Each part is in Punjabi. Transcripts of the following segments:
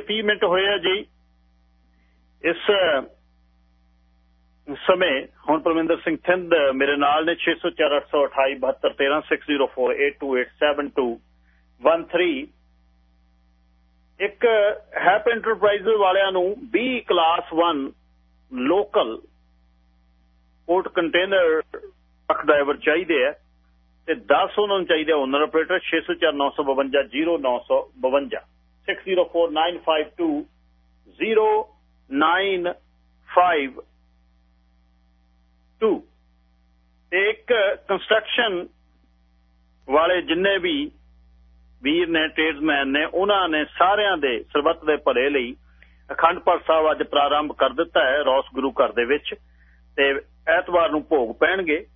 30 ਮਿੰਟ ਹੋਏ ਆ ਜੀ। ਇਸ ਸਮੇਂ ਹੁਣ ਪਰਮਿੰਦਰ ਸਿੰਘ ਥਿੰਦ ਮੇਰੇ ਨਾਲ ਨੇ 60482713 ਇੱਕ ਹੈਪ ਐਂਟਰਪ੍ਰਾਈਜ਼ ਵਾਲਿਆਂ ਨੂੰ 20 class 1 local port container truck driver ਚਾਹੀਦੇ ਆ ਤੇ 10 ਉਹਨਾਂ ਨੂੰ ਚਾਹੀਦੇ ਓਨਰ ਆਪਰੇਟਰ 604952 604952 ਤੇ ਇੱਕ ਕੰਸਟਰਕਸ਼ਨ ਵਾਲੇ ਜਿੰਨੇ ਵੀ ਵੀਰ ਨੇ ਟ੍ਰੇਡਸਮੈਨ ਨੇ, ਉਹਨਾਂ ਨੇ ਸਾਰਿਆਂ ਦੇ ਸਰਬੱਤ ਦੇ ਭਲੇ ਲਈ ਅਖੰਡ ਪਾਠ ਸਾਹਿਬ ਅੱਜ ਪ੍ਰਾਰੰਭ ਕਰ ਦਿੱਤਾ ਹੈ ਰੋਸ ਗੁਰੂ ਘਰ ਦੇ ਵਿੱਚ ਤੇ ਐਤਵਾਰ ਨੂੰ ਭੋਗ ਪੈਣਗੇ।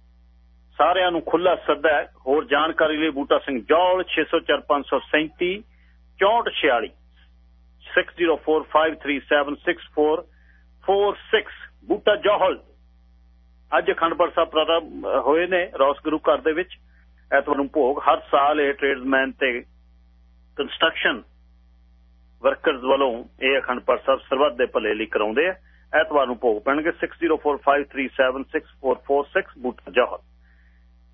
ਸਾਰਿਆਂ ਨੂੰ ਖੁੱਲਾ ਸੱਦਾ ਹੈ। ਹੋਰ ਜਾਣਕਾਰੀ ਲਈ ਬੂਟਾ ਸਿੰਘ ਜੌਲ 604537 6446 6045376446 ਬੂਟਾ ਜੌਹਲ। ਅੱਜ ਅਖੰਡ ਪਾਠ ਸਾਹਿਬ ਪ੍ਰਾਰੰਭ ਹੋਏ ਨੇ ਰੋਸ ਗੁਰੂ ਘਰ ਦੇ ਵਿੱਚ। ਐਤਵਾਰ ਨੂੰ ਭੋਗ ਹਰ ਸਾਲ ਇਹ ਟ੍ਰੇਡਸਮੈਨ ਤੇ ਕੰਸਟਰਕਸ਼ਨ ਵਰਕਰਸ ਵੱਲੋਂ ਇਹ ਅਖੰਡ ਪਾਠ ਸਾਹਿਬ ਸਰਬੱਤ ਦੇ ਭਲੇ ਲਈ ਕਰਾਉਂਦੇ ਆ। ਐਤਵਾਰ ਨੂੰ ਭੋਗ ਪੈਣਗੇ 6045376446 ਬੂਟਾ ਜੌਹਲ।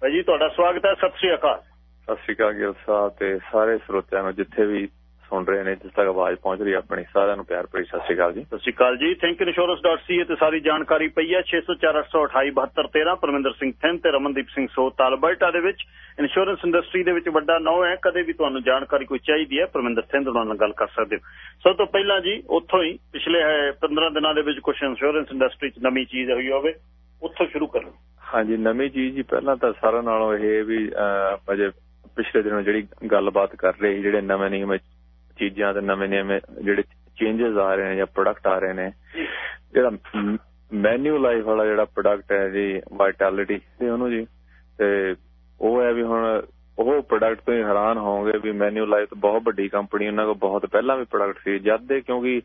ਭਾਈ ਜੀ, ਤੁਹਾਡਾ ਸਵਾਗਤ ਹੈ, ਸਤਿ ਸ੍ਰੀ ਅਕਾਲ। ਸਤਿ ਸ਼੍ਰੀ ਅਕਾਲ ਗਿਲ ਸਾਹਿਬ ਤੇ ਸਾਰੇ ਸਰੋਤਿਆਂ ਨੂੰ, ਜਿੱਥੇ ਵੀ ਸੁਣ ਰਹੇ ਨੇ ਜਿਸ ਤੱਕ ਆਵਾਜ਼ ਪਹੁੰਚ ਰਹੀ ਆਪਣੀ ਸਾਰਿਆਂ ਨੂੰ ਪਿਆਰ ਭਰੀ ਸਤਿ ਸ਼੍ਰੀ ਅਕਾਲ ਜੀ। ਸਤਿ ਸ਼੍ਰੀ ਅਕਾਲ ਜੀ। ਇੰਸ਼ੋਰੈਂਸ.ca ਤੇ ਸਾਰੀ ਜਾਣਕਾਰੀ ਪਈ ਹੈ। 6048287213 ਪਰਮਿੰਦਰ ਸਿੰਘ ਥਿੰਨ ਤੇ ਰਮਨਦੀਪ ਸਿੰਘ ਸੋਤ ਅਲਬਰਟਾ ਦੇ ਵਿੱਚ ਇੰਸ਼ੋਰੈਂਸ ਇੰਡਸਟਰੀ ਦੇ ਵਿੱਚ ਵੱਡਾ ਨਾਮ ਹੈ। ਕਦੇ ਵੀ ਤੁਹਾਨੂੰ ਜਾਣਕਾਰੀ ਕੋਈ ਚਾਹੀਦੀ ਹੈ ਪਰਮਿੰਦਰ ਸਿੰਘ ਨਾਲ ਗੱਲ ਕਰ ਸਕਦੇ ਹੋ। ਸਭ ਤੋਂ ਪਹਿਲਾਂ ਜੀ ਉੱਥੋਂ ਹੀ ਪਿਛਲੇ 15 ਦਿਨਾਂ ਦੇ ਵਿੱਚ ਕੁਝ ਇੰਸ਼ੋਰੈਂਸ ਇੰਡਸਟਰੀ 'ਚ ਨਵੀਂ ਚੀਜ਼ ਹੋਈ ਹੋਵੇ ਉੱਥੋਂ ਸ਼ੁਰੂ ਕਰੋ। ਹਾਂਜੀ ਨਵੀਂ ਚੀਜ਼ ਜੀ ਪਹਿਲਾਂ ਤਾਂ ਸਾਰਿਆਂ ਨਾਲੋਂ ਇਹ ਵੀ ਅਜੇ ਪਿਛਲੇ ਦਿਨੋਂ ਜਿਹੜੀ ਗੱਲਬਾਤ ਕਰ ਰਹੇ ਜਿਹੜੇ ਨਵੇਂ ਨਿਯਮ ਚੀਜ਼ਾਂ ਤੇ ਨਵੇਂ ਨਵੇਂ ਜਿਹੜੇ ਚੇਂਜਸ ਆ ਰਹੇ ਨੇ ਜਾਂ ਪ੍ਰੋਡਕਟ ਆ ਰਹੇ ਨੇ ਜਿਹੜਾ ਮੈਨੂ ਲਾਈਫ ਵਾਲਾ ਜਿਹੜਾ ਪ੍ਰੋਡਕਟ ਹੈ ਜੀ ਵਾਈਟੈਲਿਟੀ ਤੇ ਉਹਨੂੰ ਜੀ ਤੇ ਉਹ ਹੈ ਵੀ ਹੁਣ ਉਹ ਪ੍ਰੋਡਕਟ ਤੋਂ ਹੈਰਾਨ ਹੋਵੋਗੇ ਵੀ ਮੈਨੂ ਲਾਈਫ ਬਹੁਤ ਵੱਡੀ ਕੰਪਨੀ ਉਹਨਾਂ ਕੋਲ ਬਹੁਤ ਪਹਿਲਾਂ ਵੀ ਪ੍ਰੋਡਕਟ ਸੀ ਜਦ ਦੇ ਕਿਉਂਕਿ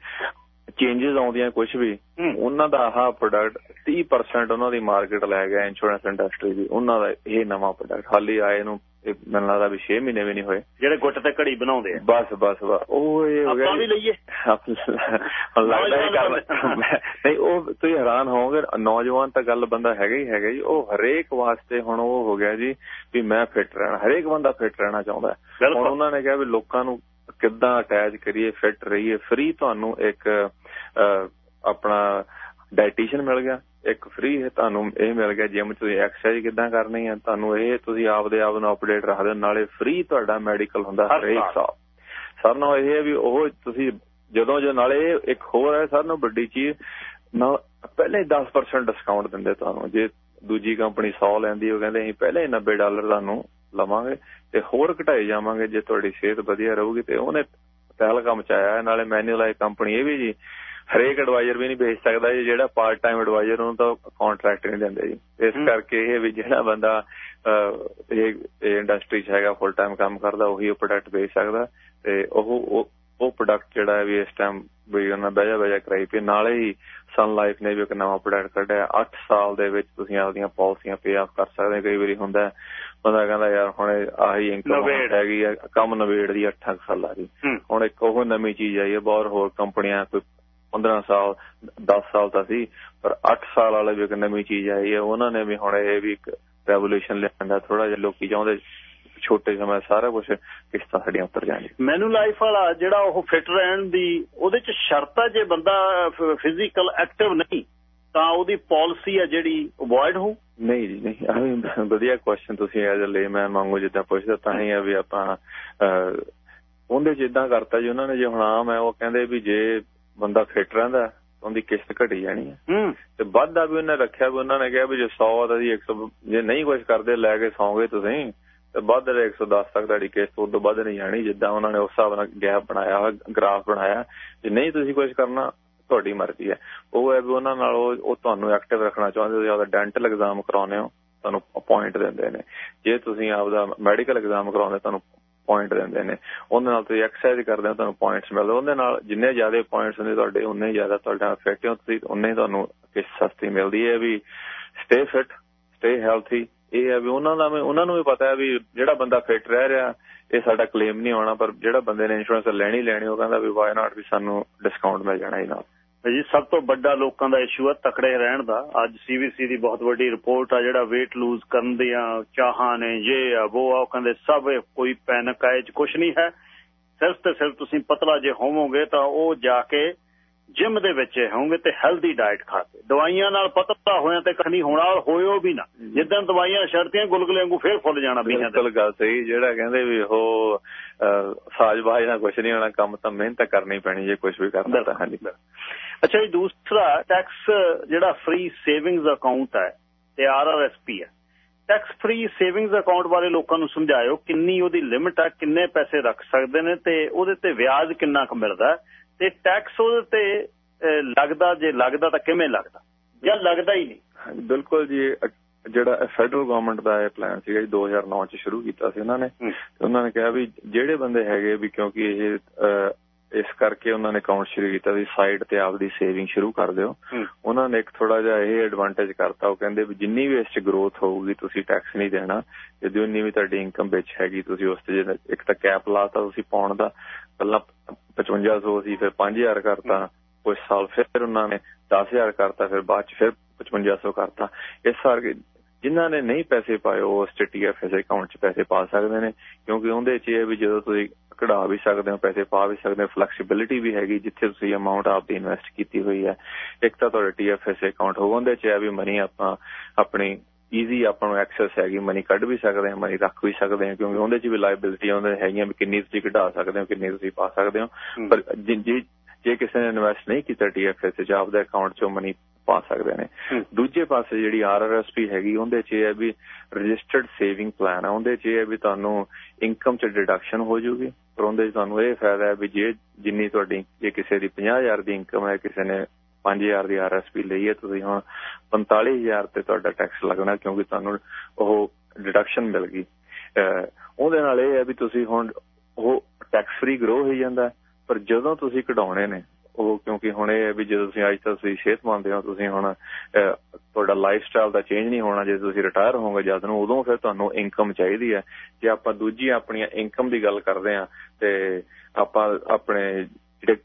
ਚੇਂਜਸ ਆਉਂਦੀਆਂ ਕੁਝ ਵੀ ਉਹਨਾਂ ਦਾ ਆਹ ਪ੍ਰੋਡਕਟ 30% ਉਹਨਾਂ ਦੀ ਮਾਰਕੀਟ ਲੈ ਗਿਆ ਇੰਸ਼ੋਰੈਂਸ ਇੰਡਸਟਰੀ ਦੀ ਉਹਨਾਂ ਦਾ ਇਹ ਨਵਾਂ ਪ੍ਰੋਡਕਟ ਹਾਲੀ ਆਏ ਨੂੰ ਮੈਨੂੰ ਲੱਗਦਾ ਵੀ 6 ਮਹੀਨੇ ਵੀ ਨਹੀਂ ਹੋਏ। ਜਿਹੜੇ ਗੁੱਟ ਤੇ ਘੜੀ ਬਣਾਉਂਦੇ ਆ। ਬਸ ਬਸ ਉਹ ਇਹ ਹੋ ਗਿਆ ਆਪਾਂ ਵੀ ਲਈਏ। ਲੱਗਦਾ ਇਹ ਨਹੀਂ ਉਹ ਤੁਸੀਂ ਹੈਰਾਨ ਹੋਵੋਗੇ ਨੌਜਵਾਨ ਤਾਂ ਗੱਲ ਬੰਦਾ ਹੈਗਾ ਹੀ ਹੈਗਾ ਜੀ। ਉਹ ਹਰੇਕ ਵਾਸਤੇ ਹੁਣ ਉਹ ਹੋ ਗਿਆ ਜੀ ਵੀ ਮੈਂ ਫਿੱਟ ਰਹਿਣਾ। ਹਰੇਕ ਬੰਦਾ ਫਿੱਟ ਰਹਿਣਾ ਚਾਹੁੰਦਾ ਹੁਣ ਉਹਨਾਂ ਨੇ ਕਿਹਾ ਵੀ ਲੋਕਾਂ ਨੂੰ ਕਿੱਦਾਂ ਅਟੈਚ ਕਰੀਏ ਫਿੱਟ ਰਹੀਏ। ਫ੍ਰੀ ਤੁਹਾਨੂੰ ਇੱਕ ਆਪਣਾ ਡਾਈਟੀਸ਼ੀਅਨ ਮਿਲ ਗਿਆ। ਇੱਕ ਫ੍ਰੀ ਹੈ ਤੁਹਾਨੂੰ ਇਹ ਮਿਲ ਗਿਆ ਜਿਮ ਤੁਸੀਂ ਐਕਸਰਸਾਈਜ਼ ਕਿੱਦਾਂ ਕਰਨੀ ਹੈ ਤੁਹਾਨੂੰ ਇਹ ਤੁਸੀਂ ਆਪਦੇ ਆਪ ਨੂੰ ਅਪਡੇਟ ਰੱਖਦੇ ਨਾਲੇ ਫ੍ਰੀ ਤੁਹਾਡਾ ਮੈਡੀਕਲ ਹੁੰਦਾ ਹਰੇਕ ਸਾਲ। ਸਰ ਨੂੰ ਇਹ ਵੀ ਉਹ ਤੁਸੀਂ ਜਦੋਂ ਜੋ ਨਾਲੇ ਇੱਕ ਹੋਰ ਹੈ ਸਰ ਨੂੰ ਵੱਡੀ ਚੀਜ਼ ਨਾ ਪਹਿਲੇ 10% ਡਿਸਕਾਊਂਟ ਦਿੰਦੇ ਤੁਹਾਨੂੰ। ਜੇ ਦੂਜੀ ਕੰਪਨੀ 100 ਲੈਂਦੀ ਉਹ ਕਹਿੰਦੇ ਅਸੀਂ ਪਹਿਲੇ 90 ਡਾਲਰ ਤੁਹਾਨੂੰ ਲਵਾਂਗੇ ਤੇ ਹੋਰ ਘਟਾਈ ਜਾਵਾਂਗੇ ਜੇ ਤੁਹਾਡੀ ਸਿਹਤ ਵਧੀਆ ਰਹੂਗੀ ਤੇ ਉਹਨੇ ਪਹਿਲ ਕੰਮ ਚ ਆਇਆ ਨਾਲੇ ਮੈਨੂਅਲ ਕੰਪਨੀ ਇਹ ਵੀ ਜੀ ਹਰੇਕ ਐਡਵਾਈਜ਼ਰ ਵੀ ਨਹੀਂ ਵੇਚ ਸਕਦਾ ਜੀ ਜਿਹੜਾ ਪਾਰਟ ਟਾਈਮ ਐਡਵਾਈਜ਼ਰ ਉਹਨੂੰ ਤਾਂ ਕੰਟਰੈਕਟ ਨਹੀਂ ਦਿੰਦੇ ਜੀ। ਇਸ ਕਰਕੇ ਇਹ ਵੀ ਜਿਹੜਾ ਬੰਦਾ ਇਹ ਇੰਡਸਟਰੀ 'ਚ ਹੈਗਾ ਫੁੱਲ ਟਾਈਮ ਕੰਮ ਕਰਦਾ ਉਹੀ ਉਹ ਪ੍ਰੋਡਕਟ ਵੇਚ ਸਕਦਾ ਤੇ ਉਹ ਉਹ ਪ੍ਰੋਡਕਟ ਜਿਹੜਾ ਹੈ ਵੀ ਇਸ ਟਾਈਮ ਵੀ ਉਹਨਾਂ ਬਹਿਜਾ ਬਹਿਜਾ ਕਰਾਈ ਪਈ। ਨਾਲੇ ਹੀ ਸਨ ਲਾਈਫ ਨੇ ਵੀ ਇੱਕ ਨਵਾਂ ਪ੍ਰੋਡਕਟ ਕੱਢਿਆ। 8 ਸਾਲ ਦੇ ਵਿੱਚ ਤੁਸੀਂ ਆਪਦੀਆਂ ਪਾਲਿਸੀਆਂ ਪੇ ਆਫ ਕਰ ਸਕਦੇ ਕਈ ਵਾਰੀ ਹੁੰਦਾ ਬੰਦਾ ਕਹਿੰਦਾ ਯਾਰ ਹੁਣ ਆਹੀ ਇਨਕਮ ਹੈਗੀ ਆ ਕੰਮ ਨਵੇੜ ਦੀ 8 ਸਾਲਾਂ ਦੀ। ਹੁਣ ਇੱਕ ਉਹ ਨਵੀਂ ਚੀਜ਼ ਆਈ ਹੈ ਬਹੁਤ ਹੋਰ ਕੰਪਨੀਆਂ ਕੋਈ 15 ਸਾਲ 10 ਸਾਲ ਤਾਂ ਸੀ ਪਰ 8 ਸਾਲ ਵਾਲੇ ਵੀ ਇੱਕ ਨਵੀਂ ਚੀਜ਼ ਆਈ ਹੈ। ਉਹਨਾਂ ਨੇ ਵੀ ਹੁਣ ਇਹ ਵੀ ਇੱਕ ਰੈਵੋਲੂਸ਼ਨ ਲਿਆਂਦਾ ਥੋੜਾ ਜਿਹਾ ਲੋਕੀ ਚਾਹੁੰਦੇ ਛੋਟੇ ਸਮੇਂ ਸਾਰਾ ਕੁਝ ਕਿਸ਼ਤਾਂ ਸਾਡੀਆਂ ਉੱਤਰ ਜਾਣ ਮੈਨੂੰ ਲਾਈਫ ਵਾਲਾ ਜਿਹੜਾ ਉਹ ਫਿਟ ਰਹਿਣ ਦੀ ਉਹਦੇ ਚ ਸ਼ਰਤ ਹੈ ਜੇ ਬੰਦਾ ਫਿਜ਼ੀਕਲ ਐਕਟਿਵ ਨਹੀਂ ਤਾਂ ਉਹਦੀ ਪਾਲਿਸੀ ਹੈ ਜਿਹੜੀ ਅਵੋਇਡ ਹੋ ਨਹੀਂ ਜੀ ਨਹੀਂ। ਆਹ ਵਧੀਆ ਕੁਐਸਚਨ ਤੁਸੀਂ ਐਜ਼ ਅ ਲੇਮੈਨ ਮੰਗੋ ਜਿੱਦਾਂ ਪੁੱਛਦਾ ਤਾਂ ਹੀ ਆ ਵੀ ਆਪਾਂ ਉਹਦੇ ਜਿੱਦਾਂ ਕਰਤਾ ਜੀ ਉਹਨਾਂ ਨੇ ਜੇ ਹੁਣ ਆਮ ਹੈ ਉਹ ਕਹਿੰਦੇ ਵੀ ਜੇ ਬੰਦਾ ਫਿਟ ਰਹਿੰਦਾ ਉਹਦੀ ਕਿਸ਼ਤ ਘਟੀ ਜਾਣੀ ਹੈ। ਤੇ ਵੱਧ ਦਾ ਵੀ ਉਹਨੇ ਰੱਖਿਆ ਵੀ ਉਹਨਾਂ ਨੇ ਕਿਹਾ ਵੀ ਜੇ 100 ਦਾ ਜੀ 100 ਜੇ ਨਹੀਂ ਕੁਝ ਕਰਦੇ ਲੈ ਕੇ ਸੌਂਗੇ ਤੁਸੀਂ ਤੇ ਵੱਧ ਦੇ 110 ਤੱਕ ਤੁਹਾਡੀ ਕਿਸ਼ਤ ਉਦੋਂ ਵੱਧ ਨਹੀਂ ਜਾਣੀ ਜਿੱਦਾਂ ਉਹਨਾਂ ਨੇ ਉਸ ਹਿਸਾਬ ਨਾਲ ਗੈਪ ਬਣਾਇਆ ਗ੍ਰਾਫ ਬਣਾਇਆ। ਜੇ ਨਹੀਂ ਤੁਸੀਂ ਕੁਝ ਕਰਨਾ ਤੁਹਾਡੀ ਮਰਜ਼ੀ ਹੈ। ਉਹ ਹੈ ਵੀ ਉਹਨਾਂ ਨਾਲ ਉਹ ਤੁਹਾਨੂੰ ਐਕਟਿਵ ਰੱਖਣਾ ਚਾਹੁੰਦੇ ਹੋ ਜਾਂ ਡੈਂਟਲ ਐਗਜ਼ਾਮ ਕਰਾਉਨੇ ਹੋ ਤੁਹਾਨੂੰ ਅਪਾਇੰਟ ਦਿੰਦੇ ਨੇ। ਜੇ ਤੁਸੀਂ ਆਪਦਾ ਮੈਡੀਕਲ ਐਗਜ਼ਾਮ ਕਰਾਉਂਦੇ ਤੁਹਾਨੂੰ ਪੁਆਇੰਟ ਦਿੰਦੇ ਨੇ। ਉਹਦੇ ਨਾਲ ਤੁਸੀਂ ਐਕਸਰਸਾਈਜ਼ ਕਰਦੇ ਹੋ, ਤੁਹਾਨੂੰ ਪੁਆਇੰਟਸ ਮਿਲਦੇ। ਉਹਦੇ ਨਾਲ ਜਿੰਨੇ ਜ਼ਿਆਦਾ ਪੁਆਇੰਟਸ ਹੁੰਦੇ ਤੁਹਾਡੇ, ਉਨੇ ਜ਼ਿਆਦਾ ਤੁਹਾਡਾ ਇਫੈਕਟ ਹੋ ਤੁਸੀਂ, ਉਨੇ ਤੁਹਾਨੂੰ ਕਿਸ ਸਸਤੀ ਮਿਲਦੀ ਹੈ। ਵੀ ਸਟੇ ਫਿਟ ਸਟੇ ਹੈਲਥੀ ਇਹ ਹੈ ਵੀ ਉਹਨਾਂ ਦਾ ਉਹਨਾਂ ਨੂੰ ਵੀ ਪਤਾ ਹੈ ਵੀ ਜਿਹੜਾ ਬੰਦਾ ਫਿੱਟ ਰਹਿ ਰਿਹਾ, ਇਹ ਸਾਡਾ ਕਲੇਮ ਨਹੀਂ ਆਉਣਾ ਪਰ ਜਿਹੜਾ ਬੰਦੇ ਨੇ ਇੰਸ਼ੋਰੈਂਸ ਲੈਣੀ ਲੈਣੀ, ਉਹ ਕਹਿੰਦਾ ਵੀ ਵਾਈ ਨਾਟ ਵੀ ਸਾਨੂੰ ਡਿਸਕਾਊਂਟ ਮਿਲ ਜਾਣਾ ਇਹ ਨਾਲ। ਜੀ ਸਭ ਤੋਂ ਵੱਡਾ ਲੋਕਾਂ ਦਾ ਇਸ਼ੂ ਹੈ ਤਕੜੇ ਰਹਿਣ ਦਾ। ਅੱਜ ਸੀਵੀਸੀ ਦੀ ਬਹੁਤ ਵੱਡੀ ਰਿਪੋਰਟ ਆ ਜਿਹੜਾ weight lose ਕਰਨ ਦੀਆਂ ਚਾਹਾਂ ਨੇ ਇਹ ਆ ਉਹ ਆ ਕਹਿੰਦੇ ਸਭ ਕੋਈ ਪੈਨਿਕ ਆਏ ਚ ਕੁਝ ਨਹੀਂ ਹੈ। ਸਿਰਫ ਤੇ ਸਿਰਫ ਤੁਸੀਂ ਪਤਲਾ ਜੇ ਹੋਵੋਗੇ ਤਾਂ ਉਹ ਜਾ ਕੇ ਜਿਮ ਦੇ ਵਿੱਚ ਹੋਵੋਗੇ ਤੇ ਹੈਲਦੀ ਡਾਈਟ ਖਾ ਕੇ ਦਵਾਈਆਂ ਨਾਲ ਪਤਲਾ ਹੋਇਆ ਤੇ ਕਹਨੀ ਹੋਣਾ ਹੋਇਓ ਵੀ ਨਾ। ਜਿੱਦਾਂ ਦਵਾਈਆਂ ਛੱਡਤੀਆਂ ਗੁਲਗੁਲੇ ਵਾਂਗੂ ਫੇਰ ਫੁੱਲ ਜਾਣਾ ਵੀ ਬਿਲਕੁਲ ਗੱਲ ਸਹੀ ਜਿਹੜਾ ਕਹਿੰਦੇ ਵੀ ਉਹ ਸਾਜ਼ਬਾਜ਼ ਨਾਲ ਕੁਝ ਨਹੀਂ ਹੋਣਾ ਕੰਮ ਤਾਂ ਮਿਹਨਤ ਕਰਨੀ ਪੈਣੀ ਜੇ ਕੁਝ ਵੀ ਕਰਨਾ ਤਾਂ ਹਾਂਜੀ। ਅੱਛਾ ਜੀ ਦੂਸਰਾ ਟੈਕਸ ਜਿਹੜਾ ਫ੍ਰੀ ਸੇਵਿੰਗਸ ਅਕਾਊਂਟ ਹੈ ਤੇ ਆਰਆਰਐਸਪੀ ਹੈ। ਟੈਕਸ ਫ੍ਰੀ ਸੇਵਿੰਗਸ ਅਕਾਊਂਟ ਬਾਰੇ ਲੋਕਾਂ ਨੂੰ ਸਮਝਾਇਓ ਕਿੰਨੀ ਉਹਦੀ ਲਿਮਿਟ ਹੈ ਕਿੰਨੇ ਪੈਸੇ ਰੱਖ ਸਕਦੇ ਨੇ ਤੇ ਉਹਦੇ ਤੇ ਵਿਆਜ ਕਿੰਨਾ ਕੁ ਮਿਲਦਾ ਤੇ ਟੈਕਸ ਉਹਦੇ ਤੇ ਲੱਗਦਾ ਜੇ ਲੱਗਦਾ ਤਾਂ ਕਿਵੇਂ ਲੱਗਦਾ? ਜਾਂ ਲੱਗਦਾ ਹੀ ਨਹੀਂ। ਬਿਲਕੁਲ ਜੀ ਜਿਹੜਾ ਫੈਡਰਲ ਗਵਰਨਮੈਂਟ ਦਾ ਇਹ ਪਲਾਨ ਸੀਗਾ ਜੀ 2009 ਚ ਸ਼ੁਰੂ ਕੀਤਾ ਸੀ ਉਹਨਾਂ ਨੇ। ਉਹਨਾਂ ਨੇ ਕਿਹਾ ਵੀ ਜਿਹੜੇ ਬੰਦੇ ਹੈਗੇ ਵੀ ਕਿਉਂਕਿ ਇਹ ਇਸ ਕਰਕੇ ਉਹਨਾਂ ਨੇ ਅਕਾਊਂਟ ਸ਼ੁਰੂ ਕੀਤਾ ਵੀ ਸਾਈਡ ਤੇ ਆਪਦੀ ਸੇਵਿੰਗ ਸ਼ੁਰੂ ਕਰ ਦਿਓ। ਉਹਨਾਂ ਨੇ ਇੱਕ ਥੋੜਾ ਜਿਹਾ ਇਹ ਐਡਵਾਂਟੇਜ ਕਰਤਾ ਉਹ ਕਹਿੰਦੇ ਵੀ ਜਿੰਨੀ ਵੀ ਇਸ ਚ ਗਰੋਥ ਹੋਊਗੀ ਤੁਸੀਂ ਟੈਕਸ ਨਹੀਂ ਦੇਣਾ। ਜੇ ਉਨੀ ਵੀ ਤੁਹਾਡੀ ਇਨਕਮ ਵਿੱਚ ਹੈਗੀ ਤੁਸੀਂ ਉਸ ਤੇ ਇੱਕ ਤਾਂ ਕੈਪ ਲਾਤਾ ਤੁਸੀਂ ਪਾਉਣ ਦਾ ਪਹਿਲਾਂ 5500 ਸੀ ਫਿਰ 5000 ਕਰਤਾ। ਕੁਝ ਸਾਲ ਫਿਰ ਉਹਨਾਂ ਨੇ 10000 ਕਰਤਾ ਫਿਰ ਬਾਅਦ ਚ ਫਿਰ 5500 ਕਰਤਾ। ਇਸ ਸਾਰ ਜਿਨ੍ਹਾਂ ਨੇ ਨਹੀਂ ਪੈਸੇ ਪਾਏ ਉਹ ਸਟੇਟੀਐਫਐਸ ਅਕਾਊਂਟ 'ਚ ਪੈਸੇ ਪਾ ਸਕਦੇ ਨੇ ਕਿਉਂਕਿ ਉਹਦੇ 'ਚ ਇਹ ਵੀ ਜਦੋਂ ਤੁਸੀਂ ਕਢਾ ਵੀ ਸਕਦੇ ਹੋ ਪੈਸੇ ਪਾ ਵੀ ਸਕਦੇ ਹੋ ਫਲੈਕਸੀਬਿਲਿਟੀ ਵੀ ਹੈਗੀ ਜਿੱਥੇ ਤੁਸੀਂ ਅਮਾਉਂਟ ਆਪਦੀ ਇਨਵੈਸਟ ਕੀਤੀ ਹੋਈ ਹੈ। ਇੱਕ ਤਾਂ ਤੁਹਾਡਾ ਟੀਐਫਐਸ ਅਕਾਊਂਟ ਹੋਊ ਉਹਦੇ 'ਚ ਵੀ ਮਨੀ ਆਪਾਂ ਆਪਣੀ ਈਜ਼ੀ ਆਪਾਂ ਨੂੰ ਐਕਸੈਸ ਹੈਗੀ ਮਨੀ ਕੱਢ ਵੀ ਸਕਦੇ ਹਾਂ ਮਨੀ ਰੱਖ ਵੀ ਸਕਦੇ ਹਾਂ ਕਿਉਂਕਿ ਉਹਦੇ 'ਚ ਵੀ ਲਾਇਬਿਲਿਟੀ ਉਹਦੇ ਹੈਗੀਆਂ ਵੀ ਕਿੰਨੀ ਤੁਸੀਂ ਕਢਾ ਸਕਦੇ ਹੋ ਕਿੰਨੀ ਤੁਸੀਂ ਪਾ ਸਕਦੇ ਹੋ। ਪਰ ਜੇ ਜੇ ਕਿਸੇ ਨੇ ਇਨਵੈਸਟ ਨਹੀਂ ਕੀਤਾ ਟੀਐਫਐਸ 'ਚ ਆਪਦੇ ਅਕਾਊਂਟ 'ਚੋਂ ਮਨੀ ਪਾ ਸਕਦੇ ਨੇ। ਦੂਜੇ ਪਾਸੇ ਜਿਹੜੀ ਆਰਆਰਐਸਪੀ ਹੈਗੀ ਉਹਦੇ 'ਚ ਇਹ ਹੈ ਵੀ ਰਜਿਸਟਰਡ ਸੇਵਿੰਗ ਪਲਾਨ ਹੈ ਉਹਦੇ 'ਚ ਇਹ ਹੈ ਵੀ ਤੁਹਾਨੂੰ ਇਨਕਮ 'ਚ ਡਿਡਕਸ਼ਨ ਹੋ ਜੂਗੀ। ਪਰ ਉਹਦੇ 'ਚ ਤੁਹਾਨੂੰ ਇਹ ਫਾਇਦਾ ਹੈ ਵੀ ਜੇ ਜਿੰਨੀ ਤੁਹਾਡੀ ਜੇ ਕਿਸੇ ਦੀ 50000 ਦੀ ਇਨਕਮ ਹੈ ਕਿਸੇ ਨੇ 5000 ਦੀ ਆਰਐਸਪੀ ਲਈ ਹੈ ਤੁਸੀਂ ਹੁਣ 45000 ਤੇ ਤੁਹਾਡਾ ਟੈਕਸ ਲੱਗਣਾ ਕਿਉਂਕਿ ਤੁਹਾਨੂੰ ਉਹ ਡਿਡਕਸ਼ਨ ਮਿਲ ਗਈ। ਉਹਦੇ ਨਾਲ ਇਹ ਹੈ ਵੀ ਤੁਸੀਂ ਹੁਣ ਉਹ ਟੈਕਸ ਫ੍ਰੀ ਗਰੋ ਹੋ ਜਾਂਦਾ ਪਰ ਜਦੋਂ ਤੁਸੀਂ ਕਢਾਉਣੇ ਨੇ ਉਹ ਕਿਉਂਕਿ ਹੁਣ ਇਹ ਵੀ ਜਦੋਂ ਤੁਸੀਂ ਅੱਜ ਤੱਕ ਤੁਸੀਂ ਸਿਹਤਮੰਦ ਹੋ, ਤੁਸੀਂ ਹੁਣ ਤੁਹਾਡਾ ਲਾਈਫ ਸਟਾਈਲ ਦਾ ਚੇਂਜ ਨਹੀਂ ਹੋਣਾ, ਜੇ ਤੁਸੀਂ ਰਿਟਾਇਰ ਹੋਵੋਗੇ ਜਦ ਨੂੰ, ਉਦੋਂ ਫਿਰ ਤੁਹਾਨੂੰ ਇਨਕਮ ਚਾਹੀਦੀ ਹੈ। ਜੇ ਆਪਾਂ ਦੂਜੀ ਆਪਣੀਆਂ ਇਨਕਮ ਦੀ ਗੱਲ ਕਰਦੇ ਆ ਤੇ ਆਪਾਂ ਆਪਣੇ ਜਿਹੜੇ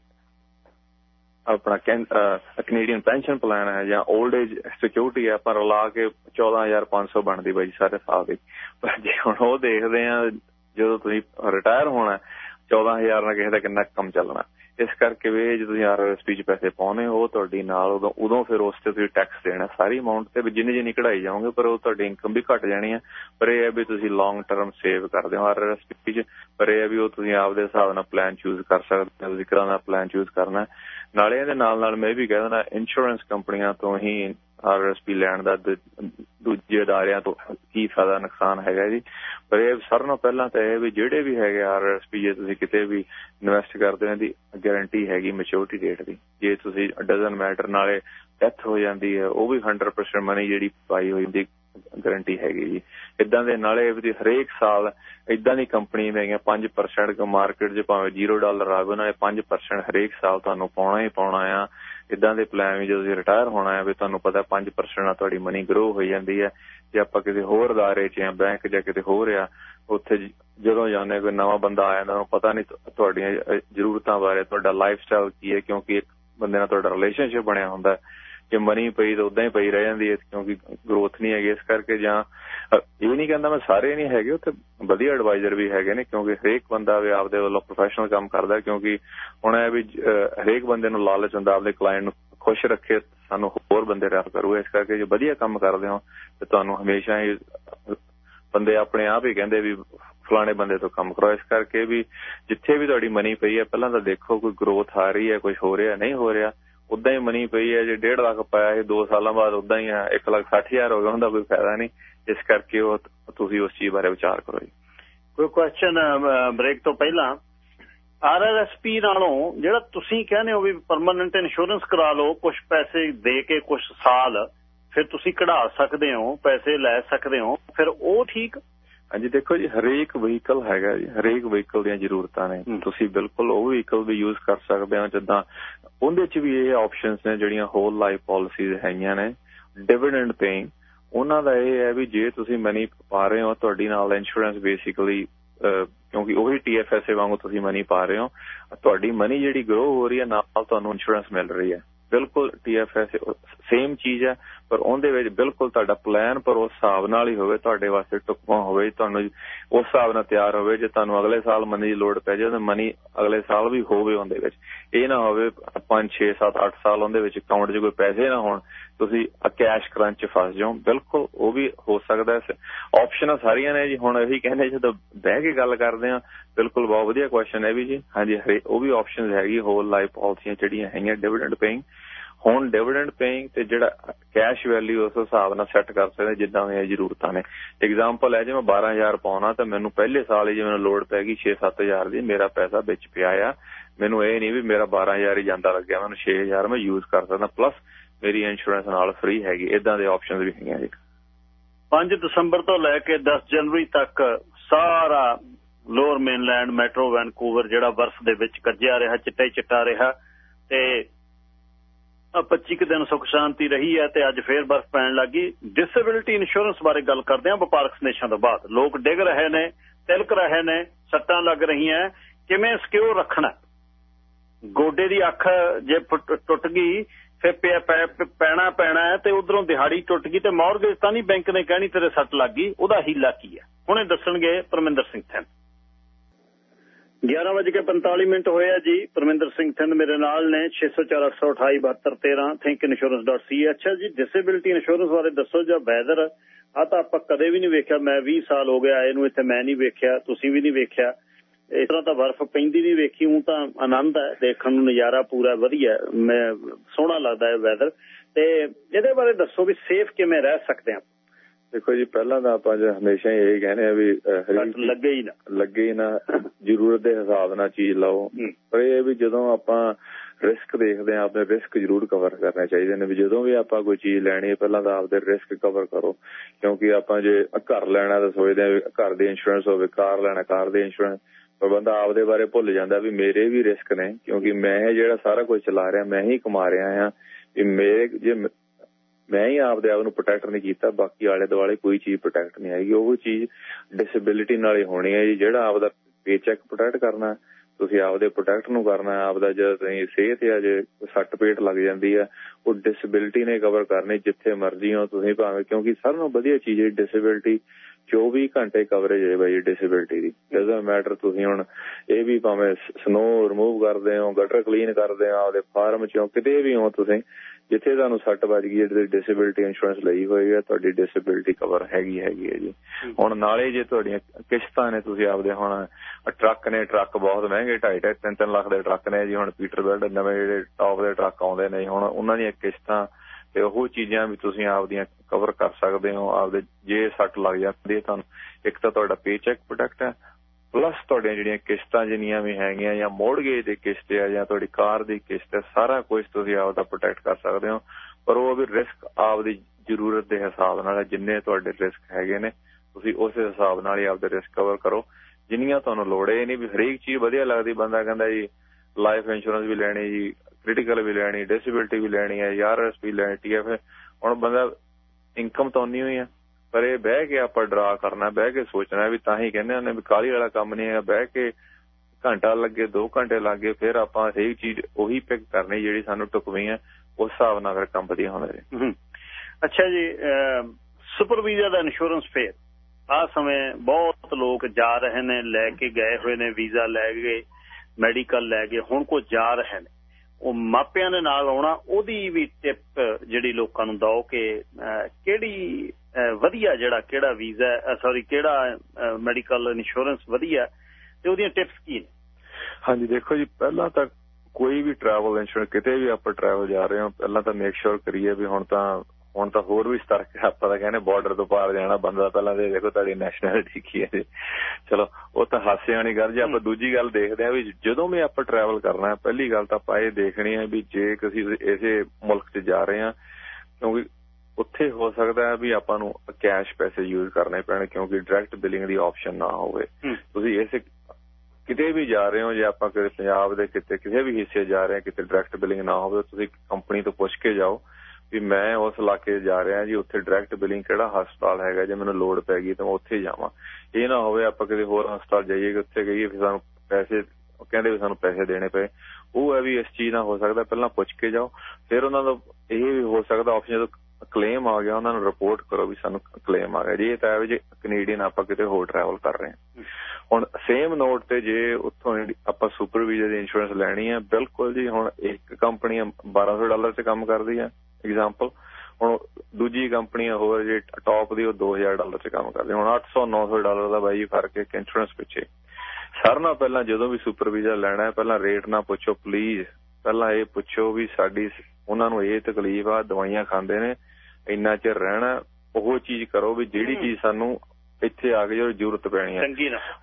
ਆਪਣਾ ਕੈਨੇਡੀਅਨ ਪੈਨਸ਼ਨ ਪਲਾਨ ਹੈ ਜਾਂ 올ਡ ਏਜ ਸਿਕਿਉਰਿਟੀ ਹੈ, ਆਪਾਂ ਰਲਾ ਕੇ 14500 ਬਣਦੀ ਬਾਈ ਸਾਰੇ ਸਾਲ ਦੀ। ਪਰ ਜੇ ਹੁਣ ਉਹ ਦੇਖਦੇ ਆ ਜਦੋਂ ਤੁਸੀਂ ਰਿਟਾਇਰ ਹੋਣਾ 14000 ਨਾਲ ਕਿਸੇ ਦਾ ਕਿੰਨਾ ਕੰਮ ਚੱਲਣਾ। ਇਸ ਕਰਕੇ ਵੀ ਜੇ ਤੁਸੀਂ ਆਰਐਸਪੀ ਚ ਪੈਸੇ ਪਾਉਨੇ ਉਹ ਤੁਹਾਡੀ ਨਾਲ ਉਦੋਂ ਉਦੋਂ ਫਿਰ ਉਸ ਤੇ ਤੁਸੀਂ ਟੈਕਸ ਦੇਣਾ, ਸਾਰੀ ਅਮਾਉਂਟ ਤੇ ਜਿੰਨੇ ਜਿੰਨੀ ਕਢਾਈ ਜਾਓਗੇ, ਪਰ ਉਹ ਤੁਹਾਡੀ ਇਨਕਮ ਵੀ ਘਟ ਜਾਣੀ ਹੈ ਪਰ ਇਹ ਹੈ ਵੀ ਤੁਸੀਂ ਲੌਂਗ ਟਰਮ ਸੇਵ ਕਰਦੇ ਹੋ ਆਰਐਸਪੀ ਚ, ਪਰ ਇਹ ਹੈ ਵੀ ਉਹ ਤੁਸੀਂ ਆਪਦੇ ਹਿਸਾਬ ਨਾਲ ਪਲਾਨ ਚੂਜ਼ ਕਰ ਸਕਦੇ ਹੋ, ਜ਼ਿਕਰਾਂ ਦਾ ਪਲਾਨ ਚੂਜ਼ ਕਰਨਾ। ਨਾਲੇ ਇਹਦੇ ਨਾਲ ਨਾਲ ਮੈਂ ਵੀ ਕਹਿ ਦਿੰਦਾ ਇੰਸ਼ੋਰੈਂਸ ਕੰਪਨੀਆਂ ਤੋਂ ਹੀ ਆਰਐਸਪੀ ਲੈਣ ਦਾ ਦੂਜੇ ਅਦਾਰਿਆਂ ਤੋਂ ਕੀ ਫਾਇਦਾ, ਨੁਕਸਾਨ ਹੈਗਾ ਜੀ। ਪਰ ਇਹ ਸਰ ਨੂੰ ਪਹਿਲਾਂ ਤਾਂ ਇਹ ਵੀ ਜਿਹੜੇ ਵੀ ਹੈਗੇ ਆਰਐਸਪੀ ਜੇ ਤੁਸੀਂ ਕਿਤੇ ਵੀ ਇਨਵੈਸਟ ਕਰਦੇ ਹੋ ਦੀ ਗਾਰੰਟੀ ਹੈਗੀ ਮੈਚੁਰਿਟੀ ਡੇਟ ਦੀ। ਜੇ ਤੁਸੀਂ ਡਸਨਟ ਮੈਟਰ ਨਾਲੇ ਡੈਥ ਹੋ ਜਾਂਦੀ ਹੈ, ਉਹ ਵੀ 100% ਮਨੀ ਜਿਹੜੀ ਪਾਈ ਹੋਈ ਦੀ ਗਾਰੰਟੀ ਹੈਗੀ ਜੀ। ਇਦਾਂ ਦੇ ਨਾਲੇ ਵੀ ਹਰੇਕ ਸਾਲ ਇਦਾਂ ਦੀ ਕੰਪਨੀ ਹੈਗੀਆਂ 5% ਮਾਰਕੀਟ 'ਚ ਭਾਵੇਂ 0 ਡਾਲਰ ਆਵੇ, ਉਹਨਾਂ ਨੇ 5% ਹਰੇਕ ਸਾਲ ਤੁਹਾਨੂੰ ਪਾਉਣਾ ਹੀ ਪਾਉਣਾ ਆ। ਇਦਾਂ ਦੇ ਪਲਾਨ ਵੀ ਜਦੋਂ ਤੁਸੀਂ ਰਿਟਾਇਰ ਹੋਣਾ ਹੈ ਵੀ ਤੁਹਾਨੂੰ ਪਤਾ 5% ਨਾਲ ਤੁਹਾਡੀ ਮਨੀ ਗਰੋ ਹੋ ਜਾਂਦੀ ਹੈ ਜੇ ਆਪਾਂ ਕਿਸੇ ਹੋਰ ادارے 'ਚ ਜਾਂ ਬੈਂਕ ਜਾਂ ਕਿਤੇ ਹੋਰ ਆ ਉੱਥੇ ਜਦੋਂ ਜਾਂਦੇ ਕੋਈ ਨਵਾਂ ਬੰਦਾ ਆਇਆ ਨਾ ਪਤਾ ਨਹੀਂ ਤੁਹਾਡੀਆਂ ਜ਼ਰੂਰਤਾਂ ਬਾਰੇ ਤੁਹਾਡਾ ਲਾਈਫ ਸਟਾਈਲ ਕੀ ਹੈ ਕਿਉਂਕਿ ਇੱਕ ਬੰਦੇ ਨਾਲ ਤੁਹਾਡਾ ਰਿਲੇਸ਼ਨਸ਼ਿਪ ਬਣਿਆ ਹੁੰਦਾ ਜੇ ਮਨੀ ਪਈ ਤਾਂ ਉਦਾਂ ਹੀ ਪਈ ਰਹਿ ਜਾਂਦੀ ਹੈ ਕਿਉਂਕਿ ਗਰੋਥ ਨਹੀਂ ਹੈਗੀ ਇਸ ਕਰਕੇ ਜਾਂ ਇਹ ਨਹੀਂ ਕਹਿੰਦਾ ਮੈਂ ਸਾਰੇ ਨਹੀਂ ਹੈਗੇ, ਉੱਥੇ ਵਧੀਆ ਐਡਵਾਈਜ਼ਰ ਵੀ ਹੈਗੇ ਨੇ ਕਿਉਂਕਿ ਹਰੇਕ ਬੰਦਾ ਵੀ ਆਪਦੇ ਵੱਲੋਂ ਪ੍ਰੋਫੈਸ਼ਨਲ ਕੰਮ ਕਰਦਾ ਕਿਉਂਕਿ ਹੁਣ ਇਹ ਵੀ ਹਰੇਕ ਬੰਦੇ ਨੂੰ ਲਾਲਚ ਹੁੰਦਾ, ਆਪਦੇ ਕਲਾਇੰਟ ਨੂੰ ਖੁਸ਼ ਰੱਖੇ, ਸਾਨੂੰ ਹੋਰ ਬੰਦੇ ਰੈਫਰ ਕਰੂ, ਇਸ ਕਰਕੇ ਜੇ ਵਧੀਆ ਕੰਮ ਕਰਦੇ ਹੋ, ਤੇ ਤੁਹਾਨੂੰ ਹਮੇਸ਼ਾ ਹੀ ਬੰਦੇ ਆਪਣੇ ਆਪ ਹੀ ਕਹਿੰਦੇ ਵੀ ਫਲਾਣੇ ਬੰਦੇ ਤੋਂ ਕੰਮ ਕਰੋ, ਇਸ ਕਰਕੇ ਵੀ ਜਿੱਥੇ ਵੀ ਤੁਹਾਡੀ ਮਨੀ ਪਈ ਹੈ, ਪਹਿਲਾਂ ਤਾਂ ਦੇਖੋ ਕੋਈ ਗਰੋਥ ਆ ਰਹੀ ਹੈ ਕੁਝ ਹੋ ਰਿਹਾ, ਨਹੀਂ ਹੋ ਰਿਹਾ ਉਦਾਂ ਹੀ ਮਨੀ ਪਈ ਹੈ ਜੇ 1.5 ਲੱਖ ਪਾਇਆ ਇਹ 2 ਸਾਲਾਂ ਬਾਅਦ ਉਦਾਂ ਹੀ ਆ 1 ਲੱਖ 60000 ਹੋ ਗਿਆ ਹੁੰਦਾ ਕੋਈ ਫਾਇਦਾ ਨਹੀਂ। ਇਸ ਕਰਕੇ ਉਹ ਤੁਸੀਂ ਉਸ ਚੀਜ਼ ਬਾਰੇ ਵਿਚਾਰ ਕਰੋ ਜੀ। ਕੋਈ ਕੁਐਸਚਨ ਬ੍ਰੇਕ ਤੋਂ ਪਹਿਲਾਂ ਆਰਆਰਐਸਪੀ ਨਾਲੋਂ ਜਿਹੜਾ ਤੁਸੀਂ ਕਹਿੰਦੇ ਹੋ ਵੀ ਪਰਮਨੈਂਟ ਇੰਸ਼ੋਰੈਂਸ ਕਰਾ ਲਓ ਕੁਝ ਪੈਸੇ ਦੇ ਕੇ ਕੁਝ ਸਾਲ ਫਿਰ ਤੁਸੀਂ ਕਢਾ ਸਕਦੇ ਹੋ ਪੈਸੇ ਲੈ ਸਕਦੇ ਹੋ ਫਿਰ ਉਹ ਠੀਕ? ਹਾਂਜੀ ਦੇਖੋ ਜੀ ਹਰੇਕ ਵਹੀਕਲ ਹੈਗਾ ਜੀ ਹਰੇਕ ਵਹੀਕਲ ਦੀਆਂ ਜ਼ਰੂਰਤਾਂ ਨੇ। ਤੁਸੀਂ ਬਿਲਕੁਲ ਉਹ ਵਹੀਕਲ ਵੀ ਯੂਜ਼ ਕਰ ਸਕਦੇ ਹੋ ਜਿੱਦਾਂ ਉਹਦੇ 'ਚ ਵੀ ਇਹ ਆਪਸ਼ਨਸ ਨੇ ਜਿਹੜੀਆਂ ਹੋਲ ਲਾਈਫ ਪਾਲਿਸੀਜ਼ ਹੈਗੀਆਂ ਨੇ ਡਿਵੀਡੈਂਡ ਪੇਇੰਗ ਉਹਨਾਂ ਦਾ ਇਹ ਹੈ ਵੀ ਜੇ ਤੁਸੀਂ ਮਨੀ ਪਾ ਰਹੇ ਹੋ, ਤੁਹਾਡੀ ਨਾਲ ਇੰਸ਼ੋਰੈਂਸ ਬੇਸਿਕਲੀ ਕਿਉਂਕਿ ਉਹੀ ਟੀਐਫਐਸਏ ਵਾਂਗੂ ਤੁਸੀਂ ਮਨੀ ਪਾ ਰਹੇ ਹੋ, ਤੁਹਾਡੀ ਮਨੀ ਜਿਹੜੀ ਗਰੋ ਹੋ ਰਹੀ ਹੈ, ਨਾਲ ਤੁਹਾਨੂੰ ਇੰਸ਼ੋਰੈਂਸ ਮਿਲ ਰਹੀ ਹੈ। ਬਿਲਕੁਲ ਟੀਐਫਐਸ ਸੇਮ ਚੀਜ਼ ਹੈ, ਪਰ ਉਹਦੇ ਵਿੱਚ ਬਿਲਕੁਲ ਤੁਹਾਡਾ ਪਲਾਨ ਪਰ ਉਸ ਹਿਸਾਬ ਨਾਲ ਹੀ ਹੋਵੇ, ਤੁਹਾਡੇ ਵਾਸਤੇ ਟੁਕਮਾ ਹੋਵੇ, ਤੁਹਾਨੂੰ ਉਸ ਹਿਸਾਬ ਨਾਲ ਤਿਆਰ ਹੋਵੇ, ਜੇ ਤੁਹਾਨੂੰ ਅਗਲੇ ਸਾਲ ਮਨੀ ਦੀ ਲੋੜ ਪੈ ਜਾਵੇ ਤਾਂ ਮਨੀ ਅਗਲੇ ਸਾਲ ਵੀ ਹੋਵੇ ਉਹਦੇ ਵਿੱਚ। ਇਹ ਨਾ ਹੋਵੇ 5 6 7 8 ਸਾਲ ਉਹਦੇ ਵਿੱਚ ਅਕਾਊਂਟ 'ਚ ਕੋਈ ਪੈਸੇ ਨਾ ਹੋਣ ਤੁਸੀਂ ਕੈਸ਼ ਕਰੰਚ ਫਸ ਜਾਓ। ਬਿਲਕੁਲ, ਉਹ ਵੀ ਹੋ ਸਕਦਾ ਹੈ। ਆਪਸ਼ਨਾਂ ਸਾਰੀਆਂ ਨੇ ਜੀ। ਹੁਣ ਇਹੀ ਕਹਿੰਦੇ, ਜਦੋਂ ਬਹਿ ਕੇ ਗੱਲ ਕਰਦੇ ਆ ਬਿਲਕੁਲ ਬਹੁਤ ਵਧੀਆ ਕੁਐਸਚਨ ਹੈ ਵੀ ਜੀ। ਹਾਂਜੀ ਉਹ ਵੀ ਆਪਸ਼ਨਸ ਹੈਗੀ ਹੋਲ ਲਾਈਫ ਪਾਲਿਸੀਆਂ ਜਿਹੜੀਆਂ ਹੈਗੀਆਂ ਡਿਵੀਡੈਂਡ ਪੇਇੰਗ ਹੁਣ ਡਿਵੀਡੈਂਡ ਪੇਇੰਗ ਤੇ ਜਿਹੜਾ ਕੈਸ਼ ਵੈਲਿਊ ਉਸ ਹਿਸਾਬ ਨਾਲ ਸੈੱਟ ਕਰ ਸਕਦੇ, ਜਿੱਦਾਂ ਦੀਆਂ ਜ਼ਰੂਰਤਾਂ ਨੇ। ਐਗਜ਼ਾਮਪਲ ਹੈ, ਜੇ ਮੈਂ 12000 ਪਾਉਣਾ, ਤਾਂ ਮੈਨੂੰ ਪਹਿਲੇ ਸਾਲ ਹੀ ਜੇ ਮੈਨੂੰ ਲੋੜ ਪੈ ਗਈ 6-7000 ਦੀ, ਮੇਰਾ ਪੈਸਾ ਵਿੱਚ ਪਿਆ ਆ। ਮੈਨੂੰ ਇਹ ਨਹੀਂ ਵੀ ਮੇਰਾ 12000 ਹੀ ਜਾਂਦਾ ਲੱਗਿਆ, ਮੈਨੂੰ 6000 ਮੈਂ ਯੂਜ਼ ਕਰ ਸਕਦਾ। ਪਲੱਸ ਮੇਰੀ ਇੰਸ਼ੋਰੈਂਸ ਨਾਲ ਫ੍ਰੀ ਹੈਗੀ ਇਦਾਂ ਦੇ ਆਪਸ਼ਨਸ ਵੀ ਹੈਗੀਆਂ ਜੀ। 5 ਦਸੰਬਰ ਤੋਂ ਲੈ ਕੇ 10 ਜਨਵਰੀ ਤੱਕ ਸਾਰਾ ਲੋਅਰ ਮੇਨਲੈਂਡ, ਮੈਟਰੋ, ਵੈਨਕੂਵਰ ਜਿਹੜਾ ਬਰਫ਼ ਦੇ ਵਿੱਚ ਕੱਜਿਆ ਰਿਹਾ, ਚਿੱਟੇ ਚਿੱਟਾ ਰਿਹਾ ਤੇ 25 ਦਿਨ ਸੁਖ ਸ਼ਾਂਤੀ ਰਹੀ ਹੈ ਤੇ ਅੱਜ ਫੇਰ ਬਰਫ਼ ਪੈਣ ਲੱਗੀ ਡਿਸੇਬਿਲਿਟੀ ਇੰਸ਼ੋਰੈਂਸ ਬਾਰੇ ਗੱਲ ਕਰਦੇ ਹਾਂ, ਵਪਾਰਕ ਸੰਦੇਸ਼ਾਂ ਤੋਂ ਬਾਅਦ। ਲੋਕ ਡਿੱਗ ਰਹੇ ਨੇ, ਤਿਲਕ ਰਹੇ ਨੇ, ਸੱਟਾਂ ਲੱਗ ਰਹੀਆਂ, ਕਿਵੇਂ ਸਿਕਿਉਰ ਰੱਖਣਾ? ਗੋਡੇ ਦੀ ਅੱਖ ਜੇ ਟੁੱਟ ਗਈ ਫਿਰ ਪੈਣਾ ਪੈਣਾ ਤੇ ਉਧਰੋਂ ਦਿਹਾੜੀ ਟੁੱਟ ਗਈ ਤੇ ਮੌਰਗੇਜ ਤਾਂ ਨਹੀਂ ਬੈਂਕ ਨੇ ਕਹਿਣੀ ਤੇਰੇ ਸੱਟ ਲੱਗ ਗਈ, ਉਹਦਾ ਹੀਲਾ ਕੀ ਹੈ? ਹੁਣੇ ਦੱਸਣਗੇ ਪਰਮਿੰਦਰ ਸਿੰਘ ਥੈਨ। 11:45 ਮਿੰਟ ਹੋਇਆ ਜੀ, ਪਰਮਿੰਦਰ ਸਿੰਘ ਥਿੰਦ ਮੇਰੇ ਨਾਲ ਨੇ 6048287213 thinkinsurance.ca ਅੱਛਾ ਜੀ ਡਿਸੇਬਿਲਟੀ ਇੰਸ਼ੋਰੈਂਸ ਬਾਰੇ ਦੱਸੋ ਜਾਂ ਵੈਦਰ ਆ ਤਾਂ ਆਪਾਂ ਕਦੇ ਵੀ ਨਹੀਂ ਵੇਖਿਆ, ਮੈਂ 20 ਸਾਲ ਹੋ ਗਿਆ, ਇਹਨੂੰ ਇੱਥੇ ਮੈਂ ਨਹੀਂ ਵੇਖਿਆ, ਤੁਸੀਂ ਵੀ ਨਹੀਂ ਵੇਖਿਆ। ਇਸ ਤਰ੍ਹਾਂ ਤਾਂ ਬਰਫ਼ ਪੈਂਦੀ ਨਹੀਂ ਵੇਖੀ ਹੂੰ ਤਾਂ ਆਨੰਦ ਹੈ ਦੇਖਣ ਨੂੰ ਨਜ਼ਾਰਾ ਪੂਰਾ ਵਧੀਆ ਮੈਂ ਸੋਹਣਾ ਲੱਗਦਾ ਹੈ ਵੈਦਰ ਤੇ ਇਹਦੇ ਬਾਰੇ ਦੱਸੋ ਵੀ ਸੇਫ ਕਿਵੇਂ ਰਹਿ ਸਕਦੇ ਆ ਦੇਖੋ ਜੀ ਪਹਿਲਾਂ ਤਾਂ ਆਪਾਂ ਜੇ ਹਮੇਸ਼ਾ ਹੀ ਇਹ ਕਹਿੰਦੇ ਆ ਵੀ ਲੱਗੇ ਹੀ ਨਾ। ਲੱਗੇ ਹੀ ਨਾ ਜ਼ਰੂਰਤ ਦੇ ਹਿਸਾਬ ਨਾਲ ਚੀਜ਼ ਲਾਓ। ਪਰ ਇਹ ਵੀ ਜਦੋਂ ਆਪਾਂ ਰਿਸਕ ਦੇਖਦੇ ਆ ਆਪਣੇ ਰਿਸਕ ਜ਼ਰੂਰ ਕਵਰ ਕਰਨੇ ਚਾਹੀਦੇ ਨੇ। ਵੀ ਜਦੋਂ ਵੀ ਆਪਾਂ ਕੋਈ ਚੀਜ਼ ਲੈਣੀ ਹੈ ਪਹਿਲਾਂ ਤਾਂ ਆਪਦੇ ਰਿਸਕ ਕਵਰ ਕਰੋ। ਕਿਉਂਕਿ ਆਪਾਂ ਜੇ ਘਰ ਲੈਣਾ ਤਾਂ ਸੋਚਦੇ ਆ ਘਰ ਦੀ ਇੰਸ਼ੋਰੈਂਸ ਹੋਵੇ ਕਾਰ ਲੈਣਾ ਕਾਰ ਦੀ ਇੰਸ਼ੋਰੈਂਸ ਪਰ ਬੰਦਾ ਆਪਦੇ ਬਾਰੇ ਭੁੱਲ ਜਾਂਦਾ ਵੀ ਮੇਰੇ ਵੀ ਰਿਸਕ ਨੇ, ਕਿਉਂਕਿ ਮੈਂ ਜਿਹੜਾ ਸਾਰਾ ਕੁਝ ਚਲਾ ਰਿਹਾ, ਮੈਂ ਹੀ ਕਮਾ ਰਿਹਾ ਆ ਵੀ ਮੇਰੇ ਜੇ ਮੈਂ ਹੀ ਆਪਦੇ ਆਪ ਨੂੰ ਪ੍ਰੋਟੈਕਟ ਨਹੀਂ ਕੀਤਾ, ਬਾਕੀ ਆਲੇ ਦੁਆਲੇ ਕੋਈ ਚੀਜ਼ ਪ੍ਰੋਟੈਕਟ ਨਹੀਂ ਆਏਗੀ ਉਹ ਚੀਜ਼ ਡਿਸੇਬਿਲਿਟੀ ਨਾਲ ਹੀ ਹੋਣੀ ਹੈ ਜਿਹੜਾ ਆਪਦਾ ਪੇਚੈਕ ਪ੍ਰੋਟੈਕਟ ਕਰਨਾ, ਤੁਸੀਂ ਆਪਦੇ ਪ੍ਰੋਟੈਕਟ ਨੂੰ ਕਰਨਾ, ਆਪਦਾ ਜਦ ਤੁਸੀਂ ਸਿਹਤ ਆ ਜੇ ਸੱਟ ਪੇਟ ਲੱਗ ਜਾਂਦੀ ਆ, ਉਹ ਡਿਸੇਬਿਲਿਟੀ ਨੇ ਕਵਰ ਕਰਨੀ ਜਿੱਥੇ ਮਰਜ਼ੀ ਹੋ ਤੁਸੀਂ ਭਾਵੇਂ, ਕਿਉਂਕਿ ਸਾਰਿਆਂ ਨੂੰ ਵਧੀਆ ਚੀਜ਼ ਹੈ ਡਿਸੇਬਿਲਿਟੀ 24 ਘੰਟੇ ਕਵਰੇਜ ਹੈ ਬਾਈ ਡਿਸੇਬਿਲਟੀ ਦੀ। ਡਸਨਟ ਮੈਟਰ ਤੁਸੀਂ ਹੁਣ ਇਹ ਵੀ ਭਾਵੇਂ ਸਨੋ ਰਿਮੂਵ ਕਰਦੇ ਹੋ ਗਟਰ ਕਲੀਨ ਕਰਦੇ ਹੋ ਆਪਦੇ ਫਾਰਮ ਚੋਂ ਕਿਤੇ ਵੀ ਹੋ ਤੁਸੀਂ ਜਿੱਥੇ ਤੁਹਾਨੂੰ ਸੱਟ ਵੱਜ ਗਈ ਜਿਹੜੀ ਡਿਸੇਬਿਲਟੀ ਇੰਸ਼ੋਰੈਂਸ ਲਈ ਹੋਈ ਹੈ ਤੁਹਾਡੀ ਡਿਸੇਬਿਲਟੀ ਕਵਰ ਹੈਗੀ ਹੈਗੀ ਹੈ ਜੀ। ਹੁਣ ਨਾਲੇ ਜੇ ਤੁਹਾਡੀਆਂ ਕਿਸ਼ਤਾਂ ਨੇ ਤੁਸੀਂ ਆਪਦੇ ਹੁਣ ਟਰੱਕ ਨੇ ਟਰੱਕ ਬਹੁਤ ਮਹਿੰਗੇ 2.5 3-3 ਲੱਖ ਦੇ ਟਰੱਕ ਨੇ ਜੀ ਹੁਣ ਪੀਟਰ ਬਿਲਡ ਨਵੇਂ ਜਿਹੜੇ ਟੌਪ ਦੇ ਟਰੱਕ ਆਉਂਦੇ ਨੇ ਹੁਣ ਉਹਨਾਂ ਦੀਆਂ ਕਿਸ਼ਤਾਂ ਤੇ ਉਹ ਚੀਜ਼ਾਂ ਵੀ ਤੁਸੀਂ ਆਪਦੀਆਂ ਕਵਰ ਕਰ ਸਕਦੇ ਹੋ, ਆਪਦੇ ਜੇ ਸੱਟ ਲੱਗ ਜਾਂਦੀ ਤੁਹਾਨੂੰ। ਇੱਕ ਤਾਂ ਤੁਹਾਡਾ ਪੇਚੈਕ ਪ੍ਰੋਡਕਟ ਹੈ ਪਲੱਸ ਤੁਹਾਡੀਆਂ ਜਿਹੜੀਆਂ ਕਿਸ਼ਤਾਂ ਜਿੰਨੀਆਂ ਵੀ ਹੈਗੀਆਂ ਜਾਂ ਮੋੜਗੇ ਦੀ ਕਿਸ਼ਤ ਹੈ ਜਾਂ ਤੁਹਾਡੀ ਕਾਰ ਦੀ ਕਿਸ਼ਤ ਹੈ, ਸਾਰਾ ਕੁਝ ਤੁਸੀਂ ਆਪਦਾ ਪ੍ਰੋਟੈਕਟ ਕਰ ਸਕਦੇ ਹੋ। ਪਰ ਉਹ ਵੀ ਰਿਸਕ ਆਪ ਦੀ ਜ਼ਰੂਰਤ ਦੇ ਹਿਸਾਬ ਨਾਲ ਜਿੰਨੇ ਤੁਹਾਡੇ ਰਿਸਕ ਹੈਗੇ ਨੇ, ਤੁਸੀਂ ਉਸੇ ਹਿਸਾਬ ਨਾਲ ਹੀ ਆਪਦੇ ਰਿਸਕ ਕਵਰ ਕਰੋ। ਜਿੰਨੀਆਂ ਤੁਹਾਨੂੰ ਲੋੜ ਹੈ ਨਹੀਂ ਵੀ ਹਰੇਕ ਚੀਜ਼ ਵਧੀਆ ਲੱਗਦੀ, ਬੰਦਾ ਕਹਿੰਦਾ ਜੀ ਲਾਈਫ ਇੰਸ਼ੋਰੈਂਸ ਵੀ ਲੈਣੀ ਜੀ ਕ੍ਰਿਟੀਕਲ ਵੀ ਲੈਣੀ ਡਿਸੇਬਿਲਟੀ ਵੀ ਲੈਣੀ ਹੈ ਯਾਰਐਸ ਵੀ ਲੈਣੀ ਟੀਐਫ ਹੁਣ ਬੰਦਾ ਇਨਕਮ ਤਾਂ ਉਨੀ ਹੋਈ ਆ ਪਰ ਇਹ ਬਹਿ ਕੇ ਆਪਾਂ ਡਰਾ ਕਰਨਾ ਬਹਿ ਕੇ ਸੋਚਣਾ ਵੀ ਤਾਂ ਹੀ ਕਹਿੰਦੇ ਉਹਨੇ ਵੀ ਕਾਲੀ ਵਾਲਾ ਕੰਮ ਨਹੀਂ ਹੈ ਬਹਿ ਕੇ ਘੰਟਾ ਲੱਗੇ 2 ਘੰਟੇ ਲੱਗੇ ਫਿਰ ਆਪਾਂ ਸਹੀ ਚੀਜ਼ ਉਹੀ ਪਿਕ ਕਰਨੀ ਜਿਹੜੀ ਸਾਨੂੰ ਟੁਕਵੀ ਹੈ ਉਸ ਹਿਸਾਬ ਨਾਲ ਫਿਰ ਕੰਮ ਵਧੀਆ ਹੋਣਾ ਜੀ ਅੱਛਾ ਜੀ ਸੁਪਰ ਵੀਜ਼ਾ ਦਾ ਇੰਸ਼ੋਰੈਂਸ ਫੇਰ ਆ ਸਮੇਂ ਬਹੁਤ ਲੋਕ ਜਾ ਰਹੇ ਨੇ ਲੈ ਕੇ ਗਏ ਹੋਏ ਨੇ ਵੀਜ਼ਾ ਲੈ ਗਏ ਮੈਡੀਕਲ ਲੈ ਗਏ, ਹੁਣ ਕੋ ਜਾ ਰਹੇ ਨੇ। ਉਹ ਮਾਪਿਆਂ ਦੇ ਨਾਲ ਆਉਣਾ, ਉਹਦੀ ਵੀ ਟਿਪ ਜਿਹੜੀ ਲੋਕਾਂ ਨੂੰ ਦਓ ਕਿ ਕਿਹੜੀ ਵਧੀਆ ਜਿਹੜਾ ਕਿਹੜਾ ਵੀਜ਼ਾ ਸੌਰੀ ਕਿਹੜਾ ਮੈਡੀਕਲ ਇੰਸ਼ੋਰੈਂਸ ਵਧੀਆ, ਤੇ ਉਹਦੀਆਂ ਟਿਪਸ ਕੀ ਨੇ? ਹਾਂਜੀ, ਦੇਖੋ ਜੀ, ਪਹਿਲਾਂ ਤਾਂ ਕੋਈ ਵੀ ਟਰੈਵਲ ਇੰਸ਼ੋਰੈਂਸ ਕਿਤੇ ਵੀ ਆਪਾਂ ਟਰੈਵਲ ਜਾ ਰਹੇ ਹਾਂ, ਪਹਿਲਾਂ ਤਾਂ ਮੇਕ ਸ਼ੋਰ ਕਰੀਏ ਵੀ ਹੁਣ ਤਾਂ ਹੁਣ ਤਾਂ ਹੋਰ ਵੀ ਸਤਰਕ ਆਪਾਂ ਤਾਂ ਕਹਿੰਦੇ ਬਾਰਡਰ ਤੋਂ ਪਾਰ ਜਾਣਾ ਬੰਦਾ ਪਹਿਲਾਂ ਦੇ ਦੇਖੋ ਤੁਹਾਡੀ ਨੈਸ਼ਨੈਲਿਟੀ ਕੀ ਹੈ। ਚਲੋ ਉਹ ਤਾਂ ਹਾਸੇ ਵਾਲੀ ਗੱਲ ਜੇ ਆਪਾਂ ਦੂਜੀ ਗੱਲ ਦੇਖਦੇ ਆ ਵੀ ਜਦੋਂ ਵੀ ਆਪਾਂ ਟਰੈਵਲ ਕਰਨਾ ਹੈ ਪਹਿਲੀ ਗੱਲ ਤਾਂ ਆਪਾਂ ਇਹ ਦੇਖਣੀ ਹੈ ਵੀ ਜੇ ਕਿਸੇ ਇਸੇ ਮੁਲਕ 'ਚ ਜਾ ਰਹੇ ਹਾਂ ਕਿਉਂਕਿ ਉੱਥੇ ਹੋ ਸਕਦਾ ਹੈ ਵੀ ਆਪਾਂ ਨੂੰ ਕੈਸ਼ ਪੈਸੇ ਯੂਜ਼ ਕਰਨੇ ਪੈਣ ਕਿਉਂਕਿ ਡਾਇਰੈਕਟ ਬਿਲਿੰਗ ਦੀ ਆਪਸ਼ਨ ਨਾ ਹੋਵੇ। ਤੁਸੀਂ ਇਸੇ ਕਿਤੇ ਵੀ ਜਾ ਰਹੇ ਹੋ ਜੇ ਆਪਾਂ ਕਿਸੇ ਪੰਜਾਬ ਦੇ ਕਿਤੇ ਕਿਸੇ ਵੀ ਹਿੱਸੇ ਜਾ ਰਹੇ ਹਾਂ ਕਿਤੇ ਡਾਇਰੈਕਟ ਬਿਲਿੰਗ ਨਾ ਹੋਵੇ ਤੁਸੀਂ ਕੰਪਨੀ ਤੋਂ ਪੁੱਛ ਕੇ ਜਾਓ ਵੀ ਮੈਂ ਉਸ ਇਲਾਕੇ ਜਾ ਰਿਹਾ ਜੀ, ਉੱਥੇ ਡਾਇਰੈਕਟ ਬਿਲਿੰਗ ਕਿਹੜਾ ਹਸਪਤਾਲ ਹੈਗਾ ਜੇ ਮੈਨੂੰ ਲੋੜ ਪੈ ਗਈ ਤਾਂ ਮੈਂ ਉੱਥੇ ਜਾਵਾਂ। ਇਹ ਨਾ ਹੋਵੇ ਆਪਾਂ ਕਿਤੇ ਹੋਰ ਹਸਪਤਾਲ ਜਾਈਏ ਕਿ ਉੱਥੇ ਗਈਏ ਫਿਰ ਸਾਨੂੰ ਪੈਸੇ ਕਹਿੰਦੇ ਵੀ ਸਾਨੂੰ ਪੈਸੇ ਦੇਣੇ ਪਏ। ਉਹ ਹੈ ਵੀ ਇਸ ਚੀਜ਼ ਨਾਲ ਹੋ ਸਕਦਾ, ਪਹਿਲਾਂ ਪੁੱਛ ਕੇ ਜਾਓ। ਫਿਰ ਉਹਨਾਂ ਦਾ ਇਹ ਵੀ ਹੋ ਸਕਦਾ ਆਪਸ਼ਨ ਜਦੋਂ ਕਲੇਮ ਆ ਗਿਆ, ਉਹਨਾਂ ਨੂੰ ਰਿਪੋਰਟ ਕਰੋ ਵੀ ਸਾਨੂੰ ਕਲੇਮ ਆ ਗਿਆ। ਜੀ ਇਹ ਤਾਂ ਹੈ ਵੀ ਜੇ ਕੈਨੇਡੀਅਨ ਆਪਾਂ ਕਿਤੇ ਹੋਰ ਟਰੈਵਲ ਕਰ ਰਹੇ ਹਾਂ। ਹੁਣ ਸੇਮ ਨੋਟ ਤੇ ਜੇ ਉੱਥੋਂ ਆਪਾਂ ਸੁਪਰ ਵੀਜ਼ਾ ਦੀ ਇੰਸ਼ੋਰੈਂਸ ਲੈਣੀ ਹੈ ਬਿਲਕੁਲ ਜੀ ਹੁਣ ਇੱਕ ਕੰਪਨੀ 1200 ਡਾਲਰ ਤੇ ਕੰਮ ਕਰਦੀ ਹੈ ਐਗਜ਼ਾਮਪਲ ਹੁਣ ਦੂਜੀ ਕੰਪਨੀ ਹੋਰ ਜੇ ਟੌਪ ਦੀ ਉਹ 2000 ਡਾਲਰ 'ਚ ਕੰਮ ਕਰਦੀ। ਹੁਣ 800 900 ਡਾਲਰ ਦਾ ਬਾਈ ਫ਼ਰਕ ਹੈ ਇੰਸ਼ੋਰੈਂਸ ਪਿੱਛੇ। ਸਰ ਨਾਲ ਪਹਿਲਾਂ ਜਦੋਂ ਵੀ ਸੁਪਰ ਵੀਜ਼ਾ ਲੈਣਾ ਹੈ ਪਹਿਲਾਂ ਰੇਟ ਨਾ ਪੁੱਛੋ ਪਲੀਜ਼ ਪਹਿਲਾਂ ਇਹ ਪੁੱਛੋ ਵੀ ਸਾਡੀ ਉਹਨਾਂ ਨੂੰ ਇਹ ਤਕਲੀਫ ਆ ਦਵਾਈਆਂ ਖਾਂਦੇ ਨੇ ਇੰਨਾ ਚਿਰ ਰਹਿਣਾ ਉਹ ਚੀਜ਼ ਕਰੋ ਵੀ ਜਿਹੜੀ ਚੀਜ਼ ਸਾਨੂੰ ਇੱਥੇ ਆ ਕੇ ਜੋ ਜ਼ਰੂਰਤ ਪੈਣੀ ਹੈ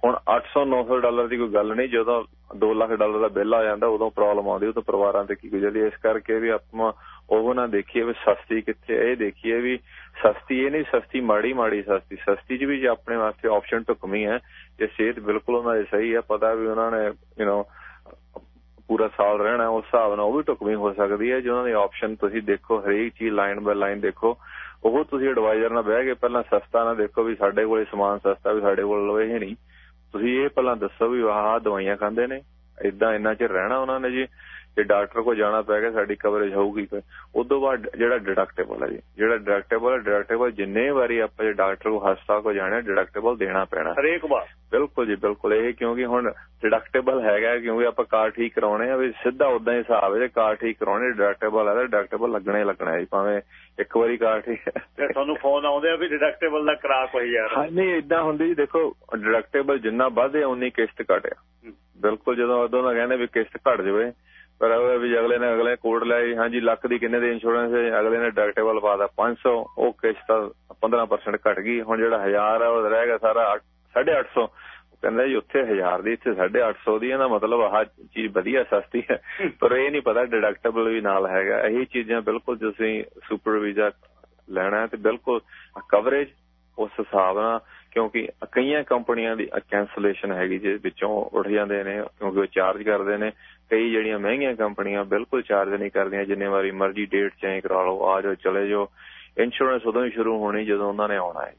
ਹੁਣ 800 900 ਡਾਲਰ ਦੀ ਕੋਈ ਗੱਲ ਨਹੀਂ ਜਦੋਂ 2 ਲੱਖ ਡਾਲਰ ਦਾ ਬਿੱਲ ਆ ਜਾਂਦਾ ਉਦੋਂ ਪ੍ਰੋਬਲਮ ਆਉਂਦੀ ਉਦੋਂ ਪਰਿਵਾਰਾਂ ਤੇ ਕੀ ਗੁਜ਼ਰਦੀ ਇਸ ਕਰਕੇ ਵੀ ਆਪਾਂ ਉਹ ਨਾ ਦੇਖੀਏ ਵੀ ਸਸਤੀ ਕਿੱਥੇ ਇਹ ਦੇਖੀਏ ਵੀ ਸਸਤੀ ਇਹ ਨਹੀਂ, ਸਸਤੀ ਮਾੜੀ ਮਾੜੀ ਸਸਤੀ। ਸਸਤੀ 'ਚ ਵੀ ਜੇ ਆਪਣੇ ਵਾਸਤੇ ਆਪਸ਼ਨ ਤੋਂ ਹੈ, ਜੇ ਸਿਹਤ ਬਿਲਕੁਲ ਉਹਨਾਂ ਦੀ ਸਹੀ ਹੈ, ਪਤਾ ਵੀ ਉਹਨਾਂ ਨੇ ਯੂ نو ਪੂਰਾ ਸਾਲ ਰਹਿਣਾ, ਉਸ ਹਿਸਾਬ ਨਾਲ ਉਹ ਵੀ ਟੁਕਵੀਂ ਹੋ ਸਕਦੀ ਹੈ। ਜੇ ਉਹਨਾਂ ਦੀ ਆਪਸ਼ਨ ਤੁਸੀਂ ਦੇਖੋ, ਹਰੇਕ ਚੀਜ਼ ਲਾਈਨ ਬਾਈ ਲਾਈਨ ਦੇਖੋ, ਉਹ ਤੁਸੀਂ ਐਡਵਾਈਜ਼ਰ ਨਾਲ ਬਹਿ ਕੇ ਪਹਿਲਾਂ ਸਸਤਾ ਨਾ ਦੇਖੋ ਵੀ ਸਾਡੇ ਕੋਲੇ ਸਮਾਨ ਸਸਤਾ ਵੀ ਸਾਡੇ ਕੋਲ ਲਵੇ ਹੀ ਨਹੀਂ। ਤੁਸੀਂ ਇਹ ਪਹਿਲਾਂ ਦੱਸੋ ਵੀ ਆਹ ਦਵਾਈਆਂ ਖਾਂਦੇ ਨੇ। ਇਦਾਂ ਇੰਨਾ ਚਿਰ ਰਹਿਣਾ ਉਹਨਾਂ ਨੇ ਜੀ। ਜੇ ਡਾਕਟਰ ਕੋ ਜਾਣਾ ਪੈ ਗਿਆ ਸਾਡੀ ਕਵਰੇਜ ਹੋਊਗੀ ਫਿਰ। ਉਸ ਤੋਂ ਬਾਅਦ ਜਿਹੜਾ ਡਿਡਕਟੇਬਲ ਹੈ ਜੀ ਜਿਹੜਾ ਡਿਡਕਟੇਬਲ ਹੈ ਡਿਡਕਟੇਬਲ ਜਿੰਨੇ ਵਾਰੀ ਆਪਾਂ ਜੇ ਡਾਕਟਰ ਕੋ ਹਸਪਤਾਲ ਕੋ ਜਾਣਾ ਡਿਡਕਟੇਬਲ ਦੇਣਾ ਪੈਣਾ। ਹਰੇਕ ਵਾਰ। ਬਿਲਕੁਲ ਜੀ ਬਿਲਕੁਲ। ਇਹ ਕਿਉਂਕਿ ਹੁਣ ਡਿਡਕਟੇਬਲ ਹੈਗਾ ਕਿਉਂਕਿ ਆਪਾਂ ਕਾਰ ਠੀਕ ਕਰਾਉਣੇ ਆ ਵੀ ਸਿੱਧਾ ਉਦਾਂ ਹੀ ਹਿਸਾਬ ਹੈ ਕਾਰ ਠੀਕ ਕਰਾਉਣੇ ਡਿਡਕਟੇਬਲ ਹੈ ਡਿਡਕਟੇਬਲ ਲੱਗਣਾ ਹੀ ਲੱਗਣਾ ਹੈ ਭਾਵੇਂ ਇੱਕ ਵਾਰੀ ਕਾਰ ਠੀਕ ਤੇ ਤੁਹਾਨੂੰ ਫੋਨ ਆਉਂਦੇ ਆ ਵੀ ਡਿਡਕਟੇਬਲ ਦਾ ਕਰਾ ਕੋਈ ਯਾਰ। ਹਾਂ ਨਹੀਂ ਇਦਾਂ ਹੁੰਦੀ ਜੀ ਦੇਖੋ ਡਿਡਕਟੇਬਲ ਜਿੰਨਾ ਵਧੇ ਉਨੀ ਕਿਸ਼ਤ ਘਟਿਆ ਬਿਲਕੁਲ ਜਦੋਂ ਉਦੋਂ ਦਾ ਕਹਿੰਦੇ ਵੀ ਕਿਸ਼ਤ ਘਟ ਜਾਵੇ ਪਰ ਉਹ ਵੀ ਅਗਲੇ ਨੇ ਅਗਲੇ ਕੋਡ ਲਿਆਈ ਹਾਂਜੀ, ਲੱਖ ਦੀ ਕਿੰਨੇ ਦੇ ਇੰਸ਼ੋਰੈਂਸ ਹੈ, ਅਗਲੇ ਨੇ ਡਿਡਕਟੇਬਲ ਪਾਦਾ 500 ਉਹ ਕਿਸ਼ਤ 15% ਘਟ ਗਈ, ਹੁਣ ਜਿਹੜਾ 1000 ਆ, ਉਹ ਰਹਿ ਗਿਆ ਸਾਰਾ 850 ਕਹਿੰਦਾ ਜੀ, ਉੱਥੇ 1000 ਦੀ, ਇੱਥੇ 850 ਦੀ ਇਹਦਾ ਮਤਲਬ ਆਹ ਚੀਜ਼ ਵਧੀਆ ਸਸਤੀ ਹੈ। ਪਰ ਇਹ ਨਹੀਂ ਪਤਾ ਡਿਡਕਟੇਬਲ ਵੀ ਨਾਲ ਹੈਗਾ। ਇਹੀ ਚੀਜ਼ਾਂ ਬਿਲਕੁਲ ਤੁਸੀਂ ਸੁਪਰ ਵੀਜ਼ਾ ਲੈਣਾ ਤੇ ਬਿਲਕੁਲ ਕਵਰੇਜ ਉਸ ਹਿਸਾਬ ਨਾਲ, ਕਿਉਂਕਿ ਕਈਆਂ ਕੰਪਨੀਆਂ ਦੀ ਕੈਂਸਲੇਸ਼ਨ ਹੈਗੀ ਜੇ, ਵਿੱਚੋਂ ਉੱਠ ਜਾਂਦੇ ਨੇ, ਕਿਉਂਕਿ ਉਹ ਚਾਰਜ ਕਰਦੇ ਨੇ ਕਈ ਜਿਹੜੀਆਂ ਮਹਿੰਗੀਆਂ ਕੰਪਨੀਆਂ ਬਿਲਕੁਲ ਚਾਰਜ ਨਹੀਂ ਕਰਦੀਆਂ ਜਿੰਨੇ ਵਾਰੀ ਮਰਜ਼ੀ ਡੇਟ ਚੇਂਜ ਕਰਾ ਲਓ ਆ ਜਾਓ ਚਲੇ ਜਾਓ। ਇੰਸ਼ੋਰੈਂਸ ਉਦੋਂ ਹੀ ਸ਼ੁਰੂ ਹੋਣੀ ਜਦੋਂ ਉਹਨਾਂ ਨੇ ਆਉਣਾ ਹੈ।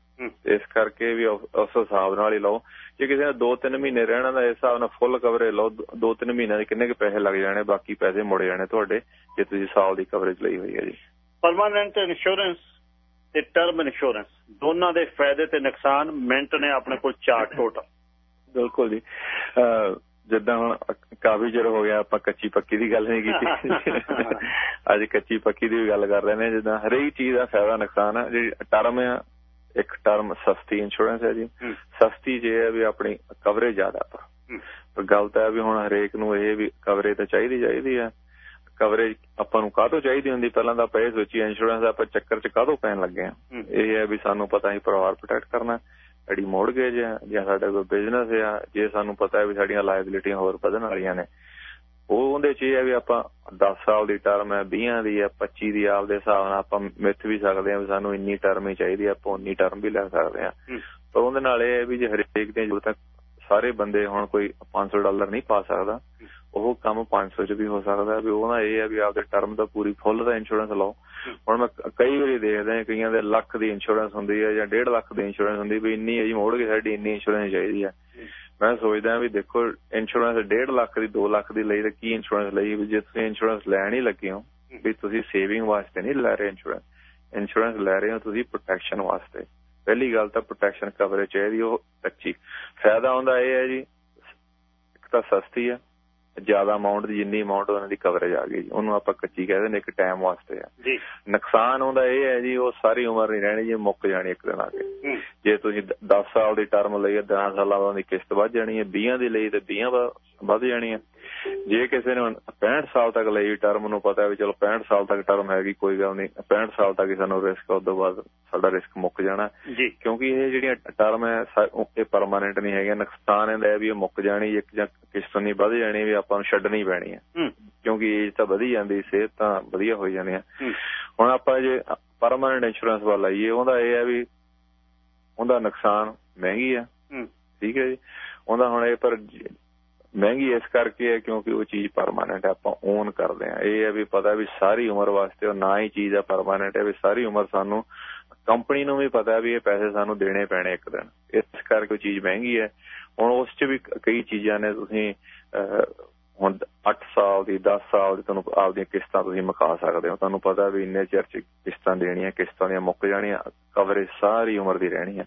ਇਸ ਕਰਕੇ ਵੀ ਉਸ ਹਿਸਾਬ ਨਾਲ ਹੀ ਲਓ। ਜੇ ਕਿਸੇ ਨੇ 2-3 ਮਹੀਨੇ ਰਹਿਣਾ ਦਾ ਇਸ ਹਿਸਾਬ ਨਾਲ ਫੁੱਲ ਕਵਰੇਜ ਲਓ। 2-3 ਮਹੀਨਿਆਂ ਦੇ ਕਿੰਨੇ ਕੁ ਪੈਸੇ ਲੱਗ ਜਾਣੇ ਬਾਕੀ ਪੈਸੇ ਮੁੜ ਜਾਣੇ ਤੁਹਾਡੇ ਜੇ ਤੁਸੀਂ ਸਾਲ ਦੀ ਕਵਰੇਜ ਲਈ ਹੋਈ ਹੈ ਜੀ। ਪਰਮਾਨੈਂਟ ਇੰਸ਼ੋਰੈਂਸ ਤੇ ਟਰਮ ਇੰਸ਼ੋਰੈਂਸ ਦੋਨਾਂ ਦੇ ਫਾਇਦੇ ਤੇ ਨੁਕਸਾਨ ਮਿੰਟ ਨੇ ਆਪਣੇ ਕੋਲ ਚਾਰਟ ਟੋਟਲ ਬਿਲਕੁਲ ਜੀ। ਜਿੱਦਾਂ ਹੁਣ ਕਾਫੀ ਚਿਰ ਹੋ ਗਿਆ ਆਪਾਂ ਕੱਚੀ ਪੱਕੀ ਦੀ ਗੱਲ ਨਹੀਂ ਕੀਤੀ। ਅੱਜ ਕੱਚੀ ਪੱਕੀ ਦੀ ਗੱਲ ਕਰ ਰਹੇ ਨੇ ਜਿੱਦਾਂ ਹਰੇਕ ਚੀਜ਼ ਦਾ ਫਾਇਦਾ ਨੁਕਸਾਨ ਹੈ ਜਿਹੜੀ ਟਰਮ ਹੈ ਇੱਕ ਟਰਮ ਸਸਤੀ ਇੰਸ਼ੋਰੈਂਸ ਹੈ ਜੀ। ਸਸਤੀ ਜੇ ਹੈ ਵੀ ਆਪਣੀ ਕਵਰੇਜ ਜ਼ਿਆਦਾ ਪਰ ਗੱਲ ਤਾਂ ਹੈ ਵੀ ਹੁਣ ਹਰੇਕ ਨੂੰ ਇਹ ਵੀ ਕਵਰੇਜ ਤਾਂ ਚਾਹੀਦੀ ਚਾਹੀਦੀ ਹੈ ਕਵਰੇਜ ਆਪਾਂ ਨੂੰ ਕਾਹਤੋਂ ਚਾਹੀਦੀ ਹੁੰਦੀ? ਪਹਿਲਾਂ ਤਾਂ ਆਪਾਂ ਇਹ ਸੋਚੀ ਇੰਸ਼ੋਰੈਂਸ ਦਾ ਆਪਾਂ ਚੱਕਰ 'ਚ ਕਾਹਤੋਂ ਪੈਣ ਲੱਗੇ ਆ? ਇਹ ਹੈ ਵੀ ਸਾਨੂੰ ਪਤਾ ਹੀ ਪਰਿਵਾਰ ਪ੍ਰੋਟੈਕਟ ਕਰਨਾ। ਸਾਡੀ ਮੋਰਗੇਜ ਹੈ ਜਾਂ ਸਾਡਾ ਕੋਈ ਬਿਜ਼ਨਸ ਹੈ ਜੇ ਸਾਨੂੰ ਪਤਾ ਹੈ ਵੀ ਸਾਡੀਆਂ ਲਾਇਬਿਲਿਟੀਆਂ ਹੋਰ ਵਧਣ ਵਾਲੀਆਂ ਨੇ ਉਹ ਉਹਦੇ 'ਚ ਇਹ ਹੈ ਵੀ ਆਪਾਂ 10 ਸਾਲ ਦੀ ਟਰਮ ਹੈ 20 ਦੀ ਹੈ 25 ਦੀ ਆਪ ਦੇ ਹਿਸਾਬ ਨਾਲ ਆਪਾਂ ਮਿੱਥ ਵੀ ਸਕਦੇ ਹਾਂ ਵੀ ਸਾਨੂੰ ਇੰਨੀ ਟਰਮ ਹੀ ਚਾਹੀਦੀ ਆਪਾਂ ਉਨੀ ਟਰਮ ਵੀ ਲੈ ਸਕਦੇ ਹਾਂ। ਪਰ ਉਹਦੇ ਨਾਲ ਇਹ ਹੈ ਵੀ ਜੇ ਹਰੇਕ ਦੀਆਂ ਜ਼ਰੂਰਤਾਂ ਸਾਰੇ ਬੰਦੇ ਹੁਣ ਕੋਈ 500 ਡਾਲਰ ਨਹੀਂ ਪਾ ਸਕਦਾ ਉਹ ਕੰਮ 500 ਚ ਵੀ ਹੋ ਸਕਦਾ ਵੀ ਉਹਦਾ ਇਹ ਹੈ ਵੀ ਆਪਦੇ ਟਰਮ ਦਾ ਪੂਰੀ ਫੁੱਲ ਦਾ ਇੰਸ਼ੋਰੈਂਸ ਲਓ। ਹੁਣ ਮੈਂ ਕਈ ਵਾਰੀ ਦੇਖਦਾ ਕਈਆਂ ਦੇ ਲੱਖ ਦੀ ਇੰਸ਼ੋਰੈਂਸ ਹੁੰਦੀ ਹੈ ਜਾਂ 1.5 ਲੱਖ ਦੀ ਇੰਸ਼ੋਰੈਂਸ ਹੁੰਦੀ ਵੀ ਇੰਨੀ ਹੈ ਜੀ ਸਾਡੀ ਇੰਨੀ ਇੰਸ਼ੋਰੈਂਸ ਚਾਹੀਦੀ ਹੈ। ਮੈਂ ਸੋਚਦਾ ਵੀ ਦੇਖੋ ਇੰਸ਼ੋਰੈਂਸ 1.5 ਲੱਖ ਦੀ 2 ਲੱਖ ਦੀ ਲਈ ਤੇ ਕੀ ਇੰਸ਼ੋਰੈਂਸ ਲਈ? ਵੀ ਜੇ ਤੁਸੀਂ ਇੰਸ਼ੋਰੈਂਸ ਲੈਣ ਹੀ ਲੱਗੇ ਹੋ, ਵੀ ਤੁਸੀਂ ਸੇਵਿੰਗ ਵਾਸਤੇ ਨਹੀਂ ਲੈ ਰਹੇ ਇੰਸ਼ੋਰੈਂਸ ਇੰਸ਼ੋਰੈਂਸ ਲੈ ਰਹੇ ਹੋ ਤੁਸੀਂ ਪ੍ਰੋਟੈਕਸ਼ਨ ਵਾਸਤੇ। ਪਹਿਲੀ ਗੱਲ ਤਾਂ ਪ੍ਰੋਟੈਕਸ਼ਨ ਕਵਰੇਜ ਚਾਹੀਦੀ ਉਹ ਅੱਛੀ ਫਾਇਦਾ ਹੁੰਦਾ ਇਹ ਹੈ ਜੀ, ਇੱਕ ਤਾਂ ਸਸਤੀ ਹੈ ਜ਼ਿਆਦਾ ਅਮਾਉਂਟ ਦੀ ਜਿੰਨੀ ਅਮਾਉਂਟ ਉਹਨਾਂ ਦੀ ਕਵਰੇਜ ਆ ਗਈ ਉਹਨੂੰ ਆਪਾਂ ਕੱਚੀ ਕਹਿੰਦੇ ਨੇ ਇੱਕ ਟਾਈਮ ਵਾਸਤੇ ਆ। ਜੀ। ਨੁਕਸਾਨ ਹੁੰਦਾ ਇਹ ਹੈ ਜੀ ਉਹ ਸਾਰੀ ਉਮਰ ਨਹੀਂ ਰਹਿਣੀ ਜੇ ਮੁੱਕ ਜਾਣੀ ਇੱਕ ਦਿਨ ਆ ਕੇ। ਜੇ ਤੁਸੀਂ 10 ਸਾਲ ਦੀ ਟਰਮ ਲਈ ਹੈ 10 ਸਾਲਾਂ ਦੀ ਕਿਸ਼ਤ ਵੱਧ ਜਾਣੀ ਹੈ 20 ਦੀ ਲਈ ਤੇ 20 ਵੱਧ ਜਾਣੀ ਹੈ। ਜੇ ਕਿਸੇ ਨੇ 65 ਸਾਲ ਤੱਕ ਲਈ ਟਰਮ ਨੂੰ ਪਤਾ ਵੀ ਚਲੋ 65 ਸਾਲ ਤੱਕ ਟਰਮ ਹੈਗੀ ਕੋਈ ਗੱਲ ਨਹੀਂ। 65 ਸਾਲ ਤੱਕ ਸਾਨੂੰ ਰਿਸਕ ਉਸ ਤੋਂ ਬਾਅਦ ਸਾਡਾ ਰਿਸਕ ਮੁੱਕ ਜਾਣਾ। ਜੀ। ਕਿਉਂਕਿ ਇਹ ਜਿਹੜੀਆਂ ਟਰਮ ਹੈ ਇਹ ਪਰਮਾਨੈਂਟ ਨਹੀਂ ਹੈਗੀਆਂ। ਨੁਕਸਾਨ ਇਹਦਾ ਹੈ ਵੀ ਇਹ ਮੁੱਕ ਜਾਣੀ ਇੱਕ ਜਾਂ ਕਿਸ਼ਤ ਨਹੀਂ ਵੱਧ ਜਾਣੀ ਵੀ ਆਪਾਂ ਨੂੰ ਛੱਡਣੀ ਪੈਣੀ ਹੈ। ਕਿਉਂਕਿ ਏਜ ਤਾਂ ਵਧੀ ਜਾਂਦੀ ਸਿਹਤ ਤਾਂ ਵਧੀਆ ਹੋ ਜਾਣੀ ਹੈ। ਹੁਣ ਆਪਾਂ ਜੇ ਪਰਮਾਨੈਂਟ ਇੰਸ਼ੋਰੈਂਸ ਵਾਲਾ ਆਈਏ ਉਹਦਾ ਇਹ ਹੈ ਵੀ ਉਹਦਾ ਨੁਕਸਾਨ ਮਹਿੰਗੀ ਆ ਠੀਕ ਹੈ ਜੀ। ਉਹਦਾ ਹੁਣ ਇਹ ਪਰ ਮਹਿੰਗੀ ਇਸ ਕਰਕੇ ਹੈ ਕਿਉਂਕਿ ਉਹ ਚੀਜ਼ ਪਰਮਾਨੈਂਟ ਹੈ, ਆਪਾਂ ਓਨ ਕਰਦੇ ਆ ਇਹ ਹੈ ਵੀ ਪਤਾ ਵੀ ਸਾਰੀ ਉਮਰ ਵਾਸਤੇ ਉਹ ਨਾ ਹੀ ਚੀਜ਼ ਆ ਪਰਮਾਨੈਂਟ ਹੈ, ਵੀ ਸਾਰੀ ਉਮਰ ਸਾਨੂੰ ਕੰਪਨੀ ਨੂੰ ਵੀ ਪਤਾ ਵੀ ਇਹ ਪੈਸੇ ਸਾਨੂੰ ਦੇਣੇ ਪੈਣੇ ਇੱਕ ਦਿਨ। ਇਸ ਕਰਕੇ ਉਹ ਚੀਜ਼ ਮਹਿੰਗੀ ਹੈ। ਹੁਣ ਉਸ 'ਚ ਵੀ ਕਈ ਚੀਜ਼ਾਂ ਨੇ, ਤੁਸੀਂ ਹੁਣ 8 ਸਾਲ ਦੀ 10 ਸਾਲ ਦੀ ਤੁਹਾਨੂੰ ਆਪਦੀਆਂ ਕਿਸ਼ਤਾਂ ਤੁਸੀਂ ਮੁਕਾ ਸਕਦੇ ਹੋ। ਤੁਹਾਨੂੰ ਪਤਾ ਵੀ ਇੰਨੇ ਚਿਰ ਚ ਕਿਸ਼ਤਾਂ ਦੇਣੀਆਂ, ਕਿਸ਼ਤਾਂ ਦੀਆਂ ਮੁੱਕ ਜਾਣੀਆਂ ਕਵਰੇਜ ਸਾਰੀ ਉਮਰ ਦੀ ਰਹਿਣੀ ਹੈ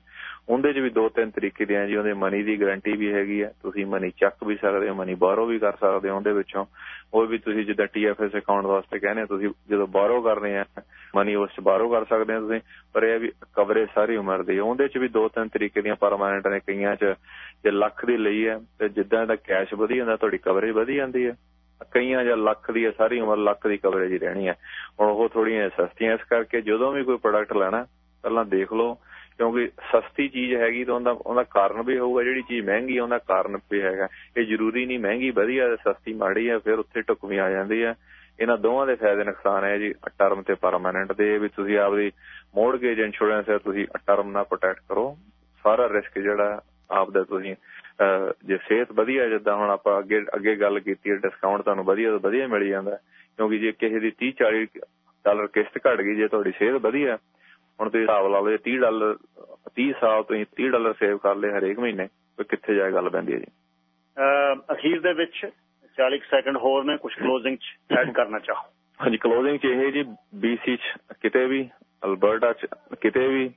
ਉਹਦੇ 'ਚ ਵੀ ਦੋ ਤਿੰਨ ਤਰੀਕੇ ਦੇ ਆ ਜੀ, ਉਹਦੇ ਮਨੀ ਦੀ ਗਾਰੰਟੀ ਵੀ ਹੈਗੀ ਆ। ਤੁਸੀਂ ਮਨੀ ਚੱਕ ਵੀ ਸਕਦੇ ਹੋ ਮਨੀ ਬਾਹਰੋਂ ਵੀ ਕਰ ਸਕਦੇ ਹੋ ਉਹਦੇ ਵਿੱਚੋਂ। ਉਹ ਵੀ ਤੁਸੀਂ ਜਿੱਦਾਂ ਟੀਐਫਐਸ ਅਕਾਊਂਟ ਵਾਸਤੇ ਕਹਿੰਦੇ ਤੁਸੀਂ ਜਦੋਂ ਬਾਹਰੋਂ ਕਰਨੇ ਆ ਮਨੀ ਉਸ 'ਚ ਬਾਹਰੋਂ ਕਰ ਸਕਦੇ ਹੋ ਤੁਸੀਂ। ਪਰ ਇਹ ਵੀ ਕਵਰੇਜ ਸਾਰੀ ਉਮਰ ਦੀ। ਉਹਦੇ 'ਚ ਵੀ ਦੋ ਤਿੰਨ ਤਰੀਕੇ ਦੀਆਂ ਪਰਮਾਨੈਂਟ ਨੇ ਕਈਆਂ 'ਚ। ਜੇ ਲੱਖ ਦੀ ਲਈ ਹੈ ਤੇ ਜਿੱਦਾਂ ਦਾ ਕੈਸ਼ ਵਧੀ ਜਾਂਦਾ, ਤੁਹਾਡੀ ਕਵਰੇਜ ਵਧੀ ਜਾਂਦੀ ਹੈ ਕਈਆਂ ਜਾਂ ਲੱਖ ਦੀ ਹੈ ਸਾਰੀ ਉਮਰ ਲੱਖ ਦੀ ਕਵਰੇਜ ਹੀ ਰਹਿਣੀ ਹੈ। ਹੁਣ ਉਹ ਥੋੜੀਆਂ ਸਸਤੀਆਂ ਇਸ ਕਰਕੇ ਜਦੋਂ ਵੀ ਕੋਈ ਪ੍ਰੋਡਕਟ ਲੈਣਾ, ਪਹਿਲਾਂ ਦੇਖ ਲਓ, ਕਿਉਂਕਿ ਸਸਤੀ ਚੀਜ਼ ਹੈਗੀ ਤਾਂ ਉਹਦਾ ਉਹਦਾ ਕਾਰਨ ਵੀ ਹੋਊਗਾ, ਜਿਹੜੀ ਚੀਜ਼ ਮਹਿੰਗੀ ਹੈ ਉਹਦਾ ਕਾਰਨ ਵੀ ਹੈਗਾ। ਇਹ ਜ਼ਰੂਰੀ ਨਹੀਂ, ਮਹਿੰਗੀ ਵਧੀਆ, ਸਸਤੀ ਮਾੜੀ ਹੈ ਫਿਰ ਉੱਥੇ ਟੁਕਵੀਂ ਆ ਜਾਂਦੀ ਹੈ ਇਹਨਾਂ ਦੋਵਾਂ ਦੇ ਫਾਇਦੇ ਨੁਕਸਾਨ ਹੈ ਜੀ ਟਰਮ ਤੇ ਪਰਮਾਨੈਂਟ ਦੇ, ਵੀ ਤੁਸੀਂ ਆਪਦੀ ਮੋਰਗੇਜ ਇੰਸ਼ੋਰੈਂਸ ਹੈ, ਤੁਸੀਂ ਟਰਮ ਨਾਲ ਪ੍ਰੋਟੈਕਟ ਕਰੋ। ਸਾਰਾ ਰਿਸਕ ਜਿਹੜਾ ਆਪ ਦਾ ਤੁਸੀਂ ਜੇ ਸਿਹਤ ਵਧੀਆ ਜਿੱਦਾਂ ਹੁਣ ਆਪਾਂ ਅੱਗੇ ਅੱਗੇ ਗੱਲ ਕੀਤੀ ਹੈ ਡਿਸਕਾਊਂਟ ਤੁਹਾਨੂੰ ਵਧੀਆ ਤੋਂ ਵਧੀਆ ਮਿਲ ਜਾਂਦਾ ਕਿਉਂਕਿ ਜੇ ਕਿਸੇ ਦੀ 30 40 ਡਾਲਰ ਕਿਸ਼ਤ ਘਟ ਗਈ ਜੇ ਤੁਹਾਡੀ ਸਿਹਤ ਵਧੀਆ ਹੁਣ ਤੁਸੀਂ ਹਿਸਾਬ ਲਾ ਲਓ ਜੇ 30 ਡਾਲਰ 30 ਸਾਲ ਤੁਸੀਂ 30 ਡਾਲਰ ਸੇਵ ਕਰ ਲਏ ਹਰੇਕ ਮਹੀਨੇ ਤੇ ਕਿੱਥੇ ਜਾਏ ਗੱਲ ਪੈਂਦੀ ਹੈ ਜੀ? ਅਖੀਰ ਦੇ ਵਿੱਚ 40 ਸੈਕਿੰਡ ਹੋਰ ਨੇ ਕੁਝ ਕਲੋਜ਼ਿੰਗ ਚ ਐਡ ਕਰਨਾ ਚਾਹੋ। ਹਾਂਜੀ ਕਲੋਜ਼ਿੰਗ ਚ ਇਹ ਜੀ BC ਚ ਕਿਤੇ ਵੀ ਅਲਬਰਟਾ ਚ ਕਿਤੇ ਵੀ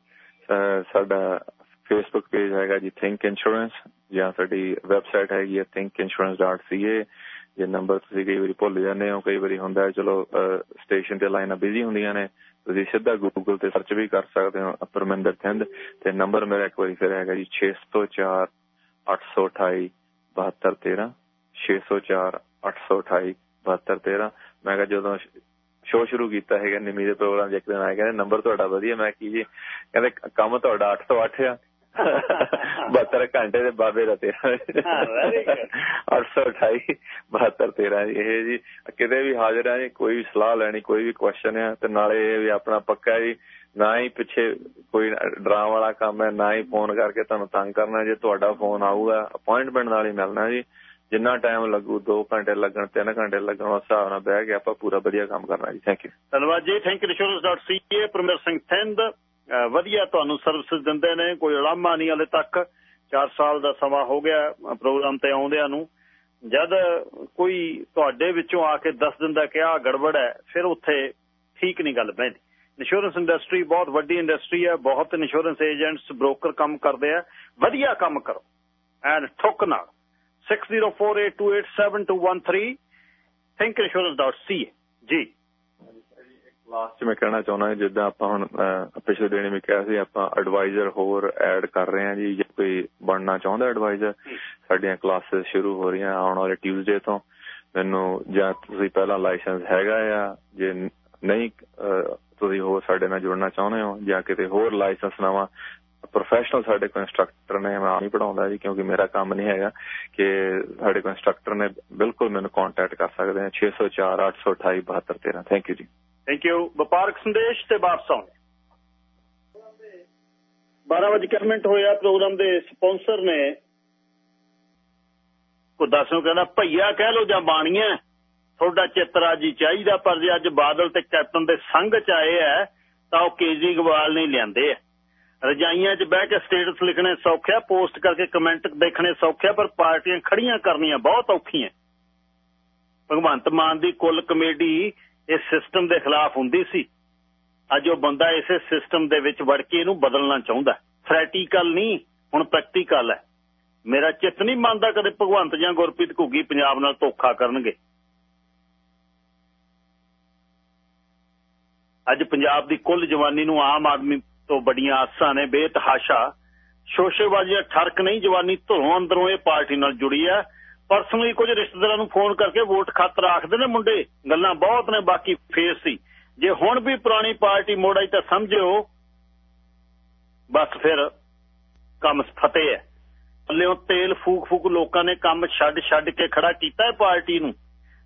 ਸਾਡਾ ਫੇਸਬੁੱਕ ਪੇਜ ਹੈਗਾ ਜੀ ਥਿੰਕ ਇੰਸ਼ੋਰੈਂਸ ਜਾਂ ਸਾਡੀ ਵੈਬਸਾਈਟ ਹੈਗੀ ਹੈ thinkinsurance.ca ਜੇ ਨੰਬਰ ਤੁਸੀਂ ਕਈ ਵਾਰੀ ਭੁੱਲ ਜਾਂਦੇ ਹੋ, ਕਈ ਵਾਰੀ ਹੁੰਦਾ ਹੈ, ਚਲੋ ਸਟੇਸ਼ਨ ਤੇ ਲਾਈਨਾਂ ਬਿਜ਼ੀ ਹੁੰਦੀਆਂ ਨੇ, ਤੁਸੀਂ ਸਿੱਧਾ ਗੂਗਲ ਤੇ ਸਰਚ ਵੀ ਕਰ ਸਕਦੇ ਹੋ ਪਰਮਿੰਦਰ ਥਿੰਦ ਤੇ ਨੰਬਰ ਮੇਰਾ ਇੱਕ ਵਾਰੀ ਫਿਰ ਹੈਗਾ ਜੀ 604 828 7213 604 828 7213 ਮੈਂ ਕਿਹਾ ਜਦੋਂ ਸ਼ੋਅ ਸ਼ੁਰੂ ਕੀਤਾ ਹੈਗਾ ਨਿਮੀ ਦੇ ਪ੍ਰੋਗਰਾਮ ਜਿੱਕ ਦਿਨ ਆਇਆ, ਕਹਿੰਦੇ ਨੰਬਰ ਤੁਹਾਡਾ ਵਧੀਆ, ਮੈਂ ਕੀ ਜੀ? ਕਹਿੰਦੇ ਕੰਮ ਤੁਹਾਡਾ 8 ਤੋਂ 8 ਆ। 72 ਘੰਟੇ ਦੇ ਬਾਬੇ ਦਾ ਤੇਰਾ। 828 72 13 ਇਹ ਜੀ ਕਿਤੇ ਵੀ ਹਾਜ਼ਰ ਆ ਜੀ ਕੋਈ ਵੀ ਸਲਾਹ ਲੈਣੀ ਕੋਈ ਵੀ ਕੁਐਸਚਨ ਹੈ ਤੇ ਨਾਲੇ ਇਹ ਵੀ ਆਪਣਾ ਪੱਕਾ ਜੀ ਨਾ ਹੀ ਪਿੱਛੇ ਕੋਈ ਡਰਾਮ ਵਾਲਾ ਕੰਮ ਹੈ ਨਾ ਹੀ ਫੋਨ ਕਰਕੇ ਤੁਹਾਨੂੰ ਤੰਗ ਕਰਨਾ ਜੇ ਤੁਹਾਡਾ ਫੋਨ ਆਊਗਾ ਅਪਾਇੰਟਮੈਂਟ ਨਾਲ ਹੀ ਮਿਲਣਾ ਜੀ। ਜਿੰਨਾ ਟਾਈਮ ਲੱਗੂ 2 ਘੰਟੇ ਲੱਗਣ 3 ਘੰਟੇ ਲੱਗਣ ਉਸ ਹਿਸਾਬ ਨਾਲ ਬਹਿ ਕੇ ਆਪਾਂ ਪੂਰਾ ਵਧੀਆ ਕੰਮ ਕਰਨਾ ਜੀ। ਥੈਂਕ ਯੂ ਧੰਨਵਾਦ ਜੀ। Thank you insurance.ca Parmer Singh Thind ਵਧੀਆ ਤੁਹਾਨੂੰ ਸਰਵਿਸ ਦਿੰਦੇ ਨੇ, ਕੋਈ ਉਲਾਮਾ ਨਹੀਂ ਹਲੇ ਤੱਕ। 4 ਸਾਲ ਦਾ ਸਮਾਂ ਹੋ ਗਿਆ ਪ੍ਰੋਗਰਾਮ ਤੇ ਆਉਂਦਿਆਂ ਨੂੰ। ਜਦ ਕੋਈ ਤੁਹਾਡੇ ਵਿੱਚੋਂ ਆ ਕੇ ਦੱਸ ਦਿੰਦਾ ਕਿ ਆਹ ਗੜਬੜ ਹੈ, ਫਿਰ ਉੱਥੇ ਠੀਕ ਨਹੀਂ ਗੱਲ ਪੈਂਦੀ ਇੰਸ਼ੋਰੈਂਸ ਇੰਡਸਟਰੀ ਬਹੁਤ ਵੱਡੀ ਇੰਡਸਟਰੀ ਹੈ, ਬਹੁਤ ਇੰਸ਼ੋਰੈਂਸ ਏਜੰਟਸ ਬ੍ਰੋਕਰ ਕੰਮ ਕਰਦੇ ਆ। ਵਧੀਆ ਕੰਮ ਕਰੋ। ਐਂਡ ਠੁੱਕ ਨਾਲ। 6048287213 thinkinsurance.ca ਜੀ। ਲਾਸਟ ਮੈਂ ਕਹਿਣਾ ਚਾਹੁੰਦਾ ਜਿੱਦਾਂ ਆਪਾਂ ਹੁਣ ਪਿਛਲੇ ਦਿਨ ਵੀ ਕਿਹਾ ਸੀ, ਆਪਾਂ ਐਡਵਾਈਜ਼ਰ ਹੋਰ ਐਡ ਕਰ ਰਹੇ ਹਾਂ ਜੀ, ਜੇ ਕੋਈ ਬਣਨਾ ਚਾਹੁੰਦਾ ਐਡਵਾਈਜ਼ਰ ਸਾਡੀਆਂ ਕਲਾਸਿਸ ਸ਼ੁਰੂ ਹੋ ਰਹੀਆਂ ਆਉਣ ਵਾਲੇ ਟਿਊਜ਼ਡੇ ਤੋਂ। ਮੈਨੂੰ ਜਾਂ ਤੁਸੀਂ ਪਹਿਲਾਂ ਲਾਇਸੈਂਸ ਹੈਗਾ ਆ, ਜੇ ਨਹੀਂ ਤੁਸੀਂ ਹੋਰ ਸਾਡੇ ਨਾਲ ਜੁੜਨਾ ਚਾਹੁੰਦੇ ਹੋ, ਜਾਂ ਕਿਤੇ ਹੋਰ ਲਾਇਸੈਂਸ ਨਵਾਂ ਪ੍ਰੋਫੈਸ਼ਨਲ ਸਾਡੇ ਕੋਲ ਇੰਸਟ੍ਰਕਟਰ ਨੇ ਮੈਂ ਨਹੀਂ ਪੜਾਉਂਦਾ ਜੀ, ਕਿਉਂਕਿ ਮੇਰਾ ਕੰਮ ਨਹੀਂ ਹੈਗਾ ਕਿ ਸਾਡੇ ਕੋਲ ਇੰਸਟ੍ਰਕਟਰ ਨੇ ਬਿਲਕੁਲ ਮੈਨੂੰ ਕੰਟੈਕਟ ਕਰ ਸਕਦੇ ਆ। 604 828 7213 ਥੈਂਕ ਯੂ ਜੀ। ਥੈਂਕ ਯੂ ਵਪਾਰਕ ਸੰਦੇਸ਼ ਤੇ ਵਾਪਸ ਆਉਂਦੇ 12 ਵਜੇ ਮਿੰਟ ਹੋਇਆ ਪ੍ਰੋਗਰਾਮ ਦੇ ਸਪਾਂਸਰ ਨੇ। ਕੋ ਦੱਸੋ ਕਹਿੰਦਾ ਭਈਆ ਕਹਿ ਲੋ ਜਾਂ ਬਾਣੀਆਂ ਤੁਹਾਡਾ ਚਿੱਤਰਾ ਜੀ ਚਾਹੀਦਾ ਪਰ ਜੇ ਅੱਜ ਬਾਦਲ ਤੇ ਕੈਪਟਨ ਦੇ ਸੰਗ ਚ ਆਏ ਐ ਤਾਂ ਉਹ ਕੇਜਰੀਵਾਲ ਨਹੀਂ ਲਿਆਂਦੇ ਐ ਰਜਾਈਆਂ 'ਚ ਬਹਿ ਕੇ ਸਟੇਟਸ ਲਿਖਣੇ ਸੌਖਿਆ ਪੋਸਟ ਕਰਕੇ ਕਮੈਂਟ ਦੇਖਣੇ ਸੌਖਿਆ ਪਰ ਪਾਰਟੀਆਂ ਖੜੀਆਂ ਕਰਨੀਆਂ ਬਹੁਤ ਔਖੀਆਂ। ਭਗਵੰਤ ਮਾਨ ਦੀ ਕੁੱਲ ਕਮੇਟੀ ਇਸ ਸਿਸਟਮ ਦੇ ਖਿਲਾਫ ਹੁੰਦੀ ਸੀ। ਅੱਜ ਉਹ ਬੰਦਾ ਇਸੇ ਸਿਸਟਮ ਦੇ ਵਿੱਚ ਵੜ ਕੇ ਇਹਨੂੰ ਬਦਲਣਾ ਚਾਹੁੰਦਾ ਥ੍ਰੈਟੀਕਲ ਨਹੀਂ, ਹੁਣ ਪ੍ਰੈਕਟੀਕਲ ਹੈ। ਮੇਰਾ ਚਿੱਤ ਨਹੀਂ ਮੰਨਦਾ ਕਦੇ ਭਗਵੰਤ ਜਾਂ ਗੁਰਪ੍ਰੀਤ ਘੁੱਗੀ ਪੰਜਾਬ ਨਾਲ ਧੋਖਾ ਕਰਨਗੇ। ਅੱਜ ਪੰਜਾਬ ਦੀ ਕੁੱਲ ਜਵਾਨੀ ਨੂੰ ਆਮ ਆਦਮੀ ਤੋਂ ਬੜੀਆਂ ਆਸਾਂ ਨੇ, ਬੇਤਹਾਸ਼ਾ। ਸ਼ੋਸ਼ੇਬਾਜ਼ੀ ਠਰਕ ਨਹੀਂ, ਜਵਾਨੀ ਧਰੋਂ ਅੰਦਰੋਂ ਇਹ ਪਾਰਟੀ ਨਾਲ ਜੁੜੀ ਹੈ। ਪਰਸਨਲੀ ਕੁਝ ਰਿਸ਼ਤੇਦਾਰਾਂ ਨੂੰ ਫੋਨ ਕਰਕੇ ਵੋਟ ਖਾਤਰ ਆਖਦੇ ਨੇ ਮੁੰਡੇ। ਗੱਲਾਂ ਬਹੁਤ ਨੇ, ਬਾਕੀ ਫੇਰ ਸੀ। ਜੇ ਹੁਣ ਵੀ ਪੁਰਾਣੀ ਪਾਰਟੀ ਮੋੜ ਆਈ ਤਾਂ ਸਮਝਿਓ, ਬਸ ਫਿਰ ਕੰਮ ਫਤਿਹ ਹੈ। ਥੱਲੇੋਂ ਤੇਲ ਫੂਕ ਫੂਕ ਲੋਕਾਂ ਨੇ ਕੰਮ ਛੱਡ ਛੱਡ ਕੇ ਖੜਾ ਕੀਤਾ ਹੈ ਪਾਰਟੀ ਨੂੰ।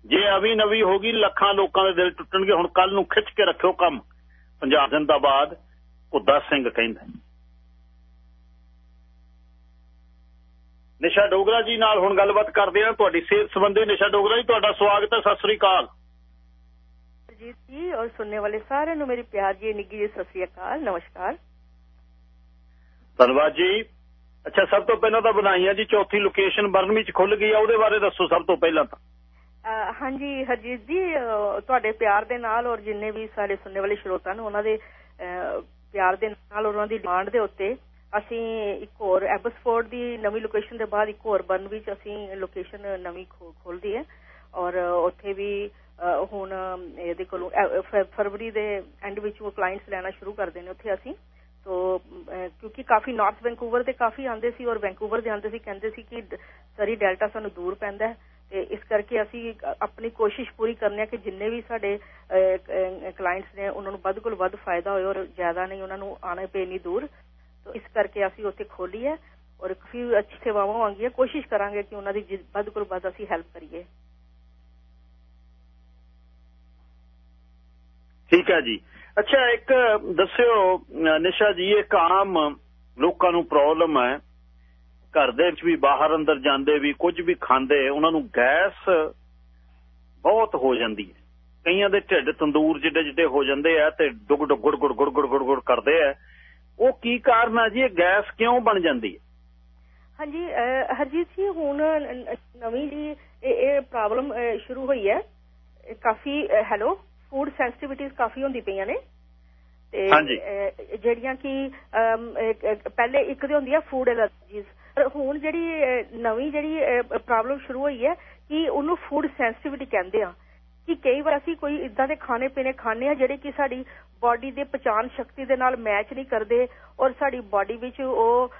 ਜੇ ਅਵੀ ਨਵੀ ਹੋ ਗਈ, ਲੱਖਾਂ ਲੋਕਾਂ ਦੇ ਦਿਲ ਟੁੱਟਣਗੇ। ਹੁਣ ਕੱਲ ਨੂੰ ਖਿੱਚ ਕੇ ਰੱਖਿਓ ਕੰਮ। ਪੰਜਾਬ ਜਿੰਦਾਬਾਦ ਕੁੱਦਾ ਸਿੰਘ ਕਹਿੰਦਾ ਨਿਸ਼ਾ ਡੋਗਰਾ ਜੀ ਨਾਲ ਹੁਣ ਗੱਲਬਾਤ ਕਰਦੇ ਹਾਂ ਤੁਹਾਡੀ ਸਿਹਤ ਸੰਬੰਧੀ। ਨਿਸ਼ਾ ਡੋਗਰਾ ਜੀ ਤੁਹਾਡਾ ਸਵਾਗਤ ਹੈ ਸਤਿ ਸ੍ਰੀ ਅਕਾਲ। ਜੀ ਜੀ ਔਰ ਸੁਣਨੇ ਵਾਲੇ ਸਾਰਿਆਂ ਨੂੰ ਮੇਰੀ ਪਿਆਰ ਜੀ ਨਿੱਗੀ ਜੀ ਸਤਿ ਸ੍ਰੀ ਅਕਾਲ ਨਮਸਕਾਰ। ਧੰਨਵਾਦ ਜੀ। ਅੱਛਾ ਸਭ ਤੋਂ ਪਹਿਲਾਂ ਤਾਂ ਬਣਾਈ ਹੈ ਜੀ ਚੌਥੀ ਲੋਕੇਸ਼ਨ ਬਰਨਮੀ ਚ ਖੁੱਲ ਗਈ ਆ ਉਹਦੇ ਬਾਰੇ ਦੱਸੋ ਸਭ ਤੋਂ ਪਹਿਲਾਂ ਤਾਂ। ਹਾਂਜੀ ਹਰਜੀਤ ਜੀ ਤੁਹਾਡੇ ਪਿਆਰ ਦੇ ਨਾਲ ਔਰ ਜਿੰਨੇ ਵੀ ਸਾਡੇ ਸੁਣਨੇ ਵਾਲੇ ਸਰੋਤਾ ਨੇ ਉਹਨਾਂ ਦੇ ਪਿਆਰ ਦੇ ਨਾਲ ਉਹਨਾਂ ਦੀ ਡਿਮਾਂਡ ਦੇ ਉੱਤੇ ਅਸੀਂ ਇੱਕ ਹੋਰ ਐਬਸਫੋਰਡ ਦੀ ਨਵੀਂ ਲੋਕੇਸ਼ਨ ਦੇ ਬਾਅਦ ਇੱਕ ਹੋਰ ਬਰਨ ਵਿੱਚ ਅਸੀਂ ਲੋਕੇਸ਼ਨ ਨਵੀਂ ਖੋਲਦੀ ਹੈ। ਔਰ ਉੱਥੇ ਵੀ ਹੁਣ ਇਹਦੇ ਕੋਲੋਂ ਫਰਵਰੀ ਦੇ ਐਂਡ ਵਿੱਚ ਉਹ ਕਲਾਇੰਟਸ ਲੈਣਾ ਸ਼ੁਰੂ ਕਰਦੇ ਨੇ ਉੱਥੇ ਅਸੀਂ। ਸੋ ਕਿਉਂਕਿ ਕਾਫੀ ਨਾਰਥ ਵੈਂਕੂਵਰ ਦੇ ਕਾਫੀ ਆਂਦੇ ਸੀ ਔਰ ਵੈਂਕੂਵਰ ਦੇ ਆਂਦੇ ਸੀ, ਕਹਿੰਦੇ ਸੀ ਕਿ ਸਰੀ ਡੈਲਟਾ ਸਾਨੂੰ ਦੂਰ ਪੈਂਦਾ ਹੈ। ਤੇ ਇਸ ਕਰਕੇ ਅਸੀਂ ਆਪਣੀ ਕੋਸ਼ਿਸ਼ ਪੂਰੀ ਕਰਨੇ ਆ ਕਿ ਜਿੰਨੇ ਵੀ ਸਾਡੇ ਕਲਾਇੰਟਸ ਨੇ, ਉਹਨਾਂ ਨੂੰ ਵੱਧ ਕੋਲ ਵੱਧ ਫਾਇਦਾ ਹੋਏ ਔਰ ਜ਼ਿਆਦਾ ਨਹੀਂ, ਉਹਨਾਂ ਨੂੰ ਆਣੇ ਪਏ ਨਹੀਂ ਦੂਰ। ਤੋਂ ਇਸ ਕਰਕੇ ਅਸੀਂ ਉੱਥੇ ਖੋਲੀ ਹੈ ਔਰ ਕਾਫੀ ਅੱਛੀ ਸੇਵਾਵਾਂ ਹੋਣਗੀਆਂ ਕੋਸ਼ਿਸ਼ ਕਰਾਂਗੇ ਕਿ ਉਹਨਾਂ ਦੀ ਵੱਧ ਕੋਲ ਵੱਧ ਅਸੀਂ ਹੈਲਪ ਕਰੀਏ। ਠੀਕ ਹੈ ਜੀ। ਅੱਛਾ, ਇੱਕ ਦੱਸਿਓ, ਨਿਸ਼ਾ ਜੀ ਇੱਕ ਆਮ ਲੋਕਾਂ ਨੂੰ ਪ੍ਰੋਬਲਮ ਹੈ। ਘਰ ਦੇ ਵਿੱਚ ਵੀ, ਬਾਹਰ ਅੰਦਰ ਜਾਂਦੇ ਵੀ, ਕੁਝ ਵੀ ਖਾਂਦੇ, ਉਹਨਾਂ ਨੂੰ ਗੈਸ ਬਹੁਤ ਹੋ ਜਾਂਦੀ ਹੈ। ਕਈਆਂ ਦੇ ਢਿੱਡ ਤੰਦੂਰ ਜਿੱਡੇ ਜਿੱਡੇ ਹੋ ਜਾਂਦੇ ਆ ਤੇ ਡੁਗ ਡੁਗ ਗੁੜ ਗੁੜ ਗੁੜ ਗੁੜ ਗੁੜ ਕਰਦੇ ਆ। ਉਹ ਕੀ ਕਾਰਨ ਆ ਜੀ? ਇਹ ਗੈਸ ਕਿਉਂ ਬਣ ਜਾਂਦੀ ਹੈ? ਹਾਂਜੀ ਹਰਜੀਤ ਜੀ ਹੁਣ ਨਵੀਂ ਜੀ ਇਹ ਪ੍ਰੋਬਲਮ ਸ਼ੁਰੂ ਹੋਈ ਹੈ। ਕਾਫੀ ਹੈਲੋ ਫੂਡ ਸੈਂਸਿਟੀਵਿਟੀਜ਼ ਕਾਫੀ ਹੁੰਦੀ ਪਈਆਂ ਨੇ। ਤੇ ਜਿਹੜੀਆਂ ਕਿ ਪਹਿਲੇ ਇੱਕ ਦੇ ਹੁੰਦੀ ਆ ਫੂਡ ਐਲਰਜੀਜ਼ ਹੁਣ ਜਿਹੜੀ ਨਵੀਂ ਜਿਹੜੀ ਪ੍ਰੋਬਲਮ ਸ਼ੁਰੂ ਹੋਈ ਹੈ ਕਿ ਉਹਨੂੰ ਫੂਡ ਸੈਂਸਿਟੀਵਿਟੀ ਕਹਿੰਦੇ ਆ। ਕਿ ਕਈ ਵਾਰ ਅਸੀਂ ਕੋਈ ਇਦਾਂ ਦੇ ਖਾਣੇ ਪੀਣੇ ਖਾਣੇ ਆ ਜਿਹੜੇ ਕਿ ਸਾਡੀ ਬਾਡੀ ਦੇ ਪਛਾਣ ਸ਼ਕਤੀ ਦੇ ਨਾਲ ਮੈਚ ਨਹੀਂ ਕਰਦੇ ਔਰ ਸਾਡੀ ਬਾਡੀ ਵਿੱਚ ਉਹ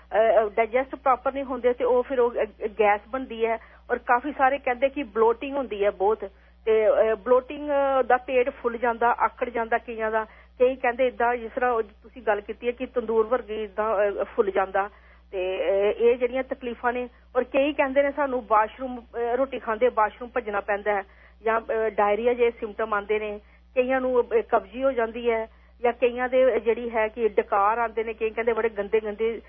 ਡਾਈਜੈਸਟ ਪ੍ਰੋਪਰ ਨਹੀਂ ਹੁੰਦੇ ਤੇ ਉਹ ਫਿਰ ਉਹ ਗੈਸ ਬਣਦੀ ਹੈ ਔਰ ਕਾਫੀ ਸਾਰੇ ਕਹਿੰਦੇ ਕਿ ਬਲੋਟਿੰਗ ਹੁੰਦੀ ਹੈ ਬਹੁਤ ਤੇ ਬਲੋਟਿੰਗ ਦਾ ਪੇਟ ਫੁੱਲ ਜਾਂਦਾ, ਆਕੜ ਜਾਂਦਾ, ਕਈਆਂ ਦਾ, ਕਈ ਕਹਿੰਦੇ ਇਦਾਂ ਜਿਸ ਤਰ੍ਹਾਂ ਤੁਸੀਂ ਗੱਲ ਕੀਤੀ ਹੈ ਕਿ ਤੰਦੂਰ ਵਰਗੀ ਇਦਾਂ ਫੁੱਲ ਜਾਂਦਾ ਤੇ ਇਹ ਜਿਹੜੀਆਂ ਤਕਲੀਫਾਂ ਨੇ ਔਰ ਕਈ ਕਹਿੰਦੇ ਨੇ ਸਾਨੂੰ ਵਾਸ਼ਰੂਮ ਰੋਟੀ ਖਾਂਦੇ ਵਾਸ਼ਰੂਮ ਭੱਜਣਾ ਪੈਂਦਾ ਹੈ ਜਾਂ ਡਾਇਰੀਆ ਜੇ ਸਿੰਪਟਮ ਆਉਂਦੇ ਨੇ, ਕਈਆਂ ਨੂੰ ਕਬਜ਼ੀ ਹੋ ਜਾਂਦੀ ਹੈ, ਜਾਂ ਕਈਆਂ ਦੇ ਜਿਹੜੀ ਹੈ ਕਿ ਡਕਾਰ ਆਉਂਦੇ ਨੇ, ਕਈ ਕਹਿੰਦੇ ਬੜੇ ਗੰਦੇ ਗੰਦੇ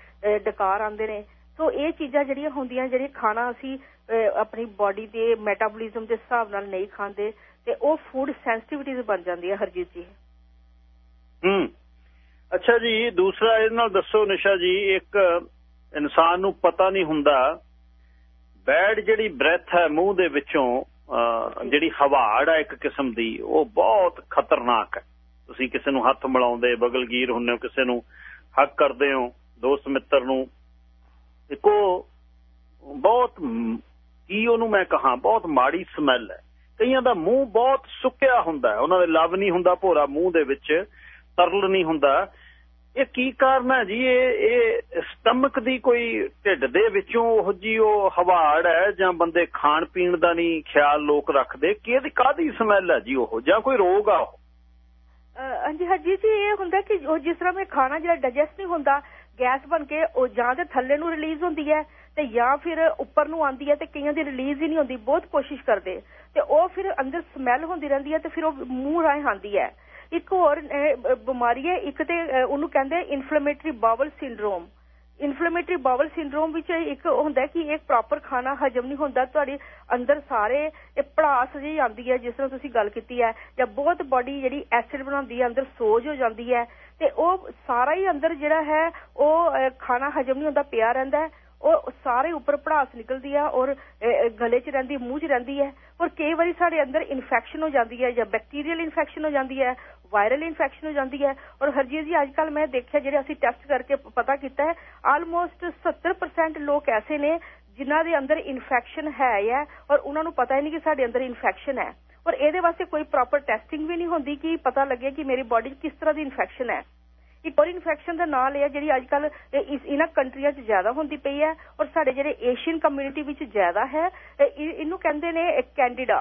ਡਕਾਰ ਆਉਂਦੇ ਨੇ। ਸੋ ਇਹ ਚੀਜ਼ਾਂ ਜਿਹੜੀਆਂ ਹੁੰਦੀਆਂ, ਜਿਹੜੀਆਂ ਖਾਣਾ ਅਸੀਂ ਆਪਣੀ ਬਾਡੀ ਦੇ ਮੈਟਾਬੋਲਿਜ਼ਮ ਦੇ ਹਿਸਾਬ ਨਾਲ ਨਹੀਂ ਖਾਂਦੇ, ਤੇ ਉਹ ਫੂਡ ਸੈਂਸਿਟੀਵਿਟੀਜ਼ ਬਣ ਜਾਂਦੀ ਹੈ, ਹਰਜੀਤ ਜੀ। ਹੂੰ। ਅੱਛਾ ਜੀ, ਦੂਸਰਾ ਇਹਦੇ ਨਾਲ ਦੱਸੋ ਨਿਸ਼ਾ ਜੀ, ਇੱਕ ਇਨਸਾਨ ਨੂੰ ਪਤਾ ਨਹੀਂ ਹੁੰਦਾ, ਬੈਡ ਜਿਹੜੀ ਬ੍ਰੈਥ ਹੈ ਮੂੰਹ ਦੇ ਵਿੱਚੋਂ ਜਿਹੜੀ ਹਵਾੜ ਹੈ ਇੱਕ ਕਿਸਮ ਦੀ, ਉਹ ਬਹੁਤ ਖਤਰਨਾਕ ਹੈ। ਤੁਸੀਂ ਕਿਸੇ ਨੂੰ ਹੱਥ ਮਿਲਾਉਂਦੇ, ਬਗਲਗੀਰ ਹੁੰਨੇ ਹੋ, ਕਿਸੇ ਨੂੰ ਹੱਕ ਕਰਦੇ ਹੋ, ਦੋਸਤ ਮਿੱਤਰ ਨੂੰ। ਇੱਕੋ ਬਹੁਤ ਕੀ ਉਹਨੂੰ ਮੈਂ ਕਹਾ, ਬਹੁਤ ਮਾੜੀ ਸਮੈਲ ਹੈ। ਕਈਆਂ ਦਾ ਮੂੰਹ ਬਹੁਤ ਸੁੱਕਿਆ ਹੁੰਦਾ ਉਹਨਾਂ ਦੇ ਲਵ ਨਹੀਂ ਹੁੰਦਾ, ਭੋਰਾ ਮੂੰਹ ਦੇ ਵਿੱਚ ਤਰਲ ਨਹੀਂ ਹੁੰਦਾ। ਇਹ ਕੀ ਕਾਰਨ ਹੈ ਜੀ? ਇਹ ਇਹ ਸਟਮਕ ਦੀ ਕੋਈ ਢਿੱਡ ਦੇ ਵਿੱਚੋਂ ਉਹ ਜੀ ਉਹ ਹਵਾੜ ਹੈ ਜਾਂ ਬੰਦੇ ਖਾਣ ਪੀਣ ਦਾ ਨਹੀਂ ਖਿਆਲ ਲੋਕ ਰੱਖਦੇ? ਕਿ ਇਹਦੀ ਕਾਦੀ ਸਮੈਲ ਹੈ ਜੀ ਉਹ? ਜਾਂ ਕੋਈ ਰੋਗ ਆ ਉਹ? ਹਾਂਜੀ ਹਾਂਜੀ ਜੀ, ਇਹ ਹੁੰਦਾ ਕਿ ਉਹ ਜਿਸ ਤਰ੍ਹਾਂ ਮੈਂ ਖਾਣਾ ਜਿਹੜਾ ਡਾਈਜੈਸਟ ਨਹੀਂ ਹੁੰਦਾ, ਗੈਸ ਬਣ ਕੇ ਉਹ ਜਾਂ ਤੇ ਥੱਲੇ ਨੂੰ ਰਿਲੀਜ਼ ਹੁੰਦੀ ਹੈ ਤੇ ਜਾਂ ਫਿਰ ਉੱਪਰ ਨੂੰ ਆਉਂਦੀ ਹੈ ਤੇ ਕਈਆਂ ਦੀ ਰਿਲੀਜ਼ ਹੀ ਨਹੀਂ ਹੁੰਦੀ, ਬਹੁਤ ਕੋਸ਼ਿਸ਼ ਕਰਦੇ। ਤੇ ਉਹ ਫਿਰ ਅੰਦਰ ਸਮੈਲ ਹੁੰਦੀ ਰਹਿੰਦੀ ਹੈ ਤੇ ਫਿਰ ਉਹ ਮੂੰਹ ਰਾਹੀਂ ਆਉਂਦੀ ਹੈ। ਇੱਕ ਹੋਰ ਬਿਮਾਰੀ ਹੈ, ਇੱਕ ਤੇ ਉਹਨੂੰ ਕਹਿੰਦੇ inflammatory bowel syndrome inflammatory bowel syndrome ਵਿੱਚ ਇੱਕ ਹੁੰਦਾ ਕਿ ਇੱਕ ਪ੍ਰੋਪਰ ਖਾਣਾ ਹਜਮ ਨਹੀਂ ਹੁੰਦਾ, ਤੁਹਾਡੇ ਅੰਦਰ ਸਾਰੇ ਇਹ ਪੜਾਸ ਜਿਹੀ ਆਉਂਦੀ ਹੈ, ਜਿਸ ਤਰ੍ਹਾਂ ਤੁਸੀਂ ਗੱਲ ਕੀਤੀ ਹੈ, ਜਾਂ ਬਹੁਤ ਬਾਡੀ ਜਿਹੜੀ ਐਸਿਡ ਬਣਾਉਂਦੀ ਹੈ, ਅੰਦਰ ਸੋਜ ਹੋ ਜਾਂਦੀ ਹੈ, ਤੇ ਉਹ ਸਾਰਾ ਹੀ ਅੰਦਰ ਜਿਹੜਾ ਹੈ, ਉਹ ਖਾਣਾ ਹਜਮ ਨਹੀਂ ਹੁੰਦਾ, ਪਿਆ ਰਹਿੰਦਾ ਹੈ, ਉਹ ਸਾਰੇ ਉੱਪਰ ਪੜਾਸ ਨਿਕਲਦੀ ਆ, ਔਰ ਗਲੇ 'ਚ ਰਹਿੰਦੀ, ਮੂੰਹ 'ਚ ਰਹਿੰਦੀ ਹੈ, ਔਰ ਕਈ ਵਾਰੀ ਸਾਡੇ ਅੰਦਰ ਇਨਫੈਕਸ਼ਨ ਹੋ ਜਾਂਦੀ ਹੈ, ਜਾਂ ਬੈਕਟੀਰੀਅਲ ਇਨਫੈਕਸ਼ਨ ਹੋ ਜਾਂਦੀ ਹੈ ਵਾਇਰਲ ਇਨਫੈਕਸ਼ਨ ਹੋ ਜਾਂਦੀ ਹੈ। ਔਰ ਹਰਜੀਤ ਜੀ ਅੱਜ ਕੱਲ ਮੈਂ ਦੇਖਿਆ ਜਿਹੜੇ ਅਸੀਂ ਟੈਸਟ ਕਰਕੇ ਪਤਾ ਕੀਤਾ ਹੈ ਆਲਮੋਸਟ 70% ਲੋਕ ਐਸੇ ਨੇ ਜਿਨ੍ਹਾਂ ਦੇ ਅੰਦਰ ਇਨਫੈਕਸ਼ਨ ਹੈ ਹੈ ਔਰ ਉਹਨਾਂ ਨੂੰ ਪਤਾ ਹੀ ਨਹੀਂ ਕਿ ਸਾਡੇ ਅੰਦਰ ਇਨਫੈਕਸ਼ਨ ਹੈ। ਔਰ ਇਹਦੇ ਵਾਸਤੇ ਕੋਈ ਪ੍ਰੋਪਰ ਟੈਸਟਿੰਗ ਵੀ ਨਹੀਂ ਹੁੰਦੀ ਕਿ ਪਤਾ ਲੱਗੇ ਕਿ ਮੇਰੀ ਬਾਡੀ 'ਚ ਕਿਸ ਤਰ੍ਹਾਂ ਦੀ ਇਨਫੈਕਸ਼ਨ ਹੈ। ਇੱਕ ਹੋਰ ਇਨਫੈਕਸ਼ਨ ਦਾ ਨਾਮ ਹੈ ਜਿਹੜੀ ਅੱਜ ਕੱਲ ਇਹਨਾਂ ਕੰਟਰੀਆਂ 'ਚ ਜ਼ਿਆਦਾ ਹੁੰਦੀ ਪਈ ਹੈ ਔਰ ਸਾਡੇ ਜਿਹੜੇ ਏਸ਼ੀਅਨ ਕਮਿਊਨਿਟੀ ਵਿੱਚ ਜ਼ਿਆਦਾ ਹੈ ਇਹਨੂੰ ਕਹਿੰਦੇ ਨੇ ਕੈਂਡੀਡਾ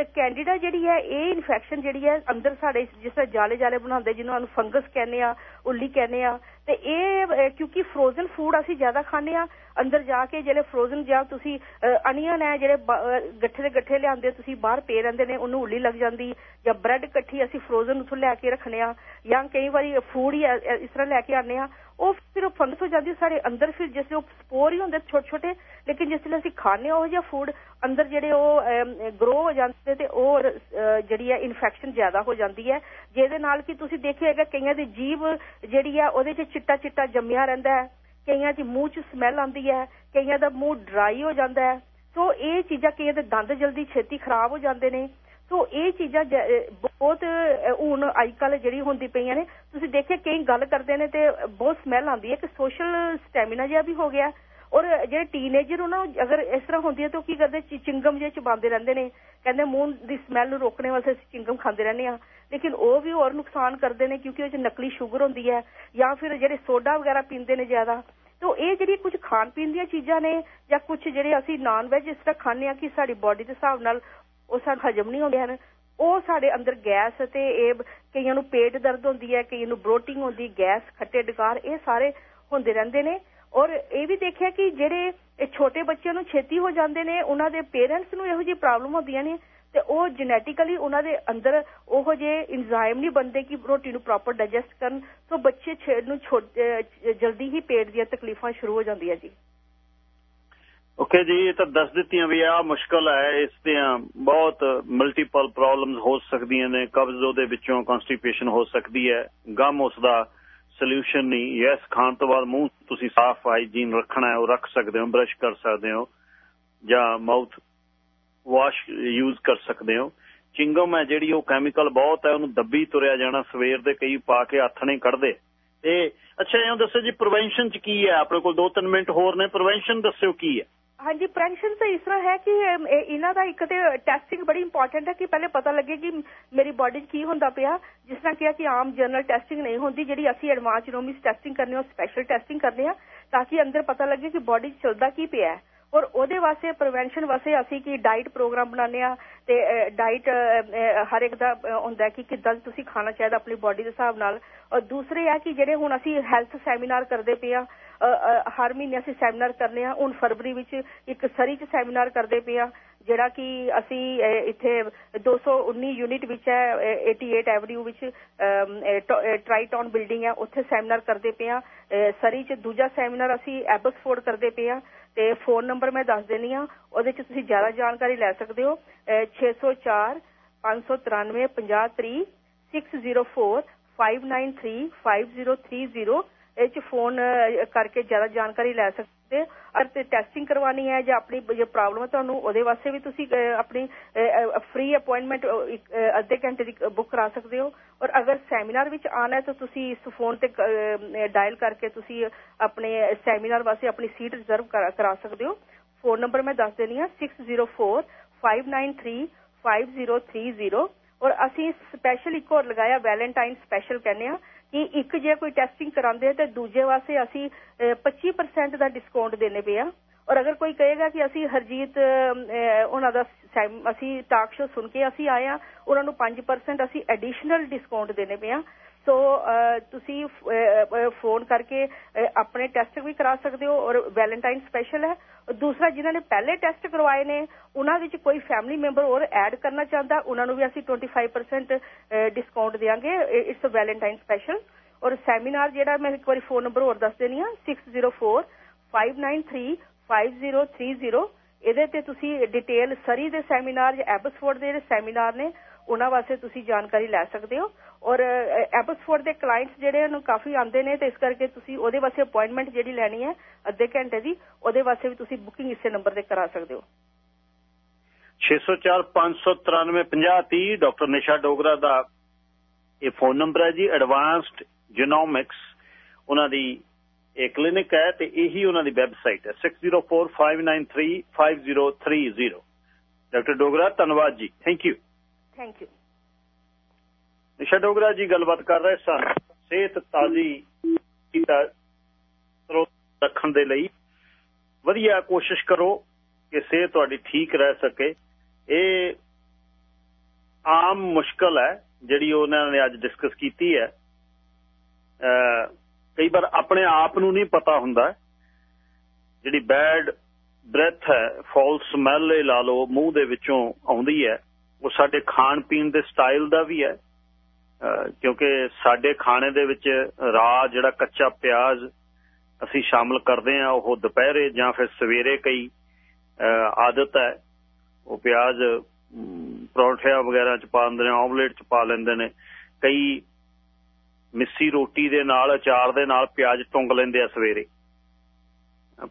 ਤੇ ਕੈਂਡੀਡਾ ਜਿਹੜੀ ਹੈ, ਇਹ ਇਨਫੈਕਸ਼ਨ ਜਿਹੜੀ ਹੈ ਅੰਦਰ ਸਾਡੇ ਜਿਸ ਤਰ੍ਹਾਂ ਜਾਲੇ ਜਾਲੇ ਬਣਾਉਂਦੇ, ਜਿਹਨੂੰ ਨੂੰ ਫੰਗਸ ਕਹਿੰਦੇ ਆ, ਉੱਲੀ ਕਹਿੰਦੇ ਆ ਤੇ ਇਹ ਕਿਉਂਕਿ ਫਰੋਜ਼ਨ ਫੂਡ ਅਸੀਂ ਜ਼ਿਆਦਾ ਖਾਂਦੇ ਆ ਅੰਦਰ ਜਾ ਕੇ ਜਿਹੜੇ ਫਰੋਜ਼ਨ ਜਾਂ ਤੁਸੀਂ ਅਨੀਅਨ ਹੈ, ਜਿਹੜੇ ਗੱਠੇ ਦੇ ਗੱਠੇ ਲਿਆਂਦੇ ਤੁਸੀਂ ਬਾਹਰ ਪੇ ਰਹਿੰਦੇ ਨੇ, ਉਹਨੂੰ ਉੱਲੀ ਲੱਗ ਜਾਂਦੀ, ਜਾਂ ਬ੍ਰੈਡ ਇਕੱਠੀ ਅਸੀਂ ਫਰੋਜ਼ਨ ਉਥੋਂ ਲੈ ਕੇ ਰੱਖਨੇ ਆ ਜਾਂ ਕਈ ਵਾਰੀ ਫੂਡ ਹੀ ਇਸ ਤਰ੍ਹਾਂ ਲੈ ਕੇ ਆਨੇ ਆ ਉਹ ਫਿਰ ਉਹ ਫੰਗਸ ਹੋ ਜਾਂਦੀ ਸਾਡੇ ਅੰਦਰ ਫਿਰ ਜਿਸ ਉਹ ਸਪੋਰ ਹੀ ਹੁੰਦੇ ਛੋਟੇ ਛੋਟੇ ਲੇਕਿਨ ਜਿਸ ਵੇਲੇ ਅਸੀਂ ਖਾਣੇ ਉਹ ਜਿਹਾ ਫੂਡ ਅੰਦਰ ਜਿਹੜੇ ਉਹ ਗਰੋ ਹੋ ਜਾਂਦੇ ਤੇ ਉਹ ਜਿਹੜੀ ਹੈ ਇਨਫੈਕਸ਼ਨ ਜ਼ਿਆਦਾ ਹੋ ਜਾਂਦੀ ਹੈ, ਜਿਹਦੇ ਨਾਲ ਕਿ ਤੁਸੀਂ ਦੇਖਿਆ ਹੈਗਾ ਕਈਆਂ ਦੀ ਜੀਭ ਜਿਹੜੀ ਹੈ, ਉਹਦੇ 'ਚ ਚਿੱਟਾ ਚਿੱਟਾ ਜੰਮਿਆ ਰਹਿੰਦਾ ਹੈ, ਕਈਆਂ ਦੀ ਮੂੰਹ 'ਚ ਸਮੈਲ ਆਉਂਦੀ ਹੈ, ਕਈਆਂ ਦਾ ਮੂੰਹ ਡਰਾਈ ਹੋ ਜਾਂਦਾ ਹੈ। ਸੋ ਇਹ ਚੀਜ਼ਾਂ ਕਈਆਂ ਦੇ ਦੰਦ ਜਲਦੀ ਛੇਤੀ ਖਰਾਬ ਹੋ ਜਾਂਦੇ ਨੇ। ਸੋ ਇਹ ਚੀਜ਼ਾਂ ਬਹੁਤ ਹੁਣ ਅੱਜਕੱਲ ਜਿਹੜੀ ਹੁੰਦੀ ਪਈਆਂ ਨੇ, ਤੁਸੀਂ ਦੇਖਿਆ ਕਈ ਗੱਲ ਕਰਦੇ ਨੇ ਤੇ ਬਹੁਤ ਸਮੈਲ ਆਉਂਦੀ ਹੈ ਕਿ ਸੋਸ਼ਲ ਸਟੈਮਿਨਾ ਜਿਹਾ ਵੀ ਹੋ ਗਿਆ। ਔਰ ਜਿਹੜੇ ਟੀਨੇਜਰ ਉਹਨਾਂ ਨੂੰ ਅਗਰ ਇਸ ਤਰ੍ਹਾਂ ਹੁੰਦੀ ਹੈ ਤਾਂ ਕੀ ਕਰਦੇ? ਚਿੰਗਮ ਜੇ ਚਬਾਉਂਦੇ ਰਹਿੰਦੇ ਨੇ। ਕਹਿੰਦੇ ਮੂੰਹ ਦੀ ਸਮੈਲ ਨੂੰ ਰੋਕਣੇ ਵਾਸਤੇ ਅਸੀਂ ਚਿੰਗਮ ਖਾਂਦੇ ਰਹਿੰਦੇ ਆ ਲੇਕਿਨ ਉਹ ਵੀ ਹੋਰ ਨੁਕਸਾਨ ਕਰਦੇ ਨੇ ਕਿਉਂਕਿ ਉਹ 'ਚ ਨਕਲੀ ਸ਼ੂਗਰ ਹੁੰਦੀ ਹੈ ਜਾਂ ਫਿਰ ਜਿਹੜੇ ਸੋਡਾ ਵਗੈਰਾ ਪੀਂਦੇ ਨੇ ਜ਼ਿਆਦਾ। ਤੋ ਇਹ ਜਿਹੜੀ ਕੁਝ ਖਾਣ ਪੀਣ ਦੀਆਂ ਚੀਜ਼ਾਂ ਨੇ ਜਾਂ ਕੁਝ ਜਿਹੜੇ ਅਸੀਂ ਨਾਨ ਵੈਜ ਇਸ ਤਰ੍ਹਾਂ ਖਾਂਦੇ ਆ ਕਿ ਸਾਡੀ ਬਾਡੀ ਦੇ ਹਿਸਾਬ ਨਾਲ ਉਹ ਸਾਨੂੰ ਹਜਮ ਨਹੀਂ ਹੁੰਦੇ ਹਨ, ਉਹ ਸਾਡੇ ਅੰਦਰ ਗੈਸ ਤੇ ਇਹ ਕਈਆਂ ਨੂੰ ਪੇਟ ਦਰਦ ਹੁੰਦੀ ਹੈ, ਕਈਆਂ ਨੂੰ ਬਲੋਟਿੰਗ ਹੁੰਦੀ, ਗੈਸ, ਖੱਟੇ ਡਕਾਰ, ਇਹ ਸਾਰੇ ਹੁੰਦੇ ਰਹਿੰਦੇ ਨੇ। ਔਰ ਇਹ ਵੀ ਦੇਖਿਆ ਕਿ ਜਿਹੜੇ ਛੋਟੇ ਬੱਚਿਆਂ ਨੂੰ ਛੇਤੀ ਹੋ ਜਾਂਦੇ ਨੇ, ਉਹਨਾਂ ਦੇ ਪੇਰੈਂਟਸ ਨੂੰ ਇਹੋ ਜਿਹੀ ਪ੍ਰੋਬਲਮ ਹੁੰਦੀਆਂ ਨੇ ਤੇ ਉਹ ਜੈਨੇਟਿਕਲੀ ਉਹਨਾਂ ਦੇ ਅੰਦਰ ਉਹੋ ਜੇ ਇੰਜ਼ਾਈਮ ਨਹੀਂ ਬਣਦੇ ਕਿ ਰੋਟੀ ਨੂੰ ਪ੍ਰੋਪਰ ਡਾਈਜੈਸਟ ਕਰਨ ਸੋ ਬੱਚੇ ਨੂੰ ਜਲਦੀ ਹੀ ਪੇਟ ਦੀਆਂ ਤਕਲੀਫਾਂ ਸ਼ੁਰੂ ਹੋ ਜਾਂਦੀਆਂ ਜੀ। ਓਕੇ ਜੀ, ਇਹ ਤਾਂ ਦੱਸ ਦਿੱਤੀਆਂ ਵੀ ਆ ਮੁਸ਼ਕਲ ਹੈ, ਇਸ ਦੀਆਂ ਬਹੁਤ ਮਲਟੀਪਲ ਪ੍ਰੋਬਲਮਸ ਹੋ ਸਕਦੀਆਂ ਨੇ, ਕਬਜ਼ ਉਹਦੇ ਵਿੱਚੋਂ ਕਨਸਟੀਪੇਸ਼ਨ ਹੋ ਸਕਦੀ ਹੈ, ਗਮ ਉਸ ਦਾ ਸੋਲੂਸ਼ਨ ਨਹੀਂ। ਯੈਸ ਖਾਣ ਤੋਂ ਬਾਅਦ ਮੂੰਹ ਤੁਸੀਂ ਸਾਫ਼ ਹਾਈਜੀਨ ਰੱਖਣਾ ਹੈ, ਉਹ ਰੱਖ ਸਕਦੇ ਹੋ ਬ੍ਰਸ਼ ਕਰ ਸਕਦੇ ਹੋ, ਜਾਂ ਮਾਊਥ ਵਾਸ਼ ਯੂਜ਼ ਕਰ ਸਕਦੇ ਹੋ। ਚਿੰਗਮ ਹੈ ਜਿਹੜੀ ਉਹ ਕੈਮੀਕਲ ਬਹੁਤ ਹੈ, ਉਹਨੂੰ ਦੱਬੀ ਤੁਰਿਆ ਜਾਣਾ, ਸਵੇਰ ਦੇ ਕਈ ਪਾ ਕੇ ਆਥਣੇ ਕੱਢਦੇ। ਇਹ ਅੱਛਾ ਇਹੋ ਦੱਸੋ ਜੀ ਪ੍ਰੀਵੈਂਸ਼ਨ ਚ ਕੀ ਹੈ? ਆਪਣੇ ਕੋਲ 2-3 ਮਿੰਟ ਹੋਰ ਨੇ ਪ੍ਰੀਵੈਂਸ਼ਨ ਦੱਸਿਓ ਕੀ ਹੈ? ਹਾਂਜੀ ਪ੍ਰੀਵੈਂਸ਼ਨ ਤਾਂ ਇਸ ਤਰ੍ਹਾਂ ਹੈ ਕਿ ਇਹਨਾਂ ਦਾ ਇੱਕ ਤੇ ਟੈਸਟਿੰਗ ਬੜੀ ਇੰਪੋਰਟੈਂਟ ਹੈ ਕਿ ਪਹਿਲੇ ਪਤਾ ਲੱਗੇ ਕਿ ਮੇਰੀ ਬਾਡੀ 'ਚ ਕੀ ਹੁੰਦਾ ਪਿਆ। ਜਿਸ ਤਰ੍ਹਾਂ ਕਿਹਾ ਕਿ ਆਮ ਜਨਰਲ ਟੈਸਟਿੰਗ ਨਹੀਂ ਹੁੰਦੀ, ਜਿਹੜੀ ਅਸੀਂ ਐਡਵਾਂਸ ਜੀਨੋਮਿਕਸ ਟੈਸਟਿੰਗ ਕਰਨੀ ਉਹ ਸਪੈਸ਼ਲ ਟੈਸਟਿੰਗ ਕਰਦੇ ਆ, ਤਾਂ ਕਿ ਅੰਦਰ ਪਤਾ ਲੱਗੇ ਕਿ ਬਾਡੀ 'ਚ ਚੱਲਦਾ ਕੀ ਪਿਆ ਹੈ। ਔਰ ਉਹਦੇ ਵਾਸਤੇ ਪ੍ਰੀਵੈਂਸ਼ਨ ਵਾਸਤੇ ਅਸੀਂ ਕੀ ਡਾਈਟ ਪ੍ਰੋਗਰਾਮ ਬਣਾਉਂਦੇ ਆ ਤੇ ਡਾਈਟ ਹਰ ਇੱਕ ਦਾ ਹੁੰਦਾ ਕਿ ਕਿੱਦਾਂ ਤੁਸੀਂ ਖਾਣਾ ਚਾਹੀਦਾ ਆਪਣੀ ਬਾਡੀ ਦੇ ਹਿਸਾਬ ਨਾਲ। ਔਰ ਦੂਸਰੇ ਆ ਕਿ ਜਿਹੜੇ ਹੁਣ ਅਸੀਂ ਹੈਲਥ ਸੈਮੀਨਾਰ ਕਰਦੇ ਪਏ ਆ ਹਰ ਮਹੀਨੇ ਅਸੀਂ ਸੈਮੀਨਾਰ ਕਰਨੇ ਆ ਹੁਣ ਫਰਵਰੀ ਵਿੱਚ ਇੱਕ ਸਰੀ ਚ ਸੈਮੀਨਾਰ ਕਰਦੇ ਪਏ ਆ ਜਿਹੜਾ ਕਿ ਅਸੀਂ ਇੱਥੇ 219 ਯੂਨਿਟ ਵਿੱਚ ਹੈ 88 ਐਵਨਿਊ ਵਿੱਚ ਟ੍ਰਾਈਟਾਊਨ ਬਿਲਡਿੰਗ ਹੈ, ਉੱਥੇ ਸੈਮੀਨਾਰ ਕਰਦੇ ਪਏ ਆ ਸਰੀ ਚ ਦੂਜਾ ਸੈਮੀਨਾਰ ਅਸੀਂ ਐਬਸਫੋਰਡ ਕਰਦੇ ਪਏ ਆ ਤੇ ਫੋਨ ਨੰਬਰ ਮੈਂ ਦੱਸ ਦੇਣੀ ਆ ਉਹਦੇ ਚ ਤੁਸੀਂ ਜ਼ਿਆਦਾ ਜਾਣਕਾਰੀ ਲੈ ਸਕਦੇ ਹੋ। 604 593 50 604 593 5030 ਇਹ ਚ ਫੋਨ ਕਰਕੇ ਜ਼ਿਆਦਾ ਜਾਣਕਾਰੀ ਲੈ ਸਕਦੇ ਅਰ ਤੇ ਟੈਸਟਿੰਗ ਕਰਵਾਣੀ ਹੈ ਜਾਂ ਆਪਣੀ ਜੇ ਪ੍ਰੋਬਲਮ ਹੈ ਤੁਹਾਨੂੰ ਉਹਦੇ ਵਾਸਤੇ ਵੀ ਤੁਸੀਂ ਆਪਣੀ ਫ੍ਰੀ ਅਪਾਇੰਟਮੈਂਟ ਅੱਧੇ ਘੰਟੇ ਦੀ ਬੁੱਕ ਕਰਾ ਸਕਦੇ ਹੋ। ਔਰ ਅਗਰ ਸੈਮੀਨਾਰ ਵਿੱਚ ਆਣਾ ਹੈ ਤਾਂ ਤੁਸੀਂ ਇਸ ਫੋਨ ਤੇ ਡਾਇਲ ਕਰਕੇ ਤੁਸੀਂ ਆਪਣੇ ਸੈਮੀਨਾਰ ਵਾਸਤੇ ਆਪਣੀ ਸੀਟ ਰਿਜ਼ਰਵ ਕਰਾ ਸਕਦੇ ਹੋ। ਫੋਨ ਨੰਬਰ ਮੈਂ ਦੱਸ ਦੇਣੀ ਆ 604 593 5030 ਔਰ ਅਸੀਂ ਸਪੈਸ਼ਲ ਇੱਕ ਹੋਰ ਲਗਾਇਆ ਵੈਲੈਂਟਾਈਨ ਸਪੈਸ਼ਲ ਕਹਿੰਦੇ ਆ ਕਿ ਇੱਕ ਜੇ ਕੋਈ ਟੈਸਟਿੰਗ ਕਰਾਉਂਦੇ ਤੇ ਦੂਜੇ ਵਾਸਤੇ ਅਸੀਂ 25% ਦਾ ਡਿਸਕਾਊਂਟ ਦੇਣੇ ਪਿਆ ਔਰ ਅਗਰ ਕੋਈ ਕਹੇਗਾ ਕਿ ਅਸੀਂ ਹਰਜੀਤ ਉਹਨਾਂ ਦਾ ਅਸੀਂ ਟਾਕ ਸ਼ੋ ਸੁਣ ਕੇ ਅਸੀਂ ਆਏ ਆ, ਉਹਨਾਂ ਨੂੰ 5% ਅਸੀਂ ਐਡੀਸ਼ਨਲ ਡਿਸਕਾਊਂਟ ਦੇਣੇ ਪਿਆ ਸੋ ਤੁਸੀਂ ਫੋਨ ਕਰਕੇ ਆਪਣੇ ਟੈਸਟ ਵੀ ਕਰਾ ਸਕਦੇ ਹੋ ਔਰ ਵੈਲੈਂਟਾਈਨ ਸਪੈਸ਼ਲ ਹੈ। ਦੂਸਰਾ, ਜਿਨ੍ਹਾਂ ਨੇ ਪਹਿਲੇ ਟੈਸਟ ਕਰਵਾਏ ਨੇ, ਉਹਨਾਂ ਵਿੱਚ ਕੋਈ ਫੈਮਿਲੀ ਮੈਂਬਰ ਹੋਰ ਐਡ ਕਰਨਾ ਚਾਹੁੰਦਾ, ਉਹਨਾਂ ਨੂੰ ਵੀ ਅਸੀਂ 25% ਡਿਸਕਾਊਂਟ ਦੇਵਾਂਗੇ ਇਟਸ ਅ ਵੈਲੈਂਟਾਈਨ ਸਪੈਸ਼ਲ। ਔਰ ਸੈਮੀਨਾਰ ਜਿਹੜਾ ਮੈਂ ਇੱਕ ਵਾਰੀ ਫੋਨ ਨੰਬਰ ਹੋਰ ਦੱਸ ਦੇਣੀ ਆ 604 593 5030 ਇਹਦੇ ਤੇ ਤੁਸੀਂ ਡਿਟੇਲ ਸਰੀ ਦੇ ਸੈਮੀਨਾਰ ਜਾਂ ਐਬਸਫੋਰਡ ਦੇ ਜਿਹੜੇ ਸੈਮੀਨਾਰ ਨੇ ਉਹਨਾਂ ਵਾਸਤੇ ਤੁਸੀਂ ਜਾਣਕਾਰੀ ਲੈ ਸਕਦੇ ਹੋ। ਔਰ ਐਬਸਫੋਰਡ ਦੇ ਕਲਾਇੰਟਸ ਜਿਹੜੇ ਨੂੰ ਕਾਫੀ ਆਉਂਦੇ ਨੇ, ਤੇ ਇਸ ਕਰਕੇ ਤੁਸੀਂ ਉਹਦੇ ਵਾਸਤੇ ਅਪਾਇੰਟਮੈਂਟ ਜਿਹੜੀ ਲੈਣੀ ਹੈ, ਅੱਧੇ ਘੰਟੇ ਦੀ, ਉਹਦੇ ਵਾਸਤੇ ਵੀ ਤੁਸੀਂ ਬੁਕਿੰਗ ਇਸੇ ਨੰਬਰ ਤੇ ਕਰਾ ਸਕਦੇ ਹੋ। 604 593 5030 ਡਾਕਟਰ ਨਿਸ਼ਾ ਡੋਗਰਾ ਦਾ ਇਹ ਫੋਨ ਨੰਬਰ ਹੈ ਜੀ ਐਡਵਾਂਸਡ ਜੀਨੋਮਿਕਸ ਉਹਨਾਂ ਦੀ ਇਹ ਕਲੀਨਿਕ ਹੈ ਤੇ ਇਹੀ ਉਹਨਾਂ ਦੀ ਵੈਬਸਾਈਟ ਹੈ 6045935030 ਡਾਕਟਰ ਡੋਗਰਾ, ਧੰਨਵਾਦ ਜੀ। Thank you thank you Nisha Dogra ji ਗੱਲਬਾਤ ਕਰ ਰਹੇ ਸਨ। ਸਿਹਤ ਤਾਜ਼ੀ ਕੀਤਾ ਸਰੋਤ ਰੱਖਣ ਦੇ ਲਈ। ਵਧੀਆ ਕੋਸ਼ਿਸ਼ ਕਰੋ ਕਿ ਸਿਹਤ ਤੁਹਾਡੀ ਠੀਕ ਰਹਿ ਸਕੇ। ਇਹ ਆਮ ਮੁਸ਼ਕਲ ਹੈ ਜਿਹੜੀ ਉਹਨਾਂ ਨੇ ਅੱਜ ਡਿਸਕਸ ਕੀਤੀ ਹੈ। ਕਈ ਵਾਰ ਆਪਣੇ ਆਪ ਨੂੰ ਨਹੀਂ ਪਤਾ ਹੁੰਦਾ। ਜਿਹੜੀ ਬੈਡ ਬ੍ਰੈਥ ਹੈ ਫਾਲ ਸਮੈਲ ਇਹ ਲਾ ਲਓ, ਮੂੰਹ ਦੇ ਵਿੱਚੋਂ ਆਉਂਦੀ ਹੈ। ਉਹ ਸਾਡੇ ਖਾਣ ਪੀਣ ਦੇ ਸਟਾਈਲ ਦਾ ਵੀ ਹੈ। ਕਿਉਂਕਿ ਸਾਡੇ ਖਾਣੇ ਦੇ ਵਿੱਚ ਰਾਜ ਜਿਹੜਾ ਕੱਚਾ ਪਿਆਜ਼ ਅਸੀਂ ਸ਼ਾਮਲ ਕਰਦੇ ਆ ਉਹ ਦੁਪਹਿਰੇ ਜਾਂ ਫਿਰ ਸਵੇਰੇ ਕਈ ਆਦਤ ਹੈ। ਉਹ ਪਿਆਜ਼ ਪਰੌਂਠਿਆਂ ਵਗੈਰਾ ਚ ਪਾ ਦਿੰਦੇ ਨੇ, ਆਮਲੇਟ ਚ ਪਾ ਲੈਂਦੇ ਨੇ। ਕਈ ਮਿੱਸੀ ਰੋਟੀ ਦੇ ਨਾਲ, ਅਚਾਰ ਦੇ ਨਾਲ ਪਿਆਜ਼ ਟੁੰਗ ਲੈਂਦੇ ਆ ਸਵੇਰੇ।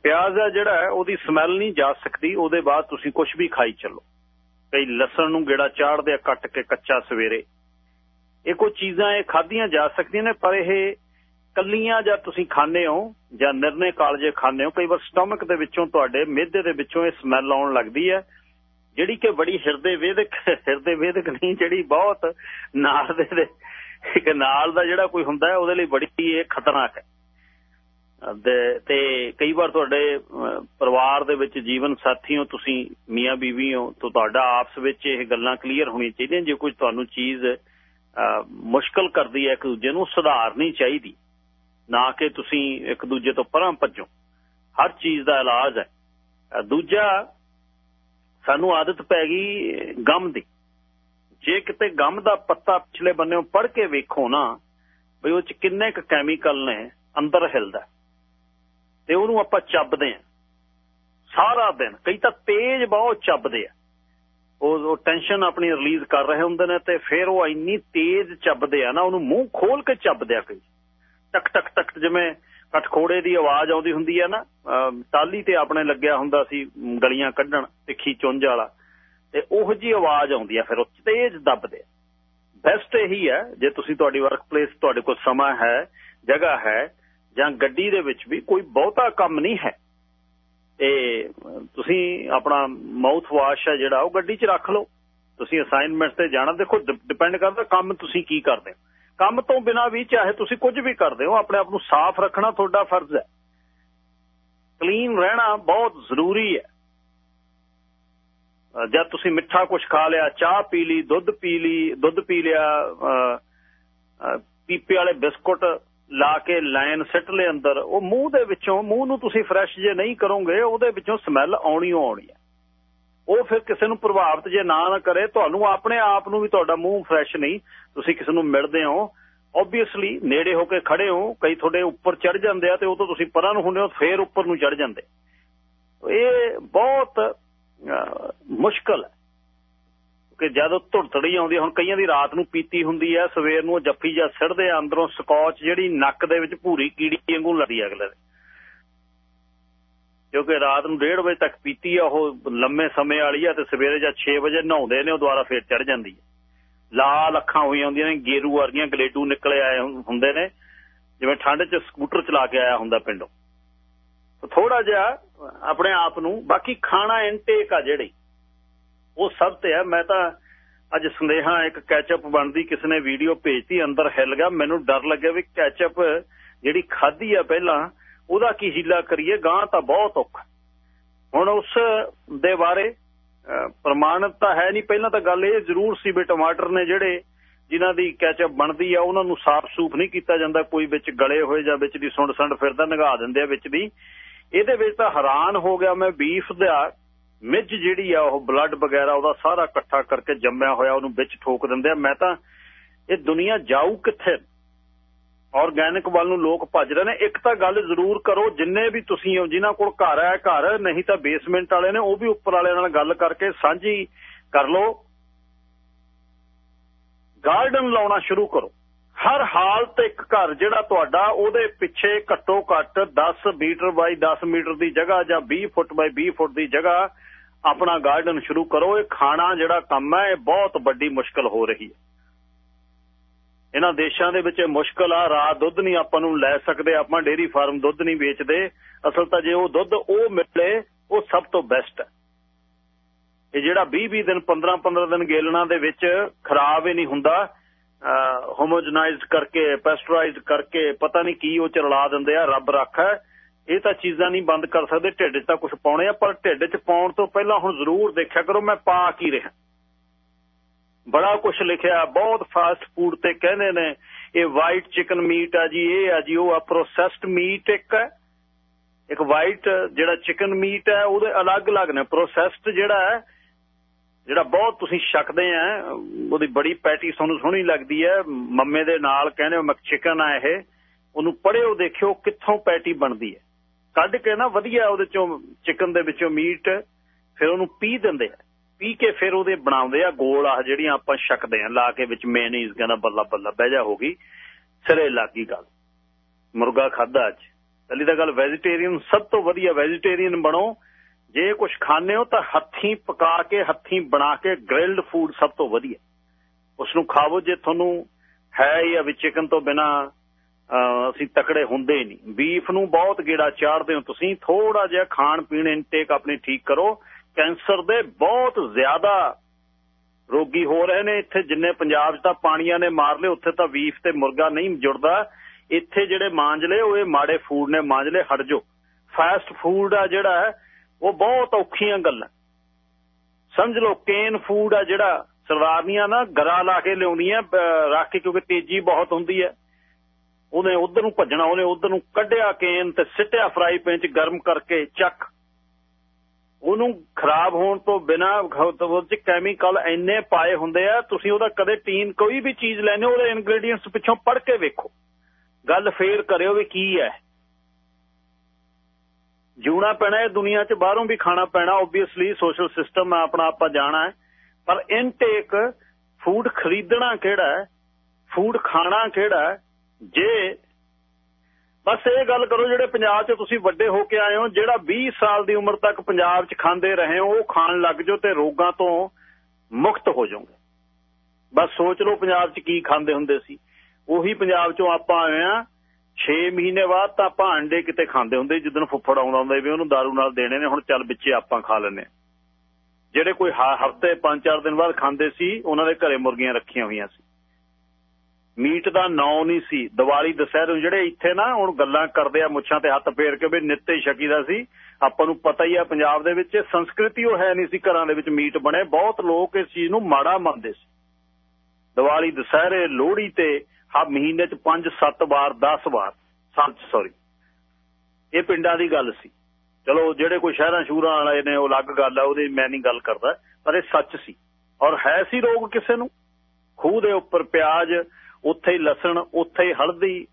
ਪਿਆਜ਼ ਦਾ ਜਿਹੜਾ ਉਹਦੀ ਸਮੈਲ ਨਹੀਂ ਜਾ ਸਕਦੀ, ਉਹਦੇ ਬਾਅਦ ਤੁਸੀਂ ਕੁਝ ਵੀ ਖਾਈ ਚੱਲੋ। ਕਈ ਲਸਣ ਨੂੰ ਗੇੜਾ ਚਾੜਦੇ ਆ, ਕੱਟ ਕੇ ਕੱਚਾ ਸਵੇਰੇ। ਇਹ ਕੋਈ ਚੀਜ਼ਾਂ, ਇਹ ਖਾਧੀਆਂ ਜਾ ਸਕਦੀਆਂ ਨੇ, ਪਰ ਇਹ ਕੱਲੀਆਂ ਜਾਂ ਤੁਸੀਂ ਖਾਣੇ ਹੋ, ਜਾਂ ਨਿਰਣੇ ਕਾਲਜੇ ਖਾਣੇ ਹੋ, ਕਈ ਵਾਰ ਸਟਮਕ ਦੇ ਵਿੱਚੋਂ ਤੁਹਾਡੇ ਮਿਹਦੇ ਦੇ ਵਿੱਚੋਂ ਇਹ ਸਮੈਲ ਆਉਣ ਲੱਗਦੀ ਹੈ। ਜਿਹੜੀ ਕਿ ਬੜੀ ਹਿਰਦੇ ਵੇਦਕ ਹਿਰਦੇ ਵੇਦਕ ਨਹੀਂ, ਜਿਹੜੀ ਬਹੁਤ ਨਾਲ ਦੇ ਇੱਕ ਨਾਲ ਦਾ ਜਿਹੜਾ ਕੋਈ ਹੁੰਦਾ ਉਹਦੇ ਲਈ ਬੜੀ ਇਹ ਖਤਰਨਾਕ ਹੈ। ਤੇ ਕਈ ਵਾਰ ਤੁਹਾਡੇ ਪਰਿਵਾਰ ਦੇ ਵਿੱਚ ਜੀਵਨ ਸਾਥੀ ਹੋ, ਤੁਸੀਂ ਮੀਆਂ ਬੀਵੀ ਹੋ, ਤਾਂ ਤੁਹਾਡਾ ਆਪਸ ਵਿੱਚ ਇਹ ਗੱਲਾਂ ਕਲੀਅਰ ਹੋਣੀਆਂ ਚਾਹੀਦੀਆਂ, ਜੇ ਕੋਈ ਤੁਹਾਨੂੰ ਚੀਜ਼ ਮੁਸ਼ਕਲ ਕਰਦੀ ਹੈ ਇੱਕ ਦੂਜੇ ਨੂੰ ਸੁਧਾਰਨੀ ਚਾਹੀਦੀ। ਨਾ ਕਿ ਤੁਸੀਂ ਇੱਕ ਦੂਜੇ ਤੋਂ ਪਰਾਂ ਭੱਜੋ। ਹਰ ਚੀਜ਼ ਦਾ ਇਲਾਜ ਹੈ। ਦੂਜਾ, ਸਾਨੂੰ ਆਦਤ ਪੈ ਗਈ ਗਮ ਦੀ। ਜੇ ਕਿਤੇ ਗਮ ਦਾ ਪੱਤਾ ਪਿਛਲੇ ਬੰਨੇੋਂ ਪੜ ਕੇ ਵੇਖੋ ਨਾ ਬਈ ਉਹ ਚ ਕਿੰਨੇ ਕ ਕੈਮੀਕਲ ਨੇ, ਅੰਦਰ ਹਿਲਦਾ। ਤੇ ਉਹਨੂੰ ਆਪਾਂ ਚੱਬਦੇ ਆ। ਸਾਰਾ ਦਿਨ। ਕਈ ਤਾਂ ਤੇਜ਼ ਬਹੁਤ ਚੱਬਦੇ ਆ। ਉਹ ਉਹ ਟੈਨਸ਼ਨ ਆਪਣੀ ਰਿਲੀਜ਼ ਕਰ ਰਹੇ ਹੁੰਦੇ ਨੇ ਤੇ ਫਿਰ ਉਹ ਇੰਨੀ ਤੇਜ਼ ਚੱਬਦੇ ਆ ਨਾ, ਉਹਨੂੰ ਮੂੰਹ ਖੋਲ ਕੇ ਚੱਬਦੇ ਆ ਕਈ। ਟਕ ਟਕ ਟਕ ਜਿਵੇਂ ਕਟਖੋੜੇ ਦੀ ਆਵਾਜ਼ ਆਉਂਦੀ ਹੁੰਦੀ ਹੈ ਨਾ ਟਾਲੀ ਤੇ ਆਪਣੇ ਲੱਗਿਆ ਹੁੰਦਾ ਸੀ ਗਲੀਆਂ ਕੱਢਣ, ਤਿੱਖੀ ਚੁੰਝ ਵਾਲਾ। ਤੇ ਉਹ ਜੀ ਆਵਾਜ਼ ਆਉਂਦੀ ਆ, ਫਿਰ ਉਹ ਤੇਜ਼ ਦੱਬਦੇ ਬੈਸਟ ਇਹੀ ਹੈ ਜੇ ਤੁਸੀਂ ਤੁਹਾਡੀ ਵਰਕ ਪਲੇਸ ਤੁਹਾਡੇ ਕੋਲ ਸਮਾਂ ਹੈ, ਜਗ੍ਹਾ ਹੈ ਜਾਂ ਗੱਡੀ ਦੇ ਵਿੱਚ ਵੀ ਕੋਈ ਬਹੁਤਾ ਕੰਮ ਨਹੀਂ ਹੈ। ਇਹ ਤੁਸੀਂ ਆਪਣਾ ਮਾਊਥ ਵਾਸ਼ ਹੈ ਜਿਹੜਾ, ਉਹ ਗੱਡੀ 'ਚ ਰੱਖ ਲਓ। ਤੁਸੀਂ ਅਸਾਈਨਮੈਂਟ ਤੇ ਜਾਣਾ, ਦੇਖੋ ਡਿਪੈਂਡ ਕਰਦਾ ਕੰਮ ਤੁਸੀਂ ਕੀ ਕਰਦੇ ਹੋ। ਕੰਮ ਤੋਂ ਬਿਨਾ ਵੀ ਚਾਹੇ ਤੁਸੀਂ ਕੁਝ ਵੀ ਕਰਦੇ ਹੋ, ਆਪਣੇ ਆਪ ਨੂੰ ਸਾਫ਼ ਰੱਖਣਾ ਤੁਹਾਡਾ ਫਰਜ਼ ਹੈ। ਕਲੀਨ ਰਹਿਣਾ ਬਹੁਤ ਜ਼ਰੂਰੀ ਹੈ। ਜਦ ਤੁਸੀਂ ਮਿੱਠਾ ਕੁਝ ਖਾ ਲਿਆ, ਚਾਹ ਪੀ ਲਈ, ਦੁੱਧ ਪੀ ਲਈ, ਦੁੱਧ ਪੀ ਲਿਆ ਪੀਪੇ ਵਾਲੇ ਬਿਸਕੁਟ ਲਾ ਕੇ ਲਾਈਨ ਸਿੱਟ ਲੈ ਅੰਦਰ, ਉਹ ਮੂੰਹ ਦੇ ਵਿੱਚੋਂ, ਮੂੰਹ ਨੂੰ ਤੁਸੀਂ ਫਰੈਸ਼ ਜੇ ਨਹੀਂ ਕਰੋਗੇ, ਉਹਦੇ ਵਿੱਚੋਂ ਸਮੈਲ ਆਉਣੀ ਆਉਣੀ ਹੈ ਉਹ ਫਿਰ ਕਿਸੇ ਨੂੰ ਪ੍ਰਭਾਵਿਤ ਜੇ ਨਾ ਕਰੇ, ਤੁਹਾਨੂੰ ਆਪਣੇ ਆਪ ਨੂੰ ਵੀ ਤੁਹਾਡਾ ਮੂੰਹ ਫਰੈਸ਼ ਨਹੀਂ, ਤੁਸੀਂ ਕਿਸੇ ਨੂੰ ਮਿਲਦੇ ਹੋ। ਆਬਵੀਅਸਲੀ ਨੇੜੇ ਹੋ ਕੇ ਖੜੇ ਹੋ, ਕਈ ਤੁਹਾਡੇ ਉੱਪਰ ਚੜ ਜਾਂਦੇ ਆ ਤੇ ਉਹ ਤੋਂ ਤੁਸੀਂ ਪਰਾਂ ਨੂੰ ਹੁੰਦੇ ਹੋ, ਫੇਰ ਉੱਪਰ ਨੂੰ ਚੜ ਜਾਂਦੇ। ਇਹ ਬਹੁਤ ਮੁਸ਼ਕਲ ਹੈ। ਕਿ ਜਦੋਂ ਧੁਰਤੜੀ ਆਉਂਦੀ ਹੁਣ ਕਈਆਂ ਦੀ ਰਾਤ ਨੂੰ ਪੀਤੀ ਹੁੰਦੀ ਹੈ, ਸਵੇਰ ਨੂੰ ਜੱਫੀ ਜਾਂ ਸਿੜਦੇ ਅੰਦਰੋਂ ਸਕੌਚ ਜਿਹੜੀ ਨੱਕ ਦੇ ਵਿੱਚ ਭੂਰੀ ਕੀੜੀ ਵਾਂਗੂ ਲੜੀ ਅਗਲੇ ਦੇ ਕਿਉਂਕਿ ਰਾਤ ਨੂੰ 1:30 ਵਜੇ ਤੱਕ ਪੀਤੀ ਆ, ਉਹ ਲੰਮੇ ਸਮੇਂ ਵਾਲੀ ਆ ਤੇ ਸਵੇਰੇ ਜਾਂ 6 ਵਜੇ ਨਹਾਉਂਦੇ ਨੇ, ਉਹ ਦੁਬਾਰਾ ਫੇਰ ਚੜ ਜਾਂਦੀ ਹੈ ਲਾਲ ਅੱਖਾਂ ਹੋਈਆਂ ਹੁੰਦੀਆਂ ਨੇ, ਗੇਰੂ ਵਰਗੀਆਂ ਗਲੇਡੂ ਨਿਕਲੇ ਆਏ ਹੁੰਦੇ ਨੇ, ਜਿਵੇਂ ਠੰਡ 'ਚ ਸਕੂਟਰ ਚਲਾ ਕੇ ਆਇਆ ਹੁੰਦਾ ਪਿੰਡੋਂ। ਥੋੜਾ ਜਿਹਾ ਆਪਣੇ ਆਪ ਨੂੰ, ਬਾਕੀ ਖਾਣਾ ਇਨਟੇਕ ਆ ਜਿਹੜੀ ਉਹ ਸਭ ਤੇ ਹੈ। ਮੈਂ ਤਾਂ ਅੱਜ ਸੰਦੇਹਾ ਇੱਕ ਕੈਚਅਪ ਬਣਦੀ ਕਿਸ ਨੇ ਵੀਡੀਓ ਭੇਜਤੀ, ਅੰਦਰ ਹਿੱਲ ਗਿਆ। ਮੈਨੂੰ ਡਰ ਲੱਗਿਆ ਵੀ ਕੈਚਅਪ ਜਿਹੜੀ ਖਾਧੀ ਆ ਪਹਿਲਾਂ, ਉਹਦਾ ਕੀ ਹੀਲਾ ਕਰੀਏ? ਗਾਂ ਤਾਂ ਬਹੁਤ ਔਖਾ। ਹੁਣ ਉਸ ਦੇ ਬਾਰੇ ਪ੍ਰਮਾਣਿਤ ਤਾਂ ਹੈ ਨਹੀਂ। ਪਹਿਲਾਂ ਤਾਂ ਗੱਲ ਇਹ ਜ਼ਰੂਰ ਸੀ ਵੀ ਟਮਾਟਰ ਨੇ ਜਿਹੜੇ ਜਿਨ੍ਹਾਂ ਦੀ ਕੈਚਅਪ ਬਣਦੀ ਆ, ਉਹਨਾਂ ਨੂੰ ਸਾਫ਼ ਸੂਫ ਨਹੀਂ ਕੀਤਾ ਜਾਂਦਾ। ਕੋਈ ਵਿੱਚ ਗਲੇ ਹੋਏ ਜਾਂ ਵਿੱਚ ਦੀ ਸੁੰਡ ਸੰਡ ਫਿਰਦਾ, ਨਗਾ ਦਿੰਦੇ ਆ ਵਿੱਚ ਦੀ। ਇਹਦੇ ਵਿੱਚ ਤਾਂ ਹੈਰਾਨ ਹੋ ਗਿਆ ਮੈਂ। ਬੀਫ ਦਾ ਮਿੱਝ ਜਿਹੜੀ ਆ, ਉਹ ਬਲੱਡ ਵਗੈਰਾ ਉਹਦਾ ਸਾਰਾ ਇਕੱਠਾ ਕਰਕੇ ਜੰਮਿਆ ਹੋਇਆ, ਉਹਨੂੰ ਵਿੱਚ ਠੋਕ ਦਿੰਦੇ ਆ। ਮੈਂ ਤਾਂ ਇਹ ਦੁਨੀਆ ਜਾਊ ਕਿੱਥੇ? ਆਰਗੈਨਿਕ ਵੱਲ ਨੂੰ ਲੋਕ ਭੱਜ ਰਹੇ ਨੇ। ਇੱਕ ਤਾਂ ਗੱਲ ਜ਼ਰੂਰ ਕਰੋ, ਜਿੰਨੇ ਵੀ ਤੁਸੀਂ ਹੋ, ਜਿਨ੍ਹਾਂ ਕੋਲ ਘਰ ਹੈ, ਘਰ, ਨਹੀਂ ਤਾਂ ਬੇਸਮੈਂਟ ਵਾਲੇ ਨੇ, ਉਹ ਵੀ ਉੱਪਰ ਵਾਲਿਆਂ ਨਾਲ ਗੱਲ ਕਰਕੇ ਸਾਂਝੀ ਕਰ ਲਓ। ਗਾਰਡਨ ਲਾਉਣਾ ਸ਼ੁਰੂ ਕਰੋ। ਹਰ ਹਾਲਤ ਇੱਕ ਘਰ ਜਿਹੜਾ ਤੁਹਾਡਾ, ਉਹਦੇ ਪਿੱਛੇ ਘੱਟੋ ਘੱਟ 10 ਮੀਟਰ ਬਾਈ 10 ਮੀਟਰ ਦੀ ਜਗ੍ਹਾ ਜਾਂ 20 ਫੁੱਟ ਬਾਈ 20 ਫੁੱਟ ਦੀ ਜਗ੍ਹਾ ਆਪਣਾ ਗਾਰਡਨ ਸ਼ੁਰੂ ਕਰੋ, ਇਹ ਖਾਣਾ ਜਿਹੜਾ ਕੰਮ ਹੈ, ਇਹ ਬਹੁਤ ਵੱਡੀ ਮੁਸ਼ਕਲ ਹੋ ਰਹੀ ਹੈ। ਇਹਨਾਂ ਦੇਸ਼ਾਂ ਦੇ ਵਿੱਚ ਮੁਸ਼ਕਲ ਆ ਰਾਤ ਦੁੱਧ ਨਹੀਂ ਆਪਾਂ ਨੂੰ ਲੈ ਸਕਦੇ, ਆਪਾਂ ਡੇਰੀ ਫਾਰਮ ਦੁੱਧ ਨਹੀਂ ਵੇਚਦੇ। ਅਸਲ ਤਾਂ ਜੇ ਉਹ ਦੁੱਧ ਉਹ ਮਿਲੇ, ਉਹ ਸਭ ਤੋਂ ਬੈਸਟ ਹੈ। ਇਹ ਜਿਹੜਾ 20 20 ਦਿਨ 15 15 ਦਿਨ ਗੇਲਣਾ ਦੇ ਵਿੱਚ ਖਰਾਬ ਹੀ ਨਹੀਂ ਹੁੰਦਾ। ਹੋਮੋਜਨਾਈਜ਼ਡ ਕਰਕੇ ਪੈਸਟਰਾਈਜ਼ਡ ਕਰਕੇ, ਪਤਾ ਨਹੀਂ ਕੀ ਉਹ ਚ ਰਲਾ ਦਿੰਦੇ ਆ, ਰੱਬ ਰੱਖਾ। ਇਹ ਤਾਂ ਚੀਜ਼ਾਂ ਨਹੀਂ ਬੰਦ ਕਰ ਸਕਦੇ, ਢਿੱਡ 'ਚ ਤਾਂ ਕੁਝ ਪਾਉਣੇ ਆ, ਪਰ ਢਿੱਡ 'ਚ ਪਾਉਣ ਤੋਂ ਪਹਿਲਾਂ ਹੁਣ ਜ਼ਰੂਰ ਦੇਖਿਆ ਕਰੋ, ਮੈਂ ਪਾ ਕੀ ਰਿਹਾ। ਬੜਾ ਕੁਝ ਲਿਖਿਆ, ਬਹੁਤ ਫਾਸਟ ਫੂਡ ਤੇ ਕਹਿੰਦੇ ਨੇ, ਇਹ ਵਾਈਟ ਚਿਕਨ ਮੀਟ ਆ ਜੀ, ਇਹ ਆ ਜੀ, ਉਹ ਆ ਪ੍ਰੋਸੈਸਡ ਮੀਟ ਇੱਕ ਹੈ। ਇੱਕ ਵਾਈਟ ਜਿਹੜਾ ਚਿਕਨ ਮੀਟ ਹੈ, ਉਹਦੇ ਅਲੱਗ-ਅਲੱਗ ਨੇ ਪ੍ਰੋਸੈਸਡ ਜਿਹੜਾ ਹੈ, ਜਿਹੜਾ ਬਹੁਤ ਤੁਸੀਂ ਛਕਦੇ ਆ, ਉਹਦੀ ਬੜੀ ਪੈਟੀ ਤੁਹਾਨੂੰ ਸੋਹਣੀ ਲੱਗਦੀ ਹੈ, ਮੰਮੇ ਦੇ ਨਾਲ ਕਹਿੰਦੇ ਮਕ ਚਿਕਨ ਆ ਇਹ, ਉਹਨੂੰ ਪੜਿਓ ਦੇਖਿਓ ਕਿੱਥੋਂ ਪੈਟੀ ਬਣਦੀ ਹੈ। ਕੱਢ ਕੇ ਨਾ ਵਧੀਆ ਉਹਦੇ ਚੋਂ ਚਿਕਨ ਦੇ ਵਿੱਚੋਂ ਮੀਟ, ਫਿਰ ਉਹਨੂੰ ਪੀ ਦਿੰਦੇ ਆ। ਪੀ ਕੇ ਫਿਰ ਉਹਦੇ ਬਣਾਉਂਦੇ ਆ ਗੋਲ ਆ ਜਿਹੜੀਆਂ ਆਪਾਂ ਛਕਦੇ ਆ, ਲਾ ਕੇ ਵਿੱਚ ਮੇਨੀਜ਼ ਕਹਿੰਦਾ ਬੱਲਾ ਬੱਲਾ, ਬਹਿ ਜਾ ਹੋ ਗਈ। ਸਿਰੇ ਲੱਗੀ ਗੱਲ। ਮੁਰਗਾ ਖਾਦਾ ਅੱਜ। ਪਹਿਲੀ ਤਾਂ ਗੱਲ ਵੈਜੀਟੇਰੀਅਨ ਸਭ ਤੋਂ ਵਧੀਆ ਵੈਜੀਟੇਰੀਅਨ ਬਣੋ। ਜੇ ਕੁਝ ਖਾਣੇ ਹੋ ਤਾਂ ਹੱਥੀਂ ਪਕਾ ਕੇ, ਹੱਥੀਂ ਬਣਾ ਕੇ ਗ੍ਰਿਲਡ ਫੂਡ ਸਭ ਤੋਂ ਵਧੀਆ। ਉਸ ਨੂੰ ਖਾਵੋ ਜੇ ਤੁਹਾਨੂੰ ਹੈ ਜਾਂ ਵੀ ਚਿਕਨ ਤੋਂ ਬਿਨਾ ਅਸੀਂ ਤਕੜੇ ਹੁੰਦੇ ਨਹੀਂ। ਬੀਫ ਨੂੰ ਬਹੁਤ ਗੇੜਾ ਚਾੜਦੇ ਹੋ ਤੁਸੀਂ। ਥੋੜਾ ਜਿਹਾ ਖਾਣ ਪੀਣ ਇਨਟੇਕ ਆਪਣੀ ਠੀਕ ਕਰੋ। ਕੈਂਸਰ ਦੇ ਬਹੁਤ ਜ਼ਿਆਦਾ ਰੋਗੀ ਹੋ ਰਹੇ ਨੇ। ਇੱਥੇ ਜਿੰਨੇ ਪੰਜਾਬ 'ਚ ਤਾਂ ਪਾਣੀਆਂ ਨੇ ਮਾਰ ਲਏ, ਉੱਥੇ ਤਾਂ ਬੀਫ ਤੇ ਮੁਰਗਾ ਨਹੀਂ ਜੁੜਦਾ। ਇੱਥੇ ਜਿਹੜੇ ਮਾਂਜਲੇ ਉਹ ਇਹ ਮਾੜੇ ਫੂਡ ਨੇ। ਮਾਂਜਲੇ ਹਟ ਜੋ ਫਾਸਟ ਫੂਡ ਆ ਜਿਹੜਾ ਉਹ ਬਹੁਤ ਔਖੀਆਂ ਗੱਲਾਂ। ਸਮਝ ਲਓ ਕੇਨ ਫੂਡ ਆ ਜਿਹੜਾ ਸਰਦਾਰਨੀਆਂ ਨਾ, ਗਰਾ ਲਾ ਕੇ ਲਿਆਉਂਦੀਆਂ ਰੱਖ ਕੇ, ਕਿਉਂਕਿ ਤੇਜ਼ੀ ਬਹੁਤ ਹੁੰਦੀ ਹੈ। ਉਹਨੇ ਉਧਰ ਨੂੰ ਭੱਜਣਾ, ਉਹਨੇ ਉਧਰ ਨੂੰ ਕੱਢਿਆ ਕੇਨ ਤੇ ਸਿੱਟਿਆ ਫਰਾਈ ਪੈਨ 'ਚ ਗਰਮ ਕਰਕੇ ਚੱਕ। ਉਹਨੂੰ ਖਰਾਬ ਹੋਣ ਤੋਂ ਬਿਨਾ ਉਹ 'ਚ ਕੈਮੀਕਲ ਇੰਨੇ ਪਾਏ ਹੁੰਦੇ ਆ, ਤੁਸੀਂ ਉਹਦਾ ਕਦੇ ਟੀਨ ਕੋਈ ਵੀ ਚੀਜ਼ ਲੈਣੇ ਉਹਦੇ ਇਨਗਰੀਡੀਅੰਟਸ ਪਿੱਛੋਂ ਪੜ੍ਹ ਕੇ ਵੇਖੋ। ਗੱਲ ਫੇਰ ਕਰਿਓ ਵੀ ਕੀ ਹੈ। ਜਿਉਣਾ ਪੈਣਾ ਇਹ ਦੁਨੀਆ 'ਚ, ਬਾਹਰੋਂ ਵੀ ਖਾਣਾ ਪੈਣਾ ਆਬਵੀਅਸਲੀ ਸੋਸ਼ਲ ਸਿਸਟਮ ਆ, ਆਪਣਾ ਆਪਾਂ ਜਾਣਾ ਹੈ। ਪਰ ਇਨਟੇਕ ਫੂਡ ਖਰੀਦਣਾ ਕਿਹੜਾ ਹੈ? ਫੂਡ ਖਾਣਾ ਕਿਹੜਾ ਹੈ? ਜੇ ਬਸ ਇਹ ਗੱਲ ਕਰੋ ਜਿਹੜੇ ਪੰਜਾਬ 'ਚ ਤੁਸੀਂ ਵੱਡੇ ਹੋ ਕੇ ਆਏ ਹੋ, ਜਿਹੜਾ 20 ਸਾਲ ਦੀ ਉਮਰ ਤੱਕ ਪੰਜਾਬ 'ਚ ਖਾਂਦੇ ਰਹੇ ਹੋ, ਉਹ ਖਾਣ ਲੱਗ ਜਾਓ ਤੇ ਰੋਗਾਂ ਤੋਂ ਮੁਕਤ ਹੋ ਜਾਓਗੇ। ਬਸ ਸੋਚ ਲਓ ਪੰਜਾਬ 'ਚ ਕੀ ਖਾਂਦੇ ਹੁੰਦੇ ਸੀ। ਉਹੀ ਪੰਜਾਬ 'ਚੋਂ ਆਪਾਂ ਆਏ ਆ 6 ਮਹੀਨੇ ਬਾਅਦ ਤਾਂ ਆਪਾਂ ਅੰਡੇ ਕਿਤੇ ਖਾਂਦੇ ਹੁੰਦੇ ਜਿੱਦਣ ਫੁੱਫੜ ਆਉਂਦਾ ਹੁੰਦਾ ਵੀ ਉਹਨੂੰ दारू ਨਾਲ ਦੇਣੇ ਨੇ, ਹੁਣ ਚੱਲ ਵਿੱਚੇ ਆਪਾਂ ਖਾ ਲੈਨੇ ਜਿਹੜੇ ਕੋਈ ਹਫ਼ਤੇ 5-4 ਦਿਨ ਬਾਅਦ ਖਾਂਦੇ ਸੀ, ਉਹਨਾਂ ਦੇ ਘਰੇ ਮੁਰਗੀਆਂ ਰੱਖੀਆਂ ਹੋਈਆਂ ਸੀ। ਮੀਟ ਦਾ ਨਾਂ ਨਹੀਂ ਸੀ। ਦੀਵਾਲੀ ਦਸਹਿਰੇ ਜਿਹੜੇ ਇੱਥੇ ਨਾ ਹੁਣ ਗੱਲਾਂ ਕਰਦੇ ਆ ਮੁੱਛਾਂ ਤੇ ਹੱਥ ਫੇਰ ਕੇ ਵੀ ਨਿੱਤੇ ਸ਼ਕੀਦਾ ਸੀ। ਆਪਾਂ ਨੂੰ ਪਤਾ ਹੀ ਆ ਪੰਜਾਬ ਦੇ ਵਿੱਚ ਸੰਸਕ੍ਰਿਤੀ ਉਹ ਹੈ ਨਹੀਂ ਸੀ ਘਰਾਂ ਦੇ ਵਿੱਚ ਮੀਟ ਬਣੇ। ਬਹੁਤ ਲੋਕ ਇਸ ਚੀਜ਼ ਨੂੰ ਮਾੜਾ ਮੰਨਦੇ ਸੀ। ਦੀਵਾਲੀ ਦਸਹਿਰੇ ਲੋਹੜੀ ਤੇ ਹਰ ਮਹੀਨੇ 'ਚ 5-7 ਵਾਰ 10 ਵਾਰ ਸੱਚ ਸੌਰੀ ਇਹ ਪਿੰਡਾਂ ਦੀ ਗੱਲ ਸੀ। ਚਲੋ ਜਿਹੜੇ ਕੋਈ ਸ਼ਹਿਰਾਂ ਸ਼ੂਰਾਂ ਵਾਲੇ ਨੇ ਉਹ ਅਲੱਗ ਗੱਲ ਆ, ਉਹਦੀ ਮੈਂ ਨਹੀਂ ਗੱਲ ਕਰਦਾ। ਪਰ ਇਹ ਸੱਚ ਸੀ। ਔਰ ਹੈ ਸੀ ਰੋਗ ਕਿਸੇ ਨੂੰ? ਖੂਹ ਦੇ ਉੱਪਰ ਪਿਆਜ਼ ਉੱਥੇ ਹੀ ਲਸਣ ਉੱਥੇ ਹੀ ਹਲਦੀ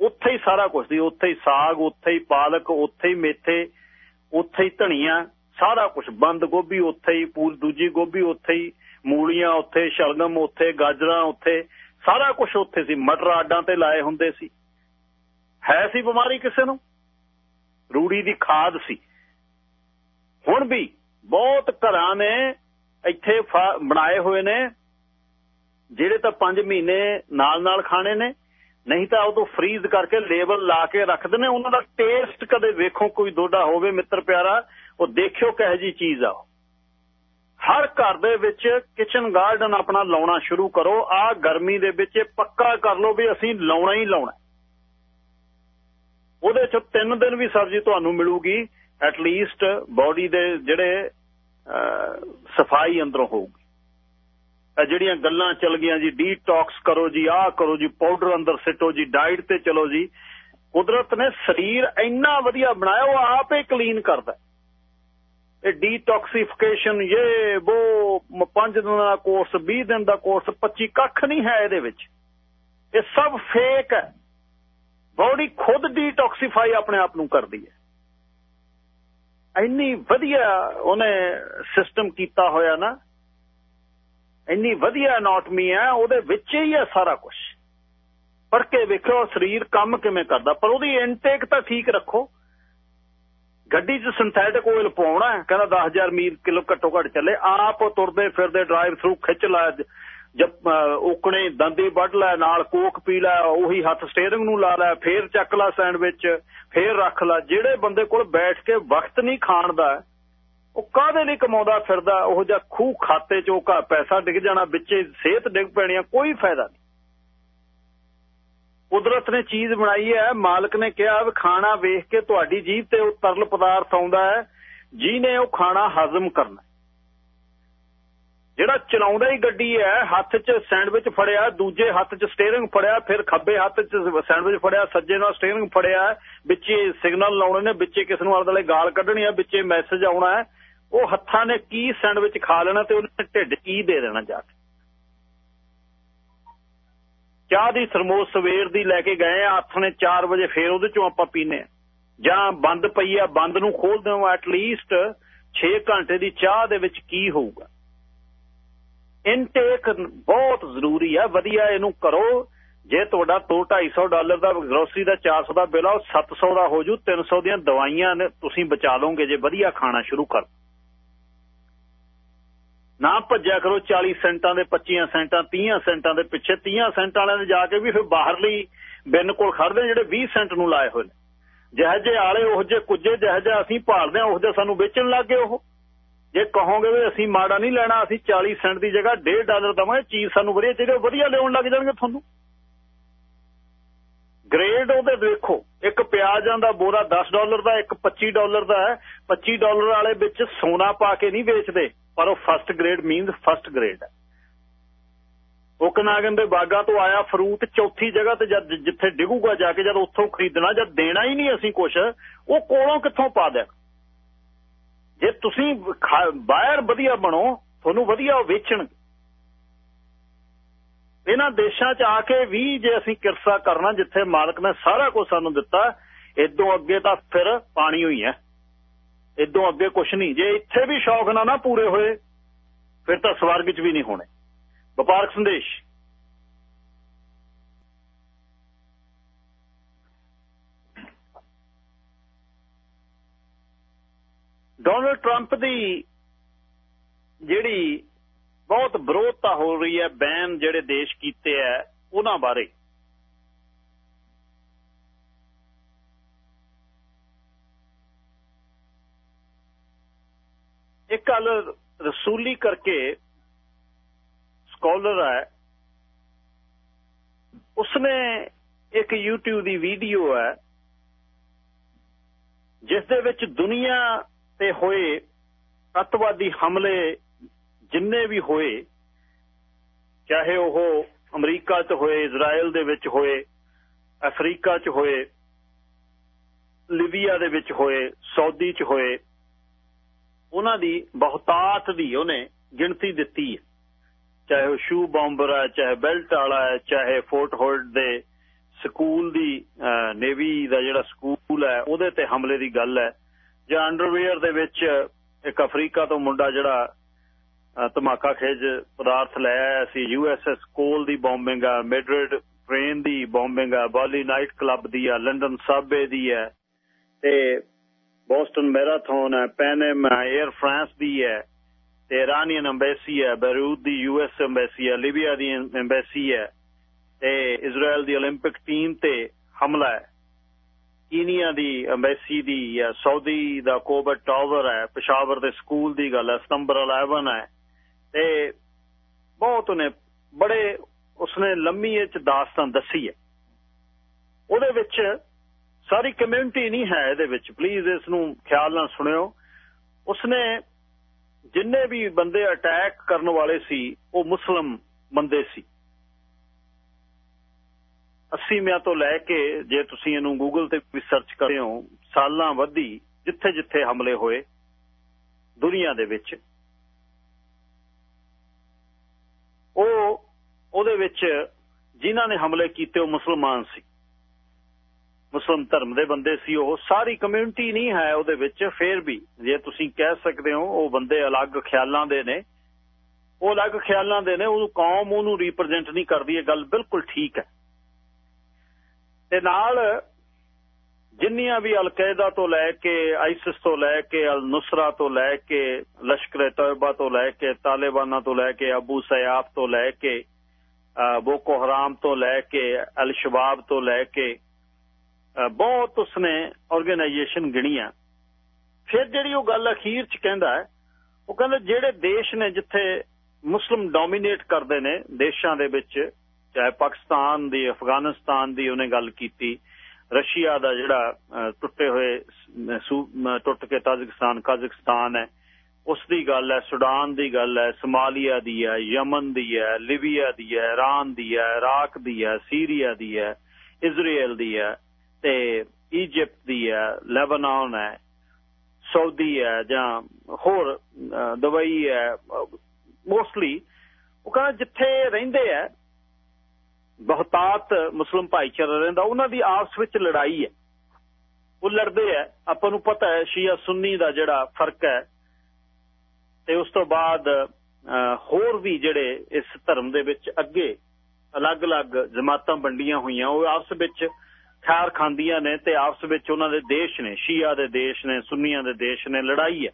ਉੱਥੇ ਹੀ ਸਾਰਾ ਕੁਝ ਸੀ ਉੱਥੇ ਹੀ ਸਾਗ ਉੱਥੇ ਹੀ ਪਾਲਕ ਉੱਥੇ ਹੀ ਮੇਥੇ ਉੱਥੇ ਹੀ ਧਨੀਆ ਸਾਰਾ ਕੁਝ ਬੰਦ ਗੋਭੀ ਉੱਥੇ ਹੀ ਪੂਰ ਦੂਜੀ ਗੋਭੀ ਉੱਥੇ ਹੀ ਮੂਲੀਆਂ ਉੱਥੇ ਸ਼ਲਗਮ ਉੱਥੇ ਗਾਜਰਾਂ ਉੱਥੇ ਸਾਰਾ ਕੁਝ ਉੱਥੇ ਸੀ ਮਟਰ ਆਡਾਂ ਤੇ ਲਾਏ ਹੁੰਦੇ ਸੀ ਹੈ ਸੀ ਬਿਮਾਰੀ ਕਿਸੇ ਨੂੰ ਰੂੜੀ ਦੀ ਖਾਦ ਸੀ ਹੁਣ ਵੀ ਬਹੁਤ ਘਰਾਂ ਨੇ ਇੱਥੇ ਬਣਾਏ ਹੋਏ ਨੇ ਜਿਹੜੇ ਤਾਂ 5 ਮਹੀਨੇ ਨਾਲ ਨਾਲ ਖਾਣੇ ਨੇ, ਨਹੀਂ ਤਾਂ ਉਹ ਤੋਂ ਫਰੀਜ਼ ਕਰਕੇ ਲੇਬਲ ਲਾ ਕੇ ਰੱਖਦੇ ਨੇ, ਉਹਨਾਂ ਦਾ ਟੇਸਟ ਕਦੇ ਵੇਖੋ ਕੋਈ ਦੋਡਾ ਹੋਵੇ ਮਿੱਤਰ ਪਿਆਰਾ, ਉਹ ਦੇਖਿਓ ਕਿਹੋ ਜੀ ਚੀਜ਼ ਆ ਹਰ ਘਰ ਦੇ ਵਿੱਚ ਕਿਚਨ ਗਾਰਡਨ ਆਪਣਾ ਲਾਉਣਾ ਸ਼ੁਰੂ ਕਰੋ ਆ ਗਰਮੀ ਦੇ ਵਿੱਚ ਪੱਕਾ ਕਰ ਲਓ ਵੀ ਅਸੀਂ ਲਾਉਣਾ ਹੀ ਲਾਉਣਾ। ਉਹਦੇ ਚ ਤਿੰਨ ਦਿਨ ਵੀ ਸਬਜ਼ੀ ਤੁਹਾਨੂੰ ਮਿਲੂਗੀ ਐਟ ਲੀਸਟ ਬਾਡੀ ਦੇ ਜਿਹੜੇ ਸਫ਼ਾਈ ਅੰਦਰੋਂ ਹੋਊਗੀ। ਜਿਹੜੀਆਂ ਗੱਲਾਂ ਚੱਲ ਗਈਆਂ ਜੀ ਡੀਟੌਕਸ ਕਰੋ ਜੀ, ਆਹ ਕਰੋ ਜੀ ਪਾਊਡਰ ਅੰਦਰ ਸਿੱਟੋ ਜੀ ਡਾਈਟ ਤੇ ਚਲੋ ਜੀ। ਕੁਦਰਤ ਨੇ ਸਰੀਰ ਇੰਨਾ ਵਧੀਆ ਬਣਾਇਆ, ਉਹ ਆਪ ਆਪੇ ਕਲੀਨ ਕਰਦਾ। ਇਹ ਡੀਟੌਕਸੀਫਿਕੇਸ਼ਨ ਇਹ ਉਹ 5 ਦਿਨ ਦਾ ਕੋਰਸ 20 ਦਿਨ ਦਾ ਕੋਰਸ 25 ਕੱਖ ਨਹੀਂ ਹੈ ਇਹਦੇ ਵਿੱਚ। ਇਹ ਸਭ ਫੇਕ ਹੈ। ਬਾਡੀ ਖੁਦ ਡੀਟੌਕਸੀਫਾਈ ਆਪਣੇ ਆਪ ਨੂੰ ਕਰਦੀ ਹੈ। ਇੰਨੀ ਵਧੀਆ ਉਹਨੇ ਸਿਸਟਮ ਕੀਤਾ ਹੋਇਆ ਨਾ ਇੰਨੀ ਵਧੀਆ ਐਨਾਟਮੀ ਹੈ, ਉਹਦੇ ਵਿੱਚ ਹੀ ਹੈ ਸਾਰਾ ਕੁਝ ਪਰ ਕੇ ਵੇਖੋ ਸਰੀਰ ਕੰਮ ਕਿਵੇਂ ਕਰਦਾ, ਪਰ ਉਹਦੀ ਇਨਟੇਕ ਤਾਂ ਠੀਕ ਰੱਖੋ। ਗੱਡੀ 'ਚ ਸਿੰਥੈਟਿਕ ਆਇਲ ਪਾਉਣਾ ਕਹਿੰਦਾ 10000 ਮੀਲ ਕਿਲੋ ਘੱਟੋ ਘੱਟ ਚੱਲੇ, ਆਪ ਤੁਰਦੇ ਫਿਰਦੇ ਡਰਾਈਵ ਥਰੂ ਖਿੱਚ ਲਾ ਜਦ ਉਕਣੇ ਦੰਦੀ ਵੱਢ ਲੈ, ਨਾਲ ਕੋਕ ਪੀ ਲੈ, ਉਹੀ ਹੱਥ ਸਟੀਅਰਿੰਗ ਨੂੰ ਲਾ ਲੈ, ਫੇਰ ਚੱਕ ਲਾ ਸੈਂਡਵਿਚ ਫੇਰ ਰੱਖ ਲੈ, ਜਿਹੜੇ ਬੰਦੇ ਕੋਲ ਬੈਠ ਕੇ ਵਕਤ ਨਹੀਂ ਖਾਣ ਦਾ ਉਹ ਕਾਹਦੇ ਲਈ ਕਮਾਉਂਦਾ ਫਿਰਦਾ? ਉਹ ਜਿਹਾ ਖੂਹ ਖਾਤੇ 'ਚ ਉਹ ਪੈਸਾ ਡਿੱਗ ਜਾਣਾ, ਵਿੱਚੇ ਸਿਹਤ ਡਿੱਗ ਪੈਣੀ ਕੋਈ ਫਾਇਦਾ ਨਹੀਂ। ਕੁਦਰਤ ਨੇ ਚੀਜ਼ ਬਣਾਈ ਹੈ, ਮਾਲਕ ਨੇ ਕਿਹਾ ਵੀ ਖਾਣਾ ਵੇਖ ਕੇ ਤੁਹਾਡੀ ਜੀਭ ਤੇ ਉਹ ਤਰਲ ਪਦਾਰਥ ਆਉਂਦਾ ਹੈ, ਜਿਹਨੇ ਉਹ ਖਾਣਾ ਹਜ਼ਮ ਕਰਨਾ ਜਿਹੜਾ ਚਲਾਉਂਦਾ ਹੀ ਗੱਡੀ ਹੈ, ਹੱਥ 'ਚ ਸੈਂਡਵਿਚ ਫੜਿਆ, ਦੂਜੇ ਹੱਥ 'ਚ ਸਟੀਅਰਿੰਗ ਫੜਿਆ, ਫਿਰ ਖੱਬੇ ਹੱਥ 'ਚ ਸੈਂਡਵਿਚ ਫੜਿਆ, ਸੱਜੇ ਨਾਲ ਸਟੀਅਰਿੰਗ ਫੜਿਆ, ਵਿੱਚੇ ਸਿਗਨਲ ਲਾਉਣੇ ਨੇ, ਵਿੱਚੇ ਕਿਸ ਨੂੰ ਆਲੇ ਗਾਲ ਕੱਢਣੀ ਹੈ, ਵਿੱਚੇ ਮੈਸੇਜ ਆਉਣਾ ਹੈ ਉਹ ਹੱਥਾਂ ਨੇ ਕੀ ਸੈਂਡਵਿਚ ਖਾ ਲੈਣਾ ਤੇ ਉਹਨੇ ਢਿੱਡ ਕੀ ਦੇ ਦੇਣਾ ਜਾ ਕੇ। ਚਾਹ ਦੀ ਸਰਮੋਸ ਸਵੇਰ ਦੀ ਲੈ ਕੇ ਗਏ ਆ ਹੱਥ ਨੇ 4 ਵਜੇ ਫੇਰ ਉਹਦੇ ਚੋਂ ਆਪਾਂ ਪੀਨੇ ਆ। ਜਾਂ ਬੰਦ ਪਈ ਆ, ਬੰਦ ਨੂੰ ਖੋਲ ਦਿਓ ਐਟ ਲੀਸਟ 6 ਘੰਟੇ ਦੀ ਚਾਹ ਦੇ ਵਿੱਚ ਕੀ ਹੋਊਗਾ। ਇਨਟੇਕ ਬਹੁਤ ਜ਼ਰੂਰੀ ਆ, ਵਧੀਆ ਇਹਨੂੰ ਕਰੋ। ਜੇ ਤੁਹਾਡਾ 2-250 ਡਾਲਰ ਦਾ ਗਰੋਸਰੀ ਦਾ 400 ਦਾ ਬਿੱਲ ਆ, ਉਹ 700 ਦਾ ਹੋ ਜੂ 300 ਦੀਆਂ ਦਵਾਈਆਂ ਤੁਸੀਂ ਬਚਾ ਲਓਗੇ ਜੇ ਵਧੀਆ ਖਾਣਾ ਸ਼ੁਰੂ ਕਰ ਨਾ ਭੱਜਿਆ ਕਰੋ 40 ਸੈਂਟਾਂ ਦੇ 25 ਸੈਂਟਾਂ 30 ਸੈਂਟਾਂ ਦੇ ਪਿੱਛੇ 30 ਸੈਂਟਾਂ ਵਾਲਿਆਂ ਦੇ ਜਾ ਕੇ ਵੀ ਫਿਰ ਬਾਹਰਲੀ ਬਿੰਨ ਕੋਲ ਖੜਦੇ ਜਿਹੜੇ 20 ਸੈਂਟ ਨੂੰ ਲਾਏ ਹੋਏ ਨੇ। ਜਿਹੇ ਜੇ ਆਲੇ, ਉਹ ਜੇ ਕੁਝੇ ਜਿਹੋ ਜਿਹਾ ਅਸੀਂ ਭਾਲਦੇ ਆ ਉਹ ਜੇ ਸਾਨੂੰ ਵੇਚਣ ਲੱਗ ਗਏ ਉਹ। ਜੇ ਕਹੋਗੇ ਵੀ ਅਸੀਂ ਮਾੜਾ ਨਹੀਂ ਲੈਣਾ, ਅਸੀਂ 40 ਸੈਂਟ ਦੀ ਜਗ੍ਹਾ 1.5 ਡਾਲਰ ਦਵਾਂਗੇ ਚੀਜ਼ ਸਾਨੂੰ ਵਧੀਆ ਚਾਹੀਦੀ ਵਧੀਆ ਲਿਆਉਣ ਲੱਗ ਜਾਣਗੇ ਤੁਹਾਨੂੰ। ਗ੍ਰੇਡ ਉਹਦੇ ਦੇਖੋ, ਇੱਕ ਪਿਆਜ਼ਾਂ ਦਾ ਬੋਰਾ 10 ਡਾਲਰ ਦਾ, ਇੱਕ 25 ਡਾਲਰ ਦਾ ਹੈ। 25 ਡਾਲਰ ਵਾਲੇ ਵਿੱਚ ਸੋਨਾ ਪਾ ਕੇ ਨਹੀਂ ਵੇਚਦੇ। ਪਰ ਉਹ first grade means first grade ਹੈ ਓਕਨਾਗਨ ਦੇ ਬਾਗਾਂ ਤੋਂ ਆਇਆ ਫਰੂਟ ਚੌਥੀ ਜਗ੍ਹਾ ਤੇ ਜਦ ਜਿੱਥੇ ਡਿਗੂਗਾ ਜਾ ਕੇ ਜਦ ਉੱਥੋਂ ਖਰੀਦਣਾ ਜਦ ਦੇਣਾ ਹੀ ਨਹੀਂ ਅਸੀਂ ਕੁਛ, ਉਹ ਕੋਲੋਂ ਕਿੱਥੋਂ ਪਾ ਦੇ ਜੇ ਤੁਸੀਂ ਬਾਹਰ ਵਧੀਆ ਬਣੋ, ਤੁਹਾਨੂੰ ਵਧੀਆ ਵੇਚਣ। ਇਹਨਾਂ ਦੇਸ਼ਾਂ 'ਚ ਆ ਕੇ ਵੀ ਜੇ ਅਸੀਂ ਕਿਰਸਾ ਕਰਨਾ, ਜਿੱਥੇ ਮਾਲਕ ਨੇ ਸਾਰਾ ਕੁਝ ਸਾਨੂੰ ਦਿੱਤਾ ਇਦੋਂ ਅੱਗੇ ਤਾਂ ਫਿਰ ਪਾਣੀ ਹੋਈ ਹੈ। ਇਦੋਂ ਅੱਗੇ ਕੁਝ ਨਹੀਂ। ਜੇ ਇੱਥੇ ਵੀ ਸ਼ੌਕ ਨਾ ਨਾ ਪੂਰੇ ਹੋਏ, ਫਿਰ ਤਾਂ ਸਵਰਗ 'ਚ ਵੀ ਨਹੀਂ ਹੋਣੇ। ਵਪਾਰਕ ਸੰਦੇਸ਼। ਡੋਨਲਡ ਟਰੰਪ ਦੀ ਜਿਹੜੀ ਬਹੁਤ ਵਿਰੋਧਤਾ ਹੋ ਰਹੀ ਹੈ, ਬੈਨ ਜਿਹੜੇ ਦੇਸ਼ ਕੀਤੇ ਆ ਉਹਨਾਂ ਬਾਰੇ। ਇੱਕ ਗੱਲ ਰਸੂਲੀ ਕਰਕੇ ਸਕਾਲਰ ਹੈ, ਉਸਨੇ ਇੱਕ YouTube ਦੀ ਵੀਡੀਓ ਹੈ ਜਿਸ ਦੇ ਵਿੱਚ ਦੁਨੀਆ ਤੇ ਹੋਏ ਅੱਤਵਾਦੀ ਹਮਲੇ ਜਿੰਨੇ ਵੀ ਹੋਏ, ਚਾਹੇ ਉਹ ਅਮਰੀਕਾ 'ਚ ਹੋਏ ਇਜ਼ਰਾਈਲ ਦੇ ਵਿੱਚ ਹੋਏ, ਅਫਰੀਕਾ 'ਚ ਹੋਏ, ਲਿਬੀਆ ਦੇ ਵਿੱਚ ਹੋਏ, ਸਾਊਦੀ 'ਚ ਹੋਏ ਉਹਨਾਂ ਦੀ ਬਹੁਤਾਤ ਦੀ ਉਹਨੇ ਗਿਣਤੀ ਦਿੱਤੀ ਹੈ। ਚਾਹੇ ਉਹ ਸ਼ੂ ਬੰਬਰ ਹੈ, ਚਾਹੇ ਬੈਲਟ ਵਾਲਾ ਹੈ, ਚਾਹੇ ਫੋਰਟ ਹੋਲਡ ਦੇ ਸਕੂਲ ਦੀ ਨੇਵੀ ਦਾ ਜਿਹੜਾ ਸਕੂਲ ਹੈ, ਉਹਦੇ ਤੇ ਹਮਲੇ ਦੀ ਗੱਲ ਹੈ। ਜਾਂ ਅੰਡਰਵੇਅਰ ਦੇ ਵਿੱਚ ਇੱਕ ਅਫਰੀਕਾ ਤੋਂ ਮੁੰਡਾ ਜਿਹੜਾ ਧਮਾਕਾ ਖੇਜ ਪਦਾਰਥ ਲੈ ਆਇਆ ਸੀ ਯੂਐਸਐਸ ਕੋਲ ਦੀ ਬੰਬਿੰਗ ਆ ਮੈਡਰਿਡ ਟ੍ਰੇਨ ਦੀ ਬੰਬਿੰਗ ਆ ਬਾਲੀ ਨਾਈਟ ਕਲੱਬ ਦੀ ਆ ਲੰਡਨ ਸਾਬੇ ਦੀ ਹੈ। ਤੇ ਬੋਸਟਨ ਮੈਰਾਥਨ ਹੈ ਪੈਨਮ 에ਅਰ ਫਰਾਂਸ ਦੀ ਹੈ, ਤੇ ਇਰਾਨੀਅਨ ਐਮਬੈਸੀ ਹੈ ਬੈਰੂਤ ਦੀ ਯੂਐਸ ਐਮਬੈਸੀ ਹੈ ਲਿਬੀਆ ਦੀ ਐਮਬੈਸੀ ਹੈ, ਤੇ ਇਜ਼ਰਾਈਲ ਦੀ 올림픽 ਟੀਮ ਤੇ ਹਮਲਾ ਹੈ। ਕੀਨੀਆ ਦੀ ਐਮਬੈਸੀ ਦੀ ਹੈ ਸਾਊਦੀ ਦਾ ਕੋਬਰ ਟਾਵਰ ਹੈ ਪਸ਼ਾਵਰ ਦੇ ਸਕੂਲ ਦੀ ਗੱਲ ਹੈ ਸਤੰਬਰ 11 ਹੈ, ਤੇ ਬਹੁਤ ਨੇ, ਬੜੇ ਉਸਨੇ ਲੰਮੀ ਇਹ ਚ ਦਾਸਤਾਨ ਦੱਸੀ ਹੈ। ਉਹਦੇ ਵਿੱਚ ਸਾਰੀ ਕਮਿਊਨਿਟੀ ਨਹੀਂ ਹੈ ਇਹਦੇ ਵਿੱਚ। ਪਲੀਜ਼ ਇਸ ਨੂੰ ਖਿਆਲ ਨਾਲ ਸੁਣਿਓ। ਉਸਨੇ ਜਿੰਨੇ ਵੀ ਬੰਦੇ ਅਟੈਕ ਕਰਨ ਵਾਲੇ ਸੀ, ਉਹ ਮੁਸਲਮ ਬੰਦੇ ਸੀ। 80 ਤੋਂ ਲੈ ਕੇ ਜੇ ਤੁਸੀਂ ਇਹਨੂੰ ਗੂਗਲ ਤੇ ਵੀ ਸਰਚ ਕਰਦੇ ਹੋ, ਸਾਲਾਂ ਵਧੀ ਜਿੱਥੇ ਜਿੱਥੇ ਹਮਲੇ ਹੋਏ ਦੁਨੀਆ ਦੇ ਵਿੱਚ, ਉਹ ਉਹਦੇ ਵਿੱਚ ਜਿਨ੍ਹਾਂ ਨੇ ਹਮਲੇ ਕੀਤੇ ਉਹ ਮੁਸਲਮਾਨ ਸੀ। ਮੁਸਲਮ ਧਰਮ ਦੇ ਬੰਦੇ ਸੀ ਉਹ, ਸਾਰੀ ਕਮਿਊਨਿਟੀ ਨਹੀਂ ਹੈ ਉਹਦੇ ਵਿੱਚ, ਫੇਰ ਵੀ ਜੇ ਤੁਸੀਂ ਕਹਿ ਸਕਦੇ ਹੋ, ਉਹ ਬੰਦੇ ਅਲੱਗ ਖਿਆਲਾਂ ਦੇ ਨੇ। ਉਹ ਅਲੱਗ ਖਿਆਲਾਂ ਦੇ ਨੇ, ਉਹ ਕੌਮ ਉਹਨੂੰ ਰਿਪਰੈਜ਼ੈਂਟ ਨਹੀਂ ਕਰਦੀ, ਇਹ ਗੱਲ ਬਿਲਕੁਲ ਠੀਕ ਹੈ। ਤੇ ਨਾਲ ਜਿੰਨੀਆਂ ਵੀ ਅਲਕਾਇਦਾ ਤੋਂ ਲੈ ਕੇ, ਆਈਸਿਸ ਤੋਂ ਲੈ ਕੇ, ਅਲ-ਨੁਸਰਾ ਤੋਂ ਲੈ ਕੇ, ਲਸ਼ਕਰ ਤੌਬਾ ਤੋਂ ਲੈ ਕੇ, ਤਾਲਿਬਾਨਾਂ ਤੋਂ ਲੈ ਕੇ, ਅਬੂ ਸਯਾਫ ਤੋਂ ਲੈ ਕੇ ਬੋਕੋ ਹਰਾਮ ਤੋਂ ਲੈ ਕੇ ਅਲ-ਸ਼ਬਾਬ ਤੋਂ ਲੈ ਕੇ ਬਹੁਤ ਉਸਨੇ ਆਰਗੇਨਾਈਜੇਸ਼ਨ ਗਿਣੀਆਂ। ਫਿਰ ਜਿਹੜੀ ਉਹ ਗੱਲ ਅਖੀਰ ਚ ਕਹਿੰਦਾ ਹੈ, ਉਹ ਕਹਿੰਦਾ ਜਿਹੜੇ ਦੇਸ਼ ਨੇ ਜਿੱਥੇ ਮੁਸਲਮ ਡੋਮੀਨੇਟ ਕਰਦੇ ਨੇ ਦੇਸ਼ਾਂ ਦੇ ਵਿੱਚ, ਚਾਹੇ ਪਾਕਿਸਤਾਨ ਦੀ, ਅਫਗਾਨਿਸਤਾਨ ਦੀ ਉਹਨੇ ਗੱਲ ਕੀਤੀ, ਰਸ਼ੀਆ ਦਾ ਜਿਹੜਾ ਟੁੱਟੇ ਹੋਏ ਟੁੱਟ ਕੇ ਤਾਜ਼ਿਕਸਤਾਨ, ਕਾਜ਼ਕਿਸਤਾਨ ਹੈ ਉਸ ਦੀ ਗੱਲ ਹੈ, ਸੁਡਾਨ ਦੀ ਗੱਲ ਹੈ, ਸਮਾਲੀਆ ਦੀ ਹੈ, ਯਮਨ ਦੀ ਹੈ, ਲਿਬੀਆ ਦੀ ਹੈ, ਇਰਾਨ ਦੀ ਹੈ, ਇਰਾਕ ਦੀ ਹੈ, ਸੀਰੀਆ ਦੀ ਹੈ ਇਜ਼ਰਾਈਲ ਦੀ ਹੈ। ਤੇ ਇਜੀਪਟ ਦੀ ਹੈ ਲੈਬਨਾਨ ਹੈ ਸਾਊਦੀ ਹੈ, ਜਾਂ ਹੋਰ ਦੁਬਈ ਹੈ ਮੋਸਟਲੀ ਉਹ ਕਹਿੰਦਾ ਜਿੱਥੇ ਰਹਿੰਦੇ ਆ ਬਹੁਤਾਤ ਮੁਸਲਮ ਭਾਈਚਾਰਾ ਰਹਿੰਦਾ, ਉਹਨਾਂ ਦੀ ਆਪਸ ਵਿੱਚ ਲੜਾਈ ਹੈ। ਉਹ ਲੜਦੇ ਆ ਆਪਾਂ ਨੂੰ ਪਤਾ ਹੈ, ਸ਼ੀਆ ਸੁੰਨੀ ਦਾ ਜਿਹੜਾ ਫ਼ਰਕ ਹੈ, ਤੇ ਉਸ ਤੋਂ ਬਾਅਦ ਹੋਰ ਵੀ ਜਿਹੜੇ ਇਸ ਧਰਮ ਦੇ ਵਿੱਚ ਅੱਗੇ ਅਲੱਗ-ਅਲੱਗ ਜਮਾਤਾਂ ਵੰਡੀਆਂ ਹੋਈਆਂ, ਉਹ ਆਪਸ ਵਿੱਚ ਖੈਰ ਖਾਂਦੀਆਂ ਨੇ ਤੇ ਆਪਸ ਵਿੱਚ ਉਹਨਾਂ ਦੇ ਦੇਸ਼ ਨੇ, ਸ਼ੀਆ ਦੇ ਦੇਸ਼ ਨੇ, ਸੁੰਨੀਆਂ ਦੇ ਦੇਸ਼ ਨੇ ਲੜਾਈ ਹੈ।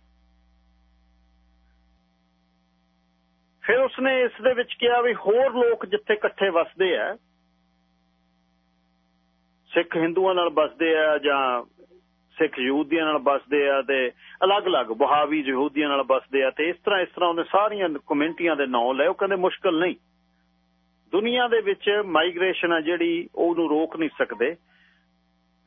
ਫਿਰ ਉਸਨੇ ਇਸ ਦੇ ਵਿੱਚ ਕਿਹਾ ਵੀ ਹੋਰ ਲੋਕ ਜਿੱਥੇ ਇਕੱਠੇ ਵਸਦੇ ਆ, ਸਿੱਖ ਹਿੰਦੂਆਂ ਨਾਲ ਵਸਦੇ ਆ ਜਾਂ ਸਿੱਖ ਯਹੂਦੀਆਂ ਨਾਲ ਵਸਦੇ ਆ ਤੇ ਅਲੱਗ-ਅਲੱਗ ਬਹਾਵੀ ਯਹੂਦੀਆਂ ਨਾਲ ਵਸਦੇ ਆ ਤੇ ਇਸ ਤਰ੍ਹਾਂ ਇਸ ਤਰ੍ਹਾਂ ਉਹਨੇ ਸਾਰੀਆਂ ਕਮਿਊਨਿਟੀਆਂ ਦੇ ਨਾਂ ਲਏ। ਉਹ ਕਹਿੰਦੇ ਮੁਸ਼ਕਲ ਨਹੀਂ। ਦੁਨੀਆ ਦੇ ਵਿੱਚ ਮਾਈਗ੍ਰੇਸ਼ਨ ਆ ਜਿਹੜੀ, ਉਹਨੂੰ ਰੋਕ ਨਹੀਂ ਸਕਦੇ।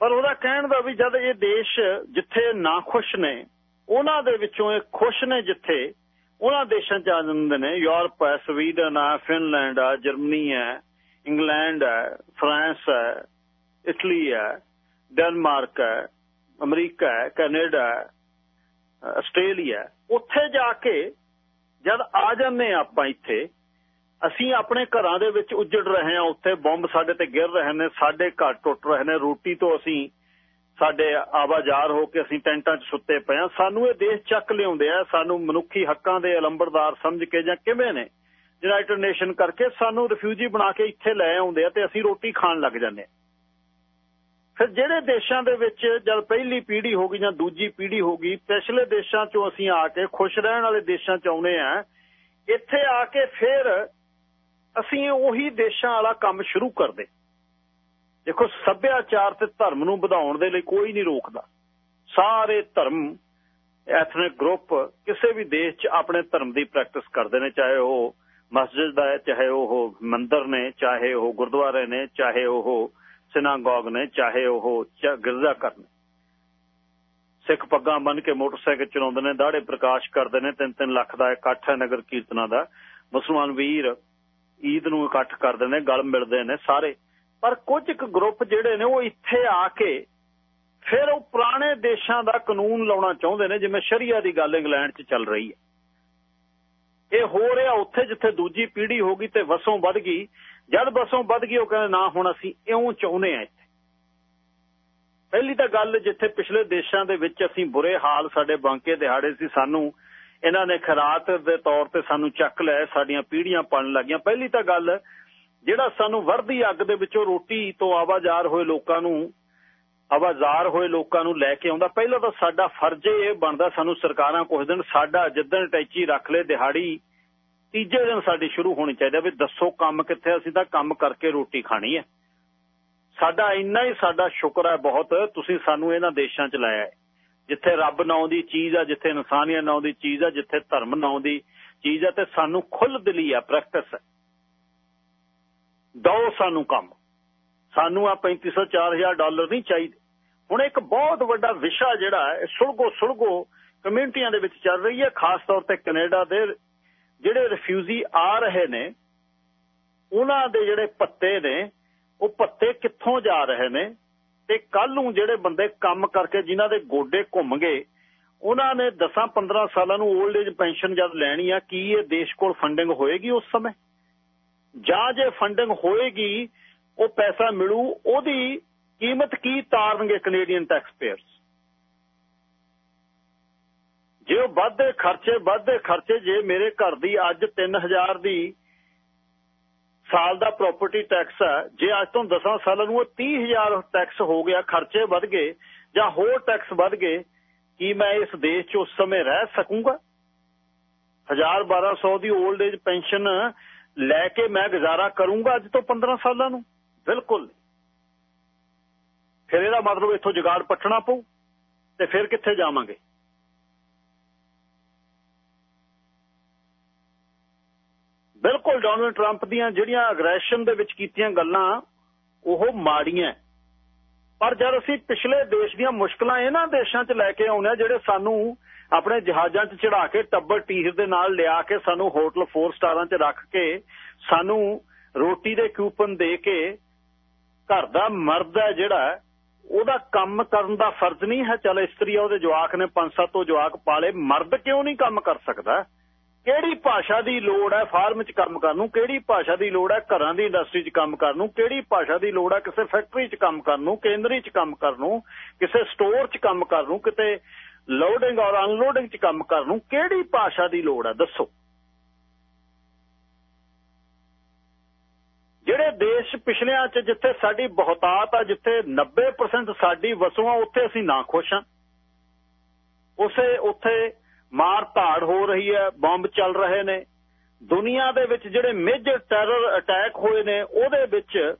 ਪਰ ਉਹਦਾ ਕਹਿਣ ਦਾ ਵੀ ਜਦ ਇਹ ਦੇਸ਼ ਜਿੱਥੇ ਨਾ ਖੁਸ਼ ਨੇ, ਉਹਨਾਂ ਦੇ ਵਿੱਚੋਂ ਇਹ ਖੁਸ਼ ਨੇ ਜਿੱਥੇ, ਉਹਨਾਂ ਦੇਸ਼ਾਂ ਚ ਆ ਜਾਂਦੇ ਨੇ। ਯੂਰਪ ਹੈ, ਸਵੀਡਨ ਹੈ, ਫਿਨਲੈਂਡ ਆ ਜਰਮਨੀ ਹੈ, ਇੰਗਲੈਂਡ ਹੈ, ਫਰਾਂਸ ਹੈ, ਇਟਲੀ ਹੈ, ਡੈਨਮਾਰਕ ਹੈ, ਅਮਰੀਕਾ ਹੈ, ਕੈਨੇਡਾ ਆਸਟ੍ਰੇਲੀਆ ਉੱਥੇ ਜਾ ਕੇ ਜਦ ਆ ਜਾਂਦੇ ਆਪਾਂ ਇੱਥੇ ਅਸੀਂ ਆਪਣੇ ਘਰਾਂ ਦੇ ਵਿੱਚ ਉੱਜੜ ਰਹੇ ਹਾਂ, ਉੱਥੇ ਬੰਬ ਸਾਡੇ ਤੇ ਗਿਰ ਰਹੇ ਨੇ, ਸਾਡੇ ਘਰ ਟੁੱਟ ਰਹੇ ਨੇ, ਰੋਟੀ ਤੋਂ ਅਸੀਂ ਸਾਡੇ ਆਵਾਜ਼ਾਰ ਹੋ ਕੇ ਅਸੀਂ ਟੈਂਟਾਂ 'ਚ ਸੁੱਤੇ ਪਏ ਆ ਸਾਨੂੰ ਇਹ ਦੇਸ਼ ਚੱਕ ਲਿਆਉਂਦੇ ਆ, ਸਾਨੂੰ ਮਨੁੱਖੀ ਹੱਕਾਂ ਦੇ ਅਲੰਬਰਦਾਰ ਸਮਝ ਕੇ ਜਾਂ ਕਿਵੇਂ ਨੇ, ਯੂਨਾਈਟਿਡ ਨੇਸ਼ਨ ਕਰਕੇ ਸਾਨੂੰ ਰਿਫਿਊਜੀ ਬਣਾ ਕੇ ਇੱਥੇ ਲੈ ਆਉਂਦੇ ਆ ਤੇ ਅਸੀਂ ਰੋਟੀ ਖਾਣ ਲੱਗ ਜਾਂਦੇ ਆ। ਫਿਰ ਜਿਹੜੇ ਦੇਸ਼ਾਂ ਦੇ ਵਿੱਚ ਜਦ ਪਹਿਲੀ ਪੀੜ੍ਹੀ ਹੋ ਗਈ ਜਾਂ ਦੂਜੀ ਪੀੜ੍ਹੀ ਹੋ ਗਈ, ਪਿਛਲੇ ਦੇਸ਼ਾਂ 'ਚੋਂ ਅਸੀਂ ਆ ਕੇ ਖੁਸ਼ ਰਹਿਣ ਵਾਲੇ ਦੇਸ਼ਾਂ 'ਚ ਆਉਨੇ ਆ, ਇੱਥੇ ਆ ਕੇ ਫਿਰ ਅਸੀਂ ਉਹੀ ਦੇਸ਼ਾਂ ਵਾਲਾ ਕੰਮ ਸ਼ੁਰੂ ਕਰਦੇ। ਦੇਖੋ, ਸੱਭਿਆਚਾਰ ਤੇ ਧਰਮ ਨੂੰ ਵਧਾਉਣ ਦੇ ਲਈ ਕੋਈ ਨਹੀਂ ਰੋਕਦਾ। ਸਾਰੇ ਧਰਮ ਐਥਨਿਕ ਗਰੁੱਪ ਕਿਸੇ ਵੀ ਦੇਸ਼ 'ਚ ਆਪਣੇ ਧਰਮ ਦੀ ਪ੍ਰੈਕਟਿਸ ਕਰਦੇ ਨੇ, ਚਾਹੇ ਉਹ ਮਸਜਿਦ ਦਾ ਹੈ, ਚਾਹੇ ਉਹ ਮੰਦਰ ਨੇ, ਚਾਹੇ ਉਹ ਗੁਰਦੁਆਰੇ ਨੇ, ਚਾਹੇ ਉਹ ਸਿਨਾਗੋਗ ਨੇ, ਚਾਹੇ ਉਹ ਗਿਰਜਾ ਨੇ। ਸਿੱਖ ਪੱਗਾਂ ਬੰਨ ਕੇ ਮੋਟਰਸਾਈਕਲ ਚਲਾਉਂਦੇ ਨੇ ਦਾੜੇ ਪ੍ਰਕਾਸ਼ ਕਰਦੇ ਨੇ 3-3 ਲੱਖ ਦਾ ਇਕੱਠ ਹੈ ਨਗਰ ਕੀਰਤਨਾਂ ਦਾ। ਮੁਸਲਮਾਨ ਵੀਰ ਈਦ ਨੂੰ ਇਕੱਠ ਕਰਦੇ ਨੇ, ਗਲ ਮਿਲਦੇ ਨੇ ਸਾਰੇ। ਪਰ ਕੁਝ ਇੱਕ ਗਰੁੱਪ ਜਿਹੜੇ ਨੇ, ਉਹ ਇੱਥੇ ਆ ਕੇ ਫਿਰ ਉਹ ਪੁਰਾਣੇ ਦੇਸ਼ਾਂ ਦਾ ਕਾਨੂੰਨ ਲਾਉਣਾ ਚਾਹੁੰਦੇ ਨੇ, ਜਿਵੇਂ ਸ਼ਰੀਆ ਦੀ ਗੱਲ ਇੰਗਲੈਂਡ 'ਚ ਚੱਲ ਰਹੀ ਹੈ। ਇਹ ਹੋ ਰਿਹਾ ਉੱਥੇ ਜਿੱਥੇ ਦੂਜੀ ਪੀੜ੍ਹੀ ਹੋ ਗਈ ਤੇ ਵਸੋਂ ਵੱਧ ਗਈ। ਜਦ ਵਸੋਂ ਵੱਧ ਗਈ, ਉਹ ਕਹਿੰਦੇ, ਨਾ, ਹੁਣ ਅਸੀਂ ਇਉਂ ਚਾਹੁੰਦੇ ਆ ਇੱਥੇ। ਪਹਿਲੀ ਤਾਂ ਗੱਲ, ਜਿੱਥੇ ਪਿਛਲੇ ਦੇਸ਼ਾਂ ਦੇ ਵਿੱਚ ਅਸੀਂ ਬੁਰੇ ਹਾਲ ਸਾਡੇ ਬਾਂਕੇ ਦਿਹਾੜੇ ਸੀ, ਸਾਨੂੰ ਇਹਨਾਂ ਨੇ ਖਰਾਤ ਦੇ ਤੌਰ ਤੇ ਸਾਨੂੰ ਚੱਕ ਲਿਆ, ਸਾਡੀਆਂ ਪੀੜ੍ਹੀਆਂ ਪੜਨ ਲੱਗੀਆਂ। ਪਹਿਲੀ ਤਾਂ ਗੱਲ, ਜਿਹੜਾ ਸਾਨੂੰ ਵਰਦੀ ਅੱਗ ਦੇ ਵਿੱਚੋਂ ਰੋਟੀ ਤੋਂ ਆਵਾਜ਼ਾਰ ਹੋਏ ਲੋਕਾਂ ਨੂੰ, ਆਵਾਜ਼ਾਰ ਹੋਏ ਲੋਕਾਂ ਨੂੰ ਲੈ ਕੇ ਆਉਂਦਾ, ਪਹਿਲਾਂ ਤਾਂ ਸਾਡਾ ਫਰਜ਼ ਇਹ ਬਣਦਾ ਸਾਨੂੰ ਸਰਕਾਰਾਂ ਕੁਝ ਦਿਨ ਸਾਡਾ ਜਿੱਦਣ ਟੈਚੀ ਰੱਖ ਲੈ ਦਿਹਾੜੀ, ਤੀਜੇ ਦਿਨ ਸਾਡੀ ਸ਼ੁਰੂ ਹੋਣੀ ਚਾਹੀਦੀ ਵੀ ਦੱਸੋ ਕੰਮ ਕਿੱਥੇ ਅਸੀਂ ਤਾਂ ਕੰਮ ਕਰਕੇ ਰੋਟੀ ਖਾਣੀ ਹੈ ਸਾਡਾ ਇੰਨਾ ਹੀ ਸਾਡਾ ਸ਼ੁਕਰ ਹੈ ਬਹੁਤ, ਤੁਸੀਂ ਸਾਨੂੰ ਇਹਨਾਂ ਦੇਸ਼ਾਂ 'ਚ ਲਾਇਆ ਹੈ। ਜਿੱਥੇ ਰੱਬ ਨਾਮ ਦੀ ਚੀਜ਼ ਆ ਜਿੱਥੇ ਇਨਸਾਨੀਅਤ ਨਾਮ ਦੀ ਚੀਜ਼ ਆ ਜਿੱਥੇ ਧਰਮ ਨਾਮ ਦੀ ਚੀਜ਼ ਆ ਤੇ ਸਾਨੂੰ ਖੁੱਲ ਦਿਲੀ ਆ ਪ੍ਰੈਕਟਿਸ ਦੋ ਸਾਨੂੰ ਕੰਮ। ਸਾਨੂੰ ਆ 3500 4000 ਡਾਲਰ ਨਹੀਂ ਚਾਹੀਦੇ। ਹੁਣ ਇੱਕ ਬਹੁਤ ਵੱਡਾ ਵਿਸ਼ਾ ਜਿਹੜਾ ਹੈ ਸੁਲਗੋ ਸੁਲਗੋ ਕਮਿਊਨਿਟੀਆਂ ਦੇ ਵਿੱਚ ਚੱਲ ਰਹੀ ਹੈ, ਖਾਸ ਤੌਰ ਤੇ ਕੈਨੇਡਾ ਦੇ ਜਿਹੜੇ ਰਿਫਿਊਜੀ ਆ ਰਹੇ ਨੇ, ਉਹਨਾਂ ਦੇ ਜਿਹੜੇ ਪੱਤੇ ਨੇ, ਉਹ ਪੱਤੇ ਕਿੱਥੋਂ ਜਾ ਰਹੇ ਨੇ? ਤੇ ਕੱਲ ਨੂੰ ਜਿਹੜੇ ਬੰਦੇ ਕੰਮ ਕਰਕੇ ਜਿਨ੍ਹਾਂ ਦੇ ਗੋਡੇ ਘੁੰਮ ਗਏ, ਉਹਨਾਂ ਨੇ 10-15 ਸਾਲਾਂ ਨੂੰ 올ਡ ਏਜ ਪੈਨਸ਼ਨ ਜਦ ਲੈਣੀ ਆ, ਕੀ ਇਹ ਦੇਸ਼ ਕੋਲ ਫੰਡਿੰਗ ਹੋਏਗੀ ਉਸ ਸਮੇਂ? ਜਾਂ ਜੇ ਫੰਡਿੰਗ ਹੋਏਗੀ, ਉਹ ਪੈਸਾ ਮਿਲੂ, ਉਹਦੀ ਕੀਮਤ ਕੀ ਤਾਰਨਗੇ ਕੈਨੇਡੀਅਨ ਟੈਕਸ ਪੇਅਰਸ ਜੇ ਉਹ ਵੱਧਦੇ ਖਰਚੇ ਵੱਧਦੇ ਖਰਚੇ, ਜੇ ਮੇਰੇ ਘਰ ਦੀ ਅੱਜ 3000 ਦੀ ਸਾਲ ਦਾ ਪ੍ਰਾਪਰਟੀ ਟੈਕਸ ਹੈ ਜੇ ਅੱਜ ਤੋਂ 10 ਸਾਲਾਂ ਨੂੰ ਉਹ 30000 ਟੈਕਸ ਹੋ ਗਿਆ, ਖਰਚੇ ਵੱਧ ਗਏ ਜਾਂ ਹੋਰ ਟੈਕਸ ਵੱਧ ਗਏ, ਕੀ ਮੈਂ ਇਸ ਦੇਸ਼ 'ਚ ਉਸ ਸਮੇਂ ਰਹਿ ਸਕੂੰਗਾ? 1000 1200 ਦੀ 올ਡ ਏਜ ਪੈਨਸ਼ਨ ਲੈ ਕੇ ਮੈਂ ਗੁਜ਼ਾਰਾ ਕਰੂੰਗਾ ਅੱਜ ਤੋਂ 15 ਸਾਲਾਂ ਨੂੰ? ਬਿਲਕੁਲ। ਫਿਰ ਇਹਦਾ ਮਤਲਬ ਇੱਥੋਂ ਜਗਾੜ ਪੱਟਣਾ ਪਊ ਤੇ ਫਿਰ ਕਿੱਥੇ ਜਾਵਾਂਗੇ? ਬਿਲਕੁਲ ਡੋਨਲਡ ਟਰੰਪ ਦੀਆਂ ਜਿਹੜੀਆਂ ਅਗਰੈਸ਼ਨ ਦੇ ਵਿੱਚ ਕੀਤੀਆਂ ਗੱਲਾਂ, ਉਹ ਮਾੜੀਆਂ ਪਰ ਜਦ ਅਸੀਂ ਪਿਛਲੇ ਦੇਸ਼ ਦੀਆਂ ਮੁਸ਼ਕਲਾਂ ਇਹਨਾਂ ਦੇਸ਼ਾਂ 'ਚ ਲੈ ਕੇ ਆਉਂਦੇ ਆ ਜਿਹੜੇ ਸਾਨੂੰ ਆਪਣੇ ਜਹਾਜ਼ਾਂ 'ਚ ਚੜਾ ਕੇ, ਟੱਬਰ ਟੀਰ ਦੇ ਨਾਲ ਲਿਆ ਕੇ, ਸਾਨੂੰ ਹੋਟਲ 4 ਸਟਾਰਾਂ 'ਚ ਰੱਖ ਕੇ, ਸਾਨੂੰ ਰੋਟੀ ਦੇ ਕੂਪਨ ਦੇ ਕੇ ਘਰ ਦਾ ਮਰਦ ਹੈ ਜਿਹੜਾ, ਉਹਦਾ ਕੰਮ ਕਰਨ ਦਾ ਫਰਜ਼ ਨਹੀਂ ਹੈ, ਚਲ ਇਸਤਰੀ ਉਹਦੇ ਜਵਾਕ ਨੇ ਪੰਜ ਸੱਤ ਤੋਂ ਜਵਾਕ ਪਾਲੇ, ਮਰਦ ਕਿਉਂ ਨਹੀਂ ਕੰਮ ਕਰ ਸਕਦਾ? ਕਿਹੜੀ ਭਾਸ਼ਾ ਦੀ ਲੋੜ ਹੈ ਫਾਰਮ 'ਚ ਕੰਮ ਕਰਨ ਨੂੰ? ਕਿਹੜੀ ਭਾਸ਼ਾ ਦੀ ਲੋੜ ਹੈ ਘਰਾਂ ਦੀ ਇੰਡਸਟਰੀ 'ਚ ਕੰਮ ਕਰਨ ਨੂੰ? ਕਿਹੜੀ ਭਾਸ਼ਾ ਦੀ ਲੋੜ ਹੈ ਕਿਸੇ ਫੈਕਟਰੀ 'ਚ ਕੰਮ ਕਰਨ ਨੂੰ? ਕੇਂਦਰੀ 'ਚ ਕੰਮ ਕਰਨ ਨੂੰ? ਕਿਸੇ ਸਟੋਰ 'ਚ ਕੰਮ ਕਰਨ ਨੂੰ? ਕਿਤੇ ਲੋਡਿੰਗ ਔਰ ਅਨਲੋਡਿੰਗ 'ਚ ਕੰਮ ਕਰਨ ਨੂੰ? ਕਿਹੜੀ ਭਾਸ਼ਾ ਦੀ ਲੋੜ ਹੈ? ਦੱਸੋ। ਜਿਹੜੇ ਦੇਸ਼ ਪਿਛਲਿਆਂ 'ਚ ਜਿੱਥੇ ਸਾਡੀ ਬਹੁਤਾਤ ਆ, ਜਿੱਥੇ 90% ਸਾਡੀ ਵਸੋਂ ਆ ਉੱਥੇ ਅਸੀਂ ਨਾ ਖੁਸ਼ ਹਾਂ। ਉਸੇ, ਉੱਥੇ ਮਾਰ ਧਾੜ ਹੋ ਰਹੀ ਹੈ, ਬੰਬ ਚੱਲ ਰਹੇ ਨੇ। ਦੁਨੀਆ ਦੇ ਵਿੱਚ ਜਿਹੜੇ ਮੇਜਰ ਟੈਰਰ ਅਟੈਕ ਹੋਏ ਨੇ, ਉਹਦੇ ਵਿੱਚ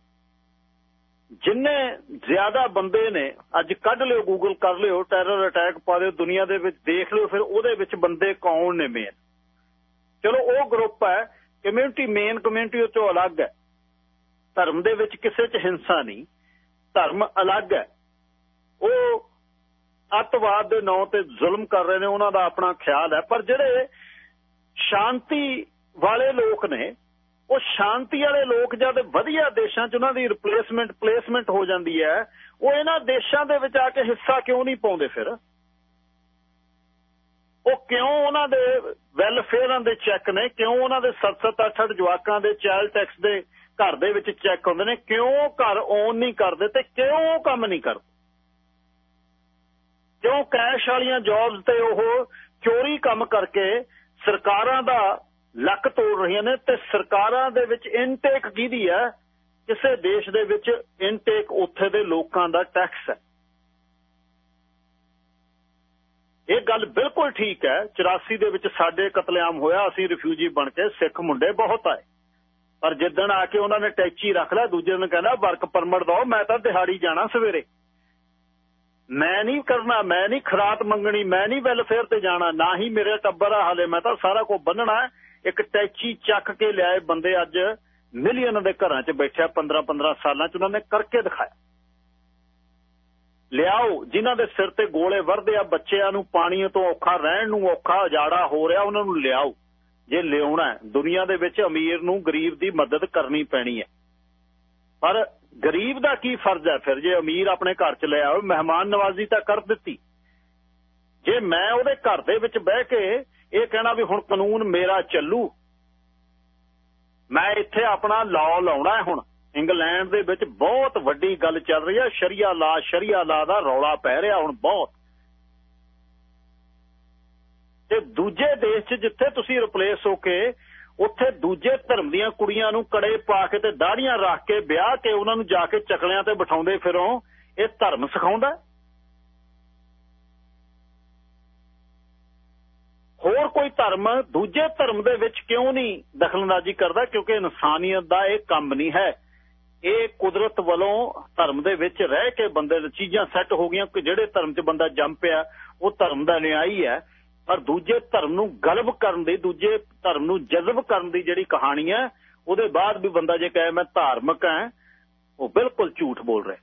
ਜਿੰਨੇ ਜ਼ਿਆਦਾ ਬੰਦੇ ਨੇ, ਅੱਜ ਕੱਢ ਲਿਓ ਗੂਗਲ ਕਰ ਲਿਓ ਟੈਰਰ ਅਟੈਕ ਪਾ ਦਿਓ ਦੁਨੀਆ ਦੇ ਵਿੱਚ, ਦੇਖ ਲਿਓ ਫਿਰ ਉਹਦੇ ਵਿੱਚ ਬੰਦੇ ਕੌਣ ਨੇ ਮੇਨ ਚਲੋ, ਉਹ ਗਰੁੱਪ ਹੈ ਕਮਿਊਨਿਟੀ ਮੇਨ ਕਮਿਊਨਿਟੀ ਤੋਂ ਅਲੱਗ ਹੈ। ਧਰਮ ਦੇ ਵਿੱਚ ਕਿਸੇ 'ਚ ਹਿੰਸਾ ਨਹੀਂ। ਧਰਮ ਅਲੱਗ ਹੈ। ਉਹ ਅੱਤਵਾਦ ਦੇ ਨਾਂ ਤੇ ਜ਼ੁਲਮ ਕਰ ਰਹੇ ਨੇ, ਉਹਨਾਂ ਦਾ ਆਪਣਾ ਖਿਆਲ ਹੈ। ਪਰ ਜਿਹੜੇ ਸ਼ਾਂਤੀ ਵਾਲੇ ਲੋਕ ਨੇ, ਉਹ ਸ਼ਾਂਤੀ ਵਾਲੇ ਲੋਕ ਜਦ ਵਧੀਆ ਦੇਸ਼ਾਂ 'ਚ ਉਹਨਾਂ ਦੀ ਰਿਪਲੇਸਮੈਂਟ ਪਲੇਸਮੈਂਟ ਹੋ ਜਾਂਦੀ ਹੈ। ਉਹ ਇਹਨਾਂ ਦੇਸ਼ਾਂ ਦੇ ਵਿੱਚ ਆ ਕੇ ਹਿੱਸਾ ਕਿਉਂ ਨਹੀਂ ਪਾਉਂਦੇ ਫਿਰ? ਉਹ ਕਿਉਂ ਉਹਨਾਂ ਦੇ ਵੈਲਫੇਅਰਾਂ ਦੇ ਚੈੱਕ ਨੇ? ਕਿਉਂ ਉਹਨਾਂ ਦੇ 7-7 8-8 ਜਵਾਕਾਂ ਦੇ ਚਾਈਲਡ ਟੈਕਸ ਦੇ ਘਰ ਦੇ ਵਿੱਚ ਚੈੱਕ ਹੁੰਦੇ ਨੇ? ਕਿਉਂ ਘਰ ਓਨ ਨਹੀਂ ਕਰਦੇ ਤੇ ਕਿਉਂ ਉਹ ਕੰਮ ਨਹੀਂ ਕਰਦੇ? ਕਿਉਂ ਕੈਸ਼ ਵਾਲੀਆਂ ਜੌਬਸ ਤੇ ਉਹ ਚੋਰੀ ਕੰਮ ਕਰਕੇ ਸਰਕਾਰਾਂ ਦਾ ਲੱਕ ਤੋੜ ਰਹੀਆਂ ਨੇ ਤੇ ਸਰਕਾਰਾਂ ਦੇ ਵਿੱਚ ਇਨਟੇਕ ਕਿਹਦੀ ਹੈ? ਕਿਸੇ ਦੇਸ਼ ਦੇ ਵਿੱਚ ਇਨਟੇਕ ਉੱਥੇ ਦੇ ਲੋਕਾਂ ਦਾ ਟੈਕਸ ਹੈ। ਇਹ ਗੱਲ ਬਿਲਕੁਲ ਠੀਕ ਹੈ। 84 ਦੇ ਵਿੱਚ ਸਾਡੇ ਕਤਲੇਆਮ ਹੋਇਆ, ਅਸੀਂ ਰਿਫਿਊਜੀ ਬਣ ਕੇ ਸਿੱਖ ਮੁੰਡੇ ਬਹੁਤ ਆਏ। ਪਰ ਜਿੱਦਣ ਆ ਕੇ ਉਹਨਾਂ ਨੇ ਟੈਚੀ ਰੱਖ ਲਿਆ, ਦੂਜੇ ਦਿਨ ਕਹਿੰਦਾ, ਵਰਕ ਪਰਮਿਟ ਦਿਓ, ਮੈਂ ਤਾਂ ਦਿਹਾੜੀ ਜਾਣਾ ਸਵੇਰੇ। ਮੈਂ ਨਹੀਂ ਕਰਨਾ, ਮੈਂ ਨਹੀਂ ਖਰਾਤ ਮੰਗਣੀ, ਮੈਂ ਨਹੀਂ ਵੈਲਫੇਅਰ ਤੇ ਜਾਣਾ, ਨਾ ਹੀ ਮੇਰੇ ਟੱਬਰ ਆ ਹਲੇ, ਮੈਂ ਤਾਂ ਸਾਰਾ ਕੁਝ ਬੰਨਣਾ ਇੱਕ ਟੈਚੀ ਚੱਕ ਕੇ ਲਿਆਏ ਬੰਦੇ ਅੱਜ ਮਿਲੀਅਨ ਦੇ ਘਰਾਂ 'ਚ ਬੈਠਿਆ 15 15 ਸਾਲਾਂ 'ਚ, ਉਹਨਾਂ ਨੇ ਕਰਕੇ ਦਿਖਾਇਆ। ਲਿਆਓ, ਜਿਨ੍ਹਾਂ ਦੇ ਸਿਰ ਤੇ ਗੋਲੇ ਵਰਦੇ ਆ, ਬੱਚਿਆਂ ਨੂੰ ਪਾਣੀ ਤੋਂ ਔਖਾ, ਰਹਿਣ ਨੂੰ ਔਖਾ, ਉਜਾੜਾ ਹੋ ਰਿਹਾ, ਉਹਨਾਂ ਨੂੰ ਲਿਆਓ। ਜੇ ਲਿਆਉਣਾ ਦੁਨੀਆ ਦੇ ਵਿੱਚ ਅਮੀਰ ਨੂੰ ਗਰੀਬ ਦੀ ਮਦਦ ਕਰਨੀ ਪੈਣੀ ਹੈ। ਪਰ ਗਰੀਬ ਦਾ ਕੀ ਫਰਜ਼ ਹੈ? ਫਿਰ ਜੇ ਅਮੀਰ ਆਪਣੇ ਘਰ ਚ ਲੈ ਆਓ ਮਹਿਮਾਨ ਨਵਾਜ਼ੀ ਤਾਂ ਕਰ ਦਿੱਤੀ। ਜੇ ਮੈਂ ਉਹਦੇ ਘਰ ਦੇ ਵਿੱਚ ਬਹਿ ਕੇ ਇਹ ਕਹਿਣਾ ਵੀ ਹੁਣ ਕਾਨੂੰਨ ਮੇਰਾ ਚੱਲੂ, ਮੈਂ ਇੱਥੇ ਆਪਣਾ ਲਾਅ ਲਾਉਣਾ ਹੈ ਹੁਣ। ਇੰਗਲੈਂਡ ਦੇ ਵਿੱਚ ਬਹੁਤ ਵੱਡੀ ਗੱਲ ਚੱਲ ਰਹੀ ਹੈ। ਸ਼ਰੀਆ ਲਾ ਸ਼ਰੀਆ ਲਾ ਦਾ ਰੌਲਾ ਪੈ ਰਿਹਾ ਹੁਣ ਬਹੁਤ। ਤੇ ਦੂਜੇ ਦੇਸ਼ 'ਚ ਜਿੱਥੇ ਤੁਸੀਂ ਰਿਪਲੇਸ ਹੋ ਕੇ ਉੱਥੇ ਦੂਜੇ ਧਰਮ ਦੀਆਂ ਕੁੜੀਆਂ ਨੂੰ ਕੜੇ ਪਾ ਕੇ ਤੇ ਦਾੜੀਆਂ ਰੱਖ ਕੇ ਵਿਆਹ ਕੇ ਉਹਨਾਂ ਨੂੰ ਜਾ ਕੇ ਚਕਲਿਆਂ ਤੇ ਬਿਠਾਉਂਦੇ ਫਿਰੋਂ, ਇਹ ਧਰਮ ਸਿਖਾਉਂਦਾ ਹੋਰ ਕੋਈ ਧਰਮ ਦੂਜੇ ਧਰਮ ਦੇ ਵਿੱਚ ਕਿਉਂ ਨਹੀਂ ਦਖਲਅੰਦਾਜ਼ੀ ਕਰਦਾ? ਕਿਉਂਕਿ ਇਨਸਾਨੀਅਤ ਦਾ ਇਹ ਕੰਮ ਨਹੀਂ ਹੈ। ਇਹ ਕੁਦਰਤ ਵੱਲੋਂ ਧਰਮ ਦੇ ਵਿੱਚ ਰਹਿ ਕੇ ਬੰਦੇ ਦੀ ਚੀਜ਼ਾਂ ਸੈੱਟ ਹੋ ਗਈਆਂ, ਕਿ ਜਿਹੜੇ ਧਰਮ 'ਚ ਬੰਦਾ ਜੰਮ ਪਿਆ, ਉਹ ਧਰਮ ਦਾ ਨਿਆਈ ਹੈ। ਪਰ ਦੂਜੇ ਧਰਮ ਨੂੰ ਗਲਬ ਕਰਨ ਦੀ, ਦੂਜੇ ਧਰਮ ਨੂੰ ਜਜ਼ਬ ਕਰਨ ਦੀ ਜਿਹੜੀ ਕਹਾਣੀ ਹੈ, ਉਹਦੇ ਬਾਅਦ ਵੀ ਬੰਦਾ ਜੇ ਕਹੇ ਮੈਂ ਧਾਰਮਿਕ ਹਾਂ, ਉਹ ਬਿਲਕੁਲ ਝੂਠ ਬੋਲ ਰਿਹਾ।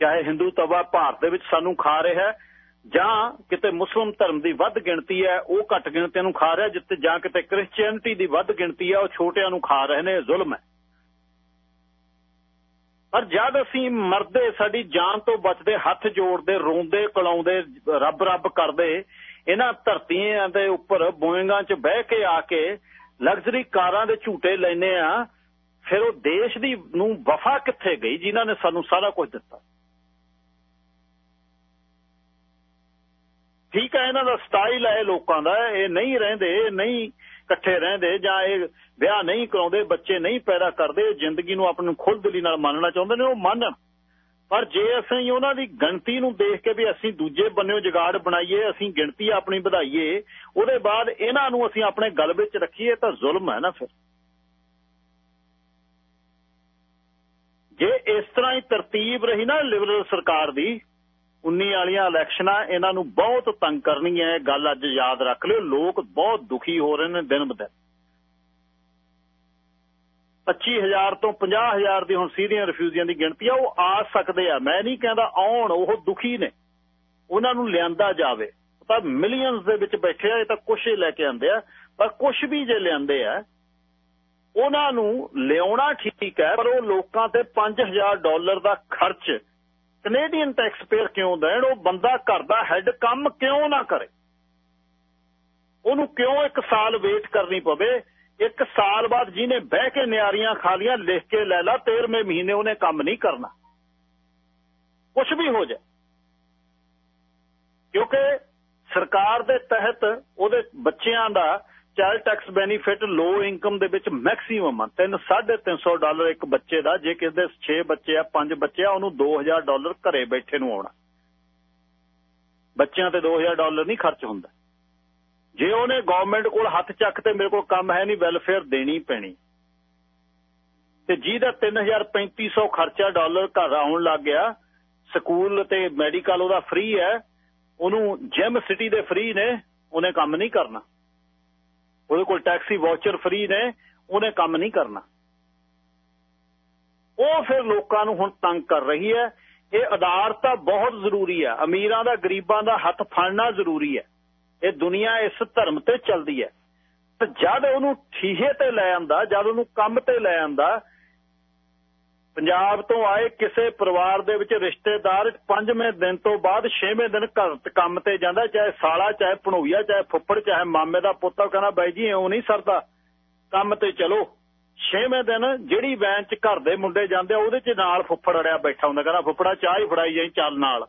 ਚਾਹੇ ਹਿੰਦੂ ਤਵਾ ਭਾਰਤ ਦੇ ਵਿੱਚ ਸਾਨੂੰ ਖਾ ਰਿਹਾ ਹੈ, ਜਾਂ ਕਿਤੇ ਮੁਸਲਮ ਧਰਮ ਦੀ ਵੱਧ ਗਿਣਤੀ ਹੈ, ਉਹ ਘੱਟ ਗਿਣਤੀਆਂ ਨੂੰ ਖਾ ਰਿਹਾ ਜਿੱਤੇ ਜਾਂ ਕਿਤੇ ਕ੍ਰਿਸਚੀਅਨਟੀ ਦੀ ਵੱਧ ਗਿਣਤੀ ਹੈ, ਉਹ ਛੋਟਿਆਂ ਨੂੰ ਖਾ ਰਹੇ ਨੇ, ਜ਼ੁਲਮ ਹੈ। ਪਰ ਜਦ ਅਸੀਂ ਮਰਦੇ, ਸਾਡੀ ਜਾਨ ਤੋਂ ਬਚਦੇ, ਹੱਥ ਜੋੜਦੇ, ਰੋਂਦੇ, ਕਲਾਉਂਦੇ, ਰੱਬ ਰੱਬ ਕਰਦੇ, ਇਹਨਾਂ ਧਰਤੀਆਂ ਦੇ ਉੱਪਰ ਬੋਇੰਗਾਂ 'ਚ ਬਹਿ ਕੇ ਆ ਕੇ ਲਗਜ਼ਰੀ ਕਾਰਾਂ ਦੇ ਝੂਟੇ ਲੈਨੇ ਆ, ਫਿਰ ਉਹ ਦੇਸ਼ ਦੀ ਨੂੰ ਵਫਾ ਕਿੱਥੇ ਗਈ, ਜਿਨ੍ਹਾਂ ਨੇ ਸਾਨੂੰ ਸਾਰਾ ਕੁਝ ਦਿੱਤਾ? ਠੀਕ ਹੈ, ਇਹਨਾਂ ਦਾ ਸਟਾਈਲ ਹੈ ਲੋਕਾਂ ਦਾ, ਇਹ ਨਹੀਂ ਰਹਿੰਦੇ ਨਹੀਂ ਇਕੱਠੇ ਰਹਿੰਦੇ ਜਾਂ ਇਹ ਵਿਆਹ ਨਹੀਂ ਕਰਾਉਂਦੇ, ਬੱਚੇ ਨਹੀਂ ਪੈਦਾ ਕਰਦੇ ਜ਼ਿੰਦਗੀ ਨੂੰ ਆਪਣੇ ਆਪਣੀ ਖੁੱਲਦਲੀ ਨਾਲ ਮੰਨਣਾ ਚਾਹੁੰਦੇ ਨੇ, ਉਹ ਮੰਨਣ। ਪਰ ਜੇ ਅਸੀਂ ਉਹਨਾਂ ਦੀ ਗਿਣਤੀ ਨੂੰ ਦੇਖ ਕੇ ਵੀ ਅਸੀਂ ਦੂਜੇ ਬੰਨਿਓ ਜਗਾੜ ਬਣਾਈਏ, ਅਸੀਂ ਗਿਣਤੀ ਆਪਣੀ ਵਧਾਈਏ, ਉਹਦੇ ਬਾਅਦ ਇਹਨਾਂ ਨੂੰ ਅਸੀਂ ਆਪਣੇ ਗਲ ਵਿੱਚ ਰੱਖੀਏ ਤਾਂ ਜ਼ੁਲਮ ਹੈ ਨਾ ਫਿਰ। ਜੇ ਇਸ ਤਰ੍ਹਾਂ ਹੀ ਤਰਤੀਬ ਰਹੀ ਨਾ ਲਿਬਰਲ ਸਰਕਾਰ ਦੀ 19 ਵਾਲੀਆਂ ਇਲੈਕਸ਼ਨਾਂ ਇਹਨਾਂ ਨੂੰ ਬਹੁਤ ਤੰਗ ਕਰਨੀਆਂ, ਇਹ ਗੱਲ ਅੱਜ ਯਾਦ ਰੱਖ ਲਿਓ। ਲੋਕ ਬਹੁਤ ਦੁਖੀ ਹੋ ਰਹੇ ਨੇ ਦਿਨ ਬਦਨ 25000 ਤੋਂ 50000 ਦੀ ਹੁਣ ਸੀਰੀਅਨ ਰਿਫਿਊਜੀਆਂ ਦੀ ਗਿਣਤੀ ਆ, ਉਹ ਆ ਸਕਦੇ ਆ। ਮੈਂ ਨਹੀਂ ਕਹਿੰਦਾ ਆਉਣ, ਉਹ ਦੁਖੀ ਨੇ। ਉਹਨਾਂ ਨੂੰ ਲਿਆਂਦਾ ਜਾਵੇ। ਤਾਂ ਮਿਲੀਅਨਸ ਦੇ ਵਿੱਚ ਬੈਠੇ ਆ, ਇਹ ਤਾਂ ਕੁਛ ਹੀ ਲੈ ਕੇ ਆਂਦੇ ਆ। ਪਰ ਕੁਛ ਵੀ ਜੇ ਲਿਆਂਦੇ ਆ, ਉਹਨਾਂ ਨੂੰ ਲਿਆਉਣਾ ਠੀਕ ਹੈ, ਪਰ ਉਹ ਲੋਕਾਂ ਤੇ 5000 ਡਾਲਰ ਦਾ ਖਰਚ ਕੈਨੇਡੀਅਨ ਟੈਕਸ ਪੇਅਰ ਕਿਉਂ ਦੇਣ? ਉਹ ਬੰਦਾ ਘਰ ਦਾ ਹੈੱਡ ਕੰਮ ਕਿਉਂ ਨਾ ਕਰੇ? ਉਹਨੂੰ ਕਿਉਂ ਇੱਕ ਸਾਲ ਵੇਟ ਕਰਨੀ ਪਵੇ? ਇੱਕ ਸਾਲ ਬਾਅਦ ਜਿਹਨੇ ਬਹਿ ਕੇ ਨਿਆਰੀਆਂ ਖਾ ਲੀਆਂ, ਲਿਖ ਕੇ ਲੈ ਲਾ 13ਵੇਂ ਮਹੀਨੇ ਉਹਨੇ ਕੰਮ ਨਹੀਂ ਕਰਨਾ। ਕੁਝ ਵੀ ਹੋ ਜਾਏ। ਕਿਉਂਕਿ ਸਰਕਾਰ ਦੇ ਤਹਿਤ ਉਹਦੇ ਬੱਚਿਆਂ ਦਾ child tax benefit low income ਦੇ ਵਿੱਚ ਮੈਕਸਿਮਮ ਆ। 3 350 ਡਾਲਰ ਇੱਕ ਬੱਚੇ ਦਾ, ਜੇ ਕਿਸੇ ਦੇ 6 ਬੱਚੇ ਆ 5 ਬੱਚੇ ਆ, ਉਹਨੂੰ 2000 ਡਾਲਰ ਘਰੇ ਬੈਠੇ ਨੂੰ ਆਉਣਾ। ਬੱਚਿਆਂ ਤੇ 2000 ਡਾਲਰ ਨਹੀਂ ਖਰਚ ਹੁੰਦਾ। ਜੇ ਉਹਨੇ ਗਵਰਨਮੈਂਟ ਕੋਲ ਹੱਥ ਚੱਕ ਤੇ ਮੇਰੇ ਕੋਲ ਕੰਮ ਹੈ ਨਹੀਂ ਵੈਲਫੇਅਰ ਦੇਣੀ ਪੈਣੀ। ਤੇ ਜਿਹਦਾ 3000 3500 ਖਰਚਾ ਡਾਲਰ ਘਰ ਆਉਣ ਲੱਗ ਗਿਆ, ਸਕੂਲ ਤੇ ਮੈਡੀਕਲ ਉਹਦਾ ਫ੍ਰੀ ਹੈ, ਉਹਨੂੰ ਜਿਮ ਸਿਟੀ ਦੇ ਫ੍ਰੀ ਨੇ, ਉਹਨੇ ਕੰਮ ਨਹੀਂ ਕਰਨਾ। ਉਹਦੇ ਕੋਲ ਟੈਕਸੀ ਵਾਚਰ ਫ੍ਰੀ ਨੇ, ਉਹਨੇ ਕੰਮ ਨਹੀਂ ਕਰਨਾ। ਉਹ ਫਿਰ ਲੋਕਾਂ ਨੂੰ ਹੁਣ ਤੰਗ ਕਰ ਰਹੀ ਹੈ। ਇਹ ਆਧਾਰਤਾ ਬਹੁਤ ਜ਼ਰੂਰੀ ਹੈ। ਅਮੀਰਾਂ ਦਾ, ਗਰੀਬਾਂ ਦਾ ਹੱਥ ਫੜਨਾ ਜ਼ਰੂਰੀ ਹੈ। ਇਹ ਦੁਨੀਆ ਇਸ ਧਰਮ ਤੇ ਚੱਲਦੀ ਹੈ। ਤੇ ਜਦ ਉਹਨੂੰ ਠੀਹੇ ਤੇ ਲੈ ਆਂਦਾ, ਜਦ ਉਹਨੂੰ ਕੰਮ ਤੇ ਲੈ ਆਂਦਾ ਪੰਜਾਬ ਤੋਂ ਆਏ ਕਿਸੇ ਪਰਿਵਾਰ ਦੇ ਵਿੱਚ ਰਿਸ਼ਤੇਦਾਰ ਪੰਜਵੇਂ ਦਿਨ ਤੋਂ ਬਾਅਦ ਛੇਵੇਂ ਦਿਨ ਘਰ ਕੰਮ ਤੇ ਜਾਂਦਾ, ਚਾਹੇ ਸਾਲਾ, ਚਾਹੇ ਭਣੋਈਆ, ਚਾਹੇ ਫੁੱਫੜ, ਚਾਹੇ ਮਾਮੇ ਦਾ ਪੁੱਤ ਕਹਿੰਦਾ ਬਾਈ ਜੀ ਇਉਂ ਨਹੀਂ ਸਰਦਾ, ਕੰਮ ਤੇ ਚਲੋ। ਛੇਵੇਂ ਦਿਨ ਜਿਹੜੀ ਵੈਨ 'ਚ ਘਰ ਦੇ ਮੁੰਡੇ ਜਾਂਦੇ ਆ, ਉਹਦੇ 'ਚ ਨਾਲ ਫੁੱਫੜ ਅੜਿਆ ਬੈਠਾ ਹੁੰਦਾ, ਕਹਿੰਦਾ ਫੁੱਫੜਾ ਚਾਹ ਹੀ ਫੜਾਈ ਜਾਈ, ਚੱਲ ਨਾਲ।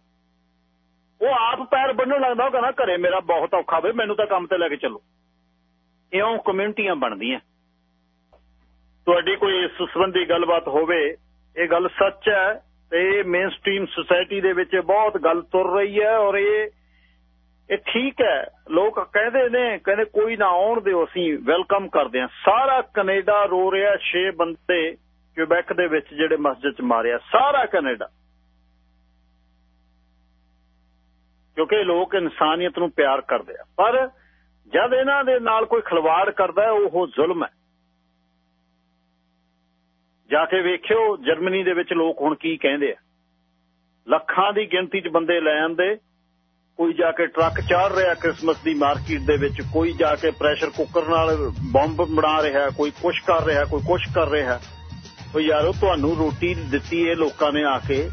ਉਹ ਆਪ ਪੈਰ ਬੰਨਣ ਲੱਗਦਾ, ਉਹ ਕਹਿੰਦਾ ਘਰੇ ਮੇਰਾ ਬਹੁਤ ਔਖਾ ਵੇ ਮੈਨੂੰ ਤਾਂ ਕੰਮ ਤੇ ਲੈ ਕੇ ਚੱਲੋ। ਇਉਂ ਕਮਿਊਨਿਟੀਆਂ ਬਣਦੀਆਂ। ਤੁਹਾਡੀ ਕੋਈ ਇਸ ਸੰਬੰਧੀ ਗੱਲਬਾਤ ਹੋਵੇ ਇਹ ਗੱਲ ਸੱਚ ਹੈ ਤੇ ਮੇਨ ਸਟ੍ਰੀਮ ਸੁਸਾਇਟੀ ਦੇ ਵਿੱਚ ਬਹੁਤ ਗੱਲ ਤੁਰ ਰਹੀ ਹੈ ਔਰ ਇਹ ਇਹ ਠੀਕ ਹੈ। ਲੋਕ ਕਹਿੰਦੇ ਨੇ, ਕਹਿੰਦੇ ਕੋਈ ਨਾ ਆਉਣ ਦਿਓ, ਅਸੀਂ ਵੈਲਕਮ ਕਰਦੇ ਹਾਂ। ਸਾਰਾ ਕੈਨੇਡਾ ਰੋ ਰਿਹਾ 6 ਬੰਦੇ ਕਿਊਬੈਕ ਦੇ ਵਿੱਚ ਜਿਹੜੇ ਮਸਜਿਦ ਚ ਮਾਰਿਆ। ਸਾਰਾ ਕੈਨੇਡਾ। ਕਿਉਂਕਿ ਲੋਕ ਇਨਸਾਨੀਅਤ ਨੂੰ ਪਿਆਰ ਕਰਦੇ ਆ। ਪਰ ਜਦ ਇਹਨਾਂ ਦੇ ਨਾਲ ਕੋਈ ਖਲਵਾੜ ਕਰਦਾ ਉਹ ਜ਼ੁਲਮ ਹੈ। ਜਾ ਕੇ ਵੇਖਿਓ, ਜਰਮਨੀ ਦੇ ਵਿੱਚ ਲੋਕ ਹੁਣ ਕੀ ਕਹਿੰਦੇ ਆ। ਲੱਖਾਂ ਦੀ ਗਿਣਤੀ 'ਚ ਬੰਦੇ ਲੈ ਆਂਦੇ ਕੋਈ ਜਾ ਕੇ ਟਰੱਕ ਚਾੜ ਰਿਹਾ ਕ੍ਰਿਸਮਸ ਦੀ ਮਾਰਕੀਟ ਦੇ ਵਿੱਚ, ਕੋਈ ਜਾ ਕੇ ਪ੍ਰੈਸ਼ਰ ਕੁੱਕਰ ਨਾਲ ਬੰਬ ਬਣਾ ਰਿਹਾ, ਕੋਈ ਕੁਛ ਕਰ ਰਿਹਾ, ਕੋਈ ਕੁਛ ਕਰ ਰਿਹਾ। ਉਹ ਯਾਰੋ, ਤੁਹਾਨੂੰ ਰੋਟੀ ਦਿੱਤੀ ਇਹ ਲੋਕਾਂ ਨੇ ਆ ਕੇ।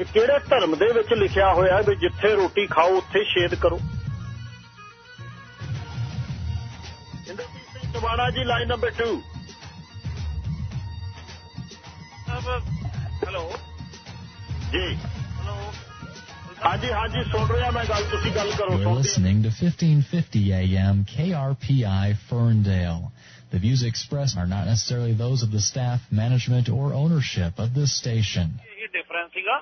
ਇਹ ਕਿਹੜੇ ਧਰਮ ਦੇ ਵਿੱਚ ਲਿਖਿਆ ਹੋਇਆ ਵੀ ਜਿੱਥੇ ਰੋਟੀ ਖਾਓ, ਉੱਥੇ ਛੇਦ ਕਰੋ। Inderjit Singh Tiwana ji line number 2 hello ਜੀ ਹੈਲੋ ਹਾਂਜੀ ਹਾਂਜੀ ਸੁਣ ਰਿਹਾ ਮੈਂ ਗੱਲ ਤੁਸੀਂ ਗੱਲ ਕਰੋ You're ਸੁਣਦੀ listening to 1550 AM KRPI Ferndale. The views expressed are not necessarily those of the staff, management, or ownership of this station. ਇਹ ਡਿਫਰੈਂਸ ਸੀਗਾ।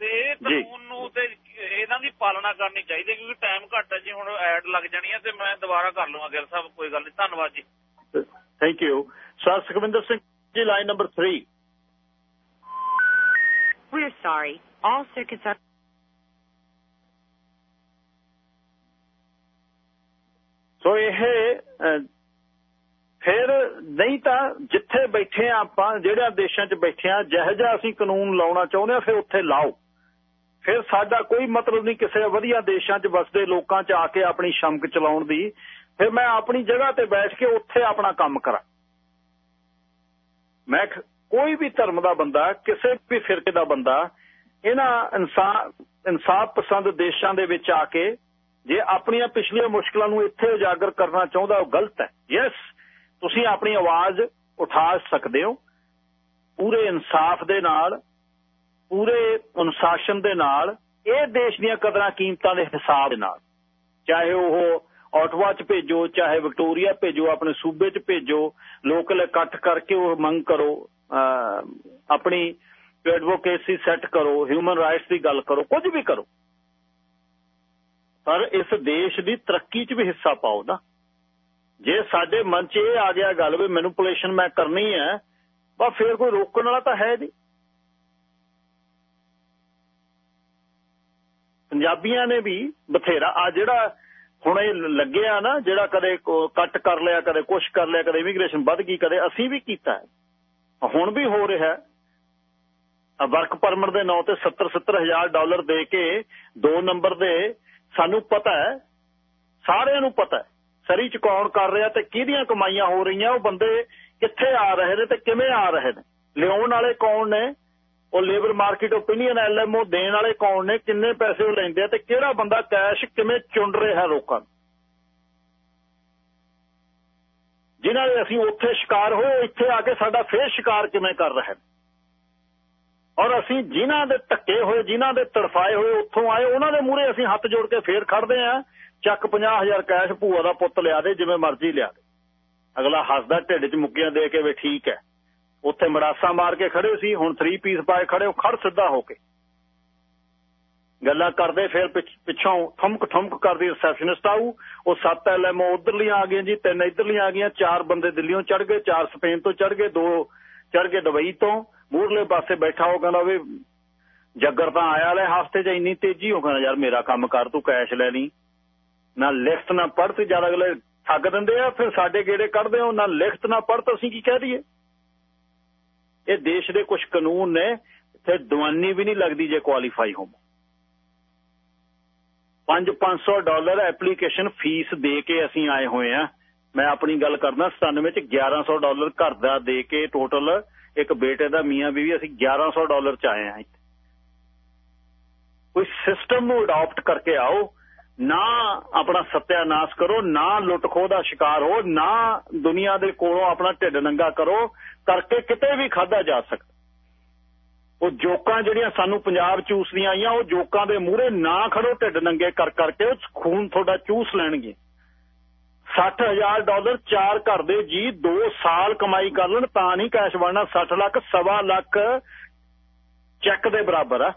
ਤੇ ਇਹ ਜੀ। ਕਾਨੂੰਨ ਨੂੰ ਤੇ ਇਹਨਾਂ ਦੀ ਪਾਲਣਾ ਕਰਨੀ ਚਾਹੀਦੀ ਕਿਉਂਕਿ ਟਾਈਮ ਘੱਟ ਹੈ ਜੀ ਹੁਣ ਐਡ ਲੱਗ ਜਾਣੀ ਹੈ ਤੇ ਮੈਂ ਦੁਬਾਰਾ ਕਰ ਲਵਾਂਗਾ ਗਿਲ ਸਾਹਿਬ ਕੋਈ ਗੱਲ ਨਹੀਂ ਧੰਨਵਾਦ ਜੀ। Thank you sir Sukhwinder Singh ji line number 3 We're sorry. All circuits are. So ਇਹ eh, eh, ਫਿਰ ਨਹੀਂ ਤਾਂ ਜਿੱਥੇ ਬੈਠੇ ਆ ਆਪਾਂ, ਜਿਹੜਾ ਦੇਸ਼ਾਂ 'ਚ ਬੈਠੇ ਆ ਜਿਹੋ ਜਿਹਾ ਅਸੀਂ ਕਾਨੂੰਨ ਲਾਉਣਾ ਚਾਹੁੰਦੇ ਆ ਫਿਰ ਉੱਥੇ ਲਾਓ ਫਿਰ ਸਾਡਾ ਕੋਈ ਮਤਲਬ ਨਹੀਂ ਕਿਸੇ ਵਧੀਆ ਦੇਸ਼ਾਂ 'ਚ ਵਸਦੇ ਲੋਕਾਂ 'ਚ ਆ ਕੇ ਆਪਣੀ ਸ਼ਮਕ ਚਲਾਉਣ ਦੀ ਫਿਰ ਮੈਂ ਆਪਣੀ ਜਗ੍ਹਾ ਤੇ ਬੈਠ ਕੇ ਉੱਥੇ ਆਪਣਾ ਕੰਮ ਕਰਾਂ ਮੈਂ ਕੋਈ ਵੀ ਧਰਮ ਦਾ ਬੰਦਾ, ਕਿਸੇ ਵੀ ਫਿਰਕੇ ਦਾ ਬੰਦਾ, ਇਹਨਾਂ ਇਨਸਾਨ ਇਨਸਾਫ ਪਸੰਦ ਦੇਸ਼ਾਂ ਦੇ ਵਿੱਚ ਆ ਕੇ ਜੇ ਆਪਣੀਆਂ ਪਿਛਲੀਆਂ ਮੁਸ਼ਕਲਾਂ ਨੂੰ ਇੱਥੇ ਉਜਾਗਰ ਕਰਨਾ ਚਾਹੁੰਦਾ, ਉਹ ਗਲਤ ਹੈ। ਯੈਸ ਤੁਸੀਂ ਆਪਣੀ ਆਵਾਜ਼ ਉਠਾ ਸਕਦੇ ਹੋ। ਪੂਰੇ ਇਨਸਾਫ ਦੇ ਨਾਲ, ਪੂਰੇ ਅਨੁਸ਼ਾਸਨ ਦੇ ਨਾਲ, ਇਹ ਦੇਸ਼ ਦੀਆਂ ਕਦਰਾਂ ਕੀਮਤਾਂ ਦੇ ਹਿਸਾਬ ਦੇ ਨਾਲ। ਚਾਹੇ ਉਹ ਆਟਵਾ ਚ ਭੇਜੋ, ਚਾਹੇ ਵਿਕਟੋਰੀਆ ਭੇਜੋ, ਆਪਣੇ ਸੂਬੇ ਚ ਭੇਜੋ, ਲੋਕਲ ਇਕੱਠ ਕਰਕੇ ਉਹ ਮੰਗ ਕਰੋ। ਆਪਣੀ ਐਡਵੋਕੇਸੀ ਸੈੱਟ ਕਰੋ ਹਿਊਮਨ ਰਾਈਟਸ ਦੀ ਗੱਲ ਕਰੋ, ਕੁਝ ਵੀ ਕਰੋ। ਪਰ ਇਸ ਦੇਸ਼ ਦੀ ਤਰੱਕੀ 'ਚ ਵੀ ਹਿੱਸਾ ਪਾਓ ਨਾ। ਜੇ ਸਾਡੇ ਮਨ 'ਚ ਇਹ ਆ ਗਿਆ ਗੱਲ ਵੀ ਮੈਨੂਪੂਲੇਸ਼ਨ ਮੈਂ ਕਰਨੀ ਹੈ ਪਰ ਫਿਰ ਕੋਈ ਰੋਕਣ ਵਾਲਾ ਤਾਂ ਹੈ ਨਹੀਂ। ਪੰਜਾਬੀਆਂ ਨੇ ਵੀ ਬਥੇਰਾ, ਆ ਜਿਹੜਾ ਹੁਣ ਇਹ ਲੱਗਿਆ ਨਾ, ਜਿਹੜਾ ਕਦੇ ਕੱਟ ਕਰ ਲਿਆ, ਕਦੇ ਕੁਛ ਕਰ ਲਿਆ, ਕਦੇ ਇਮੀਗ੍ਰੇਸ਼ਨ ਵੱਧ ਗਈ, ਕਦੇ ਅਸੀਂ ਵੀ ਕੀਤਾ ਹੁਣ ਵੀ ਹੋ ਰਿਹਾ ਵਰਕ ਪਰਮਿਟ ਦੇ ਨਾਂ ਤੇ 70 70 ਹਜ਼ਾਰ ਡਾਲਰ ਦੇ ਕੇ ਦੋ ਨੰਬਰ ਦੇ ਸਾਨੂੰ ਪਤਾ ਹੈ, ਸਾਰਿਆਂ ਨੂੰ ਪਤਾ ਹੈ, ਸਰੀ ਚ ਕੌਣ ਕਰ ਰਿਹਾ ਤੇ ਕਿਹਦੀਆਂ ਕਮਾਈਆਂ ਹੋ ਰਹੀਆਂ, ਉਹ ਬੰਦੇ ਕਿੱਥੇ ਆ ਰਹੇ ਨੇ ਤੇ ਕਿਵੇਂ ਆ ਰਹੇ ਨੇ? ਲਿਆਉਣ ਵਾਲੇ ਕੌਣ ਨੇ? ਉਹ ਲੇਬਰ ਮਾਰਕੀਟ ਓਪੀਨੀਅਨ ਐਲਐਮਓ ਦੇਣ ਵਾਲੇ ਕੌਣ ਨੇ? ਕਿੰਨੇ ਪੈਸੇ ਉਹ ਲੈਂਦੇ ਆ ਤੇ ਕਿਹੜਾ ਬੰਦਾ ਕੈਸ਼ ਕਿਵੇਂ ਚੁੰਡ ਰਿਹਾ ਲੋਕਾਂ ਨੂੰ? ਜਿਨ੍ਹਾਂ ਦੇ ਅਸੀਂ ਉੱਥੇ ਸ਼ਿਕਾਰ ਹੋਏ, ਇੱਥੇ ਆ ਕੇ ਸਾਡਾ ਫੇਰ ਸ਼ਿਕਾਰ ਕਿਵੇਂ ਕਰ ਰਹੇ ਨੇ? ਔਰ ਅਸੀਂ ਜਿਨ੍ਹਾਂ ਦੇ ਧੱਕੇ ਹੋਏ, ਜਿਨ੍ਹਾਂ ਦੇ ਤੜਫਾਏ ਹੋਏ, ਉੱਥੋਂ ਆਏ, ਉਹਨਾਂ ਦੇ ਮੂਹਰੇ ਅਸੀਂ ਹੱਥ ਜੋੜ ਕੇ ਫੇਰ ਖੜਦੇ ਆ ਚੱਕ 50000 ਕੈਸ਼ ਭੂਆ ਦਾ ਪੁੱਤ ਲਿਆ ਦੇ, ਜਿਵੇਂ ਮਰਜ਼ੀ ਲਿਆ ਦੇ। ਅਗਲਾ ਹੱਸਦਾ ਢਿੱਡ 'ਚ ਮੁੱਕੀਆਂ ਦੇ ਕੇ ਵੀ ਠੀਕ ਹੈ। ਉੱਥੇ ਮੜਾਸਾ ਮਾਰ ਕੇ ਖੜੇ ਸੀ, ਹੁਣ 3 ਪੀਸ ਪਾਏ ਖੜੇ ਹੋ ਖੜ ਸਿੱਧਾ ਹੋ ਕੇ। ਗੱਲਾਂ ਕਰਦੇ, ਫਿਰ ਪਿੱਛੋਂ ਠਮਕ ਠਮਕ ਕਰਦੀ ਰਿਸੈਪਸ਼ਨਿਸਟ ਆਊ। ਉਹ 7 ਐਲਐਮਓ ਉਧਰਲੀਆਂ ਆ ਗਈਆਂ ਜੀ, ਤਿੰਨ ਇਧਰਲੀਆਂ ਆ ਗਈਆਂ, ਚਾਰ ਬੰਦੇ ਦਿੱਲੀੋਂ ਚੜ ਗਏ, ਚਾਰ ਸਪੇਨ ਤੋਂ ਚੜ ਗਏ, ਦੋ ਚੜ ਗਏ ਦੁਬਈ ਤੋਂ। ਮੂਰਲੇ ਪਾਸੇ ਬੈਠਾ, ਉਹ ਕਹਿੰਦਾ ਵੀ ਜੱਗਰ ਤਾਂ ਆਇਆ ਲੈ ਹਫ਼ਤੇ 'ਚ ਇੰਨੀ ਤੇਜ਼ੀ ਹੋ ਕਹਿੰਦਾ ਯਾਰ ਮੇਰਾ ਕੰਮ ਕਰ, ਤੂੰ ਕੈਸ਼ ਲੈ ਲਈ। ਨਾ ਲਿਖਤ, ਨਾ ਪੜ੍ਹ ਤੇ ਜ਼ਿਆਦਾ ਅਗਲੇ ਠੱਗ ਦਿੰਦੇ ਆ, ਫਿਰ ਸਾਡੇ ਗੇੜੇ ਕੱਢਦੇ ਹੋ ਨਾ ਲਿਖਤ, ਨਾ ਪੜ੍ਹ ਤਾਂ ਅਸੀਂ ਕੀ ਕਹਿ ਦਈਏ? ਇਹ ਦੇਸ਼ ਦੇ ਕੁਝ ਕਾਨੂੰਨ ਨੇ ਫਿਰ ਦਵਾਨੀ ਵੀ ਨਹੀਂ ਲੱਗਦੀ ਜੇ ਕੁਆਲੀਫਾਈ ਹੋਵੋ। 5-500 ਡਾਲਰ ਐਪਲੀਕੇਸ਼ਨ ਫੀਸ ਦੇ ਕੇ ਅਸੀਂ ਆਏ ਹੋਏ ਆ ਮੈਂ ਆਪਣੀ ਗੱਲ ਕਰਦਾ 97 ਚ 1100 ਡਾਲਰ ਘਰ ਦਾ ਦੇ ਕੇ ਟੋਟਲ ਇੱਕ ਬੇਟੇ ਦਾ, ਮੀਆਂ ਬੀਵੀ, ਅਸੀਂ 1100 ਡਾਲਰ ਚ ਆਏ ਆ ਕੋਈ ਸਿਸਟਮ ਨੂੰ ਅਡਾਪਟ ਕਰਕੇ ਆਓ, ਨਾ ਆਪਣਾ ਸਤਿਆਨਾਸ਼ ਕਰੋ, ਨਾ ਲੁੱਟ ਖੋਹ ਦਾ ਸ਼ਿਕਾਰ ਹੋ, ਨਾ ਦੁਨੀਆ ਦੇ ਕੋਲੋਂ ਆਪਣਾ ਢਿੱਡ ਨੰਗਾ ਕਰੋ, ਕਰਕੇ ਕਿਤੇ ਵੀ ਖਾਦਾ ਜਾ ਸਕਦਾ। ਉਹ ਜੋਕਾਂ ਜਿਹੜੀਆਂ ਸਾਨੂੰ ਪੰਜਾਬ ਚੂਸਦੀਆਂ ਆਈਆਂ, ਉਹ ਜੋਕਾਂ ਦੇ ਮੂਹਰੇ ਨਾ ਖੜੋ, ਢਿੱਡ ਨੰਗੇ ਕਰ ਕਰਕੇ ਉਹ ਖੂਨ ਤੁਹਾਡਾ ਚੂਸ ਲੈਣਗੇ। 60000 ਡਾਲਰ ਚਾਰ ਘਰ ਦੇ ਜੀ 2 ਸਾਲ ਕਮਾਈ ਕਰ ਲੈਣ, ਤਾਂ ਨਹੀਂ ਕੈਸ਼ ਬਣਨਾ 60 ਲੱਖ, ਸਵਾ ਲੱਖ ਚੈੱਕ ਦੇ ਬਰਾਬਰ ਆ।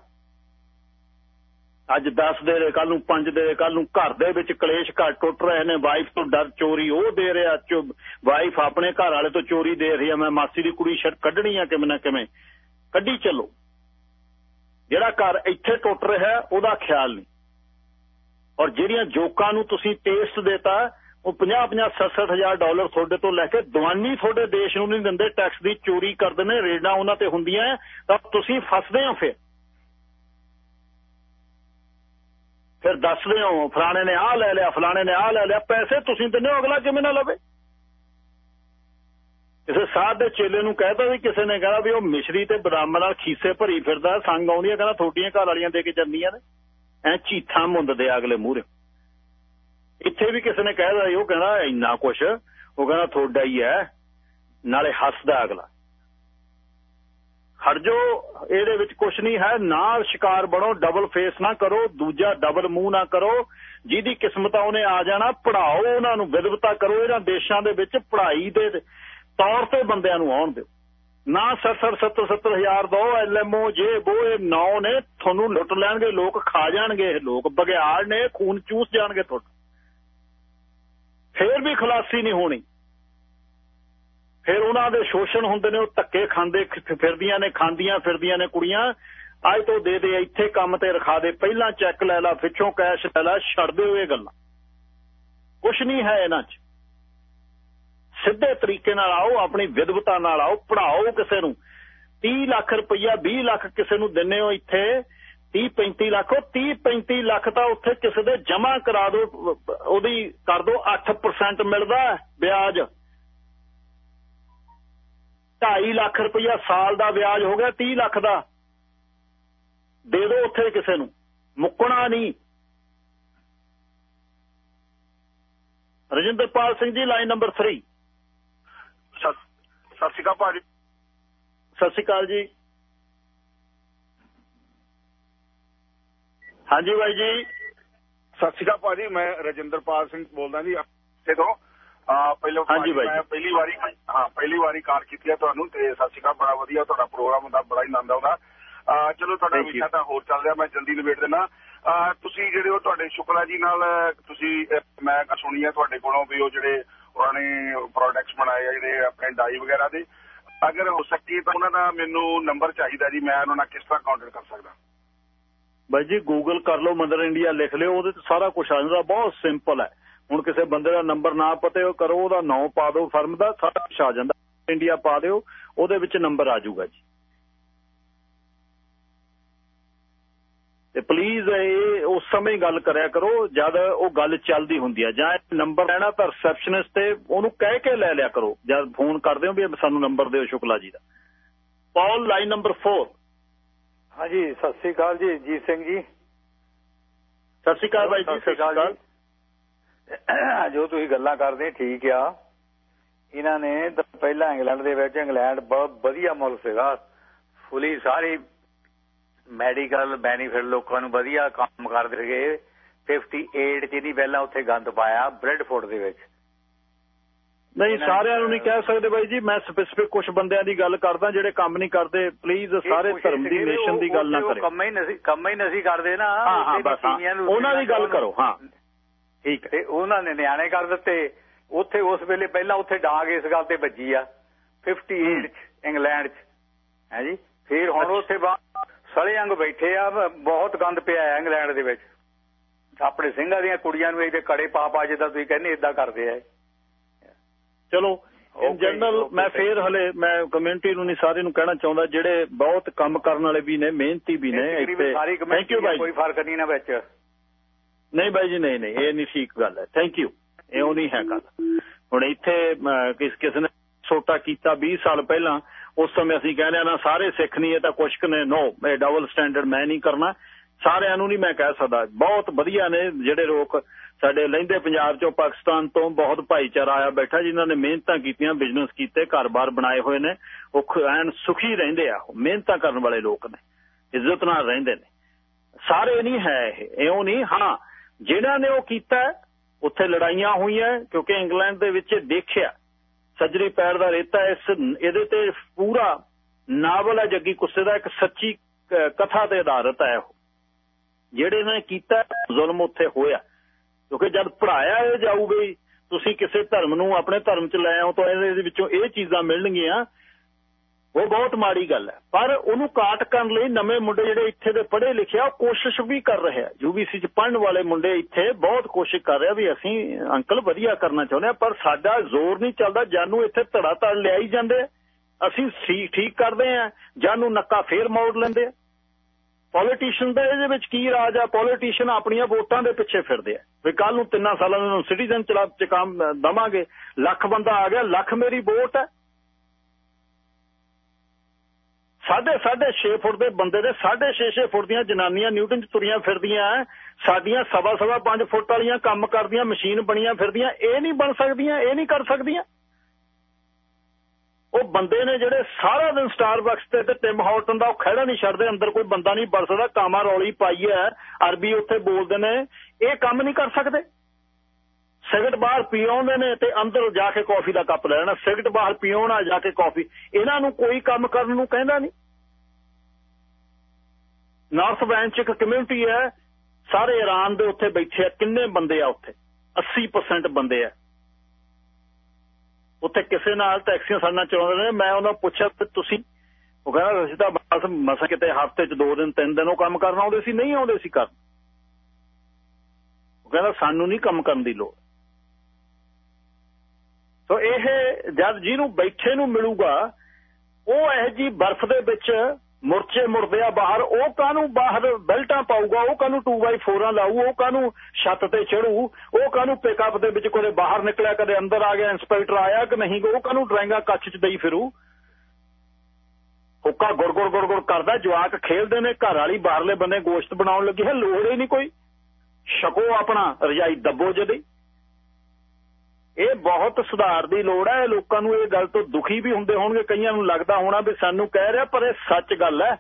ਅੱਜ 10 ਦੇ ਰਹੇ ਕੱਲ ਨੂੰ 5 ਦੇ ਕੱਲ ਨੂੰ ਘਰ ਦੇ ਵਿੱਚ ਕਲੇਸ਼ ਘਰ ਟੁੱਟ ਰਹੇ ਨੇ ਵਾਈਫ ਤੋਂ ਡਰ ਚੋਰੀ ਉਹ ਦੇ ਰਿਹਾ ਵਾਈਫ ਆਪਣੇ ਘਰ ਵਾਲੇ ਤੋਂ ਚੋਰੀ ਦੇ ਰਹੀ ਆ, ਮੈਂ ਮਾਸੀ ਦੀ ਕੁੜੀ ਛੱਡ ਕੱਢਣੀ ਆ ਕਿਵੇਂ ਨਾ ਕਿਵੇਂ। ਕੱਢੀ ਚੱਲੋ। ਜਿਹੜਾ ਘਰ ਇੱਥੇ ਟੁੱਟ ਰਿਹਾ, ਉਹਦਾ ਖਿਆਲ ਨਹੀਂ। ਔਰ ਜਿਹੜੀਆਂ ਜੋਕਾਂ ਨੂੰ ਤੁਸੀਂ ਟੇਸਟ ਦੇਤਾ, ਉਹ 50 50 60 ਹਜ਼ਾਰ ਡਾਲਰ ਤੁਹਾਡੇ ਤੋਂ ਲੈ ਕੇ ਦਵਾਨੀ ਤੁਹਾਡੇ ਦੇਸ਼ ਨੂੰ ਨਹੀਂ ਦਿੰਦੇ ਟੈਕਸ ਦੀ ਚੋਰੀ ਕਰਦੇ ਨੇ ਰੇਡਾਂ ਉਹਨਾਂ ਤੇ ਹੁੰਦੀਆਂ ਤਾਂ ਤੁਸੀਂ ਫਸਦੇ ਹੋ ਫਿਰ। ਫਿਰ ਦੱਸਦੇ ਹੋ, ਫਲਾਣੇ ਨੇ ਆਹ ਲੈ ਲਿਆ, ਫਲਾਣੇ ਨੇ ਆਹ ਲੈ ਲਿਆ, ਪੈਸੇ ਤੁਸੀਂ ਦਿੰਦੇ ਹੋ, ਅਗਲਾ ਕਿਵੇਂ ਨਾ ਲਵੇ। ਸਾਧ ਦੇ ਚੇਲੇ ਨੂੰ ਕਹਿਤਾ ਵੀ ਕਿਸੇ ਨੇ ਕਹਦਾ ਵੀ ਉਹ ਮਿਸ਼ਰੀ ਤੇ ਬਦਾਮ ਨਾਲ ਖੀਸੇ ਭਰੀ ਫਿਰਦਾ, ਸੰਗ ਆਉਂਦੀਆਂ ਕਹਿੰਦਾ ਥੋਡੀਆਂ ਘਰ ਵਾਲੀਆਂ ਦੇ ਕੇ ਜਾਂਦੀਆਂ ਨੇ। ਐ ਚੀਥਾਂ ਮੁੰਦਦੇ ਅਗਲੇ ਮੂਹਰੇ। ਇੱਥੇ ਵੀ ਕਿਸੇ ਨੇ ਕਹਿਦਾ ਉਹ ਕਹਿੰਦਾ ਇੰਨਾ ਕੁਛ, ਉਹ ਕਹਿੰਦਾ ਥੋੜਾ ਹੀ ਹੈ, ਨਾਲੇ ਹੱਸਦਾ ਅਗਲਾ। ਹਰ ਜੋ ਇਹਦੇ ਵਿੱਚ ਕੁਝ ਨਹੀਂ ਹੈ, ਨਾ ਸ਼ਿਕਾਰ ਬਣੋ ਡਬਲ ਫੇਸ ਨਾ ਕਰੋ, ਦੂਜਾ ਡਬਲ ਮੂੰਹ ਨਾ ਕਰੋ, ਜਿਹਦੀ ਕਿਸਮਤ ਆ ਉਹਨੇ ਆ ਜਾਣਾ ਪੜਾਓ ਉਹਨਾਂ ਨੂੰ ਵਿਦਵਤਾ ਕਰੋ, ਇਹਨਾਂ ਦੇਸ਼ਾਂ ਦੇ ਵਿੱਚ ਪੜ੍ਹਾਈ ਦੇ ਤੌਰ ਤੇ ਬੰਦਿਆਂ ਨੂੰ ਆਉਣ ਦਿਓ। ਨਾ 70 70 70 ਹਜ਼ਾਰ ਦੋ ਐਲਐਮਓ, ਜੇ, ਬੋ, ਇਹ ਨੌ ਨੇ, ਤੁਹਾਨੂੰ ਲੁੱਟ ਲੈਣਗੇ, ਲੋਕ ਖਾ ਜਾਣਗੇ ਇਹ ਲੋਕ ਬਗਿਆੜ ਨੇ, ਖੂਨ ਚੂਸ ਜਾਣਗੇ ਤੁਹਾਡਾ। ਫੇਰ ਵੀ ਖਲਾਸੀ ਨਹੀਂ ਹੋਣੀ। ਫਿਰ ਉਹਨਾਂ ਦੇ ਸ਼ੋਸ਼ਣ ਹੁੰਦੇ ਨੇ, ਉਹ ਧੱਕੇ ਖਾਂਦੇ ਫਿਰਦੀਆਂ ਨੇ, ਖਾਂਦੀਆਂ ਫਿਰਦੀਆਂ ਨੇ ਕੁੜੀਆਂ। ਅੱਜ ਤੋਂ ਦੇ ਦੇ, ਇੱਥੇ ਕੰਮ ਤੇ ਰਖਾ ਦੇ, ਪਹਿਲਾਂ ਚੈੱਕ ਲੈ ਲੈ, ਪਿੱਛੋਂ ਕੈਸ਼ ਲੈ ਲੈ, ਛੱਡ ਦਿਓ ਇਹ ਗੱਲਾਂ। ਕੁਛ ਨਹੀਂ ਹੈ ਇਹਨਾਂ 'ਚ। ਸਿੱਧੇ ਤਰੀਕੇ ਨਾਲ ਆਓ, ਆਪਣੀ ਵਿਦਵਤਾ ਨਾਲ ਆਓ ਪੜਾਓ ਕਿਸੇ ਨੂੰ। 30 ਲੱਖ ਰੁਪਈਆ 20 ਲੱਖ ਕਿਸੇ ਨੂੰ ਦਿੰਨੇ ਹੋ ਇੱਥੇ 30 35 ਲੱਖ, ਉਹ 30 35 ਲੱਖ ਤਾਂ ਉੱਥੇ ਕਿਸੇ ਦੇ ਜਮ੍ਹਾਂ ਕਰਾ ਦਿਓ ਉਹਦੀ ਕਰ ਦਿਓ 8% ਮਿਲਦਾ ਵਿਆਜ। 2.5 ਲੱਖ ਰੁਪਈਆ ਸਾਲ ਦਾ ਵਿਆਜ ਹੋ ਗਿਆ 30 ਲੱਖ ਦਾ। ਦੇ ਦਿਓ ਉੱਥੇ ਕਿਸੇ ਨੂੰ, ਮੁੱਕਣਾ ਨਹੀਂ। ਰਜਿੰਦਰਪਾਲ ਸਿੰਘ ਜੀ, ਲਾਈਨ ਨੰਬਰ 3 ਸਤਿ ਸ਼੍ਰੀ ਅਕਾਲ ਭਾਜੀ। ਸਤਿ ਸ਼੍ਰੀ ਅਕਾਲ ਜੀ। ਹਾਂਜੀ ਬਾਈ ਜੀ। ਸਤਿ ਸ਼੍ਰੀ ਅਕਾਲ ਭਾਜੀ ਮੈਂ ਰਜਿੰਦਰਪਾਲ ਸਿੰਘ ਬੋਲਦਾ ਜੀ ਤੇ। ਤੋਂ ਪਹਿਲਾਂ ਹਾਂਜੀ ਬਾਈ ਮੈਂ ਪਹਿਲੀ ਵਾਰੀ ਹਾਂ ਪਹਿਲੀ ਵਾਰੀ ਕਾਲ ਕੀਤੀ ਹੈ ਤੁਹਾਨੂੰ ਤੇ ਸਤਿ ਸ਼੍ਰੀ ਅਕਾਲ ਬੜਾ ਵਧੀਆ ਤੁਹਾਡਾ ਪ੍ਰੋਗਰਾਮ ਹੁੰਦਾ ਬੜਾ ਹੀ ਆਨੰਦ ਆਉਂਦਾ। ਚਲੋ ਤੁਹਾਡਾ ਵਿਸ਼ਾ ਤਾਂ ਹੋਰ ਚੱਲ ਰਿਹਾ ਮੈਂ ਜਲਦੀ ਨਿਬੇੜ ਦੇਣਾ ਤੁਸੀਂ ਜਿਹੜੇ ਉਹ ਤੁਹਾਡੇ ਸ਼ੁਕਲਾ ਜੀ ਨਾਲ ਤੁਸੀਂ ਮੈਂ ਸੁਣੀ ਹੈ ਤੁਹਾਡੇ ਕੋਲੋਂ ਵੀ ਉਹ ਜਿਹੜੇ ਉਹਨਾਂ ਪ੍ਰੋਡਕਟਸ ਬਣਾਏ ਆ ਜਿਹੜੇ ਆਪਣੇ ਡਾਈ ਵਗੈਰਾ ਦੇ। ਅਗਰ ਹੋ ਸਕੇ ਤਾਂ ਉਹਨਾਂ ਦਾ ਮੈਨੂੰ ਨੰਬਰ ਚਾਹੀਦਾ ਜੀ, ਮੈਂ ਉਹਨਾਂ ਨਾਲ ਕਿਸ ਤਰ੍ਹਾਂ ਕੰਟੈਕਟ ਕਰ ਸਕਦਾ। ਬਾਈ ਜੀ ਗੂਗਲ ਕਰ ਲਓ ਮਦਰ ਇੰਡੀਆ ਲਿਖ ਲਿਓ, ਉਹਦੇ ਤੇ ਸਾਰਾ ਕੁਝ ਆ ਜਾਂਦਾ, ਬਹੁਤ ਸਿੰਪਲ ਹੈ। ਹੁਣ ਕਿਸੇ ਬੰਦੇ ਦਾ ਨੰਬਰ ਨਾ ਪਤੇ, ਉਹ ਕਰੋ, ਉਹਦਾ ਨਾਮ ਪਾ ਦਿਓ ਫਰਮ ਦਾ, ਸਾਰਾ ਕੁਝ ਆ ਜਾਂਦਾ। ਇੰਡੀਆ ਪਾ ਦਿਓ, ਉਹਦੇ ਵਿੱਚ ਨੰਬਰ ਆ ਜਾਊਗਾ ਜੀ। ਤੇ ਪਲੀਜ਼ ਇਹ ਉਸ ਸਮੇਂ ਗੱਲ ਕਰਿਆ ਕਰੋ ਜਦ ਉਹ ਗੱਲ ਚੱਲਦੀ ਹੁੰਦੀ ਹੈ ਜਾਂ ਨੰਬਰ ਲੈਣਾ ਤਾਂ ਰਿਸੈਪਸ਼ਨਿਸਟ ਤੇ ਉਹਨੂੰ ਕਹਿ ਕੇ ਲੈ ਲਿਆ ਕਰੋ। ਜਦ ਫੋਨ ਕਰਦੇ ਹੋ ਵੀ ਸਾਨੂੰ ਨੰਬਰ ਦਿਓ ਸ਼ੁਕਲਾ ਜੀ ਦਾ। ਪੌਲ ਲਾਈਨ ਨੰਬਰ 4 ਹਾਂਜੀ ਸਤਿ ਸ੍ਰੀ ਅਕਾਲ ਜੀ ਜੀਤ ਸਿੰਘ ਜੀ। ਸਤਿ ਸ੍ਰੀ ਅਕਾਲ ਬਾਈ ਜੀ ਸਤਿ ਸ੍ਰੀ ਅਕਾਲ ਜੋ। ਤੁਸੀਂ ਗੱਲਾਂ ਕਰਦੇ ਠੀਕ ਆ। ਇਹਨਾਂ ਨੇ ਪਹਿਲਾਂ ਇੰਗਲੈਂਡ ਦੇ ਵਿੱਚ ਇੰਗਲੈਂਡ ਬਹੁਤ ਵਧੀਆ ਮੁਲਕ ਸੀਗਾ। ਫੁੱਲੀ ਸਾਰੀ ਮੈਡੀਕਲ ਬੈਨੀਫਿਟ ਲੋਕਾਂ ਨੂੰ ਵਧੀਆ ਕੰਮ ਕਰਦੇ ਸੀਗੇ 58 ਚ ਨਹੀਂ ਪਹਿਲਾਂ ਉੱਥੇ ਗੰਦ ਪਾਇਆ ਬ੍ਰੈਡਫੋਰਡ ਦੇ ਵਿੱਚ। ਨਹੀਂ ਸਾਰਿਆਂ ਨੂੰ ਨਹੀਂ ਕਹਿ ਸਕਦੇ ਬਾਈ ਜੀ ਮੈਂ ਸਪੈਸਿਫਿਕ ਕੁਝ ਬੰਦਿਆਂ ਦੀ ਗੱਲ ਕਰਦਾ ਜਿਹੜੇ ਕੰਮ ਨਹੀਂ ਕਰਦੇ ਪਲੀਜ਼ ਸਾਰੇ ਧਰਮ ਦੀ ਨੇਸ਼ਨ ਦੀ ਗੱਲ ਨਾ ਕਰੇ। ਕੰਮ ਹੀ ਨਹੀਂ ਕੰਮ ਹੀ ਨਹੀਂ ਕਰਦੇ ਨਾ। ਉਹਨਾਂ ਦੀ ਗੱਲ ਕਰੋ ਹਾਂ। ਠੀਕ ਤੇ ਉਹਨਾਂ ਨੇ ਨਿਆਣੇ ਕਰ ਦਿੱਤੇ। ਉੱਥੇ ਉਸ ਵੇਲੇ ਪਹਿਲਾਂ ਉੱਥੇ ਡਾਂਗ ਇਸ ਗੱਲ ਤੇ ਵੱਜੀ ਆ। 58 ਚ ਇੰਗਲੈਂਡ ਚ। ਹੈ ਜੀ? ਫਿਰ ਹੁਣ ਉੱਥੇ ਸੜੇ ਅੰਗ ਬੈਠੇ ਆ ਬਹੁਤ ਗੰਦ ਪਿਆ ਹੈ ਇੰਗਲੈਂਡ ਦੇ ਵਿੱਚ। ਆਪਣੇ ਸਿੰਘਾਂ ਦੀਆਂ ਕੁੜੀਆਂ ਨੂੰ ਇਹਦੇ ਕੜੇ ਪਾ ਪਾ ਜਿੱਦਾਂ ਤੁਸੀਂ ਕਹਿੰਦੇ ਇਦਾਂ ਕਰਦੇ ਆ ਚਲੋ ਇਨ ਜਨਰਲ ਮੈਂ ਫੇਰ ਹਲੇ ਮੈਂ ਕਮਿਊਨਿਟੀ ਨੂੰ ਨਹੀਂ ਸਾਰੇ ਨੂੰ ਕਹਿਣਾ ਚਾਹੁੰਦਾ ਜਿਹੜੇ ਬਹੁਤ ਕੰਮ ਕਰਨ ਵਾਲੇ ਵੀ ਨੇ ਮਿਹਨਤੀ ਵੀ ਨੇ ਇੱਥੇ। ਥੈਂਕ ਯੂ ਬਾਈ। ਕੋਈ ਫ਼ਰਕ ਨਹੀਂ ਨਾ ਵਿੱਚ। ਨਹੀਂ ਬਾਈ ਜੀ ਨਹੀਂ ਨਹੀਂ ਇਹ ਨਹੀਂ ਠੀਕ ਗੱਲ ਹੈ। ਥੈਂਕ ਯੂ ਇਹ ਉਹ ਨਹੀਂ ਹੈ ਗੱਲ। ਹੁਣ ਇੱਥੇ ਕਿਸ ਕਿਸ ਨੇ ਛੋਟਾ ਕੀਤਾ 20 ਸਾਲ ਪਹਿਲਾਂ ਉਸ ਸਮੇਂ ਅਸੀਂ ਕਹਿੰਦੇ ਆ ਨਾ, ਸਾਰੇ ਸਿੱਖ ਨਹੀਂ, ਇਹ ਤਾਂ ਕੁਛ ਨੇ ਨੋ ਇਹ ਡਬਲ ਸਟੈਂਡਰਡ ਮੈਂ ਨਹੀਂ ਕਰਨਾ। ਸਾਰਿਆਂ ਨੂੰ ਨਹੀਂ ਮੈਂ ਕਹਿ ਸਕਦਾ। ਬਹੁਤ ਵਧੀਆ ਨੇ ਜਿਹੜੇ ਲੋਕ ਸਾਡੇ ਲਹਿੰਦੇ ਪੰਜਾਬ ਚੋਂ, ਪਾਕਿਸਤਾਨ ਤੋਂ ਬਹੁਤ ਭਾਈਚਾਰਾ ਆਇਆ ਬੈਠਾ, ਜਿਨ੍ਹਾਂ ਨੇ ਮਿਹਨਤਾਂ ਕੀਤੀਆਂ ਬਿਜ਼ਨਸ ਕੀਤੇ, ਘਰ-ਬਾਰ ਬਣਾਏ ਹੋਏ ਨੇ, ਉਹ ਐਨ ਸੁਖੀ ਰਹਿੰਦੇ ਆ ਮਿਹਨਤਾਂ ਕਰਨ ਵਾਲੇ ਲੋਕ ਨੇ, ਇੱਜ਼ਤ ਨਾਲ ਰਹਿੰਦੇ ਨੇ। ਸਾਰੇ ਨਹੀਂ ਹੈ ਇਹ, ਇਉਂ ਨਹੀਂ, ਹਾਂ, ਜਿਨ੍ਹਾਂ ਨੇ ਉਹ ਕੀਤਾ, ਉੱਥੇ ਲੜਾਈਆਂ ਹੋਈਆਂ, ਕਿਉਂਕਿ ਇੰਗਲੈਂਡ ਦੇ ਵਿੱਚ ਦੇਖਿਆ ਸੱਜਰੀ ਪੈਰ ਦਾ ਰੇਤਾ ਇਸ ਇਹਦੇ ਤੇ ਪੂਰਾ ਨਾਵਲ ਹੈ ਜੱਗੀ ਕੁੱਸੇ ਦਾ, ਇੱਕ ਸੱਚੀ ਕਥਾ ਤੇ ਆਧਾਰਿਤ ਹੈ ਉਹ। ਜਿਹੜੇ ਨੇ ਕੀਤਾ, ਜ਼ੁਲਮ ਉੱਥੇ ਹੋਇਆ। ਕਿਉਂਕਿ ਜਦ ਪੜਾਇਆ ਇਹ ਜਾਊਗੀ ਤੁਸੀਂ ਕਿਸੇ ਧਰਮ ਨੂੰ ਆਪਣੇ ਧਰਮ 'ਚ ਲੈ ਆਓ ਤਾਂ ਇਹਦੇ ਵਿੱਚੋਂ ਇਹ ਚੀਜ਼ਾਂ ਮਿਲਣਗੀਆਂ ਉਹ ਬਹੁਤ ਮਾੜੀ ਗੱਲ ਹੈ। ਪਰ ਉਹਨੂੰ ਕਾਟ ਕਰਨ ਲਈ ਨਵੇਂ ਮੁੰਡੇ ਜਿਹੜੇ ਇੱਥੇ ਦੇ ਪੜ੍ਹੇ ਲਿਖਿਆ ਉਹ ਕੋਸ਼ਿਸ਼ ਵੀ ਕਰ ਰਹੇ ਆ। ਯੂਬੀਸੀ 'ਚ ਪੜਨ ਵਾਲੇ ਮੁੰਡੇ ਇੱਥੇ ਬਹੁਤ ਕੋਸ਼ਿਸ਼ ਕਰ ਰਿਹਾ ਵੀ ਅਸੀਂ ਅੰਕਲ ਵਧੀਆ ਕਰਨਾ ਚਾਹੁੰਦੇ ਆ, ਪਰ ਸਾਡਾ ਜ਼ੋਰ ਨਹੀਂ ਚੱਲਦਾ। ਜਾਨੂੰ ਇੱਥੇ ਧੜਾ ਧੜ ਲਿਆਈ ਜਾਂਦੇ ਅਸੀਂ ਠੀਕ ਕਰਦੇ ਆ, ਜਾਨੂੰ ਨੱਕਾ ਫੇਰ ਮੋੜ ਲੈਂਦੇ ਆ। ਪੋਲੀਟੀਸ਼ੀਅਨ ਦਾ ਇਹਦੇ ਵਿੱਚ ਕੀ ਰਾਜ ਆ? ਪੋਲੀਟੀਸ਼ੀਅਨ ਆਪਣੀਆਂ ਵੋਟਾਂ ਦੇ ਪਿੱਛੇ ਫਿਰਦੇ ਆ। ਵੀ ਕੱਲ ਨੂੰ ਤਿੰਨਾਂ ਸਾਲਾਂ ਨੂੰ ਸਿਟੀਜ਼ਨ ਚਲਾ ਚ ਕੰਮ ਦਵਾਂਗੇ। ਲੱਖ ਬੰਦਾ ਆ ਗਿਆ, ਲੱਖ ਮੇਰੀ ਵੋਟ ਹੈ ਸਾਢੇ ਸਾਢੇ 6 ਫੁੱਟ ਦੇ ਬੰਦੇ ਦੇ ਸਾਢੇ 6 6 ਫੁੱਟ ਦੀਆਂ ਜਨਾਨੀਆਂ ਨਿਊਟਨ ਚ ਤੁਰੀਆਂ ਫਿਰਦੀਆਂ ਸਾਡੀਆਂ ਸਵਾ ਸਵਾ 5 ਫੁੱਟ ਵਾਲੀਆਂ ਕੰਮ ਕਰਦੀਆਂ, ਮਸ਼ੀਨ ਬਣੀਆਂ ਫਿਰਦੀਆਂ। ਇਹ ਨਹੀਂ ਬਣ ਸਕਦੀਆਂ, ਇਹ ਨਹੀਂ ਕਰ ਸਕਦੀਆਂ। ਉਹ ਬੰਦੇ ਨੇ ਜਿਹੜੇ ਸਾਰਾ ਦਿਨ ਸਟਾਰਬਕਸ ਤੇ ਤੇ ਟਿਮ ਹਾਰਟਨ ਦਾ ਉਹ ਖੜਾ ਨਹੀਂ ਛੱਡਦੇ, ਅੰਦਰ ਕੋਈ ਬੰਦਾ ਨਹੀਂ ਵੜ ਸਕਦਾ। ਕਾਮਾ ਰੌਲੀ ਪਾਈ ਹੈ ਅਰਬੀ ਉੱਥੇ ਬੋਲਦੇ ਨੇ। ਇਹ ਕੰਮ ਨਹੀਂ ਕਰ ਸਕਦੇ। ਸਿਗਰਟ ਬਾਹਰ ਪੀਉਂਦੇ ਨੇ ਤੇ ਅੰਦਰ ਜਾ ਕੇ ਕਾਫੀ ਦਾ ਕੱਪ ਲੈ ਲੈਣਾ। ਸਿਗਰਟ ਬਾਹਰ ਪੀਉਣਾ ਜਾ ਕੇ ਕਾਫੀ। ਇਹਨਾਂ ਨੂੰ ਕੋਈ ਕੰਮ ਕਰਨ ਨੂੰ ਕਹਿੰਦਾ ਨਹੀਂ। ਨਾਰਥ ਵੈਨ ਚ ਇੱਕ ਕਮਿਊਨਿਟੀ ਹੈ। ਸਾਰੇ ਇਰਾਨ ਦੇ ਉੱਥੇ ਬੈਠੇ ਆ। ਕਿੰਨੇ ਬੰਦੇ ਆ ਉੱਥੇ? 80% ਬੰਦੇ ਆ। ਉੱਥੇ ਕਿਸੇ ਨਾਲ ਟੈਕਸੀਆਂ ਸਾਡੇ ਨਾਲ ਚਲਾਉਂਦੇ ਨੇ। ਮੈਂ ਉਹਨਾਂ ਨੂੰ ਪੁੱਛਿਆ ਕਿ ਤੁਸੀਂ ਉਹ ਕਹਿੰਦਾ, ਅਸੀਂ ਤਾਂ ਬਸ ਮਸਾ ਕਿਤੇ ਹਫ਼ਤੇ 'ਚ 2 ਦਿਨ 3 ਦਿਨ ਉਹ ਕੰਮ ਕਰਨ ਆਉਂਦੇ ਸੀ, ਨਹੀਂ ਆਉਂਦੇ ਸੀ ਕਰਨ। ਉਹ ਕਹਿੰਦਾ, ਸਾਨੂੰ ਨਹੀਂ ਕੰਮ ਕਰਨ ਦੀ ਲੋੜ। ਸੋ ਇਹ ਜਦ ਜਿਹਨੂੰ ਬੈਠੇ ਨੂੰ ਮਿਲੂਗਾ, ਉਹ ਇਹ ਜੀ ਬਰਫ਼ ਦੇ ਵਿੱਚ ਮੁਰਚੇ ਮੁਰਦੇ ਬਾਹਰ, ਉਹ ਕਾਨੂੰ ਬਾਹਰ ਬੈਲਟਾਂ ਪਾਊਗਾ? ਉਹ ਕਾਨੂੰ 2x4ਾਂ ਲਾਊ? ਉਹ ਕਾਨੂੰ ਛੱਤ ਤੇ ਚੜੂ ਉਹ ਕਾਨੂੰ ਪਿਕਅਪ ਦੇ ਵਿੱਚ ਕੋਈ ਬਾਹਰ ਨਿਕਲਿਆ, ਕਦੇ ਅੰਦਰ ਆ ਗਿਆ ਇੰਸਪੈਕਟਰ ਆਇਆ ਕਿ ਨਹੀਂ? ਉਹ ਕਾਨੂੰ ਡਰਾਈਂਗਾ ਕੱਚ ਚ ਦਈ ਫਿਰੂ? ਹੁੱਕਾ ਗੁੜ ਗੁੜ ਗੁੜ ਗੁੜ ਕਰਦਾ, ਜਵਾਕ ਖੇਲਦੇ ਨੇ, ਘਰ ਵਾਲੀ ਬਾਹਰਲੇ ਬੰਦੇ ਗੋਸ਼ਤ ਬਣਾਉਣ ਲੱਗੀ ਹੈ, ਲੋੜ ਹੀ ਨਹੀਂ ਕੋਈ। ਛਕੋ ਆਪਣਾ, ਰਜਾਈ ਦੱਬੋ ਜਦੀ ਇਹ ਬਹੁਤ ਸੁਧਾਰ ਦੀ ਲੋੜ ਹੈ। ਲੋਕਾਂ ਨੂੰ ਇਹ ਗੱਲ ਤੋਂ ਦੁਖੀ ਵੀ ਹੁੰਦੇ ਹੋਣਗੇ। ਕਈਆਂ ਨੂੰ ਲੱਗਦਾ ਹੋਣਾ ਵੀ ਸਾਨੂੰ ਕਹਿ ਰਿਹਾ, ਪਰ ਇਹ ਸੱਚ ਗੱਲ ਹੈ।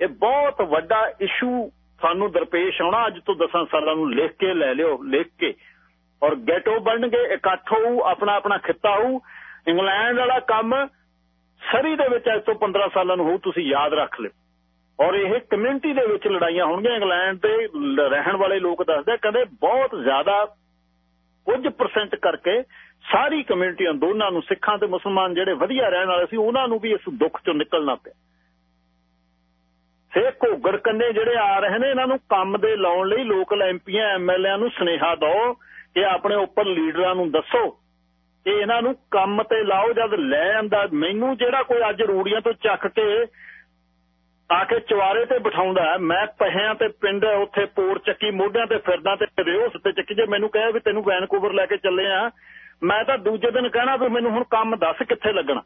ਇਹ ਬਹੁਤ ਵੱਡਾ ਇਸ਼ੂ ਸਾਨੂੰ ਦਰਪੇਸ਼ ਆਉਣਾ। ਅੱਜ ਤੋਂ 10 ਸਾਲਾਂ ਨੂੰ ਲਿਖ ਕੇ ਲੈ ਲਿਓ, ਲਿਖ ਕੇ। ਔਰ ਗੈਟੋ ਬਣਨਗੇ, ਇਕੱਠ ਹੋਊ ਆਪਣਾ ਆਪਣਾ ਖਿੱਤਾ ਹੋਊ। ਇੰਗਲੈਂਡ ਵਾਲਾ ਕੰਮ ਸਰੀ ਦੇ ਵਿੱਚ ਅੱਜ ਤੋਂ 15 ਸਾਲਾਂ ਨੂੰ ਹੋਊ, ਤੁਸੀਂ ਯਾਦ ਰੱਖ ਲਿਓ। ਔਰ ਇਹ ਕਮਿਊਨਿਟੀ ਦੇ ਵਿੱਚ ਲੜਾਈਆਂ ਹੋਣਗੀਆਂ। ਇੰਗਲੈਂਡ ਦੇ ਰਹਿਣ ਵਾਲੇ ਲੋਕ ਦੱਸਦੇ ਕਹਿੰਦੇ ਬਹੁਤ ਜ਼ਿਆਦਾ ਕੁਝ ਪਰਸੈਂਟ ਕਰਕੇ ਸਾਰੀ ਕਮਿਊਨਿਟੀਆਂ ਦੋਨਾਂ ਨੂੰ ਸਿੱਖਾਂ ਤੇ ਮੁਸਲਮਾਨ ਜਿਹੜੇ ਵਧੀਆ ਰਹਿਣ ਵਾਲੇ ਸੀ, ਉਹਨਾਂ ਨੂੰ ਵੀ ਇਸ ਦੁੱਖ ਚੋਂ ਨਿਕਲਣਾ ਪਿਆ। ਸੇ ਘੋਗੜ ਕੰਨੇ ਜਿਹੜੇ ਆ ਰਹੇ ਨੇ, ਇਹਨਾਂ ਨੂੰ ਕੰਮ ਦੇ ਲਾਉਣ ਲਈ ਲੋਕਲ ਐਮਪੀਆਂ, ਐਮਐਲਏਆਂ ਨੂੰ ਸਨੇਹਾ ਦਿਓ ਕਿ ਆਪਣੇ ਉੱਪਰ ਲੀਡਰਾਂ ਨੂੰ ਦੱਸੋ ਕਿ ਇਹਨਾਂ ਨੂੰ ਕੰਮ ਤੇ ਲਾਓ, ਜਦ ਲੈ ਆਂਦਾ ਮੈਨੂੰ ਜਿਹੜਾ ਕੋਈ ਅੱਜ ਰੂੜੀਆਂ ਤੋਂ ਚੱਕ ਕੇ ਆ ਕੇ ਚਵਾਰੇ ਤੇ ਬਿਠਾਉਂਦਾ ਮੈਂ ਪਹਿਆਂ ਤੇ ਪਿੰਡ, ਉੱਥੇ ਪੋਰ ਚੱਕੀ, ਮੋਢਿਆਂ ਤੇ ਫਿਰਦਾ ਤੇ ਰਿਓਸ ਤੇ ਚੱਕੀ ਜੇ ਮੈਨੂੰ ਕਹੇ ਵੀ ਤੈਨੂੰ ਵੈਨਕੂਵਰ ਲੈ ਕੇ ਚੱਲੇ ਆ, ਮੈਂ ਤਾਂ ਦੂਜੇ ਦਿਨ ਕਹਿਣਾ ਵੀ ਮੈਨੂੰ ਹੁਣ ਕੰਮ ਦੱਸ ਕਿੱਥੇ ਲੱਗਣਾ।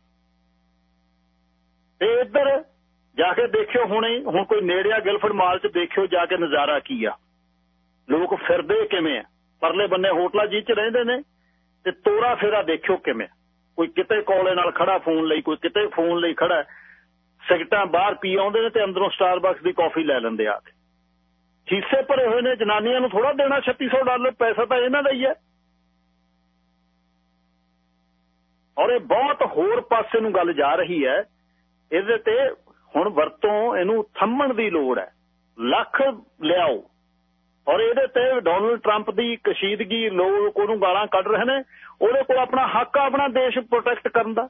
ਤੇ ਇੱਧਰ ਜਾ ਕੇ ਦੇਖਿਓ ਹੁਣੇ, ਹੁਣ ਕੋਈ ਨੇੜਿਆ ਗਿਲਫੜ ਮਾਲ 'ਚ ਦੇਖਿਓ ਜਾ ਕੇ ਨਜ਼ਾਰਾ ਕੀ ਆ। ਲੋਕ ਫਿਰਦੇ ਕਿਵੇਂ ਆ? ਪਰਲੇ ਬੰਨੇ ਹੋਟਲਾਂ ਜੀ 'ਚ ਰਹਿੰਦੇ ਨੇ ਤੇ ਤੋਰਾ ਫੇਰਾ ਦੇਖਿਓ ਕਿਵੇਂ ਕੋਈ ਕਿਤੇ ਕੋਲੇ ਨਾਲ ਖੜਾ ਫੋਨ ਲਈ, ਕੋਈ ਕਿਤੇ ਫੋਨ ਲਈ ਖੜਾ ਸਿਗਟਾਂ ਬਾਹਰ ਪੀ ਆਉਂਦੇ ਨੇ ਤੇ ਅੰਦਰੋਂ ਸਟਾਰਬਕਸ ਦੀ ਕਾਫੀ ਲੈ ਲੈਂਦੇ ਆ ਖੀਸੇ ਭਰੇ ਹੋਏ ਨੇ, ਜਨਾਨੀਆਂ ਨੂੰ ਥੋੜਾ ਦੇਣਾ 3600 ਡਾਲਰ, ਪੈਸਾ ਤਾਂ ਇਹਨਾਂ ਦਾ ਹੀ ਹੈ। ਔਰ ਇਹ ਬਹੁਤ ਹੋਰ ਪਾਸੇ ਨੂੰ ਗੱਲ ਜਾ ਰਹੀ ਹੈ। ਇਹਦੇ ਤੇ ਹੁਣ ਵਰਤੋਂ ਇਹਨੂੰ ਥੰਮਣ ਦੀ ਲੋੜ ਹੈ। ਲੱਖ ਲਿਆਓ। ਔਰ ਇਹਦੇ ਤੇ ਡੋਨਲਡ ਟਰੰਪ ਦੀ ਕਸ਼ੀਦਗੀ, ਲੋਕ ਉਹਨੂੰ ਗਾਲਾਂ ਕੱਢ ਰਹੇ ਨੇ। ਉਹਦੇ ਕੋਲ ਆਪਣਾ ਹੱਕ ਆ ਆਪਣਾ ਦੇਸ਼ ਪ੍ਰੋਟੈਕਟ ਕਰਨ ਦਾ।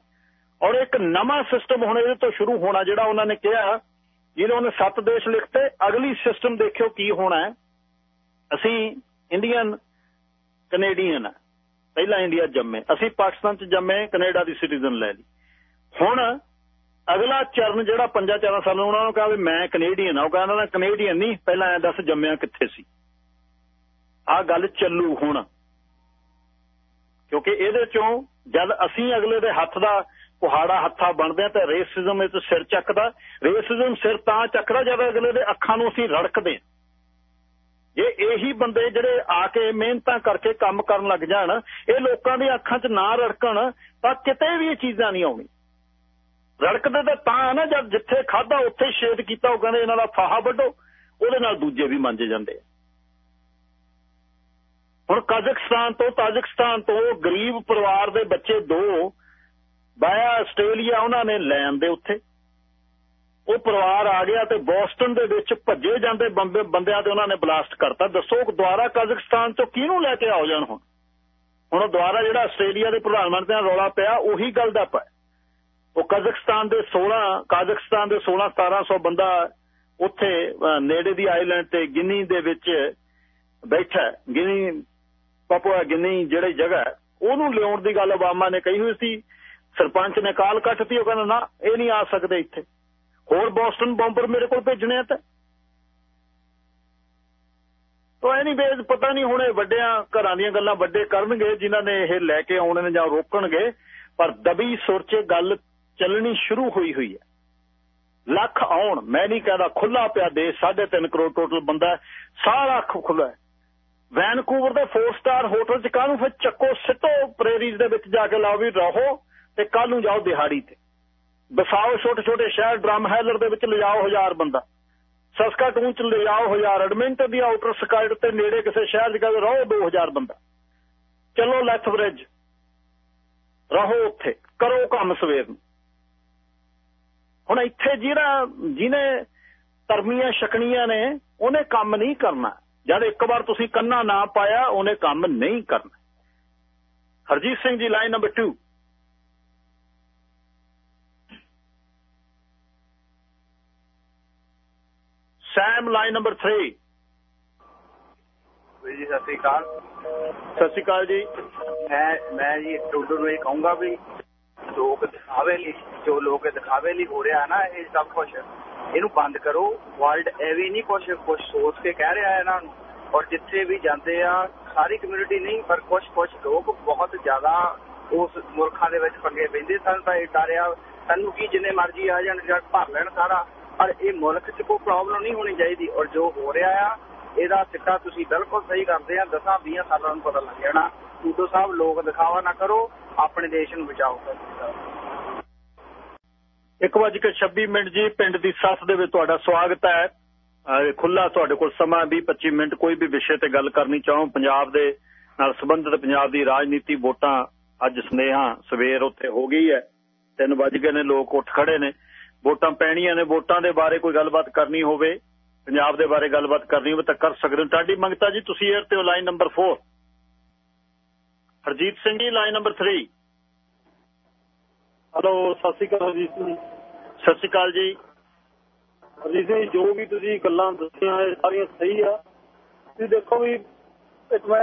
ਔਰ ਇੱਕ ਨਵਾਂ ਸਿਸਟਮ ਹੁਣ ਇਹਦੇ ਤੋਂ ਸ਼ੁਰੂ ਹੋਣਾ ਜਿਹੜਾ ਉਹਨਾਂ ਨੇ ਕਿਹਾ ਜਿਹਨੇ ਉਹਨੇ ਸੱਤ ਦੇਸ਼ ਲਿਖਤੇ, ਅਗਲੀ ਸਿਸਟਮ ਦੇਖਿਓ ਕੀ ਹੋਣਾ ਹੈ। ਅਸੀਂ ਇੰਡੀਅਨ ਕੈਨੇਡੀਅਨ ਪਹਿਲਾਂ ਇੰਡੀਆ ਜੰਮੇ। ਅਸੀਂ ਪਾਕਿਸਤਾਨ ਚ ਜੰਮੇ, ਕੈਨੇਡਾ ਦੀ ਸਿਟੀਜ਼ਨ ਲੈ ਲਈ। ਹੁਣ ਅਗਲਾ ਚਰਨ ਜਿਹੜਾ ਪੰਜਾਂ ਚਾਰਾਂ ਸਾਲਾਂ ਉਹਨਾਂ ਨੂੰ ਕਹਾਂ ਵੀ ਮੈਂ ਕੈਨੇਡੀਅਨ ਆ। ਉਹ ਕਹਿੰਦਾ ਨਾ ਕੈਨੇਡੀਅਨ ਨਹੀਂ, ਪਹਿਲਾਂ ਐ ਦੱਸ ਜੰਮਿਆ ਕਿੱਥੇ ਸੀ। ਆ ਗੱਲ ਚੱਲੂ ਹੁਣ। ਕਿਉਂਕਿ ਇਹਦੇ ਚੋਂ ਜਦ ਅਸੀਂ ਅਗਲੇ ਦੇ ਹੱਥ ਦਾ ਕੁਹਾੜਾ ਹੱਥਾ ਬਣਦੇ ਆ ਤੇ ਰੇਸਿਜ਼ਮ ਇਹ ਸਿਰ ਚੱਕਦਾ। ਰੇਸਿਜ਼ਮ ਸਿਰ ਤਾਂ ਚੱਕਦਾ ਜਦ ਅਗਲੇ ਦੇ ਅੱਖਾਂ ਨੂੰ ਅਸੀਂ ਰੜਕਦੇ ਹਾਂ। ਜੇ ਇਹੀ ਬੰਦੇ ਜਿਹੜੇ ਆ ਕੇ ਮਿਹਨਤਾਂ ਕਰਕੇ ਕੰਮ ਕਰਨ ਲੱਗ ਜਾਣ, ਇਹ ਲੋਕਾਂ ਦੀਆਂ ਅੱਖਾਂ 'ਚ ਨਾ ਰੜਕਣ, ਤਾਂ ਕਿਤੇ ਵੀ ਇਹ ਚੀਜ਼ਾਂ ਨਹੀਂ ਆਉਣੀ ਰੜਕਦੇ ਤਾਂ ਤਾਂ ਨਾ ਜਦ ਜਿੱਥੇ ਖਾਦਾ ਉੱਥੇ ਛੇਦ ਕੀਤਾ, ਉਹ ਕਹਿੰਦੇ ਇਹਨਾਂ ਦਾ ਫਾਹਾ ਵੱਢੋ, ਉਹਦੇ ਨਾਲ ਦੂਜੇ ਵੀ ਮੰਜੇ ਜਾਂਦੇ ਹੁਣ ਕਜ਼ਕਸਤਾਨ ਤੋਂ ਤਾਜ਼ਕਸਤਾਨ ਤੋਂ ਗਰੀਬ ਪਰਿਵਾਰ ਦੇ ਬੱਚੇ ਦੋ ਬਾਇਆ ਆਸਟ੍ਰੇਲੀਆ ਉਹਨਾਂ ਨੇ ਲੈਣ ਦੇ ਉੱਥੇ ਉਹ ਪਰਿਵਾਰ ਆ ਗਿਆ ਤੇ ਬੋਸਟਨ ਦੇ ਵਿੱਚ ਭੱਜੇ ਜਾਂਦੇ ਬੰਦਿਆਂ ਤੇ ਉਹਨਾਂ ਨੇ ਬਲਾਸਟ ਕਰਤਾ। ਦੱਸੋ ਦੁਆਰਾ ਕਾਜ਼ਕਸਤਾਨ ਤੋਂ ਕਿਹਨੂੰ ਲੈ ਕੇ ਆਉ ਜਾਣ ਹੁਣ? ਹੁਣ ਦੁਆਰਾ ਜਿਹੜਾ ਆਸਟ੍ਰੇਲੀਆ ਦੇ ਪ੍ਰਧਾਨ ਮੰਤਰੀ ਨਾਲ ਰੌਲਾ ਪਿਆ, ਉਹੀ ਗੱਲ ਦਾ ਪਿਆ ਉਹ ਕਾਜ਼ਕਸਤਾਨ ਦੇ 16 ਕਾਜ਼ਕਸਤਾਨ ਦੇ 16 1700 ਬੰਦਾ ਉੱਥੇ ਨੇੜੇ ਦੀ ਆਈਲੈਂਡ ਤੇ ਗਿਨੀ ਦੇ ਵਿੱਚ ਬੈਠਾ ਗਿਨੀ ਪਪੂਆ ਗਿਨੀ ਜਿਹੜੀ ਜਗ੍ਹਾ ਉਹਨੂੰ ਲਿਆਉਣ ਦੀ ਗੱਲ ਓਬਾਮਾ ਨੇ ਕਹੀ ਹੋਈ ਸੀ। ਸਰਪੰਚ ਨੇ ਕਾਲ ਕੱਟਤੀ, ਉਹ ਕਹਿੰਦਾ, ਨਾ, ਇਹ ਨਹੀਂ ਆ ਸਕਦੇ ਇੱਥੇ। ਹੋਰ ਬੋਸਟਨ ਬੰਬਰ ਮੇਰੇ ਕੋਲ ਭੇਜਣੇ ਆ ਤਾਂ। ਤੋ ਐਨੀਵੇਜ਼ ਪਤਾ ਨਹੀਂ ਹੁਣੇ ਵੱਡਿਆਂ ਘਰਾਂ ਦੀਆਂ ਗੱਲਾਂ ਵੱਡੇ ਕਰਨਗੇ, ਜਿਨ੍ਹਾਂ ਨੇ ਇਹ ਲੈ ਕੇ ਆਉਣੇ ਨੇ ਜਾਂ ਰੋਕਣਗੇ, ਪਰ ਦਬੀ ਸੁਰ 'ਚ ਗੱਲ ਚੱਲਣੀ ਸ਼ੁਰੂ ਹੋਈ ਹੋਈ ਹੈ। ਲੱਖ ਆਉਣ, ਮੈਂ ਨਹੀਂ ਕਹਦਾ ਖੁੱਲਾ ਪਿਆ ਦੇਸ਼ 3.5 ਕਰੋੜ ਟੋਟਲ ਬੰਦਾ ਸਾਰਾ ਖੁੱਲਾ ਵੈਨਕੂਵਰ ਦੇ 4 ਸਟਾਰ ਹੋਟਲ 'ਚ ਕਾਹਨੂੰ ਫਿਰ ਚੱਕੋ, ਸਿੱਟੋ ਪ੍ਰੇਰੀਜ਼ ਦੇ ਵਿੱਚ ਜਾ ਕੇ ਲਾਓ ਵੀ ਰਹੋ। ਤੇ ਕੱਲ ਨੂੰ ਜਾਓ ਦਿਹਾੜੀ ਤੇ। ਬਸਾਓ ਛੋਟੇ ਛੋਟੇ ਸ਼ਹਿਰ ਡਰਮ ਹੈਲਰ ਦੇ ਵਿੱਚ ਲਿਜਾਓ ਹਜ਼ਾਰ ਬੰਦਾ। ਸਸਕਾਟੂਨ ਚ ਲਿਜਾਓ ਹਜ਼ਾਰ, ਐਡਮਿੰਟ ਦੀ ਆਊਟਰ ਸਕਾਈਡ ਤੇ ਨੇੜੇ ਕਿਸੇ ਸ਼ਹਿਰ ਦੀ ਗੱਲ ਰਹੋ 2000 ਬੰਦਾ। ਚਲੋ ਲੈਥ ਬ੍ਰਿਜ। ਰਹੋ ਉੱਥੇ, ਕਰੋ ਕੰਮ ਸਵੇਰ ਨੂੰ। ਹੁਣ ਇੱਥੇ ਜਿਹੜਾ, ਜਿਹਨੇ ਧਰਮੀਆਂ ਛਕਣੀਆਂ ਨੇ, ਉਹਨੇ ਕੰਮ ਨਹੀਂ ਕਰਨਾ। ਜਦ ਇੱਕ ਵਾਰ ਤੁਸੀਂ ਕੰਨਾ ਨਾ ਪਾਇਆ, ਉਹਨੇ ਕੰਮ ਨਹੀਂ ਕਰਨਾ। Harjit Singh ji, line number 2 Sam line number 3 ਜੀ ਸਤਿ ਸ੍ਰੀ ਅਕਾਲ। ਸਤਿ ਸ੍ਰੀ ਅਕਾਲ ਜੀ। ਮੈਂ ਮੈਂ ਜੀ ਟੋਡਰ ਨੂੰ ਇਹ ਕਹੂੰਗਾ ਵੀ ਲੋਕ ਦਿਖਾਵੇ ਲਈ ਜੋ ਲੋਕ ਦਿਖਾਵੇ ਲਈ ਹੋ ਰਿਹਾ ਨਾ ਇਹ ਸਭ ਕੁਝ ਇਹਨੂੰ ਬੰਦ ਕਰੋ। ਵਰਲਡ ਐਵੇਂ ਨਹੀਂ ਕੁਝ ਕੁਝ ਸੋਚ ਕੇ ਕਹਿ ਰਿਹਾ ਹੈ ਇਹਨਾਂ ਨੂੰ। ਔਰ ਜਿੱਥੇ ਵੀ ਜਾਂਦੇ ਆ ਸਾਰੀ ਕਮਿਊਨਿਟੀ ਨਹੀਂ ਪਰ ਕੁਝ ਕੁਝ ਲੋਕ ਬਹੁਤ ਜ਼ਿਆਦਾ ਉਸ ਮੁਲਕਾਂ ਦੇ ਵਿੱਚ ਪੰਗੇ ਪੈਂਦੇ ਸਨ ਤਾਂ ਇਹ ਡਰਿਆ ਸਾਨੂੰ ਕੀ ਜਿੰਨੇ ਮਰਜ਼ੀ ਆ ਜਾਣ ਜੱਟ ਭਰ ਲੈਣ ਸਾਰਾ। ਪਰ ਇਹ ਮੁਲਕ 'ਚ ਕੋਈ ਪ੍ਰੋਬਲਮ ਨਹੀਂ ਹੋਣੀ ਚਾਹੀਦੀ ਔਰ ਜੋ ਹੋ ਰਿਹਾ ਆ, ਇਹਦਾ ਸਿੱਟਾ ਤੁਸੀਂ ਬਿਲਕੁਲ ਸਹੀ ਕਰਦੇ ਆ 10 20 ਸਾਲਾਂ ਨੂੰ ਪਤਾ ਲੱਗ ਜਾਣਾ। ਟੂਟੋ ਸਾਹਿਬ ਲੋਕ ਦਿਖਾਵਾ ਨਾ ਕਰੋ, ਆਪਣੇ ਦੇਸ਼ ਨੂੰ ਬਚਾਓ। ਇੱਕ ਵਜੇ ਕੇ 26 ਮਿੰਟ ਜੀ, ਪਿੰਡ ਦੀ ਸੱਸ ਦੇ ਵਿੱਚ ਤੁਹਾਡਾ ਸਵਾਗਤ ਹੈ। ਖੁੱਲਾ ਤੁਹਾਡੇ ਕੋਲ ਸਮਾਂ 20 25 ਮਿੰਟ, ਕੋਈ ਵੀ ਵਿਸ਼ੇ ਤੇ ਗੱਲ ਕਰਨੀ ਚਾਹੋ, ਪੰਜਾਬ ਦੇ ਨਾਲ ਸੰਬੰਧਿਤ ਪੰਜਾਬ ਦੀ ਰਾਜਨੀਤੀ ਵੋਟਾਂ ਅੱਜ ਸਨੇਹਾ ਸਵੇਰ ਉੱਤੇ ਹੋ ਗਈ ਹੈ। 3 ਵਜ ਗਏ ਨੇ, ਲੋਕ ਉੱਠ ਖੜੇ ਨੇ। ਵੋਟਾਂ ਪੈਣੀਆਂ ਨੇ ਵੋਟਾਂ ਦੇ ਬਾਰੇ ਕੋਈ ਗੱਲਬਾਤ ਕਰਨੀ ਹੋਵੇ ਪੰਜਾਬ ਦੇ ਬਾਰੇ ਗੱਲਬਾਤ ਕਰਨੀ ਹੋਵੇ ਤਾਂ ਕਰ ਸਕਦੇ ਹੋ। ਤੁਹਾਡੀ ਮੰਗਤਾ ਜੀ ਤੁਸੀਂ 에ਅਰ ਤੇ line number 4 Harjeet Singh ji line number 3 hello ਸਤਿ ਸ਼੍ਰੀ ਅਕਾਲ ਜੀ। ਸਤਿ ਸ਼੍ਰੀ ਅਕਾਲ ਜੀ। ਹਰਜੀਤ ਸਿੰਘ ਜੋ ਵੀ ਤੁਸੀਂ ਗੱਲਾਂ ਦੱਸੀਆਂ ਇਹ ਸਾਰੀਆਂ ਸਹੀ ਆ। ਤੁਸੀਂ ਦੇਖੋ ਵੀ ਇੱਕ ਮੈਂ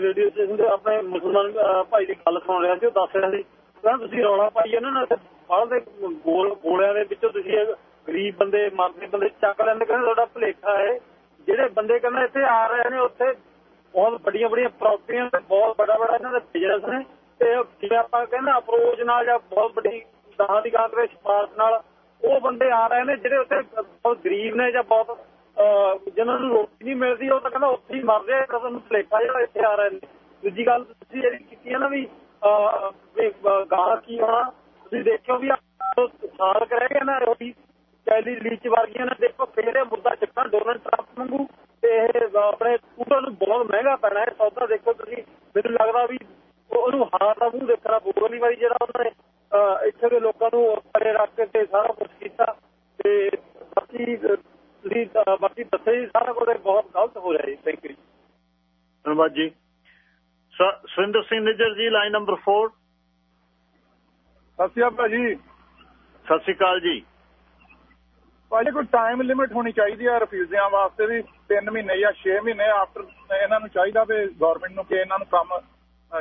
ਰੇਡੀਓ ਸਟੇਸ਼ਨ ਤੇ ਆਪਣੇ ਮੁਸਲਮਾਨ ਭਾਈ ਦੀ ਗੱਲ ਸੁਣ ਰਿਹਾ ਸੀ ਉਹ ਦੱਸ ਰਿਹਾ ਸੀ। ਕਹਿੰਦਾ ਤੁਸੀਂ ਰੌਲਾ ਪਾਈ ਜਾਂਦੇ ਨਾ ਬਾਹਰ ਦੇ ਗੋਲ ਗੋਲਿਆਂ ਦੇ ਵਿੱਚੋਂ ਤੁਸੀਂ ਗਰੀਬ ਬੰਦੇ ਮਰਦੇ ਬੰਦੇ ਚੱਕ ਲੈਂਦੇ, ਕਹਿੰਦੇ ਤੁਹਾਡਾ ਭਲੇਖਾ ਹੈ। ਜਿਹੜੇ ਬੰਦੇ ਕਹਿੰਦੇ ਇੱਥੇ ਆ ਰਹੇ ਨੇ, ਉੱਥੇ ਬਹੁਤ ਵੱਡੀਆਂ ਵੱਡੀਆਂ ਪ੍ਰਾਪਰਟੀਆਂ ਤੇ ਬਹੁਤ ਵੱਡਾ ਵੱਡਾ ਇਹਨਾਂ ਦੇ ਬਿਜ਼ਨਸ ਨੇ। ਤੇ ਜਿਵੇਂ ਆਪਾਂ ਕਹਿੰਦੇ ਅਪਰੋਚ ਨਾਲ ਜਾਂ ਬਹੁਤ ਵੱਡੀ ਦਾਹਾਂ ਦੀ ਗਾਂਤ ਵਿੱਚ ਸਿਫਾਰਸ਼ ਨਾਲ ਉਹ ਬੰਦੇ ਆ ਰਹੇ ਨੇ, ਜਿਹੜੇ ਉੱਥੇ ਬਹੁਤ ਗਰੀਬ ਨੇ ਜਾਂ ਬਹੁਤ ਜਿਨ੍ਹਾਂ ਨੂੰ ਰੋਟੀ ਨਹੀਂ ਮਿਲਦੀ, ਉਹ ਤਾਂ ਕਹਿੰਦਾ ਉੱਥੇ ਹੀ ਮਰਦੇ ਆ ਕਸਮ ਭਲੇਖਾ ਜਿਹੜਾ ਇੱਥੇ ਆ ਰਹੇ ਨੇ। ਦੂਜੀ ਗੱਲ ਤੁਸੀਂ ਜਿਹੜੀ ਕੀਤੀ ਹੈ ਨਾ ਵੀ ਵੀ ਕੀ ਹੋਣਾ ਤੁਸੀਂ ਦੇਖਿਓ ਵੀ ਸਾਲ ਰਹਿ ਨਾ ਰੋਟੀ ਕੈਲੀ ਲੀਚ ਵਰਗੀਆਂ ਨੇ, ਦੇਖੋ ਫੇਰ ਇਹ ਮੁੱਦਾ ਚੱਕਣ ਡੋਨਲਡ ਟਰੰਪ ਵਾਂਗੂ ਤੇ ਇਹ ਆਪਣੇ ਸਕੂਟਰ ਨੂੰ ਬਹੁਤ ਮਹਿੰਗਾ ਪੈਣਾ ਹੈ ਸੌਦਾ ਦੇਖੋ ਤੁਸੀਂ, ਮੈਨੂੰ ਲੱਗਦਾ ਵੀ ਉਹਨੂੰ ਹਾਰ ਦਾ ਮੂੰਹ ਦੇਖਣਾ ਪਊਗਾ ਵਾਰੀ ਜਿਹੜਾ ਉਹਨਾਂ ਨੇ ਇੱਥੇ ਦੇ ਲੋਕਾਂ ਨੂੰ ਪਰੇ ਰੱਖ ਕੇ ਸਾਰਾ ਕੁਝ ਕੀਤਾ ਤੇ ਬਾਕੀ, ਤੁਸੀਂ ਬਾਕੀ ਦੱਸੇ ਜੀ, ਸਾਰਾ ਕੁਝ ਬਹੁਤ ਗਲਤ ਹੋ ਰਿਹਾ ਜੀ ਥੈਂਕ ਯੂ ਧੰਨਵਾਦ ਜੀ। ਸੁਰਿੰਦਰ ਸਿੰਘ ਨਿੱਜਰ ਜੀ, ਲਾਈਨ ਨੰਬਰ 4 ਸਤਿ ਸ਼੍ਰੀ ਅਕਾਲ ਜੀ ਸਤਿ ਸ਼੍ਰੀ ਅਕਾਲ ਜੀ। ਭਾਜੀ ਕੋਈ ਟਾਈਮ ਲਿਮਿਟ ਹੋਣੀ ਚਾਹੀਦੀ ਹੈ ਰਿਫਿਊਜ਼ੀਆਂ ਵਾਸਤੇ ਵੀ? 3 ਮਹੀਨੇ ਜਾਂ 6 ਮਹੀਨੇ ਆਫਟਰ ਇਹਨਾਂ ਨੂੰ ਚਾਹੀਦਾ ਵੀ ਗਵਰਨਮੈਂਟ ਨੂੰ ਕਿ ਇਹਨਾਂ ਨੂੰ ਕੰਮ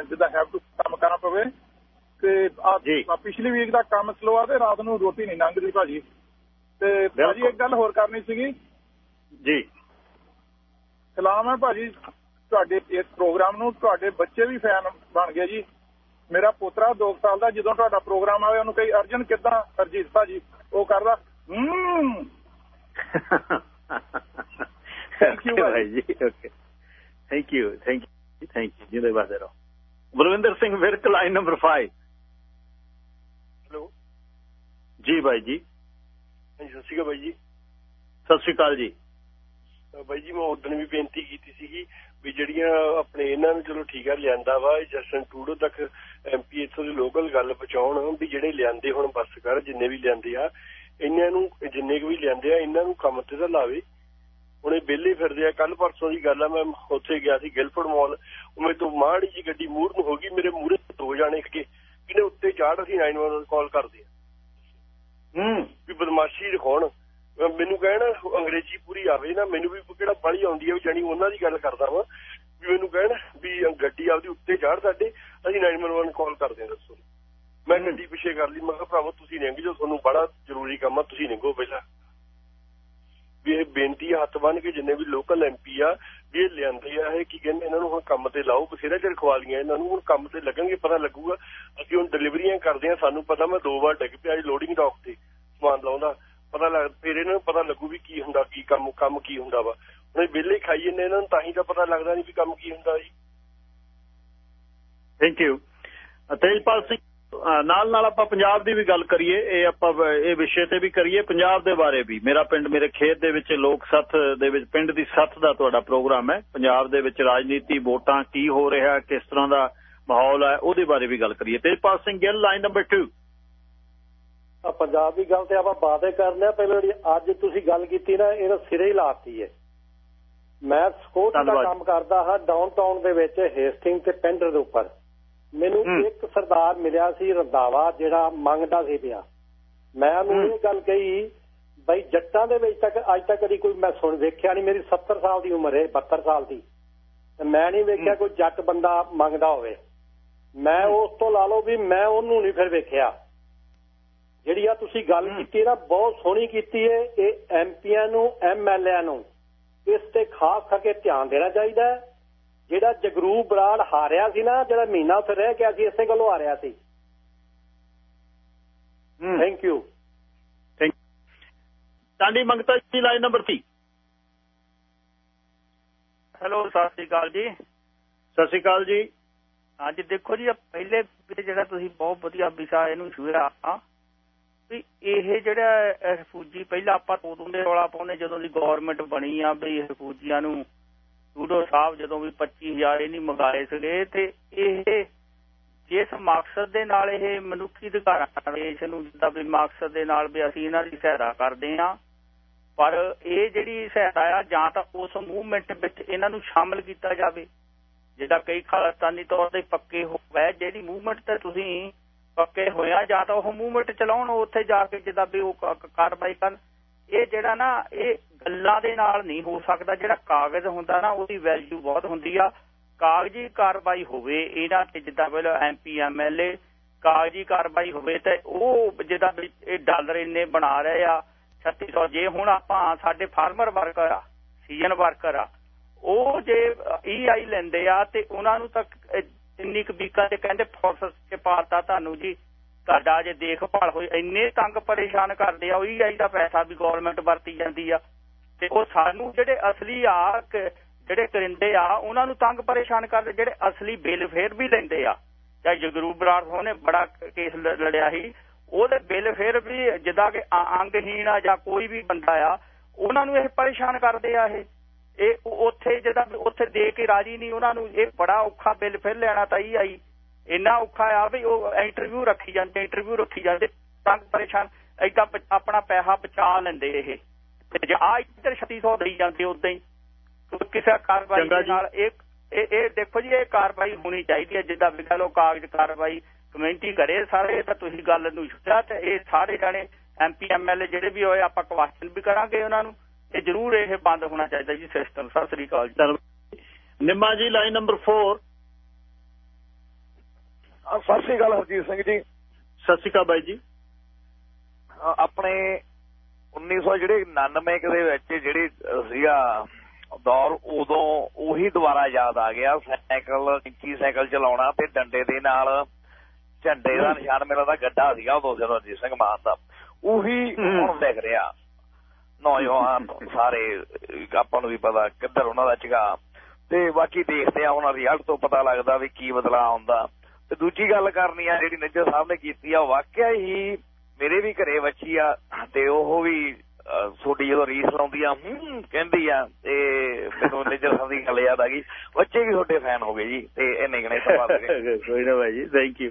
ਜਿੱਦਾਂ ਹੈਵ ਟੂ ਕੰਮ ਕਰਨਾ ਪਵੇ। ਤੇ ਆ ਪਿਛਲੀ ਵੀਕ ਦਾ ਕੰਮ ਸਲੋ ਆ ਤੇ ਰਾਤ ਨੂੰ ਰੋਟੀ ਨਹੀਂ ਲੰਘਦੀ ਭਾਜੀ। ਤੇ ਭਾਜੀ ਇੱਕ ਗੱਲ ਹੋਰ ਕਰਨੀ ਸੀਗੀ। ਜੀ। ਸਲਾਮ ਹੈ ਭਾਜੀ ਤੁਹਾਡੇ ਇਸ ਪ੍ਰੋਗਰਾਮ ਨੂੰ ਤੁਹਾਡੇ ਬੱਚੇ ਵੀ ਫੈਨ ਬਣ ਗਏ ਜੀ। ਮੇਰਾ ਪੋਤਰਾ 2 ਸਾਲ ਦਾ ਜਦੋਂ ਤੁਹਾਡਾ ਪ੍ਰੋਗਰਾਮ ਆਵੇ ਉਹਨੂੰ ਕਹੀ ਅਰਜਨ ਕਿੱਦਾਂ? ਅਰਜੀਤ ਭਾਜੀ। ਉਹ ਕਰਦਾ ਹੂੰ। ਥੈਂਕ ਯੂ ਭਾਈ ਜੀ okay thank you thank you thank you ਜਿੰਦੇ ਬਾਦੇ ਰਹੋ। Balwinder Singh Virk line number 5 hello ਜੀ ਭਾਈ ਜੀ। ਹਾਂਜੀ ਸਤਿ ਸ਼੍ਰੀ ਅਕਾਲ ਬਾਈ ਜੀ। ਸਤਿ ਸ਼੍ਰੀ ਅਕਾਲ ਜੀ। ਬਾਈ ਜੀ ਮੈਂ ਉਦੋਂ ਵੀ ਬੇਨਤੀ ਕੀਤੀ ਸੀਗੀ ਵੀ ਜਿਹੜੀਆਂ ਆਪਣੇ ਇਹਨਾਂ ਨੂੰ ਚਲੋ ਠੀਕ ਆ ਲਿਆਂਦਾ ਵਾ ਜਸਟਨ ਟੂਡੋ ਤੱਕ ਐਮਪੀ ਇੱਥੋਂ ਦੇ ਲੋਕਲ ਗੱਲ ਪਹੁੰਚਾਉਣ ਵੀ ਜਿਹੜੇ ਲਿਆਂਦੇ ਹੁਣ ਬੱਸ ਕਰ ਜਿੰਨੇ ਵੀ ਲਿਆਂਦੇ ਆ ਇਹਨਾਂ ਨੂੰ ਜਿੰਨੇ ਵੀ ਲਿਆਂਦੇ ਆ ਇਹਨਾਂ ਨੂੰ ਕੰਮ ਤੇ ਤਾਂ ਲਾਵੇ। ਹੁਣ ਇਹ ਬੇਲੇ ਫਿਰਦੇ ਆ ਕੱਲ ਪਰਸੋਂ ਦੀ ਗੱਲ ਆ ਮੈਂ ਉੱਥੇ ਗਿਆ ਸੀ ਗਿਲਫਰਡ ਮਾਲ ਉਹ ਮੇਰੇ ਤੋਂ ਮਾੜੀ ਜੀ ਗੱਡੀ ਮੂਰ ਨੂੰ ਹੋ ਗਈ ਮੇਰੇ ਮੂਰੇ ਦੋ ਜਾਣੇ ਖਕੇ ਇਹਨੇ ਉੱਤੇ ਚਾੜ ਅਸੀਂ 911 ਕਾਲ ਕਰਦੇ ਆ। ਹੂੰ। ਵੀ ਬਦਮਾਸ਼ੀ ਦਿਖਾਉਣ। ਮੈਨੂੰ ਕਹਿਣ ਅੰਗਰੇਜ਼ੀ ਪੂਰੀ ਆਵੇ ਨਾ ਮੈਨੂੰ ਵੀ ਕਿਹੜਾ ਬਾਲੀ ਆਉਂਦੀ ਹੈ ਵੀ ਜਾਨੀ ਉਹਨਾਂ ਦੀ ਗੱਲ ਕਰਦਾ ਵਾਂ ਵੀ ਮੈਨੂੰ ਕਹਿਣ ਵੀ ਗੱਡੀ ਆਪਦੀ ਉੱਤੇ ਚਾੜ ਸਾਡੇ ਅਸੀਂ 911 ਕਾਲ ਕਰਦੇ ਹਾਂ ਦੱਸੋ। ਮੈਂ ਗੱਡੀ ਪਿੱਛੇ ਕਰ ਲਈ ਮੈਂ ਕਿਹਾ ਭਰਾਵੋ ਤੁਸੀਂ ਨਿੰਗ ਜੋ ਤੁਹਾਨੂੰ ਬੜਾ ਜ਼ਰੂਰੀ ਕੰਮ ਆ ਤੁਸੀਂ ਨਿੰਗੋ ਪਹਿਲਾਂ। ਵੀ ਇਹ ਬੇਨਤੀ ਹੱਥ ਬੰਨ ਕੇ ਜਿੰਨੇ ਵੀ ਲੋਕਲ ਐਮਪੀ ਆ ਵੀ ਇਹ ਲਿਆਂਦੇ ਆ ਇਹ ਕੀ ਕਹਿੰਦੇ ਇਹਨਾਂ ਨੂੰ ਹੁਣ ਕੰਮ ਤੇ ਲਾਓ ਬਥੇਰਾ ਚਿਰ ਖਵਾ ਲੀਆਂ ਇਹਨਾਂ ਨੂੰ ਹੁਣ ਕੰਮ ਤੇ ਲੱਗਣਗੇ ਪਤਾ ਲੱਗੂਗਾ। ਅਸੀਂ ਹੁਣ ਡਿਲੀਵਰੀਆਂ ਕਰਦੇ ਆ ਸਾਨੂੰ ਪਤਾ ਮੈਂ ਦੋ ਵਾਰ ਡਿੱਗ ਪਿਆ ਲੋਡਿੰਗ ਡੌਕ ਤੇ ਸਮਾਨ ਲਾਉਂਦਾ। ਪਤਾ ਲੱਗ, ਫਿਰ ਇਹਨਾਂ ਨੂੰ ਪਤਾ ਲੱਗੂ ਵੀ ਕੀ ਹੁੰਦਾ, ਕੀ ਕੰਮ ਕੰਮ ਕੀ ਹੁੰਦਾ ਵਾ। ਹੁਣ ਵਿਹਲੇ ਖਾਈ ਜੰਨੇ ਇਹਨਾਂ ਨੂੰ, ਤਾਂ ਹੀ ਤਾਂ ਪਤਾ ਲੱਗਦਾ ਨਹੀਂ ਵੀ ਕੰਮ ਕੀ ਹੁੰਦਾ ਜੀ। ਥੈਂਕ ਯੂ ਤੇਜਪਾਲ ਸਿੰਘ ਨਾਲ ਨਾਲ ਆਪਾਂ ਪੰਜਾਬ ਦੀ ਵੀ ਗੱਲ ਕਰੀਏ, ਇਹ ਆਪਾਂ ਇਹ ਵਿਸ਼ੇ ਤੇ ਵੀ ਕਰੀਏ, ਪੰਜਾਬ ਦੇ ਬਾਰੇ ਵੀ। ਮੇਰਾ ਪਿੰਡ, ਮੇਰੇ ਖੇਤ ਦੇ ਵਿੱਚ ਲੋਕ ਸੱਥ ਦੇ ਵਿੱਚ, ਪਿੰਡ ਦੀ ਸੱਥ ਦਾ ਤੁਹਾਡਾ ਪ੍ਰੋਗਰਾਮ ਹੈ। ਪੰਜਾਬ ਦੇ ਵਿੱਚ ਰਾਜਨੀਤੀ, ਵੋਟਾਂ, ਕੀ ਹੋ ਰਿਹਾ, ਕਿਸ ਤਰ੍ਹਾਂ ਦਾ ਮਾਹੌਲ ਹੈ, ਉਹਦੇ ਬਾਰੇ ਵੀ ਗੱਲ ਕਰੀਏ। ਤੇਜਪਾਲ ਸਿੰਘ, ਗਿੱਲ, ਲਾਈਨ ਨੰਬਰ 2 ਪੰਜਾਬ ਦੀ ਗੱਲ ਤੇ ਆਪਾਂ ਬਾਤੇ ਕਰਨੇ ਆ ਪਹਿਲਾਂ ਜਿਹੜੀ ਅੱਜ ਤੁਸੀਂ ਗੱਲ ਕੀਤੀ ਨਾ ਇਹਦਾ ਸਿਰੇ ਹੀ ਲਾਤੀ ਹੈ ਮੈਂ ਸਕੋਟ ਦਾ ਕੰਮ ਕਰਦਾ ਹਾਂ ਡਾਊਨਟਾਊਨ ਦੇ ਵਿੱਚ ਹੇਸਟਿੰਗ ਤੇ ਪੈਂਡਰ ਦੇ ਉੱਪਰ। ਮੈਨੂੰ ਇੱਕ ਸਰਦਾਰ ਮਿਲਿਆ ਸੀ ਰੰਦਾਵਾ ਜਿਹੜਾ ਮੰਗਦਾ ਸੀ ਪਿਆ। ਮੈਂ ਉਹਨੂੰ ਇਹ ਗੱਲ ਕਹੀ ਬਈ ਜੱਟਾਂ ਦੇ ਵਿੱਚ ਤੱਕ ਅੱਜ ਤੱਕ ਕਦੀ ਕੋਈ ਮੈਂ ਸੁਣ ਵੇਖਿਆ ਨਹੀਂ ਮੇਰੀ 70 ਸਾਲ ਦੀ ਉਮਰ ਹੈ 72 ਸਾਲ ਦੀ। ਤੇ ਮੈਂ ਨਹੀਂ ਵੇਖਿਆ ਕੋਈ ਜੱਟ ਬੰਦਾ ਮੰਗਦਾ ਹੋਵੇ। ਮੈਂ ਉਸ ਤੋਂ ਲਾ ਲਓ ਵੀ ਮੈਂ ਉਹਨੂੰ ਨਹੀਂ ਫਿਰ ਵੇਖਿਆ। ਜਿਹੜੀ ਆ ਤੁਸੀਂ ਗੱਲ ਕੀਤੀ ਨਾ ਬਹੁਤ ਸੋਹਣੀ ਕੀਤੀ ਹੈ ਇਹ ਐਮਪੀਆਂ ਨੂੰ ਐਮਐਲਏ ਨੂੰ। ਇਸ ਤੇ ਖਾਸ ਕਰਕੇ ਧਿਆਨ ਦੇਣਾ ਚਾਹੀਦਾ ਹੈ। ਜਿਹੜਾ ਜਗਰੂਪ ਬਰਾੜ ਹਾਰਿਆ ਸੀ ਨਾ ਜਿਹੜਾ ਮਹੀਨਾ ਉੱਥੇ ਰਹਿ ਗਿਆ ਸੀ ਇਸੇ ਗੱਲੋਂ ਹਾਰਿਆ ਸੀ। Thank you thank Tandi Mangta ji line number 3 hello ਸਤਿ ਸ੍ਰੀ ਅਕਾਲ ਜੀ। ਸਤਿ ਸ੍ਰੀ ਅਕਾਲ ਜੀ। ਅੱਜ ਦੇਖੋ ਜੀ ਪਹਿਲੇ ਜਿਹੜਾ ਤੁਸੀਂ ਬਹੁਤ ਵਧੀਆ ਵਿਸ਼ਾ ਇਹਨੂੰ ਛੂਇਆ ਆ ਵੀ ਇਹ ਜਿਹੜਾ ਰਿਫੂਜੀ ਪਹਿਲਾਂ ਆਪਾਂ ਉਦੋਂ ਦੇ ਰੌਲਾ ਪਾਉਂਦੇ ਜਦੋਂ ਦੀ ਗਵਰਨਮੈਂਟ ਬਣੀ ਆ ਵੀ ਰਿਫੂਜੀਆਂ ਨੂੰ ਟੂਡੋ ਸਾਹਿਬ ਜਦੋਂ ਵੀ 25000 ਇਹ ਨਹੀਂ ਮੰਗਾਏ ਸੀਗੇ ਤੇ ਇਹ ਜਿਸ ਮਕਸਦ ਦੇ ਨਾਲ ਇਹ ਮਨੁੱਖੀ ਅਧਿਕਾਰਾਂ ਦੇਸ਼ ਨੂੰ ਜਿੱਦਾਂ ਵੀ ਮਕਸਦ ਦੇ ਨਾਲ ਵੀ ਅਸੀਂ ਇਹਨਾਂ ਦੀ ਸਹਾਇਤਾ ਕਰਦੇ ਆ ਪਰ ਇਹ ਜਿਹੜੀ ਸਹਾਇਤਾ ਆ ਜਾਂ ਤਾਂ ਉਸ ਮੂਵਮੈਂਟ ਵਿੱਚ ਇਹਨਾਂ ਨੂੰ ਸ਼ਾਮਲ ਕੀਤਾ ਜਾਵੇ, ਜਿਹੜਾ ਕਈ ਖਾਲਸਤਾਨੀ ਤੌਰ ਤੇ ਪੱਕੇ ਹੋ ਗਏ ਜਿਹੜੀ ਮੂਵਮੈਂਟ ਤੇ ਤੁਸੀਂ ਪੱਕੇ ਹੋਇਆ ਜਾਂ ਤਾਂ ਉਹ ਮੂਵਮੈਂਟ ਚਲਾਉਣ ਉੱਥੇ ਜਾ ਕੇ ਜਿੱਦਾਂ ਵੀ ਉਹ ਕਾਰਵਾਈ ਕਰਨ। ਇਹ ਜਿਹੜਾ ਨਾ, ਇਹ ਗੱਲਾਂ ਦੇ ਨਾਲ ਨਹੀਂ ਹੋ ਸਕਦਾ। ਜਿਹੜਾ ਕਾਗਜ਼ ਹੁੰਦਾ ਨਾ, ਉਹਦੀ ਵੈਲਿਊ ਬਹੁਤ ਹੁੰਦੀ ਆ। ਕਾਗਜ਼ੀ ਕਾਰਵਾਈ ਹੋਵੇ, ਇਹਨਾਂ ਤੇ ਜਿੱਦਾਂ ਪਹਿਲਾਂ ਐਮਪੀ ਐਮਐਲਏ ਕਾਗਜ਼ੀ ਕਾਰਵਾਈ ਹੋਵੇ ਤੇ ਉਹ ਜਿੱਦਾਂ ਇਹ ਡਾਲਰ ਇੰਨੇ ਬਣਾ ਰਹੇ ਆ 3600 ਜੇ ਹੁਣ ਆਪਾਂ ਸਾਡੇ ਫਾਰਮਰ ਵਰਕਰ ਆ ਸੀਜ਼ਨ ਵਰਕਰ ਆ, ਉਹ ਜੇ ਈਆਈ ਲੈਂਦੇ ਆ ਤੇ ਉਹਨਾਂ ਨੂੰ ਤਾਂ ਇੰਨੀ ਕੁ ਵੀਕਾਂ ਤੇ ਕਹਿੰਦੇ ਫੋਰਸ ਚ ਪਾਤਾ ਤੁਹਾਨੂੰ ਜੀ। ਤੁਹਾਡਾ ਜੇ ਦੇਖਭਾਲ ਹੋਈ, ਇੰਨੇ ਤੰਗ ਪਰੇਸ਼ਾਨ ਕਰਦੇ ਆ, ਉਹੀ ਆਈ ਦਾ ਪੈਸਾ ਵੀ ਗਵਰਨਮੈਂਟ ਵਰਤੀ ਜਾਂਦੀ ਆ। ਤੇ ਉਹ ਸਾਨੂੰ ਜਿਹੜੇ ਅਸਲੀ ਆ ਜਿਹੜੇ ਕਰਿੰਦੇ ਆ, ਉਹਨਾਂ ਨੂੰ ਤੰਗ ਪਰੇਸ਼ਾਨ ਕਰਦੇ, ਜਿਹੜੇ ਅਸਲੀ ਬਿੱਲ ਫੇਰ ਵੀ ਲੈਂਦੇ ਆ। ਜਾਂ ਜਗਰੂਪ ਬਰਾੜ ਉਹਨੇ ਬੜਾ ਕੇਸ ਲੜਿਆ ਸੀ, ਉਹਦੇ ਬਿੱਲ ਫੇਰ ਵੀ ਜਿੱਦਾਂ ਕਿ ਅੰਗਹੀਣ ਆ ਜਾਂ ਕੋਈ ਵੀ ਬੰਦਾ ਆ, ਉਹਨਾਂ ਨੂੰ ਇਹ ਪਰੇਸ਼ਾਨ ਕਰਦੇ ਆ ਇਹ। ਇਹ ਉੱਥੇ ਜਿਹਦਾ ਉੱਥੇ ਦੇ ਕੇ ਰਾਜੀ ਨਹੀਂ ਉਹਨਾਂ ਨੂੰ ਇਹ ਬੜਾ ਔਖਾ ਬਿੱਲ ਫਿਰ ਲੈਣਾ ਤਾਂ ਹੀ ਆਈ। ਇੰਨਾ ਔਖਾ ਆ ਵੀ ਉਹ ਇੰਟਰਵਿਊ ਰੱਖੀ ਜਾਂਦੇ ਇੰਟਰਵਿਊ ਰੱਖੀ ਜਾਂਦੇ ਤੰਗ ਪਰੇਸ਼ਾਨ ਏਦਾਂ ਆਪਣਾ ਪੈਸਾ ਬਚਾ ਲੈਂਦੇ ਇਹ। ਤੇ ਜੇ ਆ ਇੱਧਰ 3600 ਦੇਈ ਜਾਂਦੇ ਉਦਾਂ ਹੀ ਕਿਸੇ ਕਾਰਵਾਈ ਨਾਲ ਇੱਕ ਇਹ ਇਹ ਦੇਖੋ ਜੀ ਇਹ ਕਾਰਵਾਈ ਹੋਣੀ ਚਾਹੀਦੀ ਹੈ ਜਿੱਦਾਂ ਵੀ ਲੋ ਕਾਗਜ਼ ਕਾਰਵਾਈ ਕਮੇਟੀ ਕਰੇ ਸਾਰੇ ਤਾਂ ਤੁਸੀਂ ਗੱਲ ਨੂੰ ਛੁੱਟਿਆ ਤੇ ਇਹ ਸਾਰੇ ਜਾਣੇ ਐਮਪੀ ਐਮਐਲਏ ਜਿਹੜੇ ਵੀ ਹੋਏ ਆਪਾਂ ਕੁਐਸਚਨ ਵੀ ਕਰਾਂਗੇ ਉਹਨਾਂ ਨੂੰ। ਇਹ ਜ਼ਰੂਰ ਇਹ ਬੰਦ ਹੋਣਾ ਚਾਹੀਦਾ ਜੀ ਸਿਸਟਮ। ਸਤਿ ਸ੍ਰੀ ਅਕਾਲ ਜੀ। ਨਿੰਮਾ ਜੀ ਲਾਈਨ ਨੰਬਰ 4 ਸਤਿ ਸ੍ਰੀ ਅਕਾਲ ਹਰਜੀਤ ਸਿੰਘ ਜੀ। ਸਤਿ ਸ੍ਰੀ ਅਕਾਲ ਬਾਈ ਜੀ। ਆਪਣੇ 1900 ਜਿਹੜੇ 99 ਦੇ ਵਿੱਚ ਜਿਹੜੀ ਸੀਗਾ ਦੌਰ ਉਦੋਂ ਉਹੀ ਦੁਬਾਰਾ ਯਾਦ ਆ ਗਿਆ। ਸਾਈਕਲ ਇੰਚੀ ਸਾਈਕਲ ਚਲਾਉਣਾ ਤੇ ਡੰਡੇ ਦੇ ਨਾਲ ਝੰਡੇ ਦਾ ਨਿਸ਼ਾਨ ਮੇਰਾ ਦਾ ਗੱਡਾ ਸੀਗਾ ਉਦੋਂ ਜਦੋਂ ਅਜੀਤ ਸਿੰਘ ਮਾਨ ਦਾ। ਉਹੀ ਹੁਣ ਦੇਖ ਰਿਹਾ। ਨੌਜਵਾਨ ਸਾਰੇ, ਆਪਾਂ ਨੂੰ ਵੀ ਪਤਾ ਕਿੱਧਰ ਉਹਨਾਂ ਦਾ ਚਗਾ ਤੇ ਬਾਕੀ ਦੇਖਦੇ ਆ ਉਹਨਾਂ ਰਿਜ਼ਲਟ ਤੋਂ ਪਤਾ ਲੱਗਦਾ ਵੀ ਕੀ ਬਦਲਾਅ ਆਉਂਦਾ। ਤੇ ਦੂਜੀ ਗੱਲ ਕਰਨੀ ਆ, ਜਿਹੜੀ ਨਿੱਜਰ ਸਾਹਿਬ ਨੇ ਕੀਤੀ ਆ ਵਾਕਿਆ ਹੀ ਮੇਰੇ ਵੀ ਘਰੇ ਬੱਚੀ ਆ, ਤੇ ਉਹ ਵੀ ਛੋਟੀ ਜਦੋਂ ਰੀਸ ਲਾਉਂਦੀ ਆ, ਹੂੰ, ਕਹਿੰਦੀ ਆ, ਤੇ ਮੈਨੂੰ ਨਿੱਜਰ ਸਾਹਿਬ ਦੀ ਗੱਲ ਯਾਦ ਆ ਗਈ। ਬੱਚੇ ਵੀ ਤੁਹਾਡੇ ਫੈਨ ਹੋ ਗਏ ਜੀ, ਤੇ ਇਹ ਨਿਗਣੇ ਸਵਾਲ ਗਏ। ਕੋਈ ਨਾ ਭਾਈ ਜੀ ਥੈਂਕ ਯੂ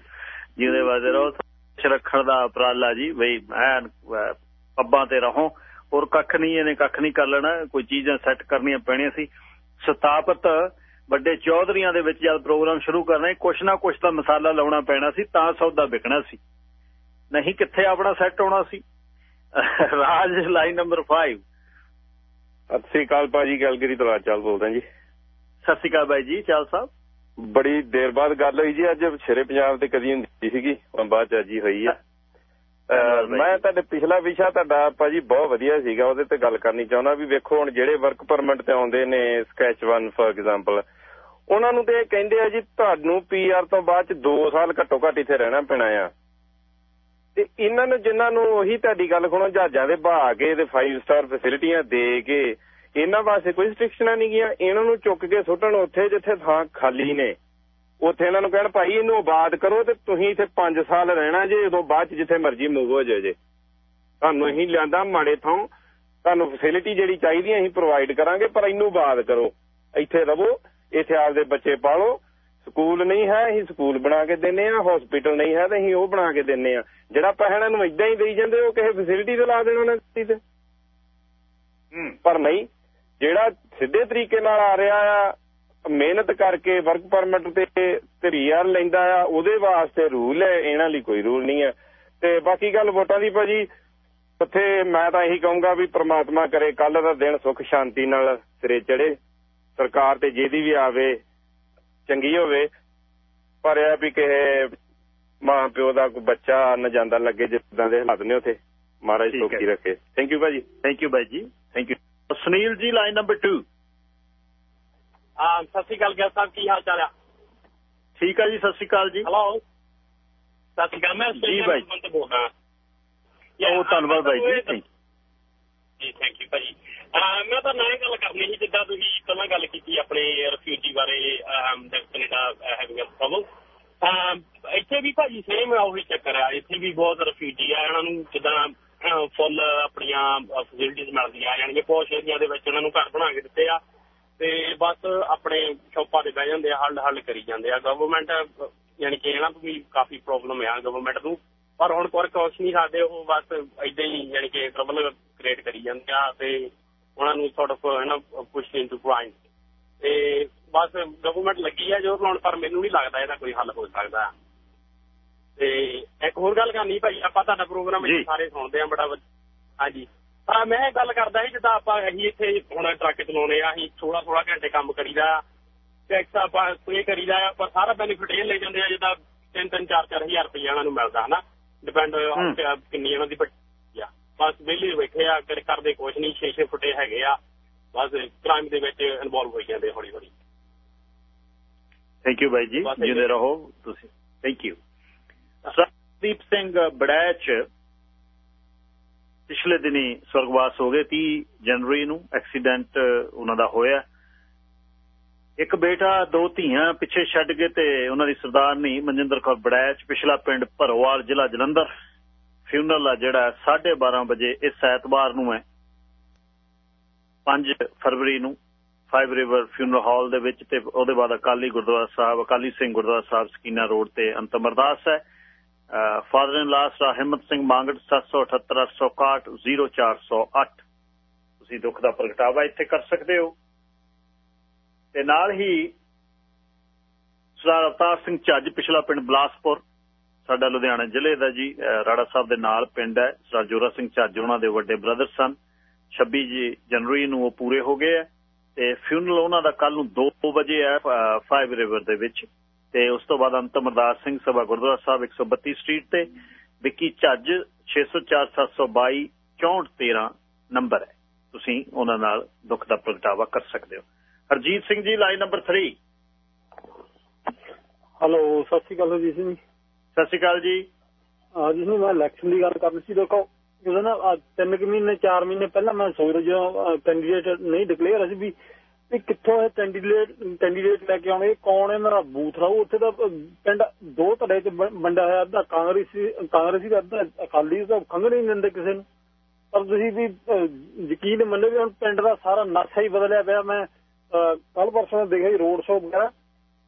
ਜਿਹਦੇ ਵਾਸਤੇ ਰਹੋ ਰੱਖਣ ਦਾ ਉਪਰਾਲਾ ਜੀ, ਬਈ ਐਨ ਪੱਬਾਂ ਤੇ ਰਹੋ। ਹੋਰ ਕੱਖ ਨਹੀਂ ਇਹਨੇ ਕੱਖ ਨਹੀਂ ਕਰ ਲੈਣਾ ਕੋਈ ਚੀਜ਼ਾਂ ਸੈੱਟ ਕਰਨੀਆਂ ਪੈਣੀਆਂ ਸੀ। ਸਤਾਪਤ ਵੱਡੇ ਚੌਧਰੀਆਂ ਦੇ ਵਿੱਚ ਜਦ ਪ੍ਰੋਗਰਾਮ ਸ਼ੁਰੂ ਕਰਨਾ ਕੁਛ ਨਾ ਕੁਛ ਤਾਂ ਮਸਾਲਾ ਲਾਉਣਾ ਪੈਣਾ ਸੀ ਤਾਂ ਸੌਦਾ ਵਿਕਣਾ ਸੀ। ਨਹੀਂ ਕਿੱਥੇ ਆਪਣਾ ਸੈੱਟ ਹੋਣਾ ਸੀ? ਰਾਜ ਲਾਈਨ ਨੰਬਰ 5 ਸਤਿ ਸ੍ਰੀ ਅਕਾਲ ਭਾਜੀ ਗੈਲਗਰੀ ਤੋਂ ਚਾਲ ਬੋਲਦਾ ਜੀ। ਸਤਿ ਸ੍ਰੀ ਅਕਾਲ ਬਾਈ ਜੀ ਚਾਲ ਸਾਹਿਬ। ਬੜੀ ਦੇਰ ਬਾਅਦ ਗੱਲ ਹੋਈ ਜੀ ਅੱਜ ਸ਼ੇਰੇ ਪੰਜਾਬ ਤੇ ਕਦੀ ਹੁੰਦੀ ਸੀਗੀ ਬਾਅਦ ਚ ਅੱਜ ਹੀ ਹੋਈ ਆ। ਮੈਂ ਤੁਹਾਡੇ ਪਿਛਲਾ ਵਿਸ਼ਾ ਤੁਹਾਡਾ ਭਾਜੀ ਬਹੁਤ ਵਧੀਆ ਸੀਗਾ ਉਹਦੇ ਤੇ ਗੱਲ ਕਰਨੀ ਚਾਹੁੰਦਾ ਵੀ ਵੇਖੋ ਹੁਣ ਜਿਹੜੇ ਵਰਕ ਪਰਮਿਟ ਤੇ ਆਉਂਦੇ ਨੇ ਸਕੈਚ 1 ਫॉर ਐਗਜ਼ਾਮਪਲ ਉਹਨਾਂ ਨੂੰ ਤੇ ਕਹਿੰਦੇ ਆ ਜੀ ਤੁਹਾਨੂੰ ਪੀਆਰ ਤੋਂ ਬਾਅਦ ਚ 2 ਸਾਲ ਘੱਟੋ ਘੱਟ ਇੱਥੇ ਰਹਿਣਾ ਪੈਣਾ ਆ। ਤੇ ਇਹਨਾਂ ਨੂੰ ਜਿਨ੍ਹਾਂ ਨੂੰ ਉਹੀ ਤੁਹਾਡੀ ਗੱਲ ਖਣੋ ਜਹਾਜ਼ਾਂ ਦੇ ਬਹਾ ਕੇ ਤੇ 5 ਸਟਾਰ ਫੈਸਿਲਿਟੀਆਂ ਦੇ ਕੇ ਇਹਨਾਂ ਵਾਸਤੇ ਕੋਈ ਸਟ੍ਰਿਕਸ਼ਨਾਂ ਨਹੀਂ ਗਿਆ ਇਹਨਾਂ ਨੂੰ ਚੁੱਕ ਕੇ ਸੁੱਟਣ ਉੱਥੇ ਜਿੱਥੇ ਥਾਂ ਖਾਲੀ ਨੇ। ਉੱਥੇ ਇਹਨਾਂ ਨੂੰ ਕਹਿਣ ਭਾਈ ਇਹਨੂੰ ਆਬਾਦ ਕਰੋ ਤੇ ਤੁਸੀਂ ਇੱਥੇ 5 ਸਾਲ ਰਹਿਣਾ ਜੇ ਉਦੋਂ ਬਾਅਦ ਚ ਜਿੱਥੇ ਮਰਜ਼ੀ ਮੂਵ ਹੋ ਜਾਏ ਜੇ। ਤੁਹਾਨੂੰ ਅਸੀਂ ਲਿਆਂਦਾ ਮਾੜੇ ਥਾਂ ਤੁਹਾਨੂੰ ਫੈਸਿਲਿਟੀ ਜਿਹੜੀ ਚਾਹੀਦੀ ਅਸੀਂ ਪ੍ਰੋਵਾਈਡ ਕਰਾਂਗੇ ਪਰ ਇਹਨੂੰ ਆਬਾਦ ਕਰੋ। ਇੱਥੇ ਰਵੋ ਇੱਥੇ ਆਪਦੇ ਬੱਚੇ ਪਾਲੋ। ਸਕੂਲ ਨਹੀਂ ਹੈ ਅਸੀਂ ਸਕੂਲ ਬਣਾ ਕੇ ਦਿੰਨੇ ਆ ਹਸਪੀਟਲ ਨਹੀਂ ਹੈ ਤੇ ਅਸੀਂ ਉਹ ਬਣਾ ਕੇ ਦਿੰਨੇ ਆ ਜਿਹੜਾ ਪਹਿਣਾ ਨੂੰ ਇਦਾਂ ਹੀ ਦੇਈ ਜਾਂਦੇ ਉਹ ਕਿਸੇ ਫੈਸਿਲਿਟੀ ਤੇ ਲਾ ਦੇਣਾ ਨੇ ਤੇ। ਪਰ ਨਹੀਂ ਜਿਹੜਾ ਸਿੱਧੇ ਤਰੀਕੇ ਨਾਲ ਆ ਰਿਹਾ ਆ ਮਿਹਨਤ ਕਰਕੇ ਵਰਕ ਪਰਮਿਟ ਤੇ ਧਰੀਆਰ ਲੈਂਦਾ ਆ ਉਹਦੇ ਵਾਸਤੇ ਰੂਲ ਹੈ ਇਹਨਾਂ ਲਈ ਕੋਈ ਰੂਲ ਨਹੀਂ ਹੈ। ਤੇ ਬਾਕੀ ਗੱਲ ਵੋਟਾਂ ਦੀ ਭਾਜੀ ਉੱਥੇ ਮੈਂ ਤਾਂ ਇਹੀ ਕਹੂੰਗਾ ਵੀ ਪ੍ਰਮਾਤਮਾ ਕਰੇ ਕੱਲ ਦਾ ਦਿਨ ਸੁੱਖ ਸ਼ਾਂਤੀ ਨਾਲ ਸਿਰੇ ਚੜੇ ਸਰਕਾਰ ਤੇ ਜਿਹਦੀ ਵੀ ਆਵੇ ਚੰਗੀ ਹੋਵੇ। ਪਰ ਇਹ ਵੀ ਕਿਸੇ ਮਾਂ ਪਿਓ ਦਾ ਕੋਈ ਬੱਚਾ ਨਾ ਜਾਂਦਾ ਲੱਗੇ ਜਿੱਦਾਂ ਦੇ ਹਾਲਾਤ ਨੇ ਉਥੇ। ਮਹਾਰਾਜ ਸੋਖੀ ਰੱਖੇ। ਥੈਂਕ ਯੂ ਭਾਜੀ। ਥੈਂਕ ਯੂ ਭਾਈ ਜੀ। Thank you Sunil ji line number 2 ਹਾਂ ਸਤਿ ਸ਼੍ਰੀ ਅਕਾਲ ਗਿਲ ਸਾਹਿਬ ਕੀ ਹਾਲ ਚਾਲ ਆ? ਠੀਕ ਆ ਜੀ ਸਤਿ ਸ਼੍ਰੀ ਅਕਾਲ ਜੀ। ਹਲੋ ਸਤਿ ਸ਼੍ਰੀ ਅਕਾਲ ਮੈਂ ਜੀ ਭਾਈ। ਤੋਂ ਬੋਲਦਾ ਉਹ ਧੰਨਵਾਦ ਭਾਈ ਜੀ ਜੀ। ਥੈਂਕ ਯੂ ਭਾਈ। ਮੈਂ ਤਾਂ ਨਾ ਗੱਲ ਕਰਨੀ ਸੀ ਜਿੱਦਾਂ ਤੁਸੀਂ ਪਹਿਲਾਂ ਗੱਲ ਕੀਤੀ ਆਪਣੇ ਰਿਫਿਊਜੀ ਬਾਰੇ ਕੈਨੇਡਾ ਹੈਵਿੰਗ ਅ ਪ੍ਰੋਬਲਮ ਇੱਥੇ ਵੀ ਭਾਜੀ ਸੇਮ ਉਹੀ ਚੱਕਰ ਆ। ਇੱਥੇ ਵੀ ਬਹੁਤ ਰਿਫਿਊਜੀ ਆ ਇਹਨਾਂ ਨੂੰ ਜਿੱਦਾਂ ਫੁੱਲ ਆਪਣੀਆਂ ਫੈਸਿਲਿਟੀਆਂ ਮਿਲਦੀਆਂ ਯਾਨੀ ਕਿ ਪੋਸ਼ ਏਰੀਆ ਦੇ ਵਿੱਚ ਉਹਨਾਂ ਨੂੰ ਘਰ ਬਣਾ ਕੇ ਦਿੱਤੇ ਆ। ਤੇ ਬਸ ਆਪਣੇ ਸ਼ੌਪਾਂ ਤੇ ਬਹਿ ਜਾਂਦੇ ਆ ਹੱਲ ਹੱਲ ਕਰੀ ਜਾਂਦੇ ਆ। ਗਵਰਨਮੈਂਟ ਯਾਨੀ ਕਿ ਇਹਨਾਂ ਨੂੰ ਵੀ ਕਾਫੀ ਪ੍ਰੋਬਲਮ ਆ ਗਵਰਨਮੈਂਟ ਨੂੰ। ਪਰ ਹੁਣ ਕੋਈ ਕੁਛ ਨਹੀਂ ਸਾਡੇ ਉਹ ਬਸ ਇਦਾਂ ਹੀ ਯਾਨੀ ਕਿ ਟਰਬਲ ਕ੍ਰੀਏਟ ਕਰੀ ਜਾਂਦੇ ਆ ਤੇ ਉਹਨਾਂ ਨੂੰ ਸੌਟ ਆਫ ਹੈ ਨਾ ਪੁਸ਼ ਇਨਟੂ ਕ੍ਰਾਈਮ ਤੇ ਬਸ ਗਵਰਨਮੈਂਟ ਲੱਗੀ ਆ ਜੋ ਲਾਉਣ ਪਰ ਮੈਨੂੰ ਨਹੀਂ ਲੱਗਦਾ ਇਹਦਾ ਕੋਈ ਹੱਲ ਹੋ ਸਕਦਾ। ਤੇ ਇੱਕ ਹੋਰ ਗੱਲ ਕਰਨੀ ਭਾਈ ਆਪਾਂ ਤੁਹਾਡਾ ਪ੍ਰੋਗਰਾਮ ਸਾਰੇ ਸੁਣਦੇ ਆ ਬੜਾ ਹਾਂਜੀ। ਤਾਂ ਮੈਂ ਗੱਲ ਕਰਦਾ ਸੀ ਜਿੱਦਾਂ ਆਪਾਂ ਅਸੀਂ ਇੱਥੇ ਹੁਣ ਟਰੱਕ ਚਲਾਉਣੇ ਆ ਅਸੀਂ 16 16 ਘੰਟੇ ਕੰਮ ਕਰੀਦਾ ਟੈਕਸ ਆਪਾਂ ਪੇ ਕਰੀਦਾ ਆ ਪਰ ਸਾਰਾ ਬੈਨੀਫਿਟ ਇਹ ਲੈ ਜਾਂਦੇ ਆ ਜਿੱਦਾਂ 3-3 4-4 ਹਜ਼ਾਰ ਰੁਪਏ ਇਹਨਾਂ ਨੂੰ ਮਿਲਦਾ ਹਨਾ? ਡਿਪੈਂਡ ਕਿੰਨੀ ਇਹਨਾਂ ਦੀ ਆ। ਬਸ ਵਿਹਲੇ ਬੈਠੇ ਆ ਕਰਦੇ ਕੁਝ ਨਹੀਂ 6-6 ਫੁੱਟੇ ਹੈਗੇ ਆ ਬਸ ਕ੍ਰਾਈਮ ਦੇ ਵਿੱਚ ਇਨਵੋਲਵ ਹੋਈ ਜਾਂਦੇ ਹੌਲੀ ਹੌਲੀ। ਥੈਂਕ ਯੂ ਬਾਈ ਜੀ ਜਿੰਦੇ ਰਹੋ ਤੁਸੀਂ। ਥੈਂਕ ਯੂ ਸਰਦੀਪ ਸਿੰਘ ਬੜੈਚ ਪਿਛਲੇ ਦਿਨੀ ਸਵਰਗਵਾਸ ਹੋ ਗਏ 30 ਜਨਵਰੀ ਨੂੰ ਐਕਸੀਡੈਂਟ, ਉਹਨਾਂ ਦਾ ਹੋਇਆ। ਇੱਕ ਬੇਟਾ, ਦੋ ਧੀਆਂ ਪਿੱਛੇ ਛੱਡ ਕੇ ਤੇ ਉਹਨਾਂ ਦੀ ਸਰਦਾਰਨੀ ਮਨਜਿੰਦਰ ਕੌਰ ਬੜੈਚ, ਪਿਛਲਾ ਪਿੰਡ ਭਰੋਵਾਲ, ਜ਼ਿਲ੍ਹਾ ਜਲੰਧਰ। ਫਿਊਨਰਲ ਆ ਜਿਹੜਾ 12:30 ਵਜੇ ਇਸ ਐਤਵਾਰ ਨੂੰ ਹੈ। 5 ਫਰਵਰੀ ਨੂੰ ਫਾਈਵ ਰਿਵਰ ਫਿਊਨਰਲ ਹਾਲ ਦੇ ਵਿੱਚ ਤੇ ਉਹਦੇ ਬਾਅਦ ਅਕਾਲੀ ਗੁਰਦੁਆਰਾ ਸਾਹਿਬ, ਅਕਾਲੀ ਸਿੰਘ ਗੁਰਦੁਆਰਾ ਸਾਹਿਬ, ਸਕੀਨਾ ਰੋਡ ਤੇ ਅੰਤਮ ਅਰਦਾਸ ਹੈ। ਫਾਦਰ ਇਨ ਲਾਸ ਰਾ ਹਿੰਮਤ ਸਿੰਘ ਮੰਗੜ 778861 0408 ਤੁਸੀਂ ਦੁੱਖ ਦਾ ਪ੍ਰਗਟਾਵਾ ਇੱਥੇ ਕਰ ਸਕਦੇ ਹੋ। ਤੇ ਨਾਲ ਹੀ ਸਰਦਾਰ ਅਵਤਾਰ ਸਿੰਘ ਚੱਜ ਪਿਛਲਾ ਪਿੰਡ ਬਲਾਸਪੁਰ, ਸਾਡਾ ਲੁਧਿਆਣਾ ਜ਼ਿਲ੍ਹੇ ਦਾ ਜੀ ਰਾੜਾ ਸਾਹਿਬ ਦੇ ਨਾਲ ਪਿੰਡ ਹੈ। ਸਰਦਾਰ ਜੋਰਾ ਸਿੰਘ ਚੱਜ ਉਹਨਾਂ ਦੇ ਵੱਡੇ ਬ੍ਰਦਰ ਸਨ। 26 ਜਨਵਰੀ ਨੂੰ ਉਹ ਪੂਰੇ ਹੋ ਗਏ ਆ ਤੇ ਫਿਊਨਰਲ ਉਹਨਾਂ ਦਾ ਕੱਲ ਨੂੰ 2 ਵਜੇ ਹੈ ਫਾਈਵ ਰਿਵਰ ਦੇ ਵਿੱਚ। ਤੇ ਉਸ ਤੋਂ ਬਾਅਦ ਅੰਤਮ ਅਰਦਾਸ ਸਿੰਘ ਸਭਾ ਗੁਰਦੁਆਰਾ ਸਾਹਿਬ 132 ਸਟਰੀਟ ਤੇ ਵਿੱਕੀ ਝੱਜ 604722 6413 ਨੰਬਰ ਹੈ। ਤੁਸੀਂ ਉਹਨਾਂ ਨਾਲ ਦੁੱਖ ਦਾ ਪ੍ਰਗਟਾਵਾ ਕਰ ਸਕਦੇ ਹੋ। Harjeet Singh ji line number 3 hello ਸਤਿ ਸ਼੍ਰੀ ਅਕਾਲ ਜੀ ਸਿੰਘ ਸਤਿ ਸ਼੍ਰੀ ਅਕਾਲ ਜੀ। ਹਾਂ ਜੀ ਮੈਂ ਇਲੈਕਸ਼ਨ ਦੀ ਗੱਲ ਕਰਨੀ ਸੀ। ਦੇਖੋ ਜਦੋਂ ਨਾ ਤਿੰਨ ਕੁ ਮਹੀਨੇ 4 ਮਹੀਨੇ ਪਹਿਲਾਂ ਮੈਂ ਸੋਚ ਰਿਹਾ ਜਦੋਂ ਕੈਂਡੀਡੇਟ ਨਹੀਂ ਡਿਕਲੇਅਰ ਅਸੀਂ ਵੀ ਵੀ ਕਿੱਥੋਂ ਇਹ ਕੈਂਡੀਡੇਟ ਕੈਂਡੀਡੇਟ ਲੈ ਕੇ ਆਉਣੇ, ਕੌਣ ਹੈ ਮੇਰਾ ਬੂਥ ਰਹੂ ਉੱਥੇ ਤਾਂ ਪਿੰਡ ਦੋ ਧੜੇ ਚ ਵੰਡਿਆ ਹੋਇਆ ਅੱਧਾ ਕਾਂਗਰਸੀ ਕਾਂਗਰਸੀ ਦਾ ਅੱਧਾ ਅਕਾਲੀ ਦਾ ਖੰਗ ਨਹੀਂ ਦਿੰਦੇ ਕਿਸੇ ਨੂੰ। ਪਰ ਤੁਸੀਂ ਵੀ ਯਕੀਨ ਮੰਨੋ ਵੀ ਹੁਣ ਪਿੰਡ ਦਾ ਸਾਰਾ ਨਕਸ਼ਾ ਹੀ ਬਦਲਿਆ ਪਿਆ। ਮੈਂ ਕੱਲ ਪਰਸੋਂ ਦੇਖਿਆ ਜੀ ਰੋਡ ਸ਼ੋਅ ਵਗੈਰਾ।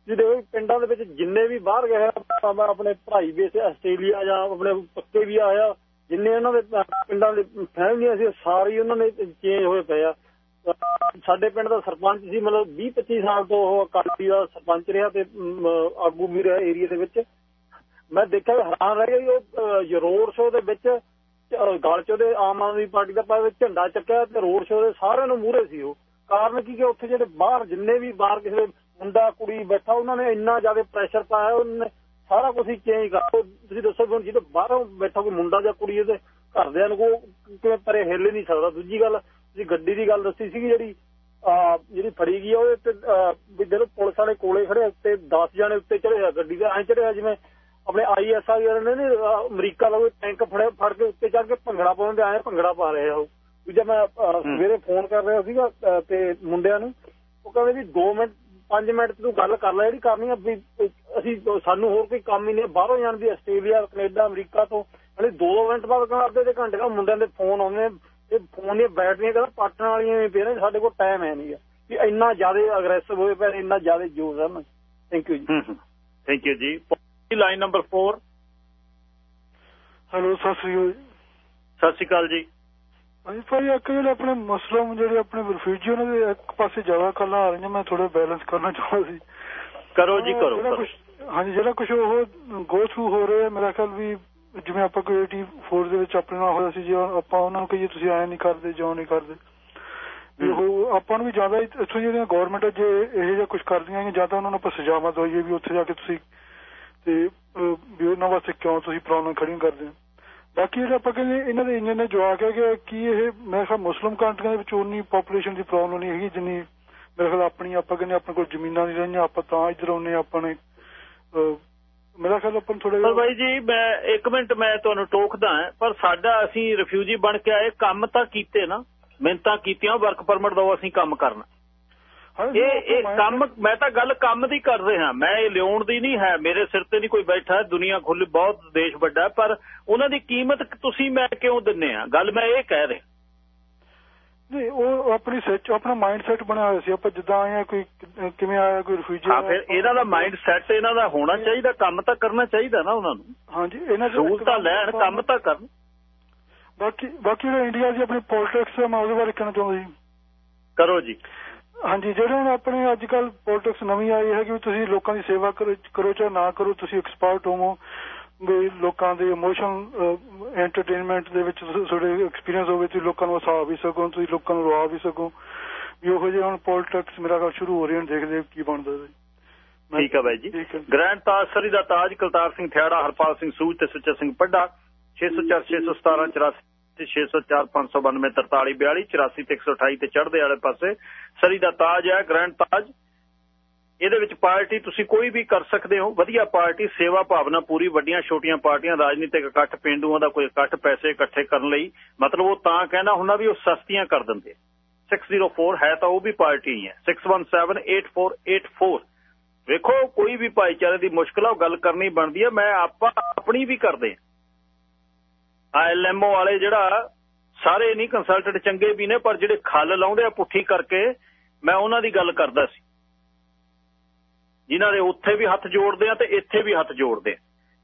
ਜਿਹਦੇ ਵਿੱਚ ਪਿੰਡਾਂ ਦੇ ਵਿੱਚ ਜਿੰਨੇ ਵੀ ਬਾਹਰ ਗਏ ਆਪਣੇ ਭਾਈ ਬੇਸ ਆਸਟ੍ਰੇਲੀਆ ਜਾਂ ਆਪਣੇ ਪੱਕੇ ਵੀ ਆਇਆ ਜਿੰਨੇ ਉਹਨਾਂ ਦੇ ਪਿੰਡਾਂ ਦੇ, ਫੈਮਲੀਆਂ ਸੀ ਸਾਰੇ ਉਹਨਾਂ ਨੇ ਚੇਂਜ ਹੋਏ ਪਏ ਆ। ਸਾਡੇ ਪਿੰਡ ਦਾ ਸਰਪੰਚ ਸੀ, ਮਤਲਬ 20 25 ਸਾਲ ਤੋਂ ਉਹ ਅਕਾਲੀ ਦਾ ਸਰਪੰਚ ਰਿਹਾ ਤੇ ਆਗੂ ਵੀ ਰਿਹਾ ਏਰੀਆ ਦੇ ਵਿੱਚ। ਮੈਂ ਦੇਖਿਆ ਹੈਰਾਨ ਰਹਿ ਗਿਆ ਉਹ ਰੋਡ ਸ਼ੋਅ ਦੇ ਵਿੱਚ ਗਲ ਚ ਉਹਦੇ ਆਮ ਆਦਮੀ ਪਾਰਟੀ ਦਾ ਪਾਵੇ ਝੰਡਾ ਚੱਕਿਆ ਤੇ ਰੋਡ ਸ਼ੋਅ ਦੇ ਸਾਰਿਆਂ ਨੂੰ ਮੂਹਰੇ ਸੀ ਉਹ। ਕਾਰਨ ਕੀ ਕਿ ਉੱਥੇ ਜਿਹੜੇ ਬਾਹਰ, ਜਿੰਨੇ ਵੀ ਬਾਹਰ ਕਿਸੇ ਮੁੰਡਾ, ਕੁੜੀ ਬੈਠਾ, ਉਹਨਾਂ ਨੇ ਇੰਨਾ ਜ਼ਿਆਦਾ ਪ੍ਰੈਸ਼ਰ ਪਾਇਆ, ਉਹਨੇ ਸਾਰਾ ਕੁਝ ਹੀ ਚੇਂਜ ਕਰ ਤੁਸੀਂ ਦੱਸੋ ਹੁਣ ਜਦੋਂ ਬਾਹਰੋਂ ਬੈਠਾ ਕੋਈ ਮੁੰਡਾ ਜਾਂ ਕੁੜੀ ਉਹਦੇ ਘਰਦਿਆਂ ਨੂੰ ਕਿਵੇਂ ਪਰੇ ਹਿੱਲ ਨਹੀਂ ਸਕਦਾ। ਦੂਜੀ ਗੱਲ ਤੁਸੀਂ ਗੱਡੀ ਦੀ ਗੱਲ ਦੱਸੀ ਸੀਗੀ ਜਿਹੜੀ ਜਿਹੜੀ ਫੜੀ ਗਈ ਉਹਦੇ ਤੇ ਵੀ ਜਦੋਂ ਪੁਲਿਸ ਵਾਲੇ ਕੋਲੇ ਖੜੇ ਉੱਤੇ 10 ਜਣੇ ਉੱਤੇ ਚੜੇ ਆ ਗੱਡੀ ਦੇ ਐਂ ਚੜਿਆ ਜਿਵੇਂ ਆਪਣੇ ਆਈਐਸਆਈ ਵਾਲੇ ਨੇ ਅਮਰੀਕਾ ਦਾ ਕੋਈ ਟੈਂਕ ਫੜੇ ਫੜ ਕੇ ਉੱਤੇ ਚੜ ਕੇ ਭੰਗੜਾ ਪਾਉਂਦੇ ਆਏ ਭੰਗੜਾ ਪਾ ਰਹੇ ਆ ਉਹ। ਦੂਜਾ ਮੈਂ ਸਵੇਰੇ ਫੋਨ ਕਰ ਰਿਹਾ ਸੀਗਾ ਤੇ ਮੁੰਡਿਆਂ ਨੂੰ ਉਹ ਕਹਿੰਦੇ ਵੀ 2 ਮਿੰਟ 5 ਮਿੰਟ ਤੂੰ ਗੱਲ ਕਰ ਲੈ ਜਿਹੜੀ ਕਰਨੀ ਆ ਵੀ ਅਸੀਂ ਸਾਨੂੰ ਹੋਰ ਕੋਈ ਕੰਮ ਹੀ ਨਹੀਂ ਬਾਹਰੋਂ ਜਾਣ ਦੀ ਆਸਟ੍ਰੇਲੀਆ ਕੈਨੇਡਾ ਅਮਰੀਕਾ ਤੋਂ ਹਲੇ 2 ਮਿੰਟ ਬਾਅਦ ਕਹਿੰਦਾ ਅੱਧੇ ਦੇ ਘੰਟੇ ਦਾ ਮੁੰਡਿਆਂ ਦੇ ਫੋਨ ਆਉਂਦੇ ਇਹ ਫੋਨ ਦੀਆਂ ਬੈਟਰੀਆਂ ਕਹਿੰਦਾ ਪਾਟਣ ਵਾਲੀਆਂ ਵੀ ਪਈਆਂ ਸਾਡੇ ਕੋਲ ਟਾਈਮ ਹੈ ਨਹੀਂ ਕਿ ਇੰਨਾ ਜ਼ਿਆਦਾ ਅਗਰੈਸਿਵ ਹੋਏ ਪਏ ਇੰਨਾ ਜ਼ਿਆਦਾ ਜੋਰ ਹੈ ਥੈਂਕ ਯੂ ਜੀ। ਥੈਂਕ ਯੂ ਜੀ। ਲਾਈਨ ਨੰਬਰ 4 ਹੈਲੋ ਸਤਿ ਸ੍ਰੀ ਅਕਾਲ ਸਤਿ ਸ੍ਰੀ ਅਕਾਲ ਜੀ। ਹਾਂਜੀ ਭਾਈ ਇੱਕ ਜਿਹੜੇ ਆਪਣੇ ਮੁਸਲਮ ਜਿਹੜੇ ਆਪਣੇ ਰਿਫਿਊਜੀ ਉਹਨਾਂ ਦੇ ਇੱਕ ਪਾਸੇ ਜ਼ਿਆਦਾ ਗੱਲਾਂ ਆ ਰਹੀਆਂ ਮੈਂ ਥੋੜਾ ਬੈਲੈਂਸ ਕਰਨਾ ਚਾਹੁੰਦਾ ਸੀ। ਕਰੋ ਜੀ ਕਰੋ ਹਾਂਜੀ ਜਿਹੜਾ ਕੁਝ ਉਹ ਗੋ ਥਰੂ ਹੋ ਰਿਹਾ ਮੇਰਾ ਖਿਆਲ ਵੀ ਜਿਵੇਂ ਆਪਾਂ ਕੋਈ 84 ਦੇ ਵਿੱਚ ਆਪਣੇ ਨਾਲ ਹੋਇਆ ਸੀ ਜੇ ਆਪਾਂ ਉਹਨਾਂ ਨੂੰ ਕਹੀਏ ਤੁਸੀਂ ਐਂ ਨਹੀਂ ਕਰਦੇ ਜੋ ਨਹੀਂ ਕਰਦੇ। ਵੀ ਉਹ ਆਪਾਂ ਨੂੰ ਵੀ ਜ਼ਿਆਦਾ ਇੱਥੋਂ ਜਿਹੜੀਆਂ ਗਵਰਨਮੈਂਟ ਜੇ ਇਹ ਜਿਹਾ ਕੁਝ ਕਰਦੀਆਂ ਜਾਂ ਤਾਂ ਉਹਨਾਂ ਨੂੰ ਆਪਾਂ ਸਜ਼ਾਵਾਂ ਦਵਾਈਏ ਵੀ ਉੱਥੇ ਜਾ ਕੇ ਤੁਸੀਂ ਤੇ ਵੀ ਉਹਨਾਂ ਵਾਸਤੇ ਕਿਉਂ ਤੁਸੀਂ ਪ੍ਰੋਬਲਮ ਖੜੀਆਂ ਕਰਦੇ ਹੋ। ਬਾਕੀ ਜਿਹੜਾ ਆਪਾਂ ਕਹਿੰਦੇ ਇਹਨਾਂ ਦੇ ਇੰਜਨ ਨੇ ਜਵਾਬ ਹੈ ਕਿ ਕੀ ਇਹ ਮੈਂ ਕਿਹਾ ਮੁਸਲਮ ਕੰਟਰੀਆਂ ਦੇ ਵਿੱਚ ਉਨੀ ਪੋਪੂਲੇਸ਼ਨ ਦੀ ਪ੍ਰੋਬਲਮ ਨਹੀਂ ਹੈਗੀ ਜਿੰਨੀ ਮੇਰੇ ਖਿਆਲ ਆਪਣੀ ਆਪਾਂ ਕਹਿੰਦੇ ਆਪਣੇ ਕੋਲ ਜ਼ਮੀਨਾਂ ਨਹੀਂ ਰਹੀਆਂ ਆਪਾਂ ਤਾਂ ਇੱਧਰ ਆਉਨੇ ਆਪਣੇ ਮੇਰਾ ਖਿਆਲ ਆਪਾਂ ਥੋੜਾ ਪਰ ਬਾਈ ਜੀ ਮੈਂ ਇੱਕ ਮਿੰਟ ਮੈਂ ਤੁਹਾਨੂੰ ਟੋਕਦਾ ਪਰ ਸਾਡਾ ਅਸੀਂ ਰਿਫਿਊਜੀ ਬਣ ਕੇ ਆਏ ਕੰਮ ਤਾਂ ਕੀਤੇ ਨਾ ਮਿਹਨਤਾਂ ਕੀਤੀਆਂ ਵਰਕ ਪਰਮਿਟ ਦੋ ਅਸੀਂ ਕੰਮ ਕਰਨਾ। ਇਹ ਇਹ ਕੰਮ ਮੈਂ ਤਾਂ ਗੱਲ ਕੰਮ ਦੀ ਕਰ ਰਿਹਾ ਮੈਂ ਇਹ ਲਿਆਉਣ ਦੀ ਨਹੀਂ ਹੈ ਮੇਰੇ ਸਿਰ ਤੇ ਨਹੀਂ ਕੋਈ ਬੈਠਾ ਦੁਨੀਆ ਖੁੱਲੀ ਬਹੁਤ ਦੇਸ਼ ਵੱਡਾ ਪਰ ਉਹਨਾਂ ਦੀ ਕੀਮਤ ਤੁਸੀਂ ਮੈਂ ਕਿਉਂ ਦਿੰਨੇ ਆ? ਗੱਲ ਮੈਂ ਇਹ ਕਹਿ ਰਿਹਾ। ਨਹੀਂ ਉਹ ਆਪਣੀ ਸੈਟ ਆਪਣਾ ਮਾਈਂਡ ਸੈਟ ਬਣਾਇਆ ਹੋਇਆ ਸੀ। ਆਪਾਂ ਜਿੱਦਾਂ ਆਏ ਆ ਕੋਈ ਕਿਵੇਂ ਆਇਆ ਕੋਈ ਰਿਫਿਊਜੀ ਹਾਂ ਫਿਰ ਇਹਨਾਂ ਦਾ ਮਾਈਂਡ ਸੈਟ ਇਹਨਾਂ ਦਾ ਹੋਣਾ ਚਾਹੀਦਾ ਕੰਮ ਤਾਂ ਕਰਨਾ ਚਾਹੀਦਾ ਨਾ ਉਹਨਾਂ ਨੂੰ। ਹਾਂਜੀ ਇਹਨਾਂ ਸਹੂਲਤਾਂ ਲੈਣ ਕੰਮ ਤਾਂ ਕਰਨ। ਬਾਕੀ ਬਾਕੀ ਜਿਹੜਾ ਇੰਡੀਆ ਦੀ ਆਪਣੀ ਪੋਲਿਟਿਕਸ ਮੈਂ ਉਹਦੇ ਬਾਰੇ ਕਹਿਣਾ ਚਾਹੁੰਦਾ ਜੀ। ਕਰੋ ਜੀ। ਹਾਂਜੀ ਜਿਹੜੇ ਹੁਣ ਆਪਣੇ ਅੱਜ ਕੱਲ ਪੋਲਿਟਿਕਸ ਨਵੀਂ ਆਈ ਹੈ ਕਿ ਤੁਸੀਂ ਲੋਕਾਂ ਦੀ ਸੇਵਾ ਕਰੋ ਚਾਹੇ ਨਾ ਕਰੋ ਤੁਸੀਂ ਐਕਸਪਰਟ ਹੋਵੋ। ਵੀ ਲੋਕਾਂ ਦੇ ਇਮੋਸ਼ਨ ਐਂਟਰਟੇਨਮੈਂਟ ਦੇ ਵਿੱਚ ਤੁਹਾਡੇ ਐਕਸਪੀਰੀਅੰਸ ਹੋਵੇ ਤੁਸੀਂ ਲੋਕਾਂ ਨੂੰ ਹਸਾ ਵੀ ਸਕੋ ਤੁਸੀਂ ਲੋਕਾਂ ਨੂੰ ਰਵਾ ਵੀ ਸਕੋ। ਵੀ ਉਹੋ ਜਿਹੇ ਹੁਣ ਪੋਲਿਟਿਕਸ ਮੇਰਾ ਗੱਲ ਸ਼ੁਰੂ ਹੋ ਰਹੀ ਹਨ ਦੇਖਦੇ ਕੀ ਬਣਦਾ ਜੀ ਠੀਕ ਹੈ ਬਾਈ ਜੀ। ਗ੍ਰੈਂਡ ਤਾਜ ਸਰੀ ਦਾ ਤਾਜ ਕਲਤਾਰ ਸਿੰਘ ਥਿਆੜਾ ਹਰਪਾਲ ਸਿੰਘ ਸੂਜ ਤੇ ਸੁੱਚਾ ਸਿੰਘ ਪੱਡਾ 604 617 84 604 592 43 42 84 ਤੇ 128 ਤੇ ਚੜ੍ਹਦੇ ਵਾਲੇ ਪਾਸੇ ਸਰੀ ਦਾ ਤਾਜ ਹੈ ਗ੍ਰੈਂਡ ਤਾਜ। ਇਹਦੇ ਵਿੱਚ ਪਾਰਟੀ ਤੁਸੀਂ ਕੋਈ ਵੀ ਕਰ ਸਕਦੇ ਹੋ। ਵਧੀਆ ਪਾਰਟੀ, ਸੇਵਾ ਭਾਵਨਾ ਪੂਰੀ, ਵੱਡੀਆਂ ਛੋਟੀਆਂ ਪਾਰਟੀਆਂ, ਰਾਜਨੀਤਿਕ ਇਕੱਠ, ਪਿੰਡੂਆਂ ਦਾ ਕੋਈ ਇਕੱਠ ਪੈਸੇ ਇਕੱਠੇ ਕਰਨ ਲਈ ਮਤਲਬ ਉਹ ਤਾਂ ਕਹਿਣਾ ਹੁੰਦਾ ਵੀ ਉਹ ਸਸਤੀਆਂ ਕਰ ਦਿੰਦੇ। 604 ਹੈ ਤਾਂ ਉਹ ਵੀ ਪਾਰਟੀ ਹੀ ਹੈ। 6178484 ਵੇਖੋ, ਕੋਈ ਵੀ ਭਾਈਚਾਰੇ ਦੀ ਮੁਸ਼ਕਲ ਆ, ਉਹ ਗੱਲ ਕਰਨੀ ਬਣਦੀ ਹੈ ਮੈਂ ਆਪਾਂ ਆਪਣੀ ਵੀ ਕਰਦੇ ਆ ਐਲਐਮਓ ਵਾਲੇ ਜਿਹੜਾ ਸਾਰੇ ਨਹੀਂ ਕੰਸਲਟੈਂਟ ਚੰਗੇ ਵੀ ਨੇ, ਪਰ ਜਿਹੜੇ ਖੱਲ ਲਾਉਂਦੇ ਆ ਪੁੱਠੀ ਕਰਕੇ, ਮੈਂ ਉਹਨਾਂ ਦੀ ਗੱਲ ਕਰਦਾ ਸੀ। ਜਿਨ੍ਹਾਂ ਦੇ ਉੱਥੇ ਵੀ ਹੱਥ ਜੋੜਦੇ ਆ ਤੇ ਇੱਥੇ ਵੀ ਹੱਥ ਜੋੜਦੇ ਆ।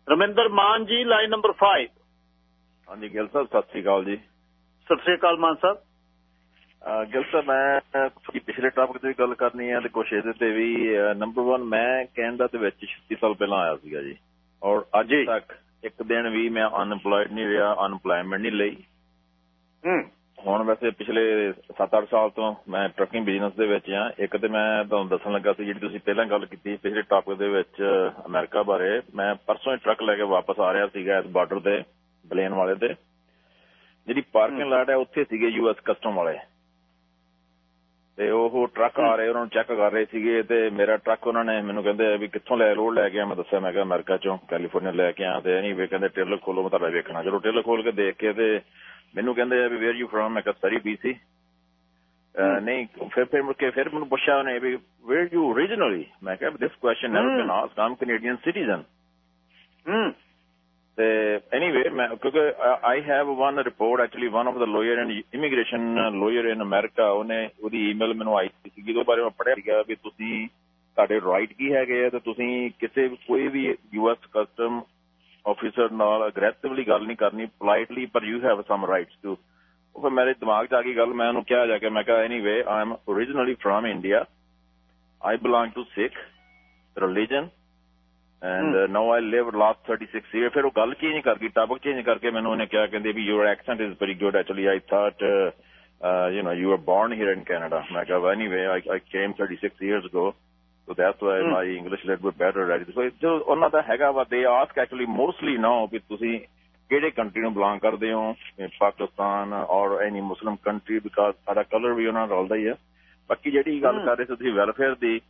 ਰਮਿੰਦਰ ਮਾਨ ਜੀ ਲਾਈਨ ਨੰਬਰ 5 ਹਾਂਜੀ ਗਿਲ ਸਾਹਿਬ ਸਤਿ ਸ੍ਰੀ ਅਕਾਲ ਜੀ। ਸਤਿ ਸ੍ਰੀ ਅਕਾਲ ਮਾਨ ਸਾਹਿਬ। ਗਿਲ ਸਾਹਿਬ ਮੈਂ ਪਿਛਲੇ ਟਾਪਿਕ ਤੇ ਵੀ ਗੱਲ ਕਰਨੀ ਹੈ ਤੇ ਕੁਛ ਇਹਦੇ ਤੇ ਵੀ ਨੰਬਰ 1 ਮੈਂ ਕੈਨੇਡਾ ਦੇ ਵਿੱਚ 36 ਸਾਲ ਪਹਿਲਾਂ ਆਇਆ ਸੀਗਾ ਜੀ। ਔਰ ਅੱਜ ਤੱਕ ਇੱਕ ਦਿਨ ਵੀ ਮੈਂ ਅਨਪਲਾਈਡ ਨਹੀਂ ਰਿਹਾ ਅਨਪਲਾਇਮੈਂਟ ਨਹੀਂ ਲਈ। ਹੂੰ। ਹੁਣ ਵੈਸੇ ਪਿਛਲੇ 7-8 ਸਾਲ ਤੋਂ ਮੈਂ ਟਰੱਕਿੰਗ ਬਿਜ਼ਨਸ ਦੇ ਵਿੱਚ ਆ ਇੱਕ ਤੇ ਮੈਂ ਤੁਹਾਨੂੰ ਦੱਸਣ ਲੱਗਾ ਸੀ ਜਿਹੜੀ ਤੁਸੀਂ ਪਹਿਲਾਂ ਗੱਲ ਕੀਤੀ ਪਿਛਲੇ ਟਾਪਿਕ ਦੇ ਵਿੱਚ ਅਮਰੀਕਾ ਬਾਰੇ। ਮੈਂ ਪਰਸੋਂ ਹੀ ਟਰੱਕ ਲੈ ਕੇ ਵਾਪਸ ਆ ਰਿਹਾ ਸੀਗਾ ਇਸ ਬਾਰਡਰ ਤੇ ਬਲੇਨ ਵਾਲੇ ਤੇ। ਜਿਹੜੀ ਪਾਰਕਿੰਗ ਲਾਟ ਹੈ ਉੱਥੇ ਸੀਗੇ ਯੂਐਸ ਕਸਟਮ ਵਾਲੇ। ਤੇ ਉਹ ਟਰੱਕ ਆ ਰਹੇ ਉਹਨਾਂ ਨੂੰ ਚੈੱਕ ਕਰ ਰਹੇ ਸੀਗੇ ਤੇ ਮੇਰਾ ਟਰੱਕ ਉਹਨਾਂ ਨੇ ਮੈਨੂੰ ਕਹਿੰਦੇ ਵੀ ਕਿੱਥੋਂ ਲੈ ਲੋਡ ਲੈ ਕੇ ਆ। ਮੈਂ ਦੱਸਿਆ ਮੈਂ ਕਿਹਾ ਅਮਰੀਕਾ ਚੋਂ ਕੈਲੀਫੋਰਨੀਆ ਲੈ ਕੇ ਆ ਤੇ ਐਨੀਵੇ ਕਹਿੰਦੇ ਟੇਲਰ ਖੋਲੋ ਮੈਂ ਤੁਹਾਡਾ ਵੇਖਣਾ। ਜਦੋਂ ਟੇਲਰ ਖੋਲ ਕੇ ਦੇਖ ਕੇ ਤੇ ਮੈਨੂੰ ਕਹਿੰਦੇ ਆ ਵੀ ਵੇਅਰ ਯੂ ਫਰਮ ਮੈਂ ਕਿਹਾ ਸਰੀ ਬੀਸੀ ਨਹੀਂ ਫਿਰ ਫਿਰ ਮੁੜ ਕੇ ਫਿਰ ਮੈਨੂੰ ਪੁੱਛਿਆ ਉਹਨੇ ਵੀ ਵੇਅਰ ਯੂ ਓਰੀਜਨਲੀ ਮੈਂ ਕਿਹਾ this question never been asked Aam Canadian citizen hmm ਤੇ ਐਨੀਵੇ ਮੈਂ ਕਿਉਂਕਿ I have one report actually one of the lawyer and immigration lawyer in America ਉਹਨੇ ਉਹਦੀ ਈਮੇਲ ਮੈਨੂੰ ਆਈ ਸੀ ਜਿਹਦੇ ਬਾਰੇ ਮੈਂ ਪੜ੍ਹਿਆ ਸੀਗਾ ਵੀ ਤੁਸੀਂ ਤੁਹਾਡੇ ਰਾਈਟ ਕੀ ਹੈਗੇ ਆ ਤੇ ਤੁਸੀਂ ਕਿਸੇ ਕੋਈ ਵੀ ਯੂਐਸ ਕਸਟਮ ਆਫੀਸਰ ਨਾਲ ਅਗਰੈਸਿਵਲੀ ਗੱਲ ਨਹੀਂ ਕਰਨੀ ਪੋਲਾਈਟਲੀ ਪਰ you have some rights to ਉਹ ਫਿਰ ਮੇਰੇ ਦਿਮਾਗ 'ਚ ਆ ਗਈ ਗੱਲ, ਮੈਂ ਉਹਨੂੰ ਕਿਹਾ ਜਾ ਕੇ, ਮੈਂ ਕਿਹਾ anyway I am originally from India I belong to Sikh religion and now I live last 36 year ਫਿਰ ਉਹ ਗੱਲ ਚੇਂਜ ਕਰ ਗਈ ਟਾਪਿਕ ਚੇਂਜ ਕਰਕੇ ਮੈਨੂੰ ਉਹਨੇ ਕਿਹਾ ਕਹਿੰਦੇ ਵੀ your accent is very good actually I thought you know you are born here in Canada ਮੈਂ ਕਿਹਾ anyway I came 36 years ago so that's why mm. my english little bit better at it so ਜੋ ਉਹਨਾਂ ਦਾ ਹੈਗਾ ਵਾ ਦੇ ਆਸਕ ਐਕਚੁਅਲੀ ਮੋਸਟਲੀ ਨੋ ਵੀ ਤੁਸੀਂ ਕਿਹੜੇ ਕੰਟਰੀ ਨੂੰ ਬਿਲੋਂਗ ਕਰਦੇ ਹੋ? Pakistan or any Muslim country because ਸਾਡਾ ਕਲਰ ਵੀ ਉਹਨਾਂ ਨਾਲ ਰਲਦਾ ਹੀ ਆ। ਬਾਕੀ ਜਿਹੜੀ ਗੱਲ ਕਰ ਰਹੇ ਸੀ ਤੁਸੀਂ ਵੈਲਫੇਅਰ ਦੀ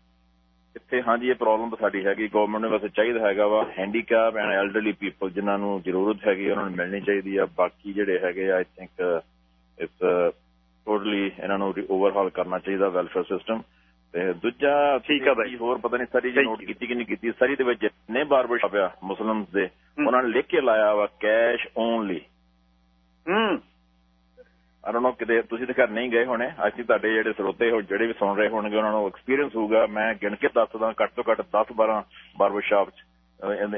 ਇੱਥੇ ਹਾਂਜੀ ਇਹ ਪ੍ਰੋਬਲਮ ਤਾਂ ਸਾਡੀ ਹੈਗੀ। ਗਵਰਨਮੈਂਟ ਨੂੰ ਵੈਸੇ ਚਾਹੀਦਾ ਹੈਗਾ ਵਾ। ਹੈਂਡੀਕੈਪ ਐਂਡ ਐਲਡਰਲੀ ਪੀਪਲ ਜਿਨ੍ਹਾਂ ਨੂੰ ਜ਼ਰੂਰਤ ਹੈਗੀ ਉਹਨਾਂ ਨੂੰ ਮਿਲਣੀ ਚਾਹੀਦੀ ਆ। ਬਾਕੀ ਜਿਹੜੇ ਹੈਗੇ ਆਈ ਥਿੰਕ ਇਟਸ ਟੋਟਲੀ ਇਹਨਾਂ ਨੂੰ ਓਵਰਹਾਲ ਕਰਨਾ ਚਾਹੀਦਾ ਵੈਲਫੇਅਰ ਸਿਸਟਮ ਤੇ ਦੂਜਾ ਠੀਕ ਆ ਬਾਈ। ਹੋਰ ਪਤਾ ਨਹੀਂ ਸਾਰੀ ਜੀ ਨੋਟ ਕੀਤੀ ਕਿ ਨਹੀਂ ਕੀਤੀ। ਸਾਰੀ ਦੇ ਵਿੱਚ ਨੇ ਬਾਰਬਰ ਸ਼ਾਪ ਆ ਮੁਸਲਮਸ ਦੇ ਉਹਨਾਂ ਨੇ ਲਿਖ ਕੇ ਲਾਇਆ ਵਾ ਕੈਸ਼ ਓਨਲੀ ਹੂੰ। ਆਈ ਡੋਨਟ ਨੋ ਕਿਤੇ ਤੁਸੀਂ ਤਾਂ ਘਰ ਨਹੀਂ ਗਏ ਹੋਣੇ। ਅਸੀਂ ਤੁਹਾਡੇ ਜਿਹੜੇ ਸਰੋਤੇ ਹੋ ਜਿਹੜੇ ਵੀ ਸੁਣ ਰਹੇ ਹੋਣਗੇ ਉਹਨਾਂ ਨੂੰ ਐਕਸਪੀਰੀਅੰਸ ਹੋਊਗਾ। ਮੈਂ ਗਿਣ ਕੇ ਦੱਸਦਾ ਘੱਟ ਤੋਂ ਘੱਟ 10 12 ਬਾਰਬਰ ਸ਼ਾਪ ਚ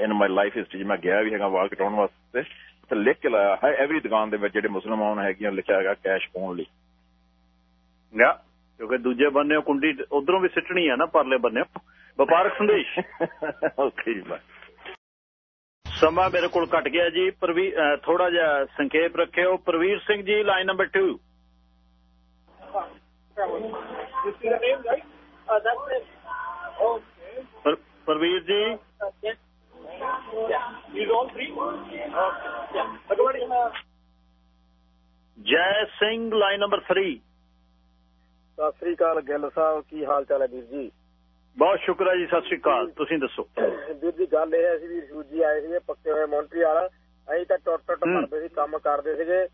ਇਨ ਮਾਈ ਲਾਈਫ ਹਿਸਟਰੀ ਮੈਂ ਗਿਆ ਵੀ ਹੈਗਾ ਵਾਲ ਕਟਾਉਣ ਵਾਸਤੇ। ਤੇ ਲਿਖ ਕੇ ਲਾਇਆ ਹੈ ਐਵਰੀ ਦੁਕਾਨ ਦੇ ਵਿੱਚ ਜਿਹੜੇ ਮੁਸਲਮਾਨ ਹੈਗੀਆਂ ਲਿਖਿਆ ਹੈਗਾ ਕੈਸ਼ ਓਨਲੀ ਯਾ ਕਿਉਂਕਿ ਦੂਜੇ ਬੰਨੇ ਕੁੰਡੀ ਉਧਰੋਂ ਵੀ ਸਿੱਟਣੀ ਆ ਨਾ ਪਰਲੇ ਬੰਨੇ। ਵਪਾਰਕ ਸੰਦੇਸ਼। ਓਕੇ ਜੀ ਬਾਈ ਸਮਾਂ ਮੇਰੇ ਕੋਲ ਘਟ ਗਿਆ ਜੀ। ਪ੍ਰਵੀ ਥੋੜਾ ਜਿਹਾ ਸੰਖੇਪ ਰੱਖਿਓ। ਪ੍ਰਵੀਰ ਸਿੰਘ ਜੀ ਲਾਈਨ ਨੰਬਰ 2 ਪ੍ਰਵੀਰ ਜੀ। ਜੈ ਸਿੰਘ ਲਾਈਨ ਨੰਬਰ 3 ਸਤਿ ਸ੍ਰੀ ਅਕਾਲ ਗਿੱਲ ਸਾਹਿਬ, ਕੀ ਹਾਲ ਚਾਲ ਹੈ ਵੀਰ ਜੀ? ਬਹੁਤ ਸ਼ੁਕਰ ਹੈ ਜੀ ਸਤਿ ਸ੍ਰੀ ਅਕਾਲ। ਤੁਸੀਂ ਦੱਸੋ? ਵੀਰ ਜੀ ਗੱਲ ਇਹ ਹੈ ਸੀ ਵੀ ਸੂਜੀ ਆਏ ਸੀਗੇ ਪੱਕੇ ਹੋਏ ਮੌਂਟਰੀਆਲ ਅਸੀਂ ਤਾਂ ਟੁੱਟ ਟੁੱਟ ਮਰਦੇ ਸੀ ਕੰਮ ਕਰਦੇ ਸੀਗੇ।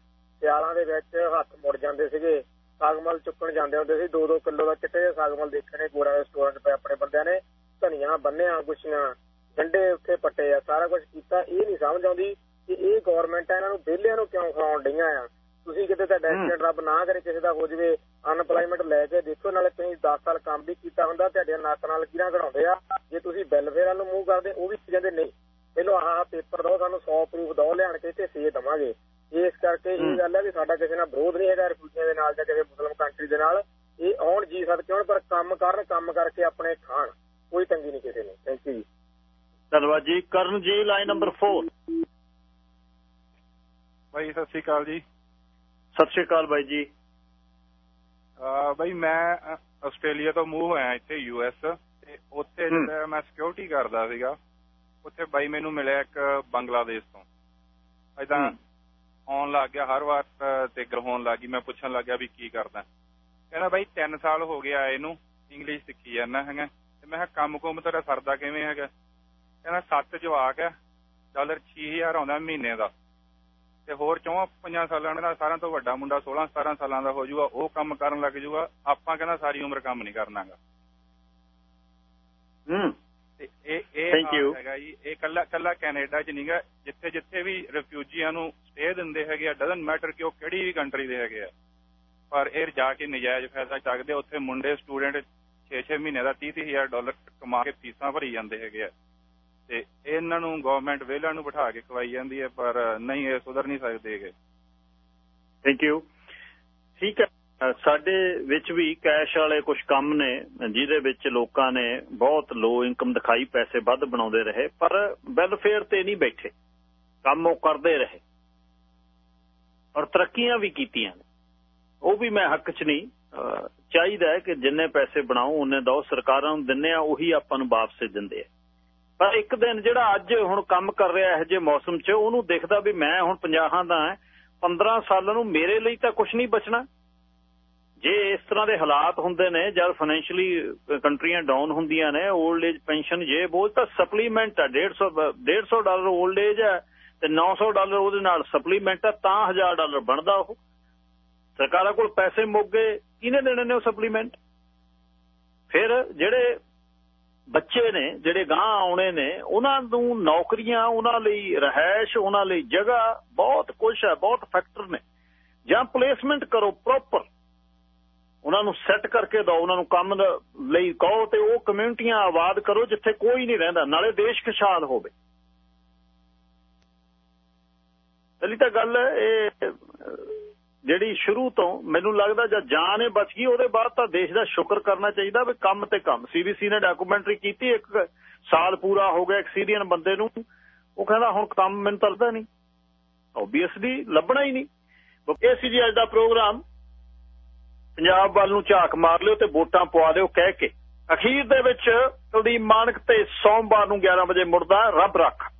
ਸਿਆਲਾਂ ਦੇ ਵਿੱਚ ਹੱਥ ਮੁੜ ਜਾਂਦੇ ਸੀਗੇ। ਸਾਗਮਲ ਚੁੱਕਣ ਜਾਂਦੇ ਹੁੰਦੇ ਸੀ। 2-2 ਕਿਲੋ ਦਾ ਚਿੱਟੇ ਸਾਗਮਲ ਦੇਖਣੇ ਗੋਰਾ ਰੈਸਟੋਰੈਂਟ ਪਏ ਆਪਣੇ ਬੰਦਿਆਂ ਨੇ। ਧਨੀਆਂ ਬੰਨਿਆ ਗੁੱਛੀਆਂ ਡੰਡੇ ਉੱਥੇ ਪੱਟੇ ਆ ਸਾਰਾ ਕੁਝ ਕੀਤਾ। ਇਹ ਨਹੀਂ ਸਮਝ ਆਉਂਦੀ ਕਿ ਇਹ ਗਵਰਨਮੈਂਟ ਇਹਨਾਂ ਨੂੰ ਵਿਹਲਿਆਂ ਨੂੰ ਕਿਉਂ ਖਵਾਉਣ ਡਈਆਂ ਆ? ਤੁਸੀਂ ਕਿਤੇ ਤਾਂ ਐਕਸੀਡੈਂਟ ਰੱਬ ਨਾ ਕਰੇ ਕਿਸੇ ਦਾ ਹੋ ਜਵੇ ਅਨਪਲਾਈਮੈਂਟ ਲੈ ਕੇ ਦੇਖੋ ਨਾਲੇ ਤੁਸੀਂ 10 ਸਾਲ ਕੰਮ ਵੀ ਕੀਤਾ ਹੁੰਦਾ ਤੁਹਾਡੇ ਨੱਕ ਨਾਲ ਲਕੀਰਾਂ ਘੜਾਉਂਦੇ ਆ। ਜੇ ਤੁਸੀਂ ਵੈਲਫੇਅਰ ਨੂੰ ਮੂਵ ਕਰਦੇ ਉਹ ਵੀ ਕਹਿੰਦੇ ਨਹੀਂ। ਪਹਿਲਾਂ ਆਹ ਪੇਪਰ ਦਿਓ ਸਾਨੂੰ 100 ਪ੍ਰੂਫ ਦਿਓ ਲਿਆਣ ਕੇ ਤੇ ਸੇ ਦਵਾਂਗੇ। ਇਸ ਕਰਕੇ ਇਹ ਗੱਲ ਹੈ ਵੀ ਸਾਡਾ ਕਿਸੇ ਨਾਲ ਵਿਰੋਧ ਨਹੀਂ ਹੈਗਾ ਰਿਫਿਊਜੀਆਂ ਦੇ ਨਾਲ ਜਾਂ ਕਿਸੇ ਮੁਸਲਮ ਕੰਟਰੀ ਦੇ ਨਾਲ। ਇਹ ਆਉਣ ਜੀ ਸਕਦੇ ਹੋਣ ਪਰ ਕੰਮ ਕਰਨ ਕੰਮ ਕਰਕੇ ਆਪਣੇ ਖਾਣ। ਕੋਈ ਤੰਗੀ ਨਹੀਂ ਕਿਸੇ ਨੂੰ। ਥੈਂਕ ਯੂ ਜੀ। ਧੰਨਵਾਦ ਜੀ। ਕਰਨ ਜੀ ਲਾਈਨ ਨੰਬਰ 4 ਭਾਈ ਸਤਿ ਸ਼੍ਰੀ ਅਕਾਲ ਜੀ। ਸਤਿ ਸ਼੍ਰੀ ਅਕਾਲ ਬਾਈ ਜੀ। ਆ ਬਾਈ ਮੈਂ ਆਸਟ੍ਰੇਲੀਆ ਤੋਂ ਮੂਵ ਹੋਇਆ ਇੱਥੇ ਯੂਐਸ ਤੇ ਉੱਥੇ ਜਿਹੜਾ ਮੈਂ ਸਿਕਿਉਰਿਟੀ ਕਰਦਾ ਸੀਗਾ ਉੱਥੇ ਬਾਈ ਮੈਨੂੰ ਮਿਲਿਆ ਇੱਕ ਬੰਗਲਾਦੇਸ਼ ਤੋਂ। ਐਦਾਂ ਆਉਣ ਲੱਗ ਗਿਆ ਹਰ ਵਾਰ ਤੇ ਗਰਹੋਣ ਲੱਗੀ ਮੈਂ ਪੁੱਛਣ ਲੱਗਿਆ ਵੀ ਕੀ ਕਰਦਾ। ਕਹਿੰਦਾ ਬਾਈ 3 ਸਾਲ ਹੋ ਗਿਆ ਇਹਨੂੰ ਇੰਗਲਿਸ਼ ਸਿੱਖੀ ਜਾਂਦਾ ਹੈਗਾ। ਤੇ ਮੈਂ ਕਿਹਾ ਕੰਮ ਕੁਮ ਤੇਰਾ ਸਰਦਾ ਕਿਵੇਂ ਹੈਗਾ? ਕਹਿੰਦਾ ਸੱਤ ਜਵਾਕ ਆ ਡਾਲਰ 6000 ਆਉਂਦਾ ਮਹੀਨੇ ਦਾ। ਤੇ ਹੋਰ ਚੌਂ ਪੰਜਾਂ ਸਾਲਾਂ ਦਾ ਸਾਰਿਆਂ ਤੋਂ ਵੱਡਾ ਮੁੰਡਾ 16 17 ਸਾਲਾਂ ਦਾ ਹੋ ਜਾਊਗਾ ਉਹ ਕੰਮ ਕਰਨ ਲੱਗ ਜਾਊਗਾ ਆਪਾਂ ਕਹਿੰਦਾ ਸਾਰੀ ਉਮਰ ਕੰਮ ਨਹੀਂ ਕਰਨਾਗਾ। ਹੂੰ। ਤੇ ਇਹ ਇਹ ਹੈਗਾ ਜੀ ਇਹ ਕੱਲਾ ਕੱਲਾ ਕੈਨੇਡਾ 'ਚ ਨਹੀਂਗਾ। ਜਿੱਥੇ ਜਿੱਥੇ ਵੀ ਰਿਫਿਊਜੀਆਂ ਨੂੰ ਸਟੇ ਦਿੰਦੇ ਹੈਗੇ ਆ ਡਜ਼ਨਟ ਮੈਟਰ ਕਿ ਉਹ ਕਿਹੜੀ ਵੀ ਕੰਟਰੀ ਦੇ ਹੈਗੇ ਆ। ਪਰ ਇਹ ਜਾ ਕੇ ਨਜਾਇਜ਼ ਫਾਇਦਾ ਚੱਕਦੇ ਉੱਥੇ ਮੁੰਡੇ ਸਟੂਡੈਂਟ 6-6 ਮਹੀਨੇ ਦਾ 30-30000 ਡਾਲਰ ਕਮਾ ਕੇ ਫੀਸਾਂ ਭਰੀ ਜਾਂਦੇ ਹੈਗੇ ਆ। ਤੇ ਇਹਨਾਂ ਨੂੰ ਗਵਰਨਮੈਂਟ ਵਿਹਲਿਆਂ ਨੂੰ ਬਿਠਾ ਕੇ ਖਵਾਈ ਜਾਂਦੀ ਹੈ, ਪਰ ਨਹੀਂ, ਇਹ ਸੁਧਰ ਨਹੀਂ ਸਕਦੇ ਹੈਗੇ। ਥੈਂਕ ਯੂ ਠੀਕ ਹੈ, ਸਾਡੇ ਵਿੱਚ ਵੀ ਕੈਸ਼ ਵਾਲੇ ਕੁਝ ਕੰਮ ਨੇ, ਜਿਹਦੇ ਵਿੱਚ ਲੋਕਾਂ ਨੇ ਬਹੁਤ ਲੋ ਇਨਕਮ ਦਿਖਾਈ, ਪੈਸੇ ਵੱਧ ਬਣਾਉਂਦੇ ਰਹੇ, ਪਰ ਵੈਲਫੇਅਰ ਤੇ ਨਹੀਂ ਬੈਠੇ। ਕੰਮ ਉਹ ਕਰਦੇ ਰਹੇ। ਔਰ ਤਰੱਕੀਆਂ ਵੀ ਕੀਤੀਆਂ ਨੇ। ਉਹ ਵੀ ਮੈਂ ਹੱਕ 'ਚ ਨਹੀਂ ਚਾਹੀਦਾ ਹੈ ਕਿ ਜਿੰਨੇ ਪੈਸੇ ਬਣਾਓ, ਉਹਨੇ ਦੋ ਸਰਕਾਰਾਂ ਨੂੰ ਦਿੰਨੇ ਆ, ਉਹੀ ਆਪਾਂ ਨੂੰ ਵਾਪਸ ਦਿੰਦੇ ਆ। ਪਰ ਇੱਕ ਦਿਨ ਜਿਹੜਾ ਅੱਜ ਹੁਣ ਕੰਮ ਕਰ ਰਿਹਾ ਇਹ ਜੇ ਮੌਸਮ 'ਚ, ਉਹਨੂੰ ਦੇਖਦਾ ਵੀ ਮੈਂ ਹੁਣ 50 ਦਾ ਹਾਂ 15 ਸਾਲਾਂ ਨੂੰ ਮੇਰੇ ਲਈ ਤਾਂ ਕੁਝ ਨਹੀਂ ਬਚਣਾ। ਜੇ ਇਸ ਤਰ੍ਹਾਂ ਦੇ ਹਾਲਾਤ ਹੁੰਦੇ ਨੇ, ਜਦ ਫਾਈਨੈਂਸ਼ੀਅਲੀ ਕੰਟਰੀਆਂ ਡਾਊਨ ਹੁੰਦੀਆਂ ਨੇ 올ਡ ਏਜ ਪੈਨਸ਼ਨ ਜੇ ਬੋਲ, ਤਾਂ ਸਪਲੀਮੈਂਟ ਆ 150 150 ਡਾਲਰ 올ਡ ਏਜ ਹੈ ਤੇ 900 ਡਾਲਰ ਉਹਦੇ ਨਾਲ ਸਪਲੀਮੈਂਟ ਆ, ਤਾਂ 1000 ਡਾਲਰ ਬਣਦਾ ਉਹ। ਸਰਕਾਰਾਂ ਕੋਲ ਪੈਸੇ ਮੁੱਕ ਗਏ, ਕਿਹਨੇ ਦੇਣੇ ਨੇ ਉਹ ਸਪਲੀਮੈਂਟ ਫਿਰ ਜਿਹੜੇ ਬੱਚੇ ਨੇ, ਜਿਹੜੇ ਗਾਂ ਆਉਣੇ ਨੇ, ਉਹਨਾਂ ਨੂੰ ਨੌਕਰੀਆਂ, ਉਹਨਾਂ ਲਈ ਰਹਿائش ਉਹਨਾਂ ਲਈ ਜਗ੍ਹਾ ਬਹੁਤ ਕੁਝ ਹੈ, ਬਹੁਤ ਫੈਕਟਰ ਨੇ। ਜਾਂ ਪਲੇਸਮੈਂਟ ਕਰੋ ਪ੍ਰੋਪਰ ਉਹਨਾਂ ਨੂੰ ਸੈੱਟ ਕਰਕੇ ਦਿਓ, ਉਹਨਾਂ ਨੂੰ ਕੰਮ ਲਈ ਕਹੋ ਤੇ ਉਹ ਕਮਿਊਨਿਟੀਆਂ ਆਬਾਦ ਕਰੋ ਜਿੱਥੇ ਕੋਈ ਨਹੀਂ ਰਹਿੰਦਾ, ਨਾਲੇ ਦੇਸ਼ ਖੁਸ਼ਹਾਲ ਹੋਵੇ। ਪਹਿਲੀ ਤਾਂ ਗੱਲ ਇਹ ਜਿਹੜੀ ਸ਼ੁਰੂ ਤੋਂ ਮੈਨੂੰ ਲੱਗਦਾ ਜਦ ਜਾਨ ਇਹ ਬਚ ਗਈ, ਉਹਦੇ ਬਾਅਦ ਤਾਂ ਦੇਸ਼ ਦਾ ਸ਼ੁਕਰ ਕਰਨਾ ਚਾਹੀਦਾ ਵੀ ਕੰਮ ਤੇ ਕੰਮ। ਸੀਬੀਸੀ ਨੇ ਡਾਕੂਮੈਂਟਰੀ ਕੀਤੀ, ਇੱਕ ਸਾਲ ਪੂਰਾ ਹੋ ਗਿਆ ਐਕਸੀਰੀਅਨ ਬੰਦੇ ਨੂੰ। ਉਹ ਕਹਿੰਦਾ, ਹੁਣ ਕੰਮ ਮੈਨੂੰ ਤਾਂ ਲੱਗਦਾ ਨਹੀਂ। ਓਬਵੀਅਸਲੀ ਲੱਭਣਾ ਹੀ ਨਹੀਂ। ਇਹ ਸੀ ਜੀ ਅੱਜ ਦਾ ਪ੍ਰੋਗਰਾਮ। ਪੰਜਾਬ ਵੱਲ ਨੂੰ ਝਾਕ ਮਾਰ ਲਿਓ ਤੇ ਵੋਟਾਂ ਪਵਾ ਦਿਓ ਕਹਿ ਕੇ। ਅਖੀਰ ਦੇ ਵਿੱਚ ਕੁਲਦੀਪ ਮਾਨਕ ਤੇ ਸੋਮਵਾਰ ਨੂੰ 11 ਵਜੇ ਮੁੜਦਾ ਰੱਬ ਰੱਖ।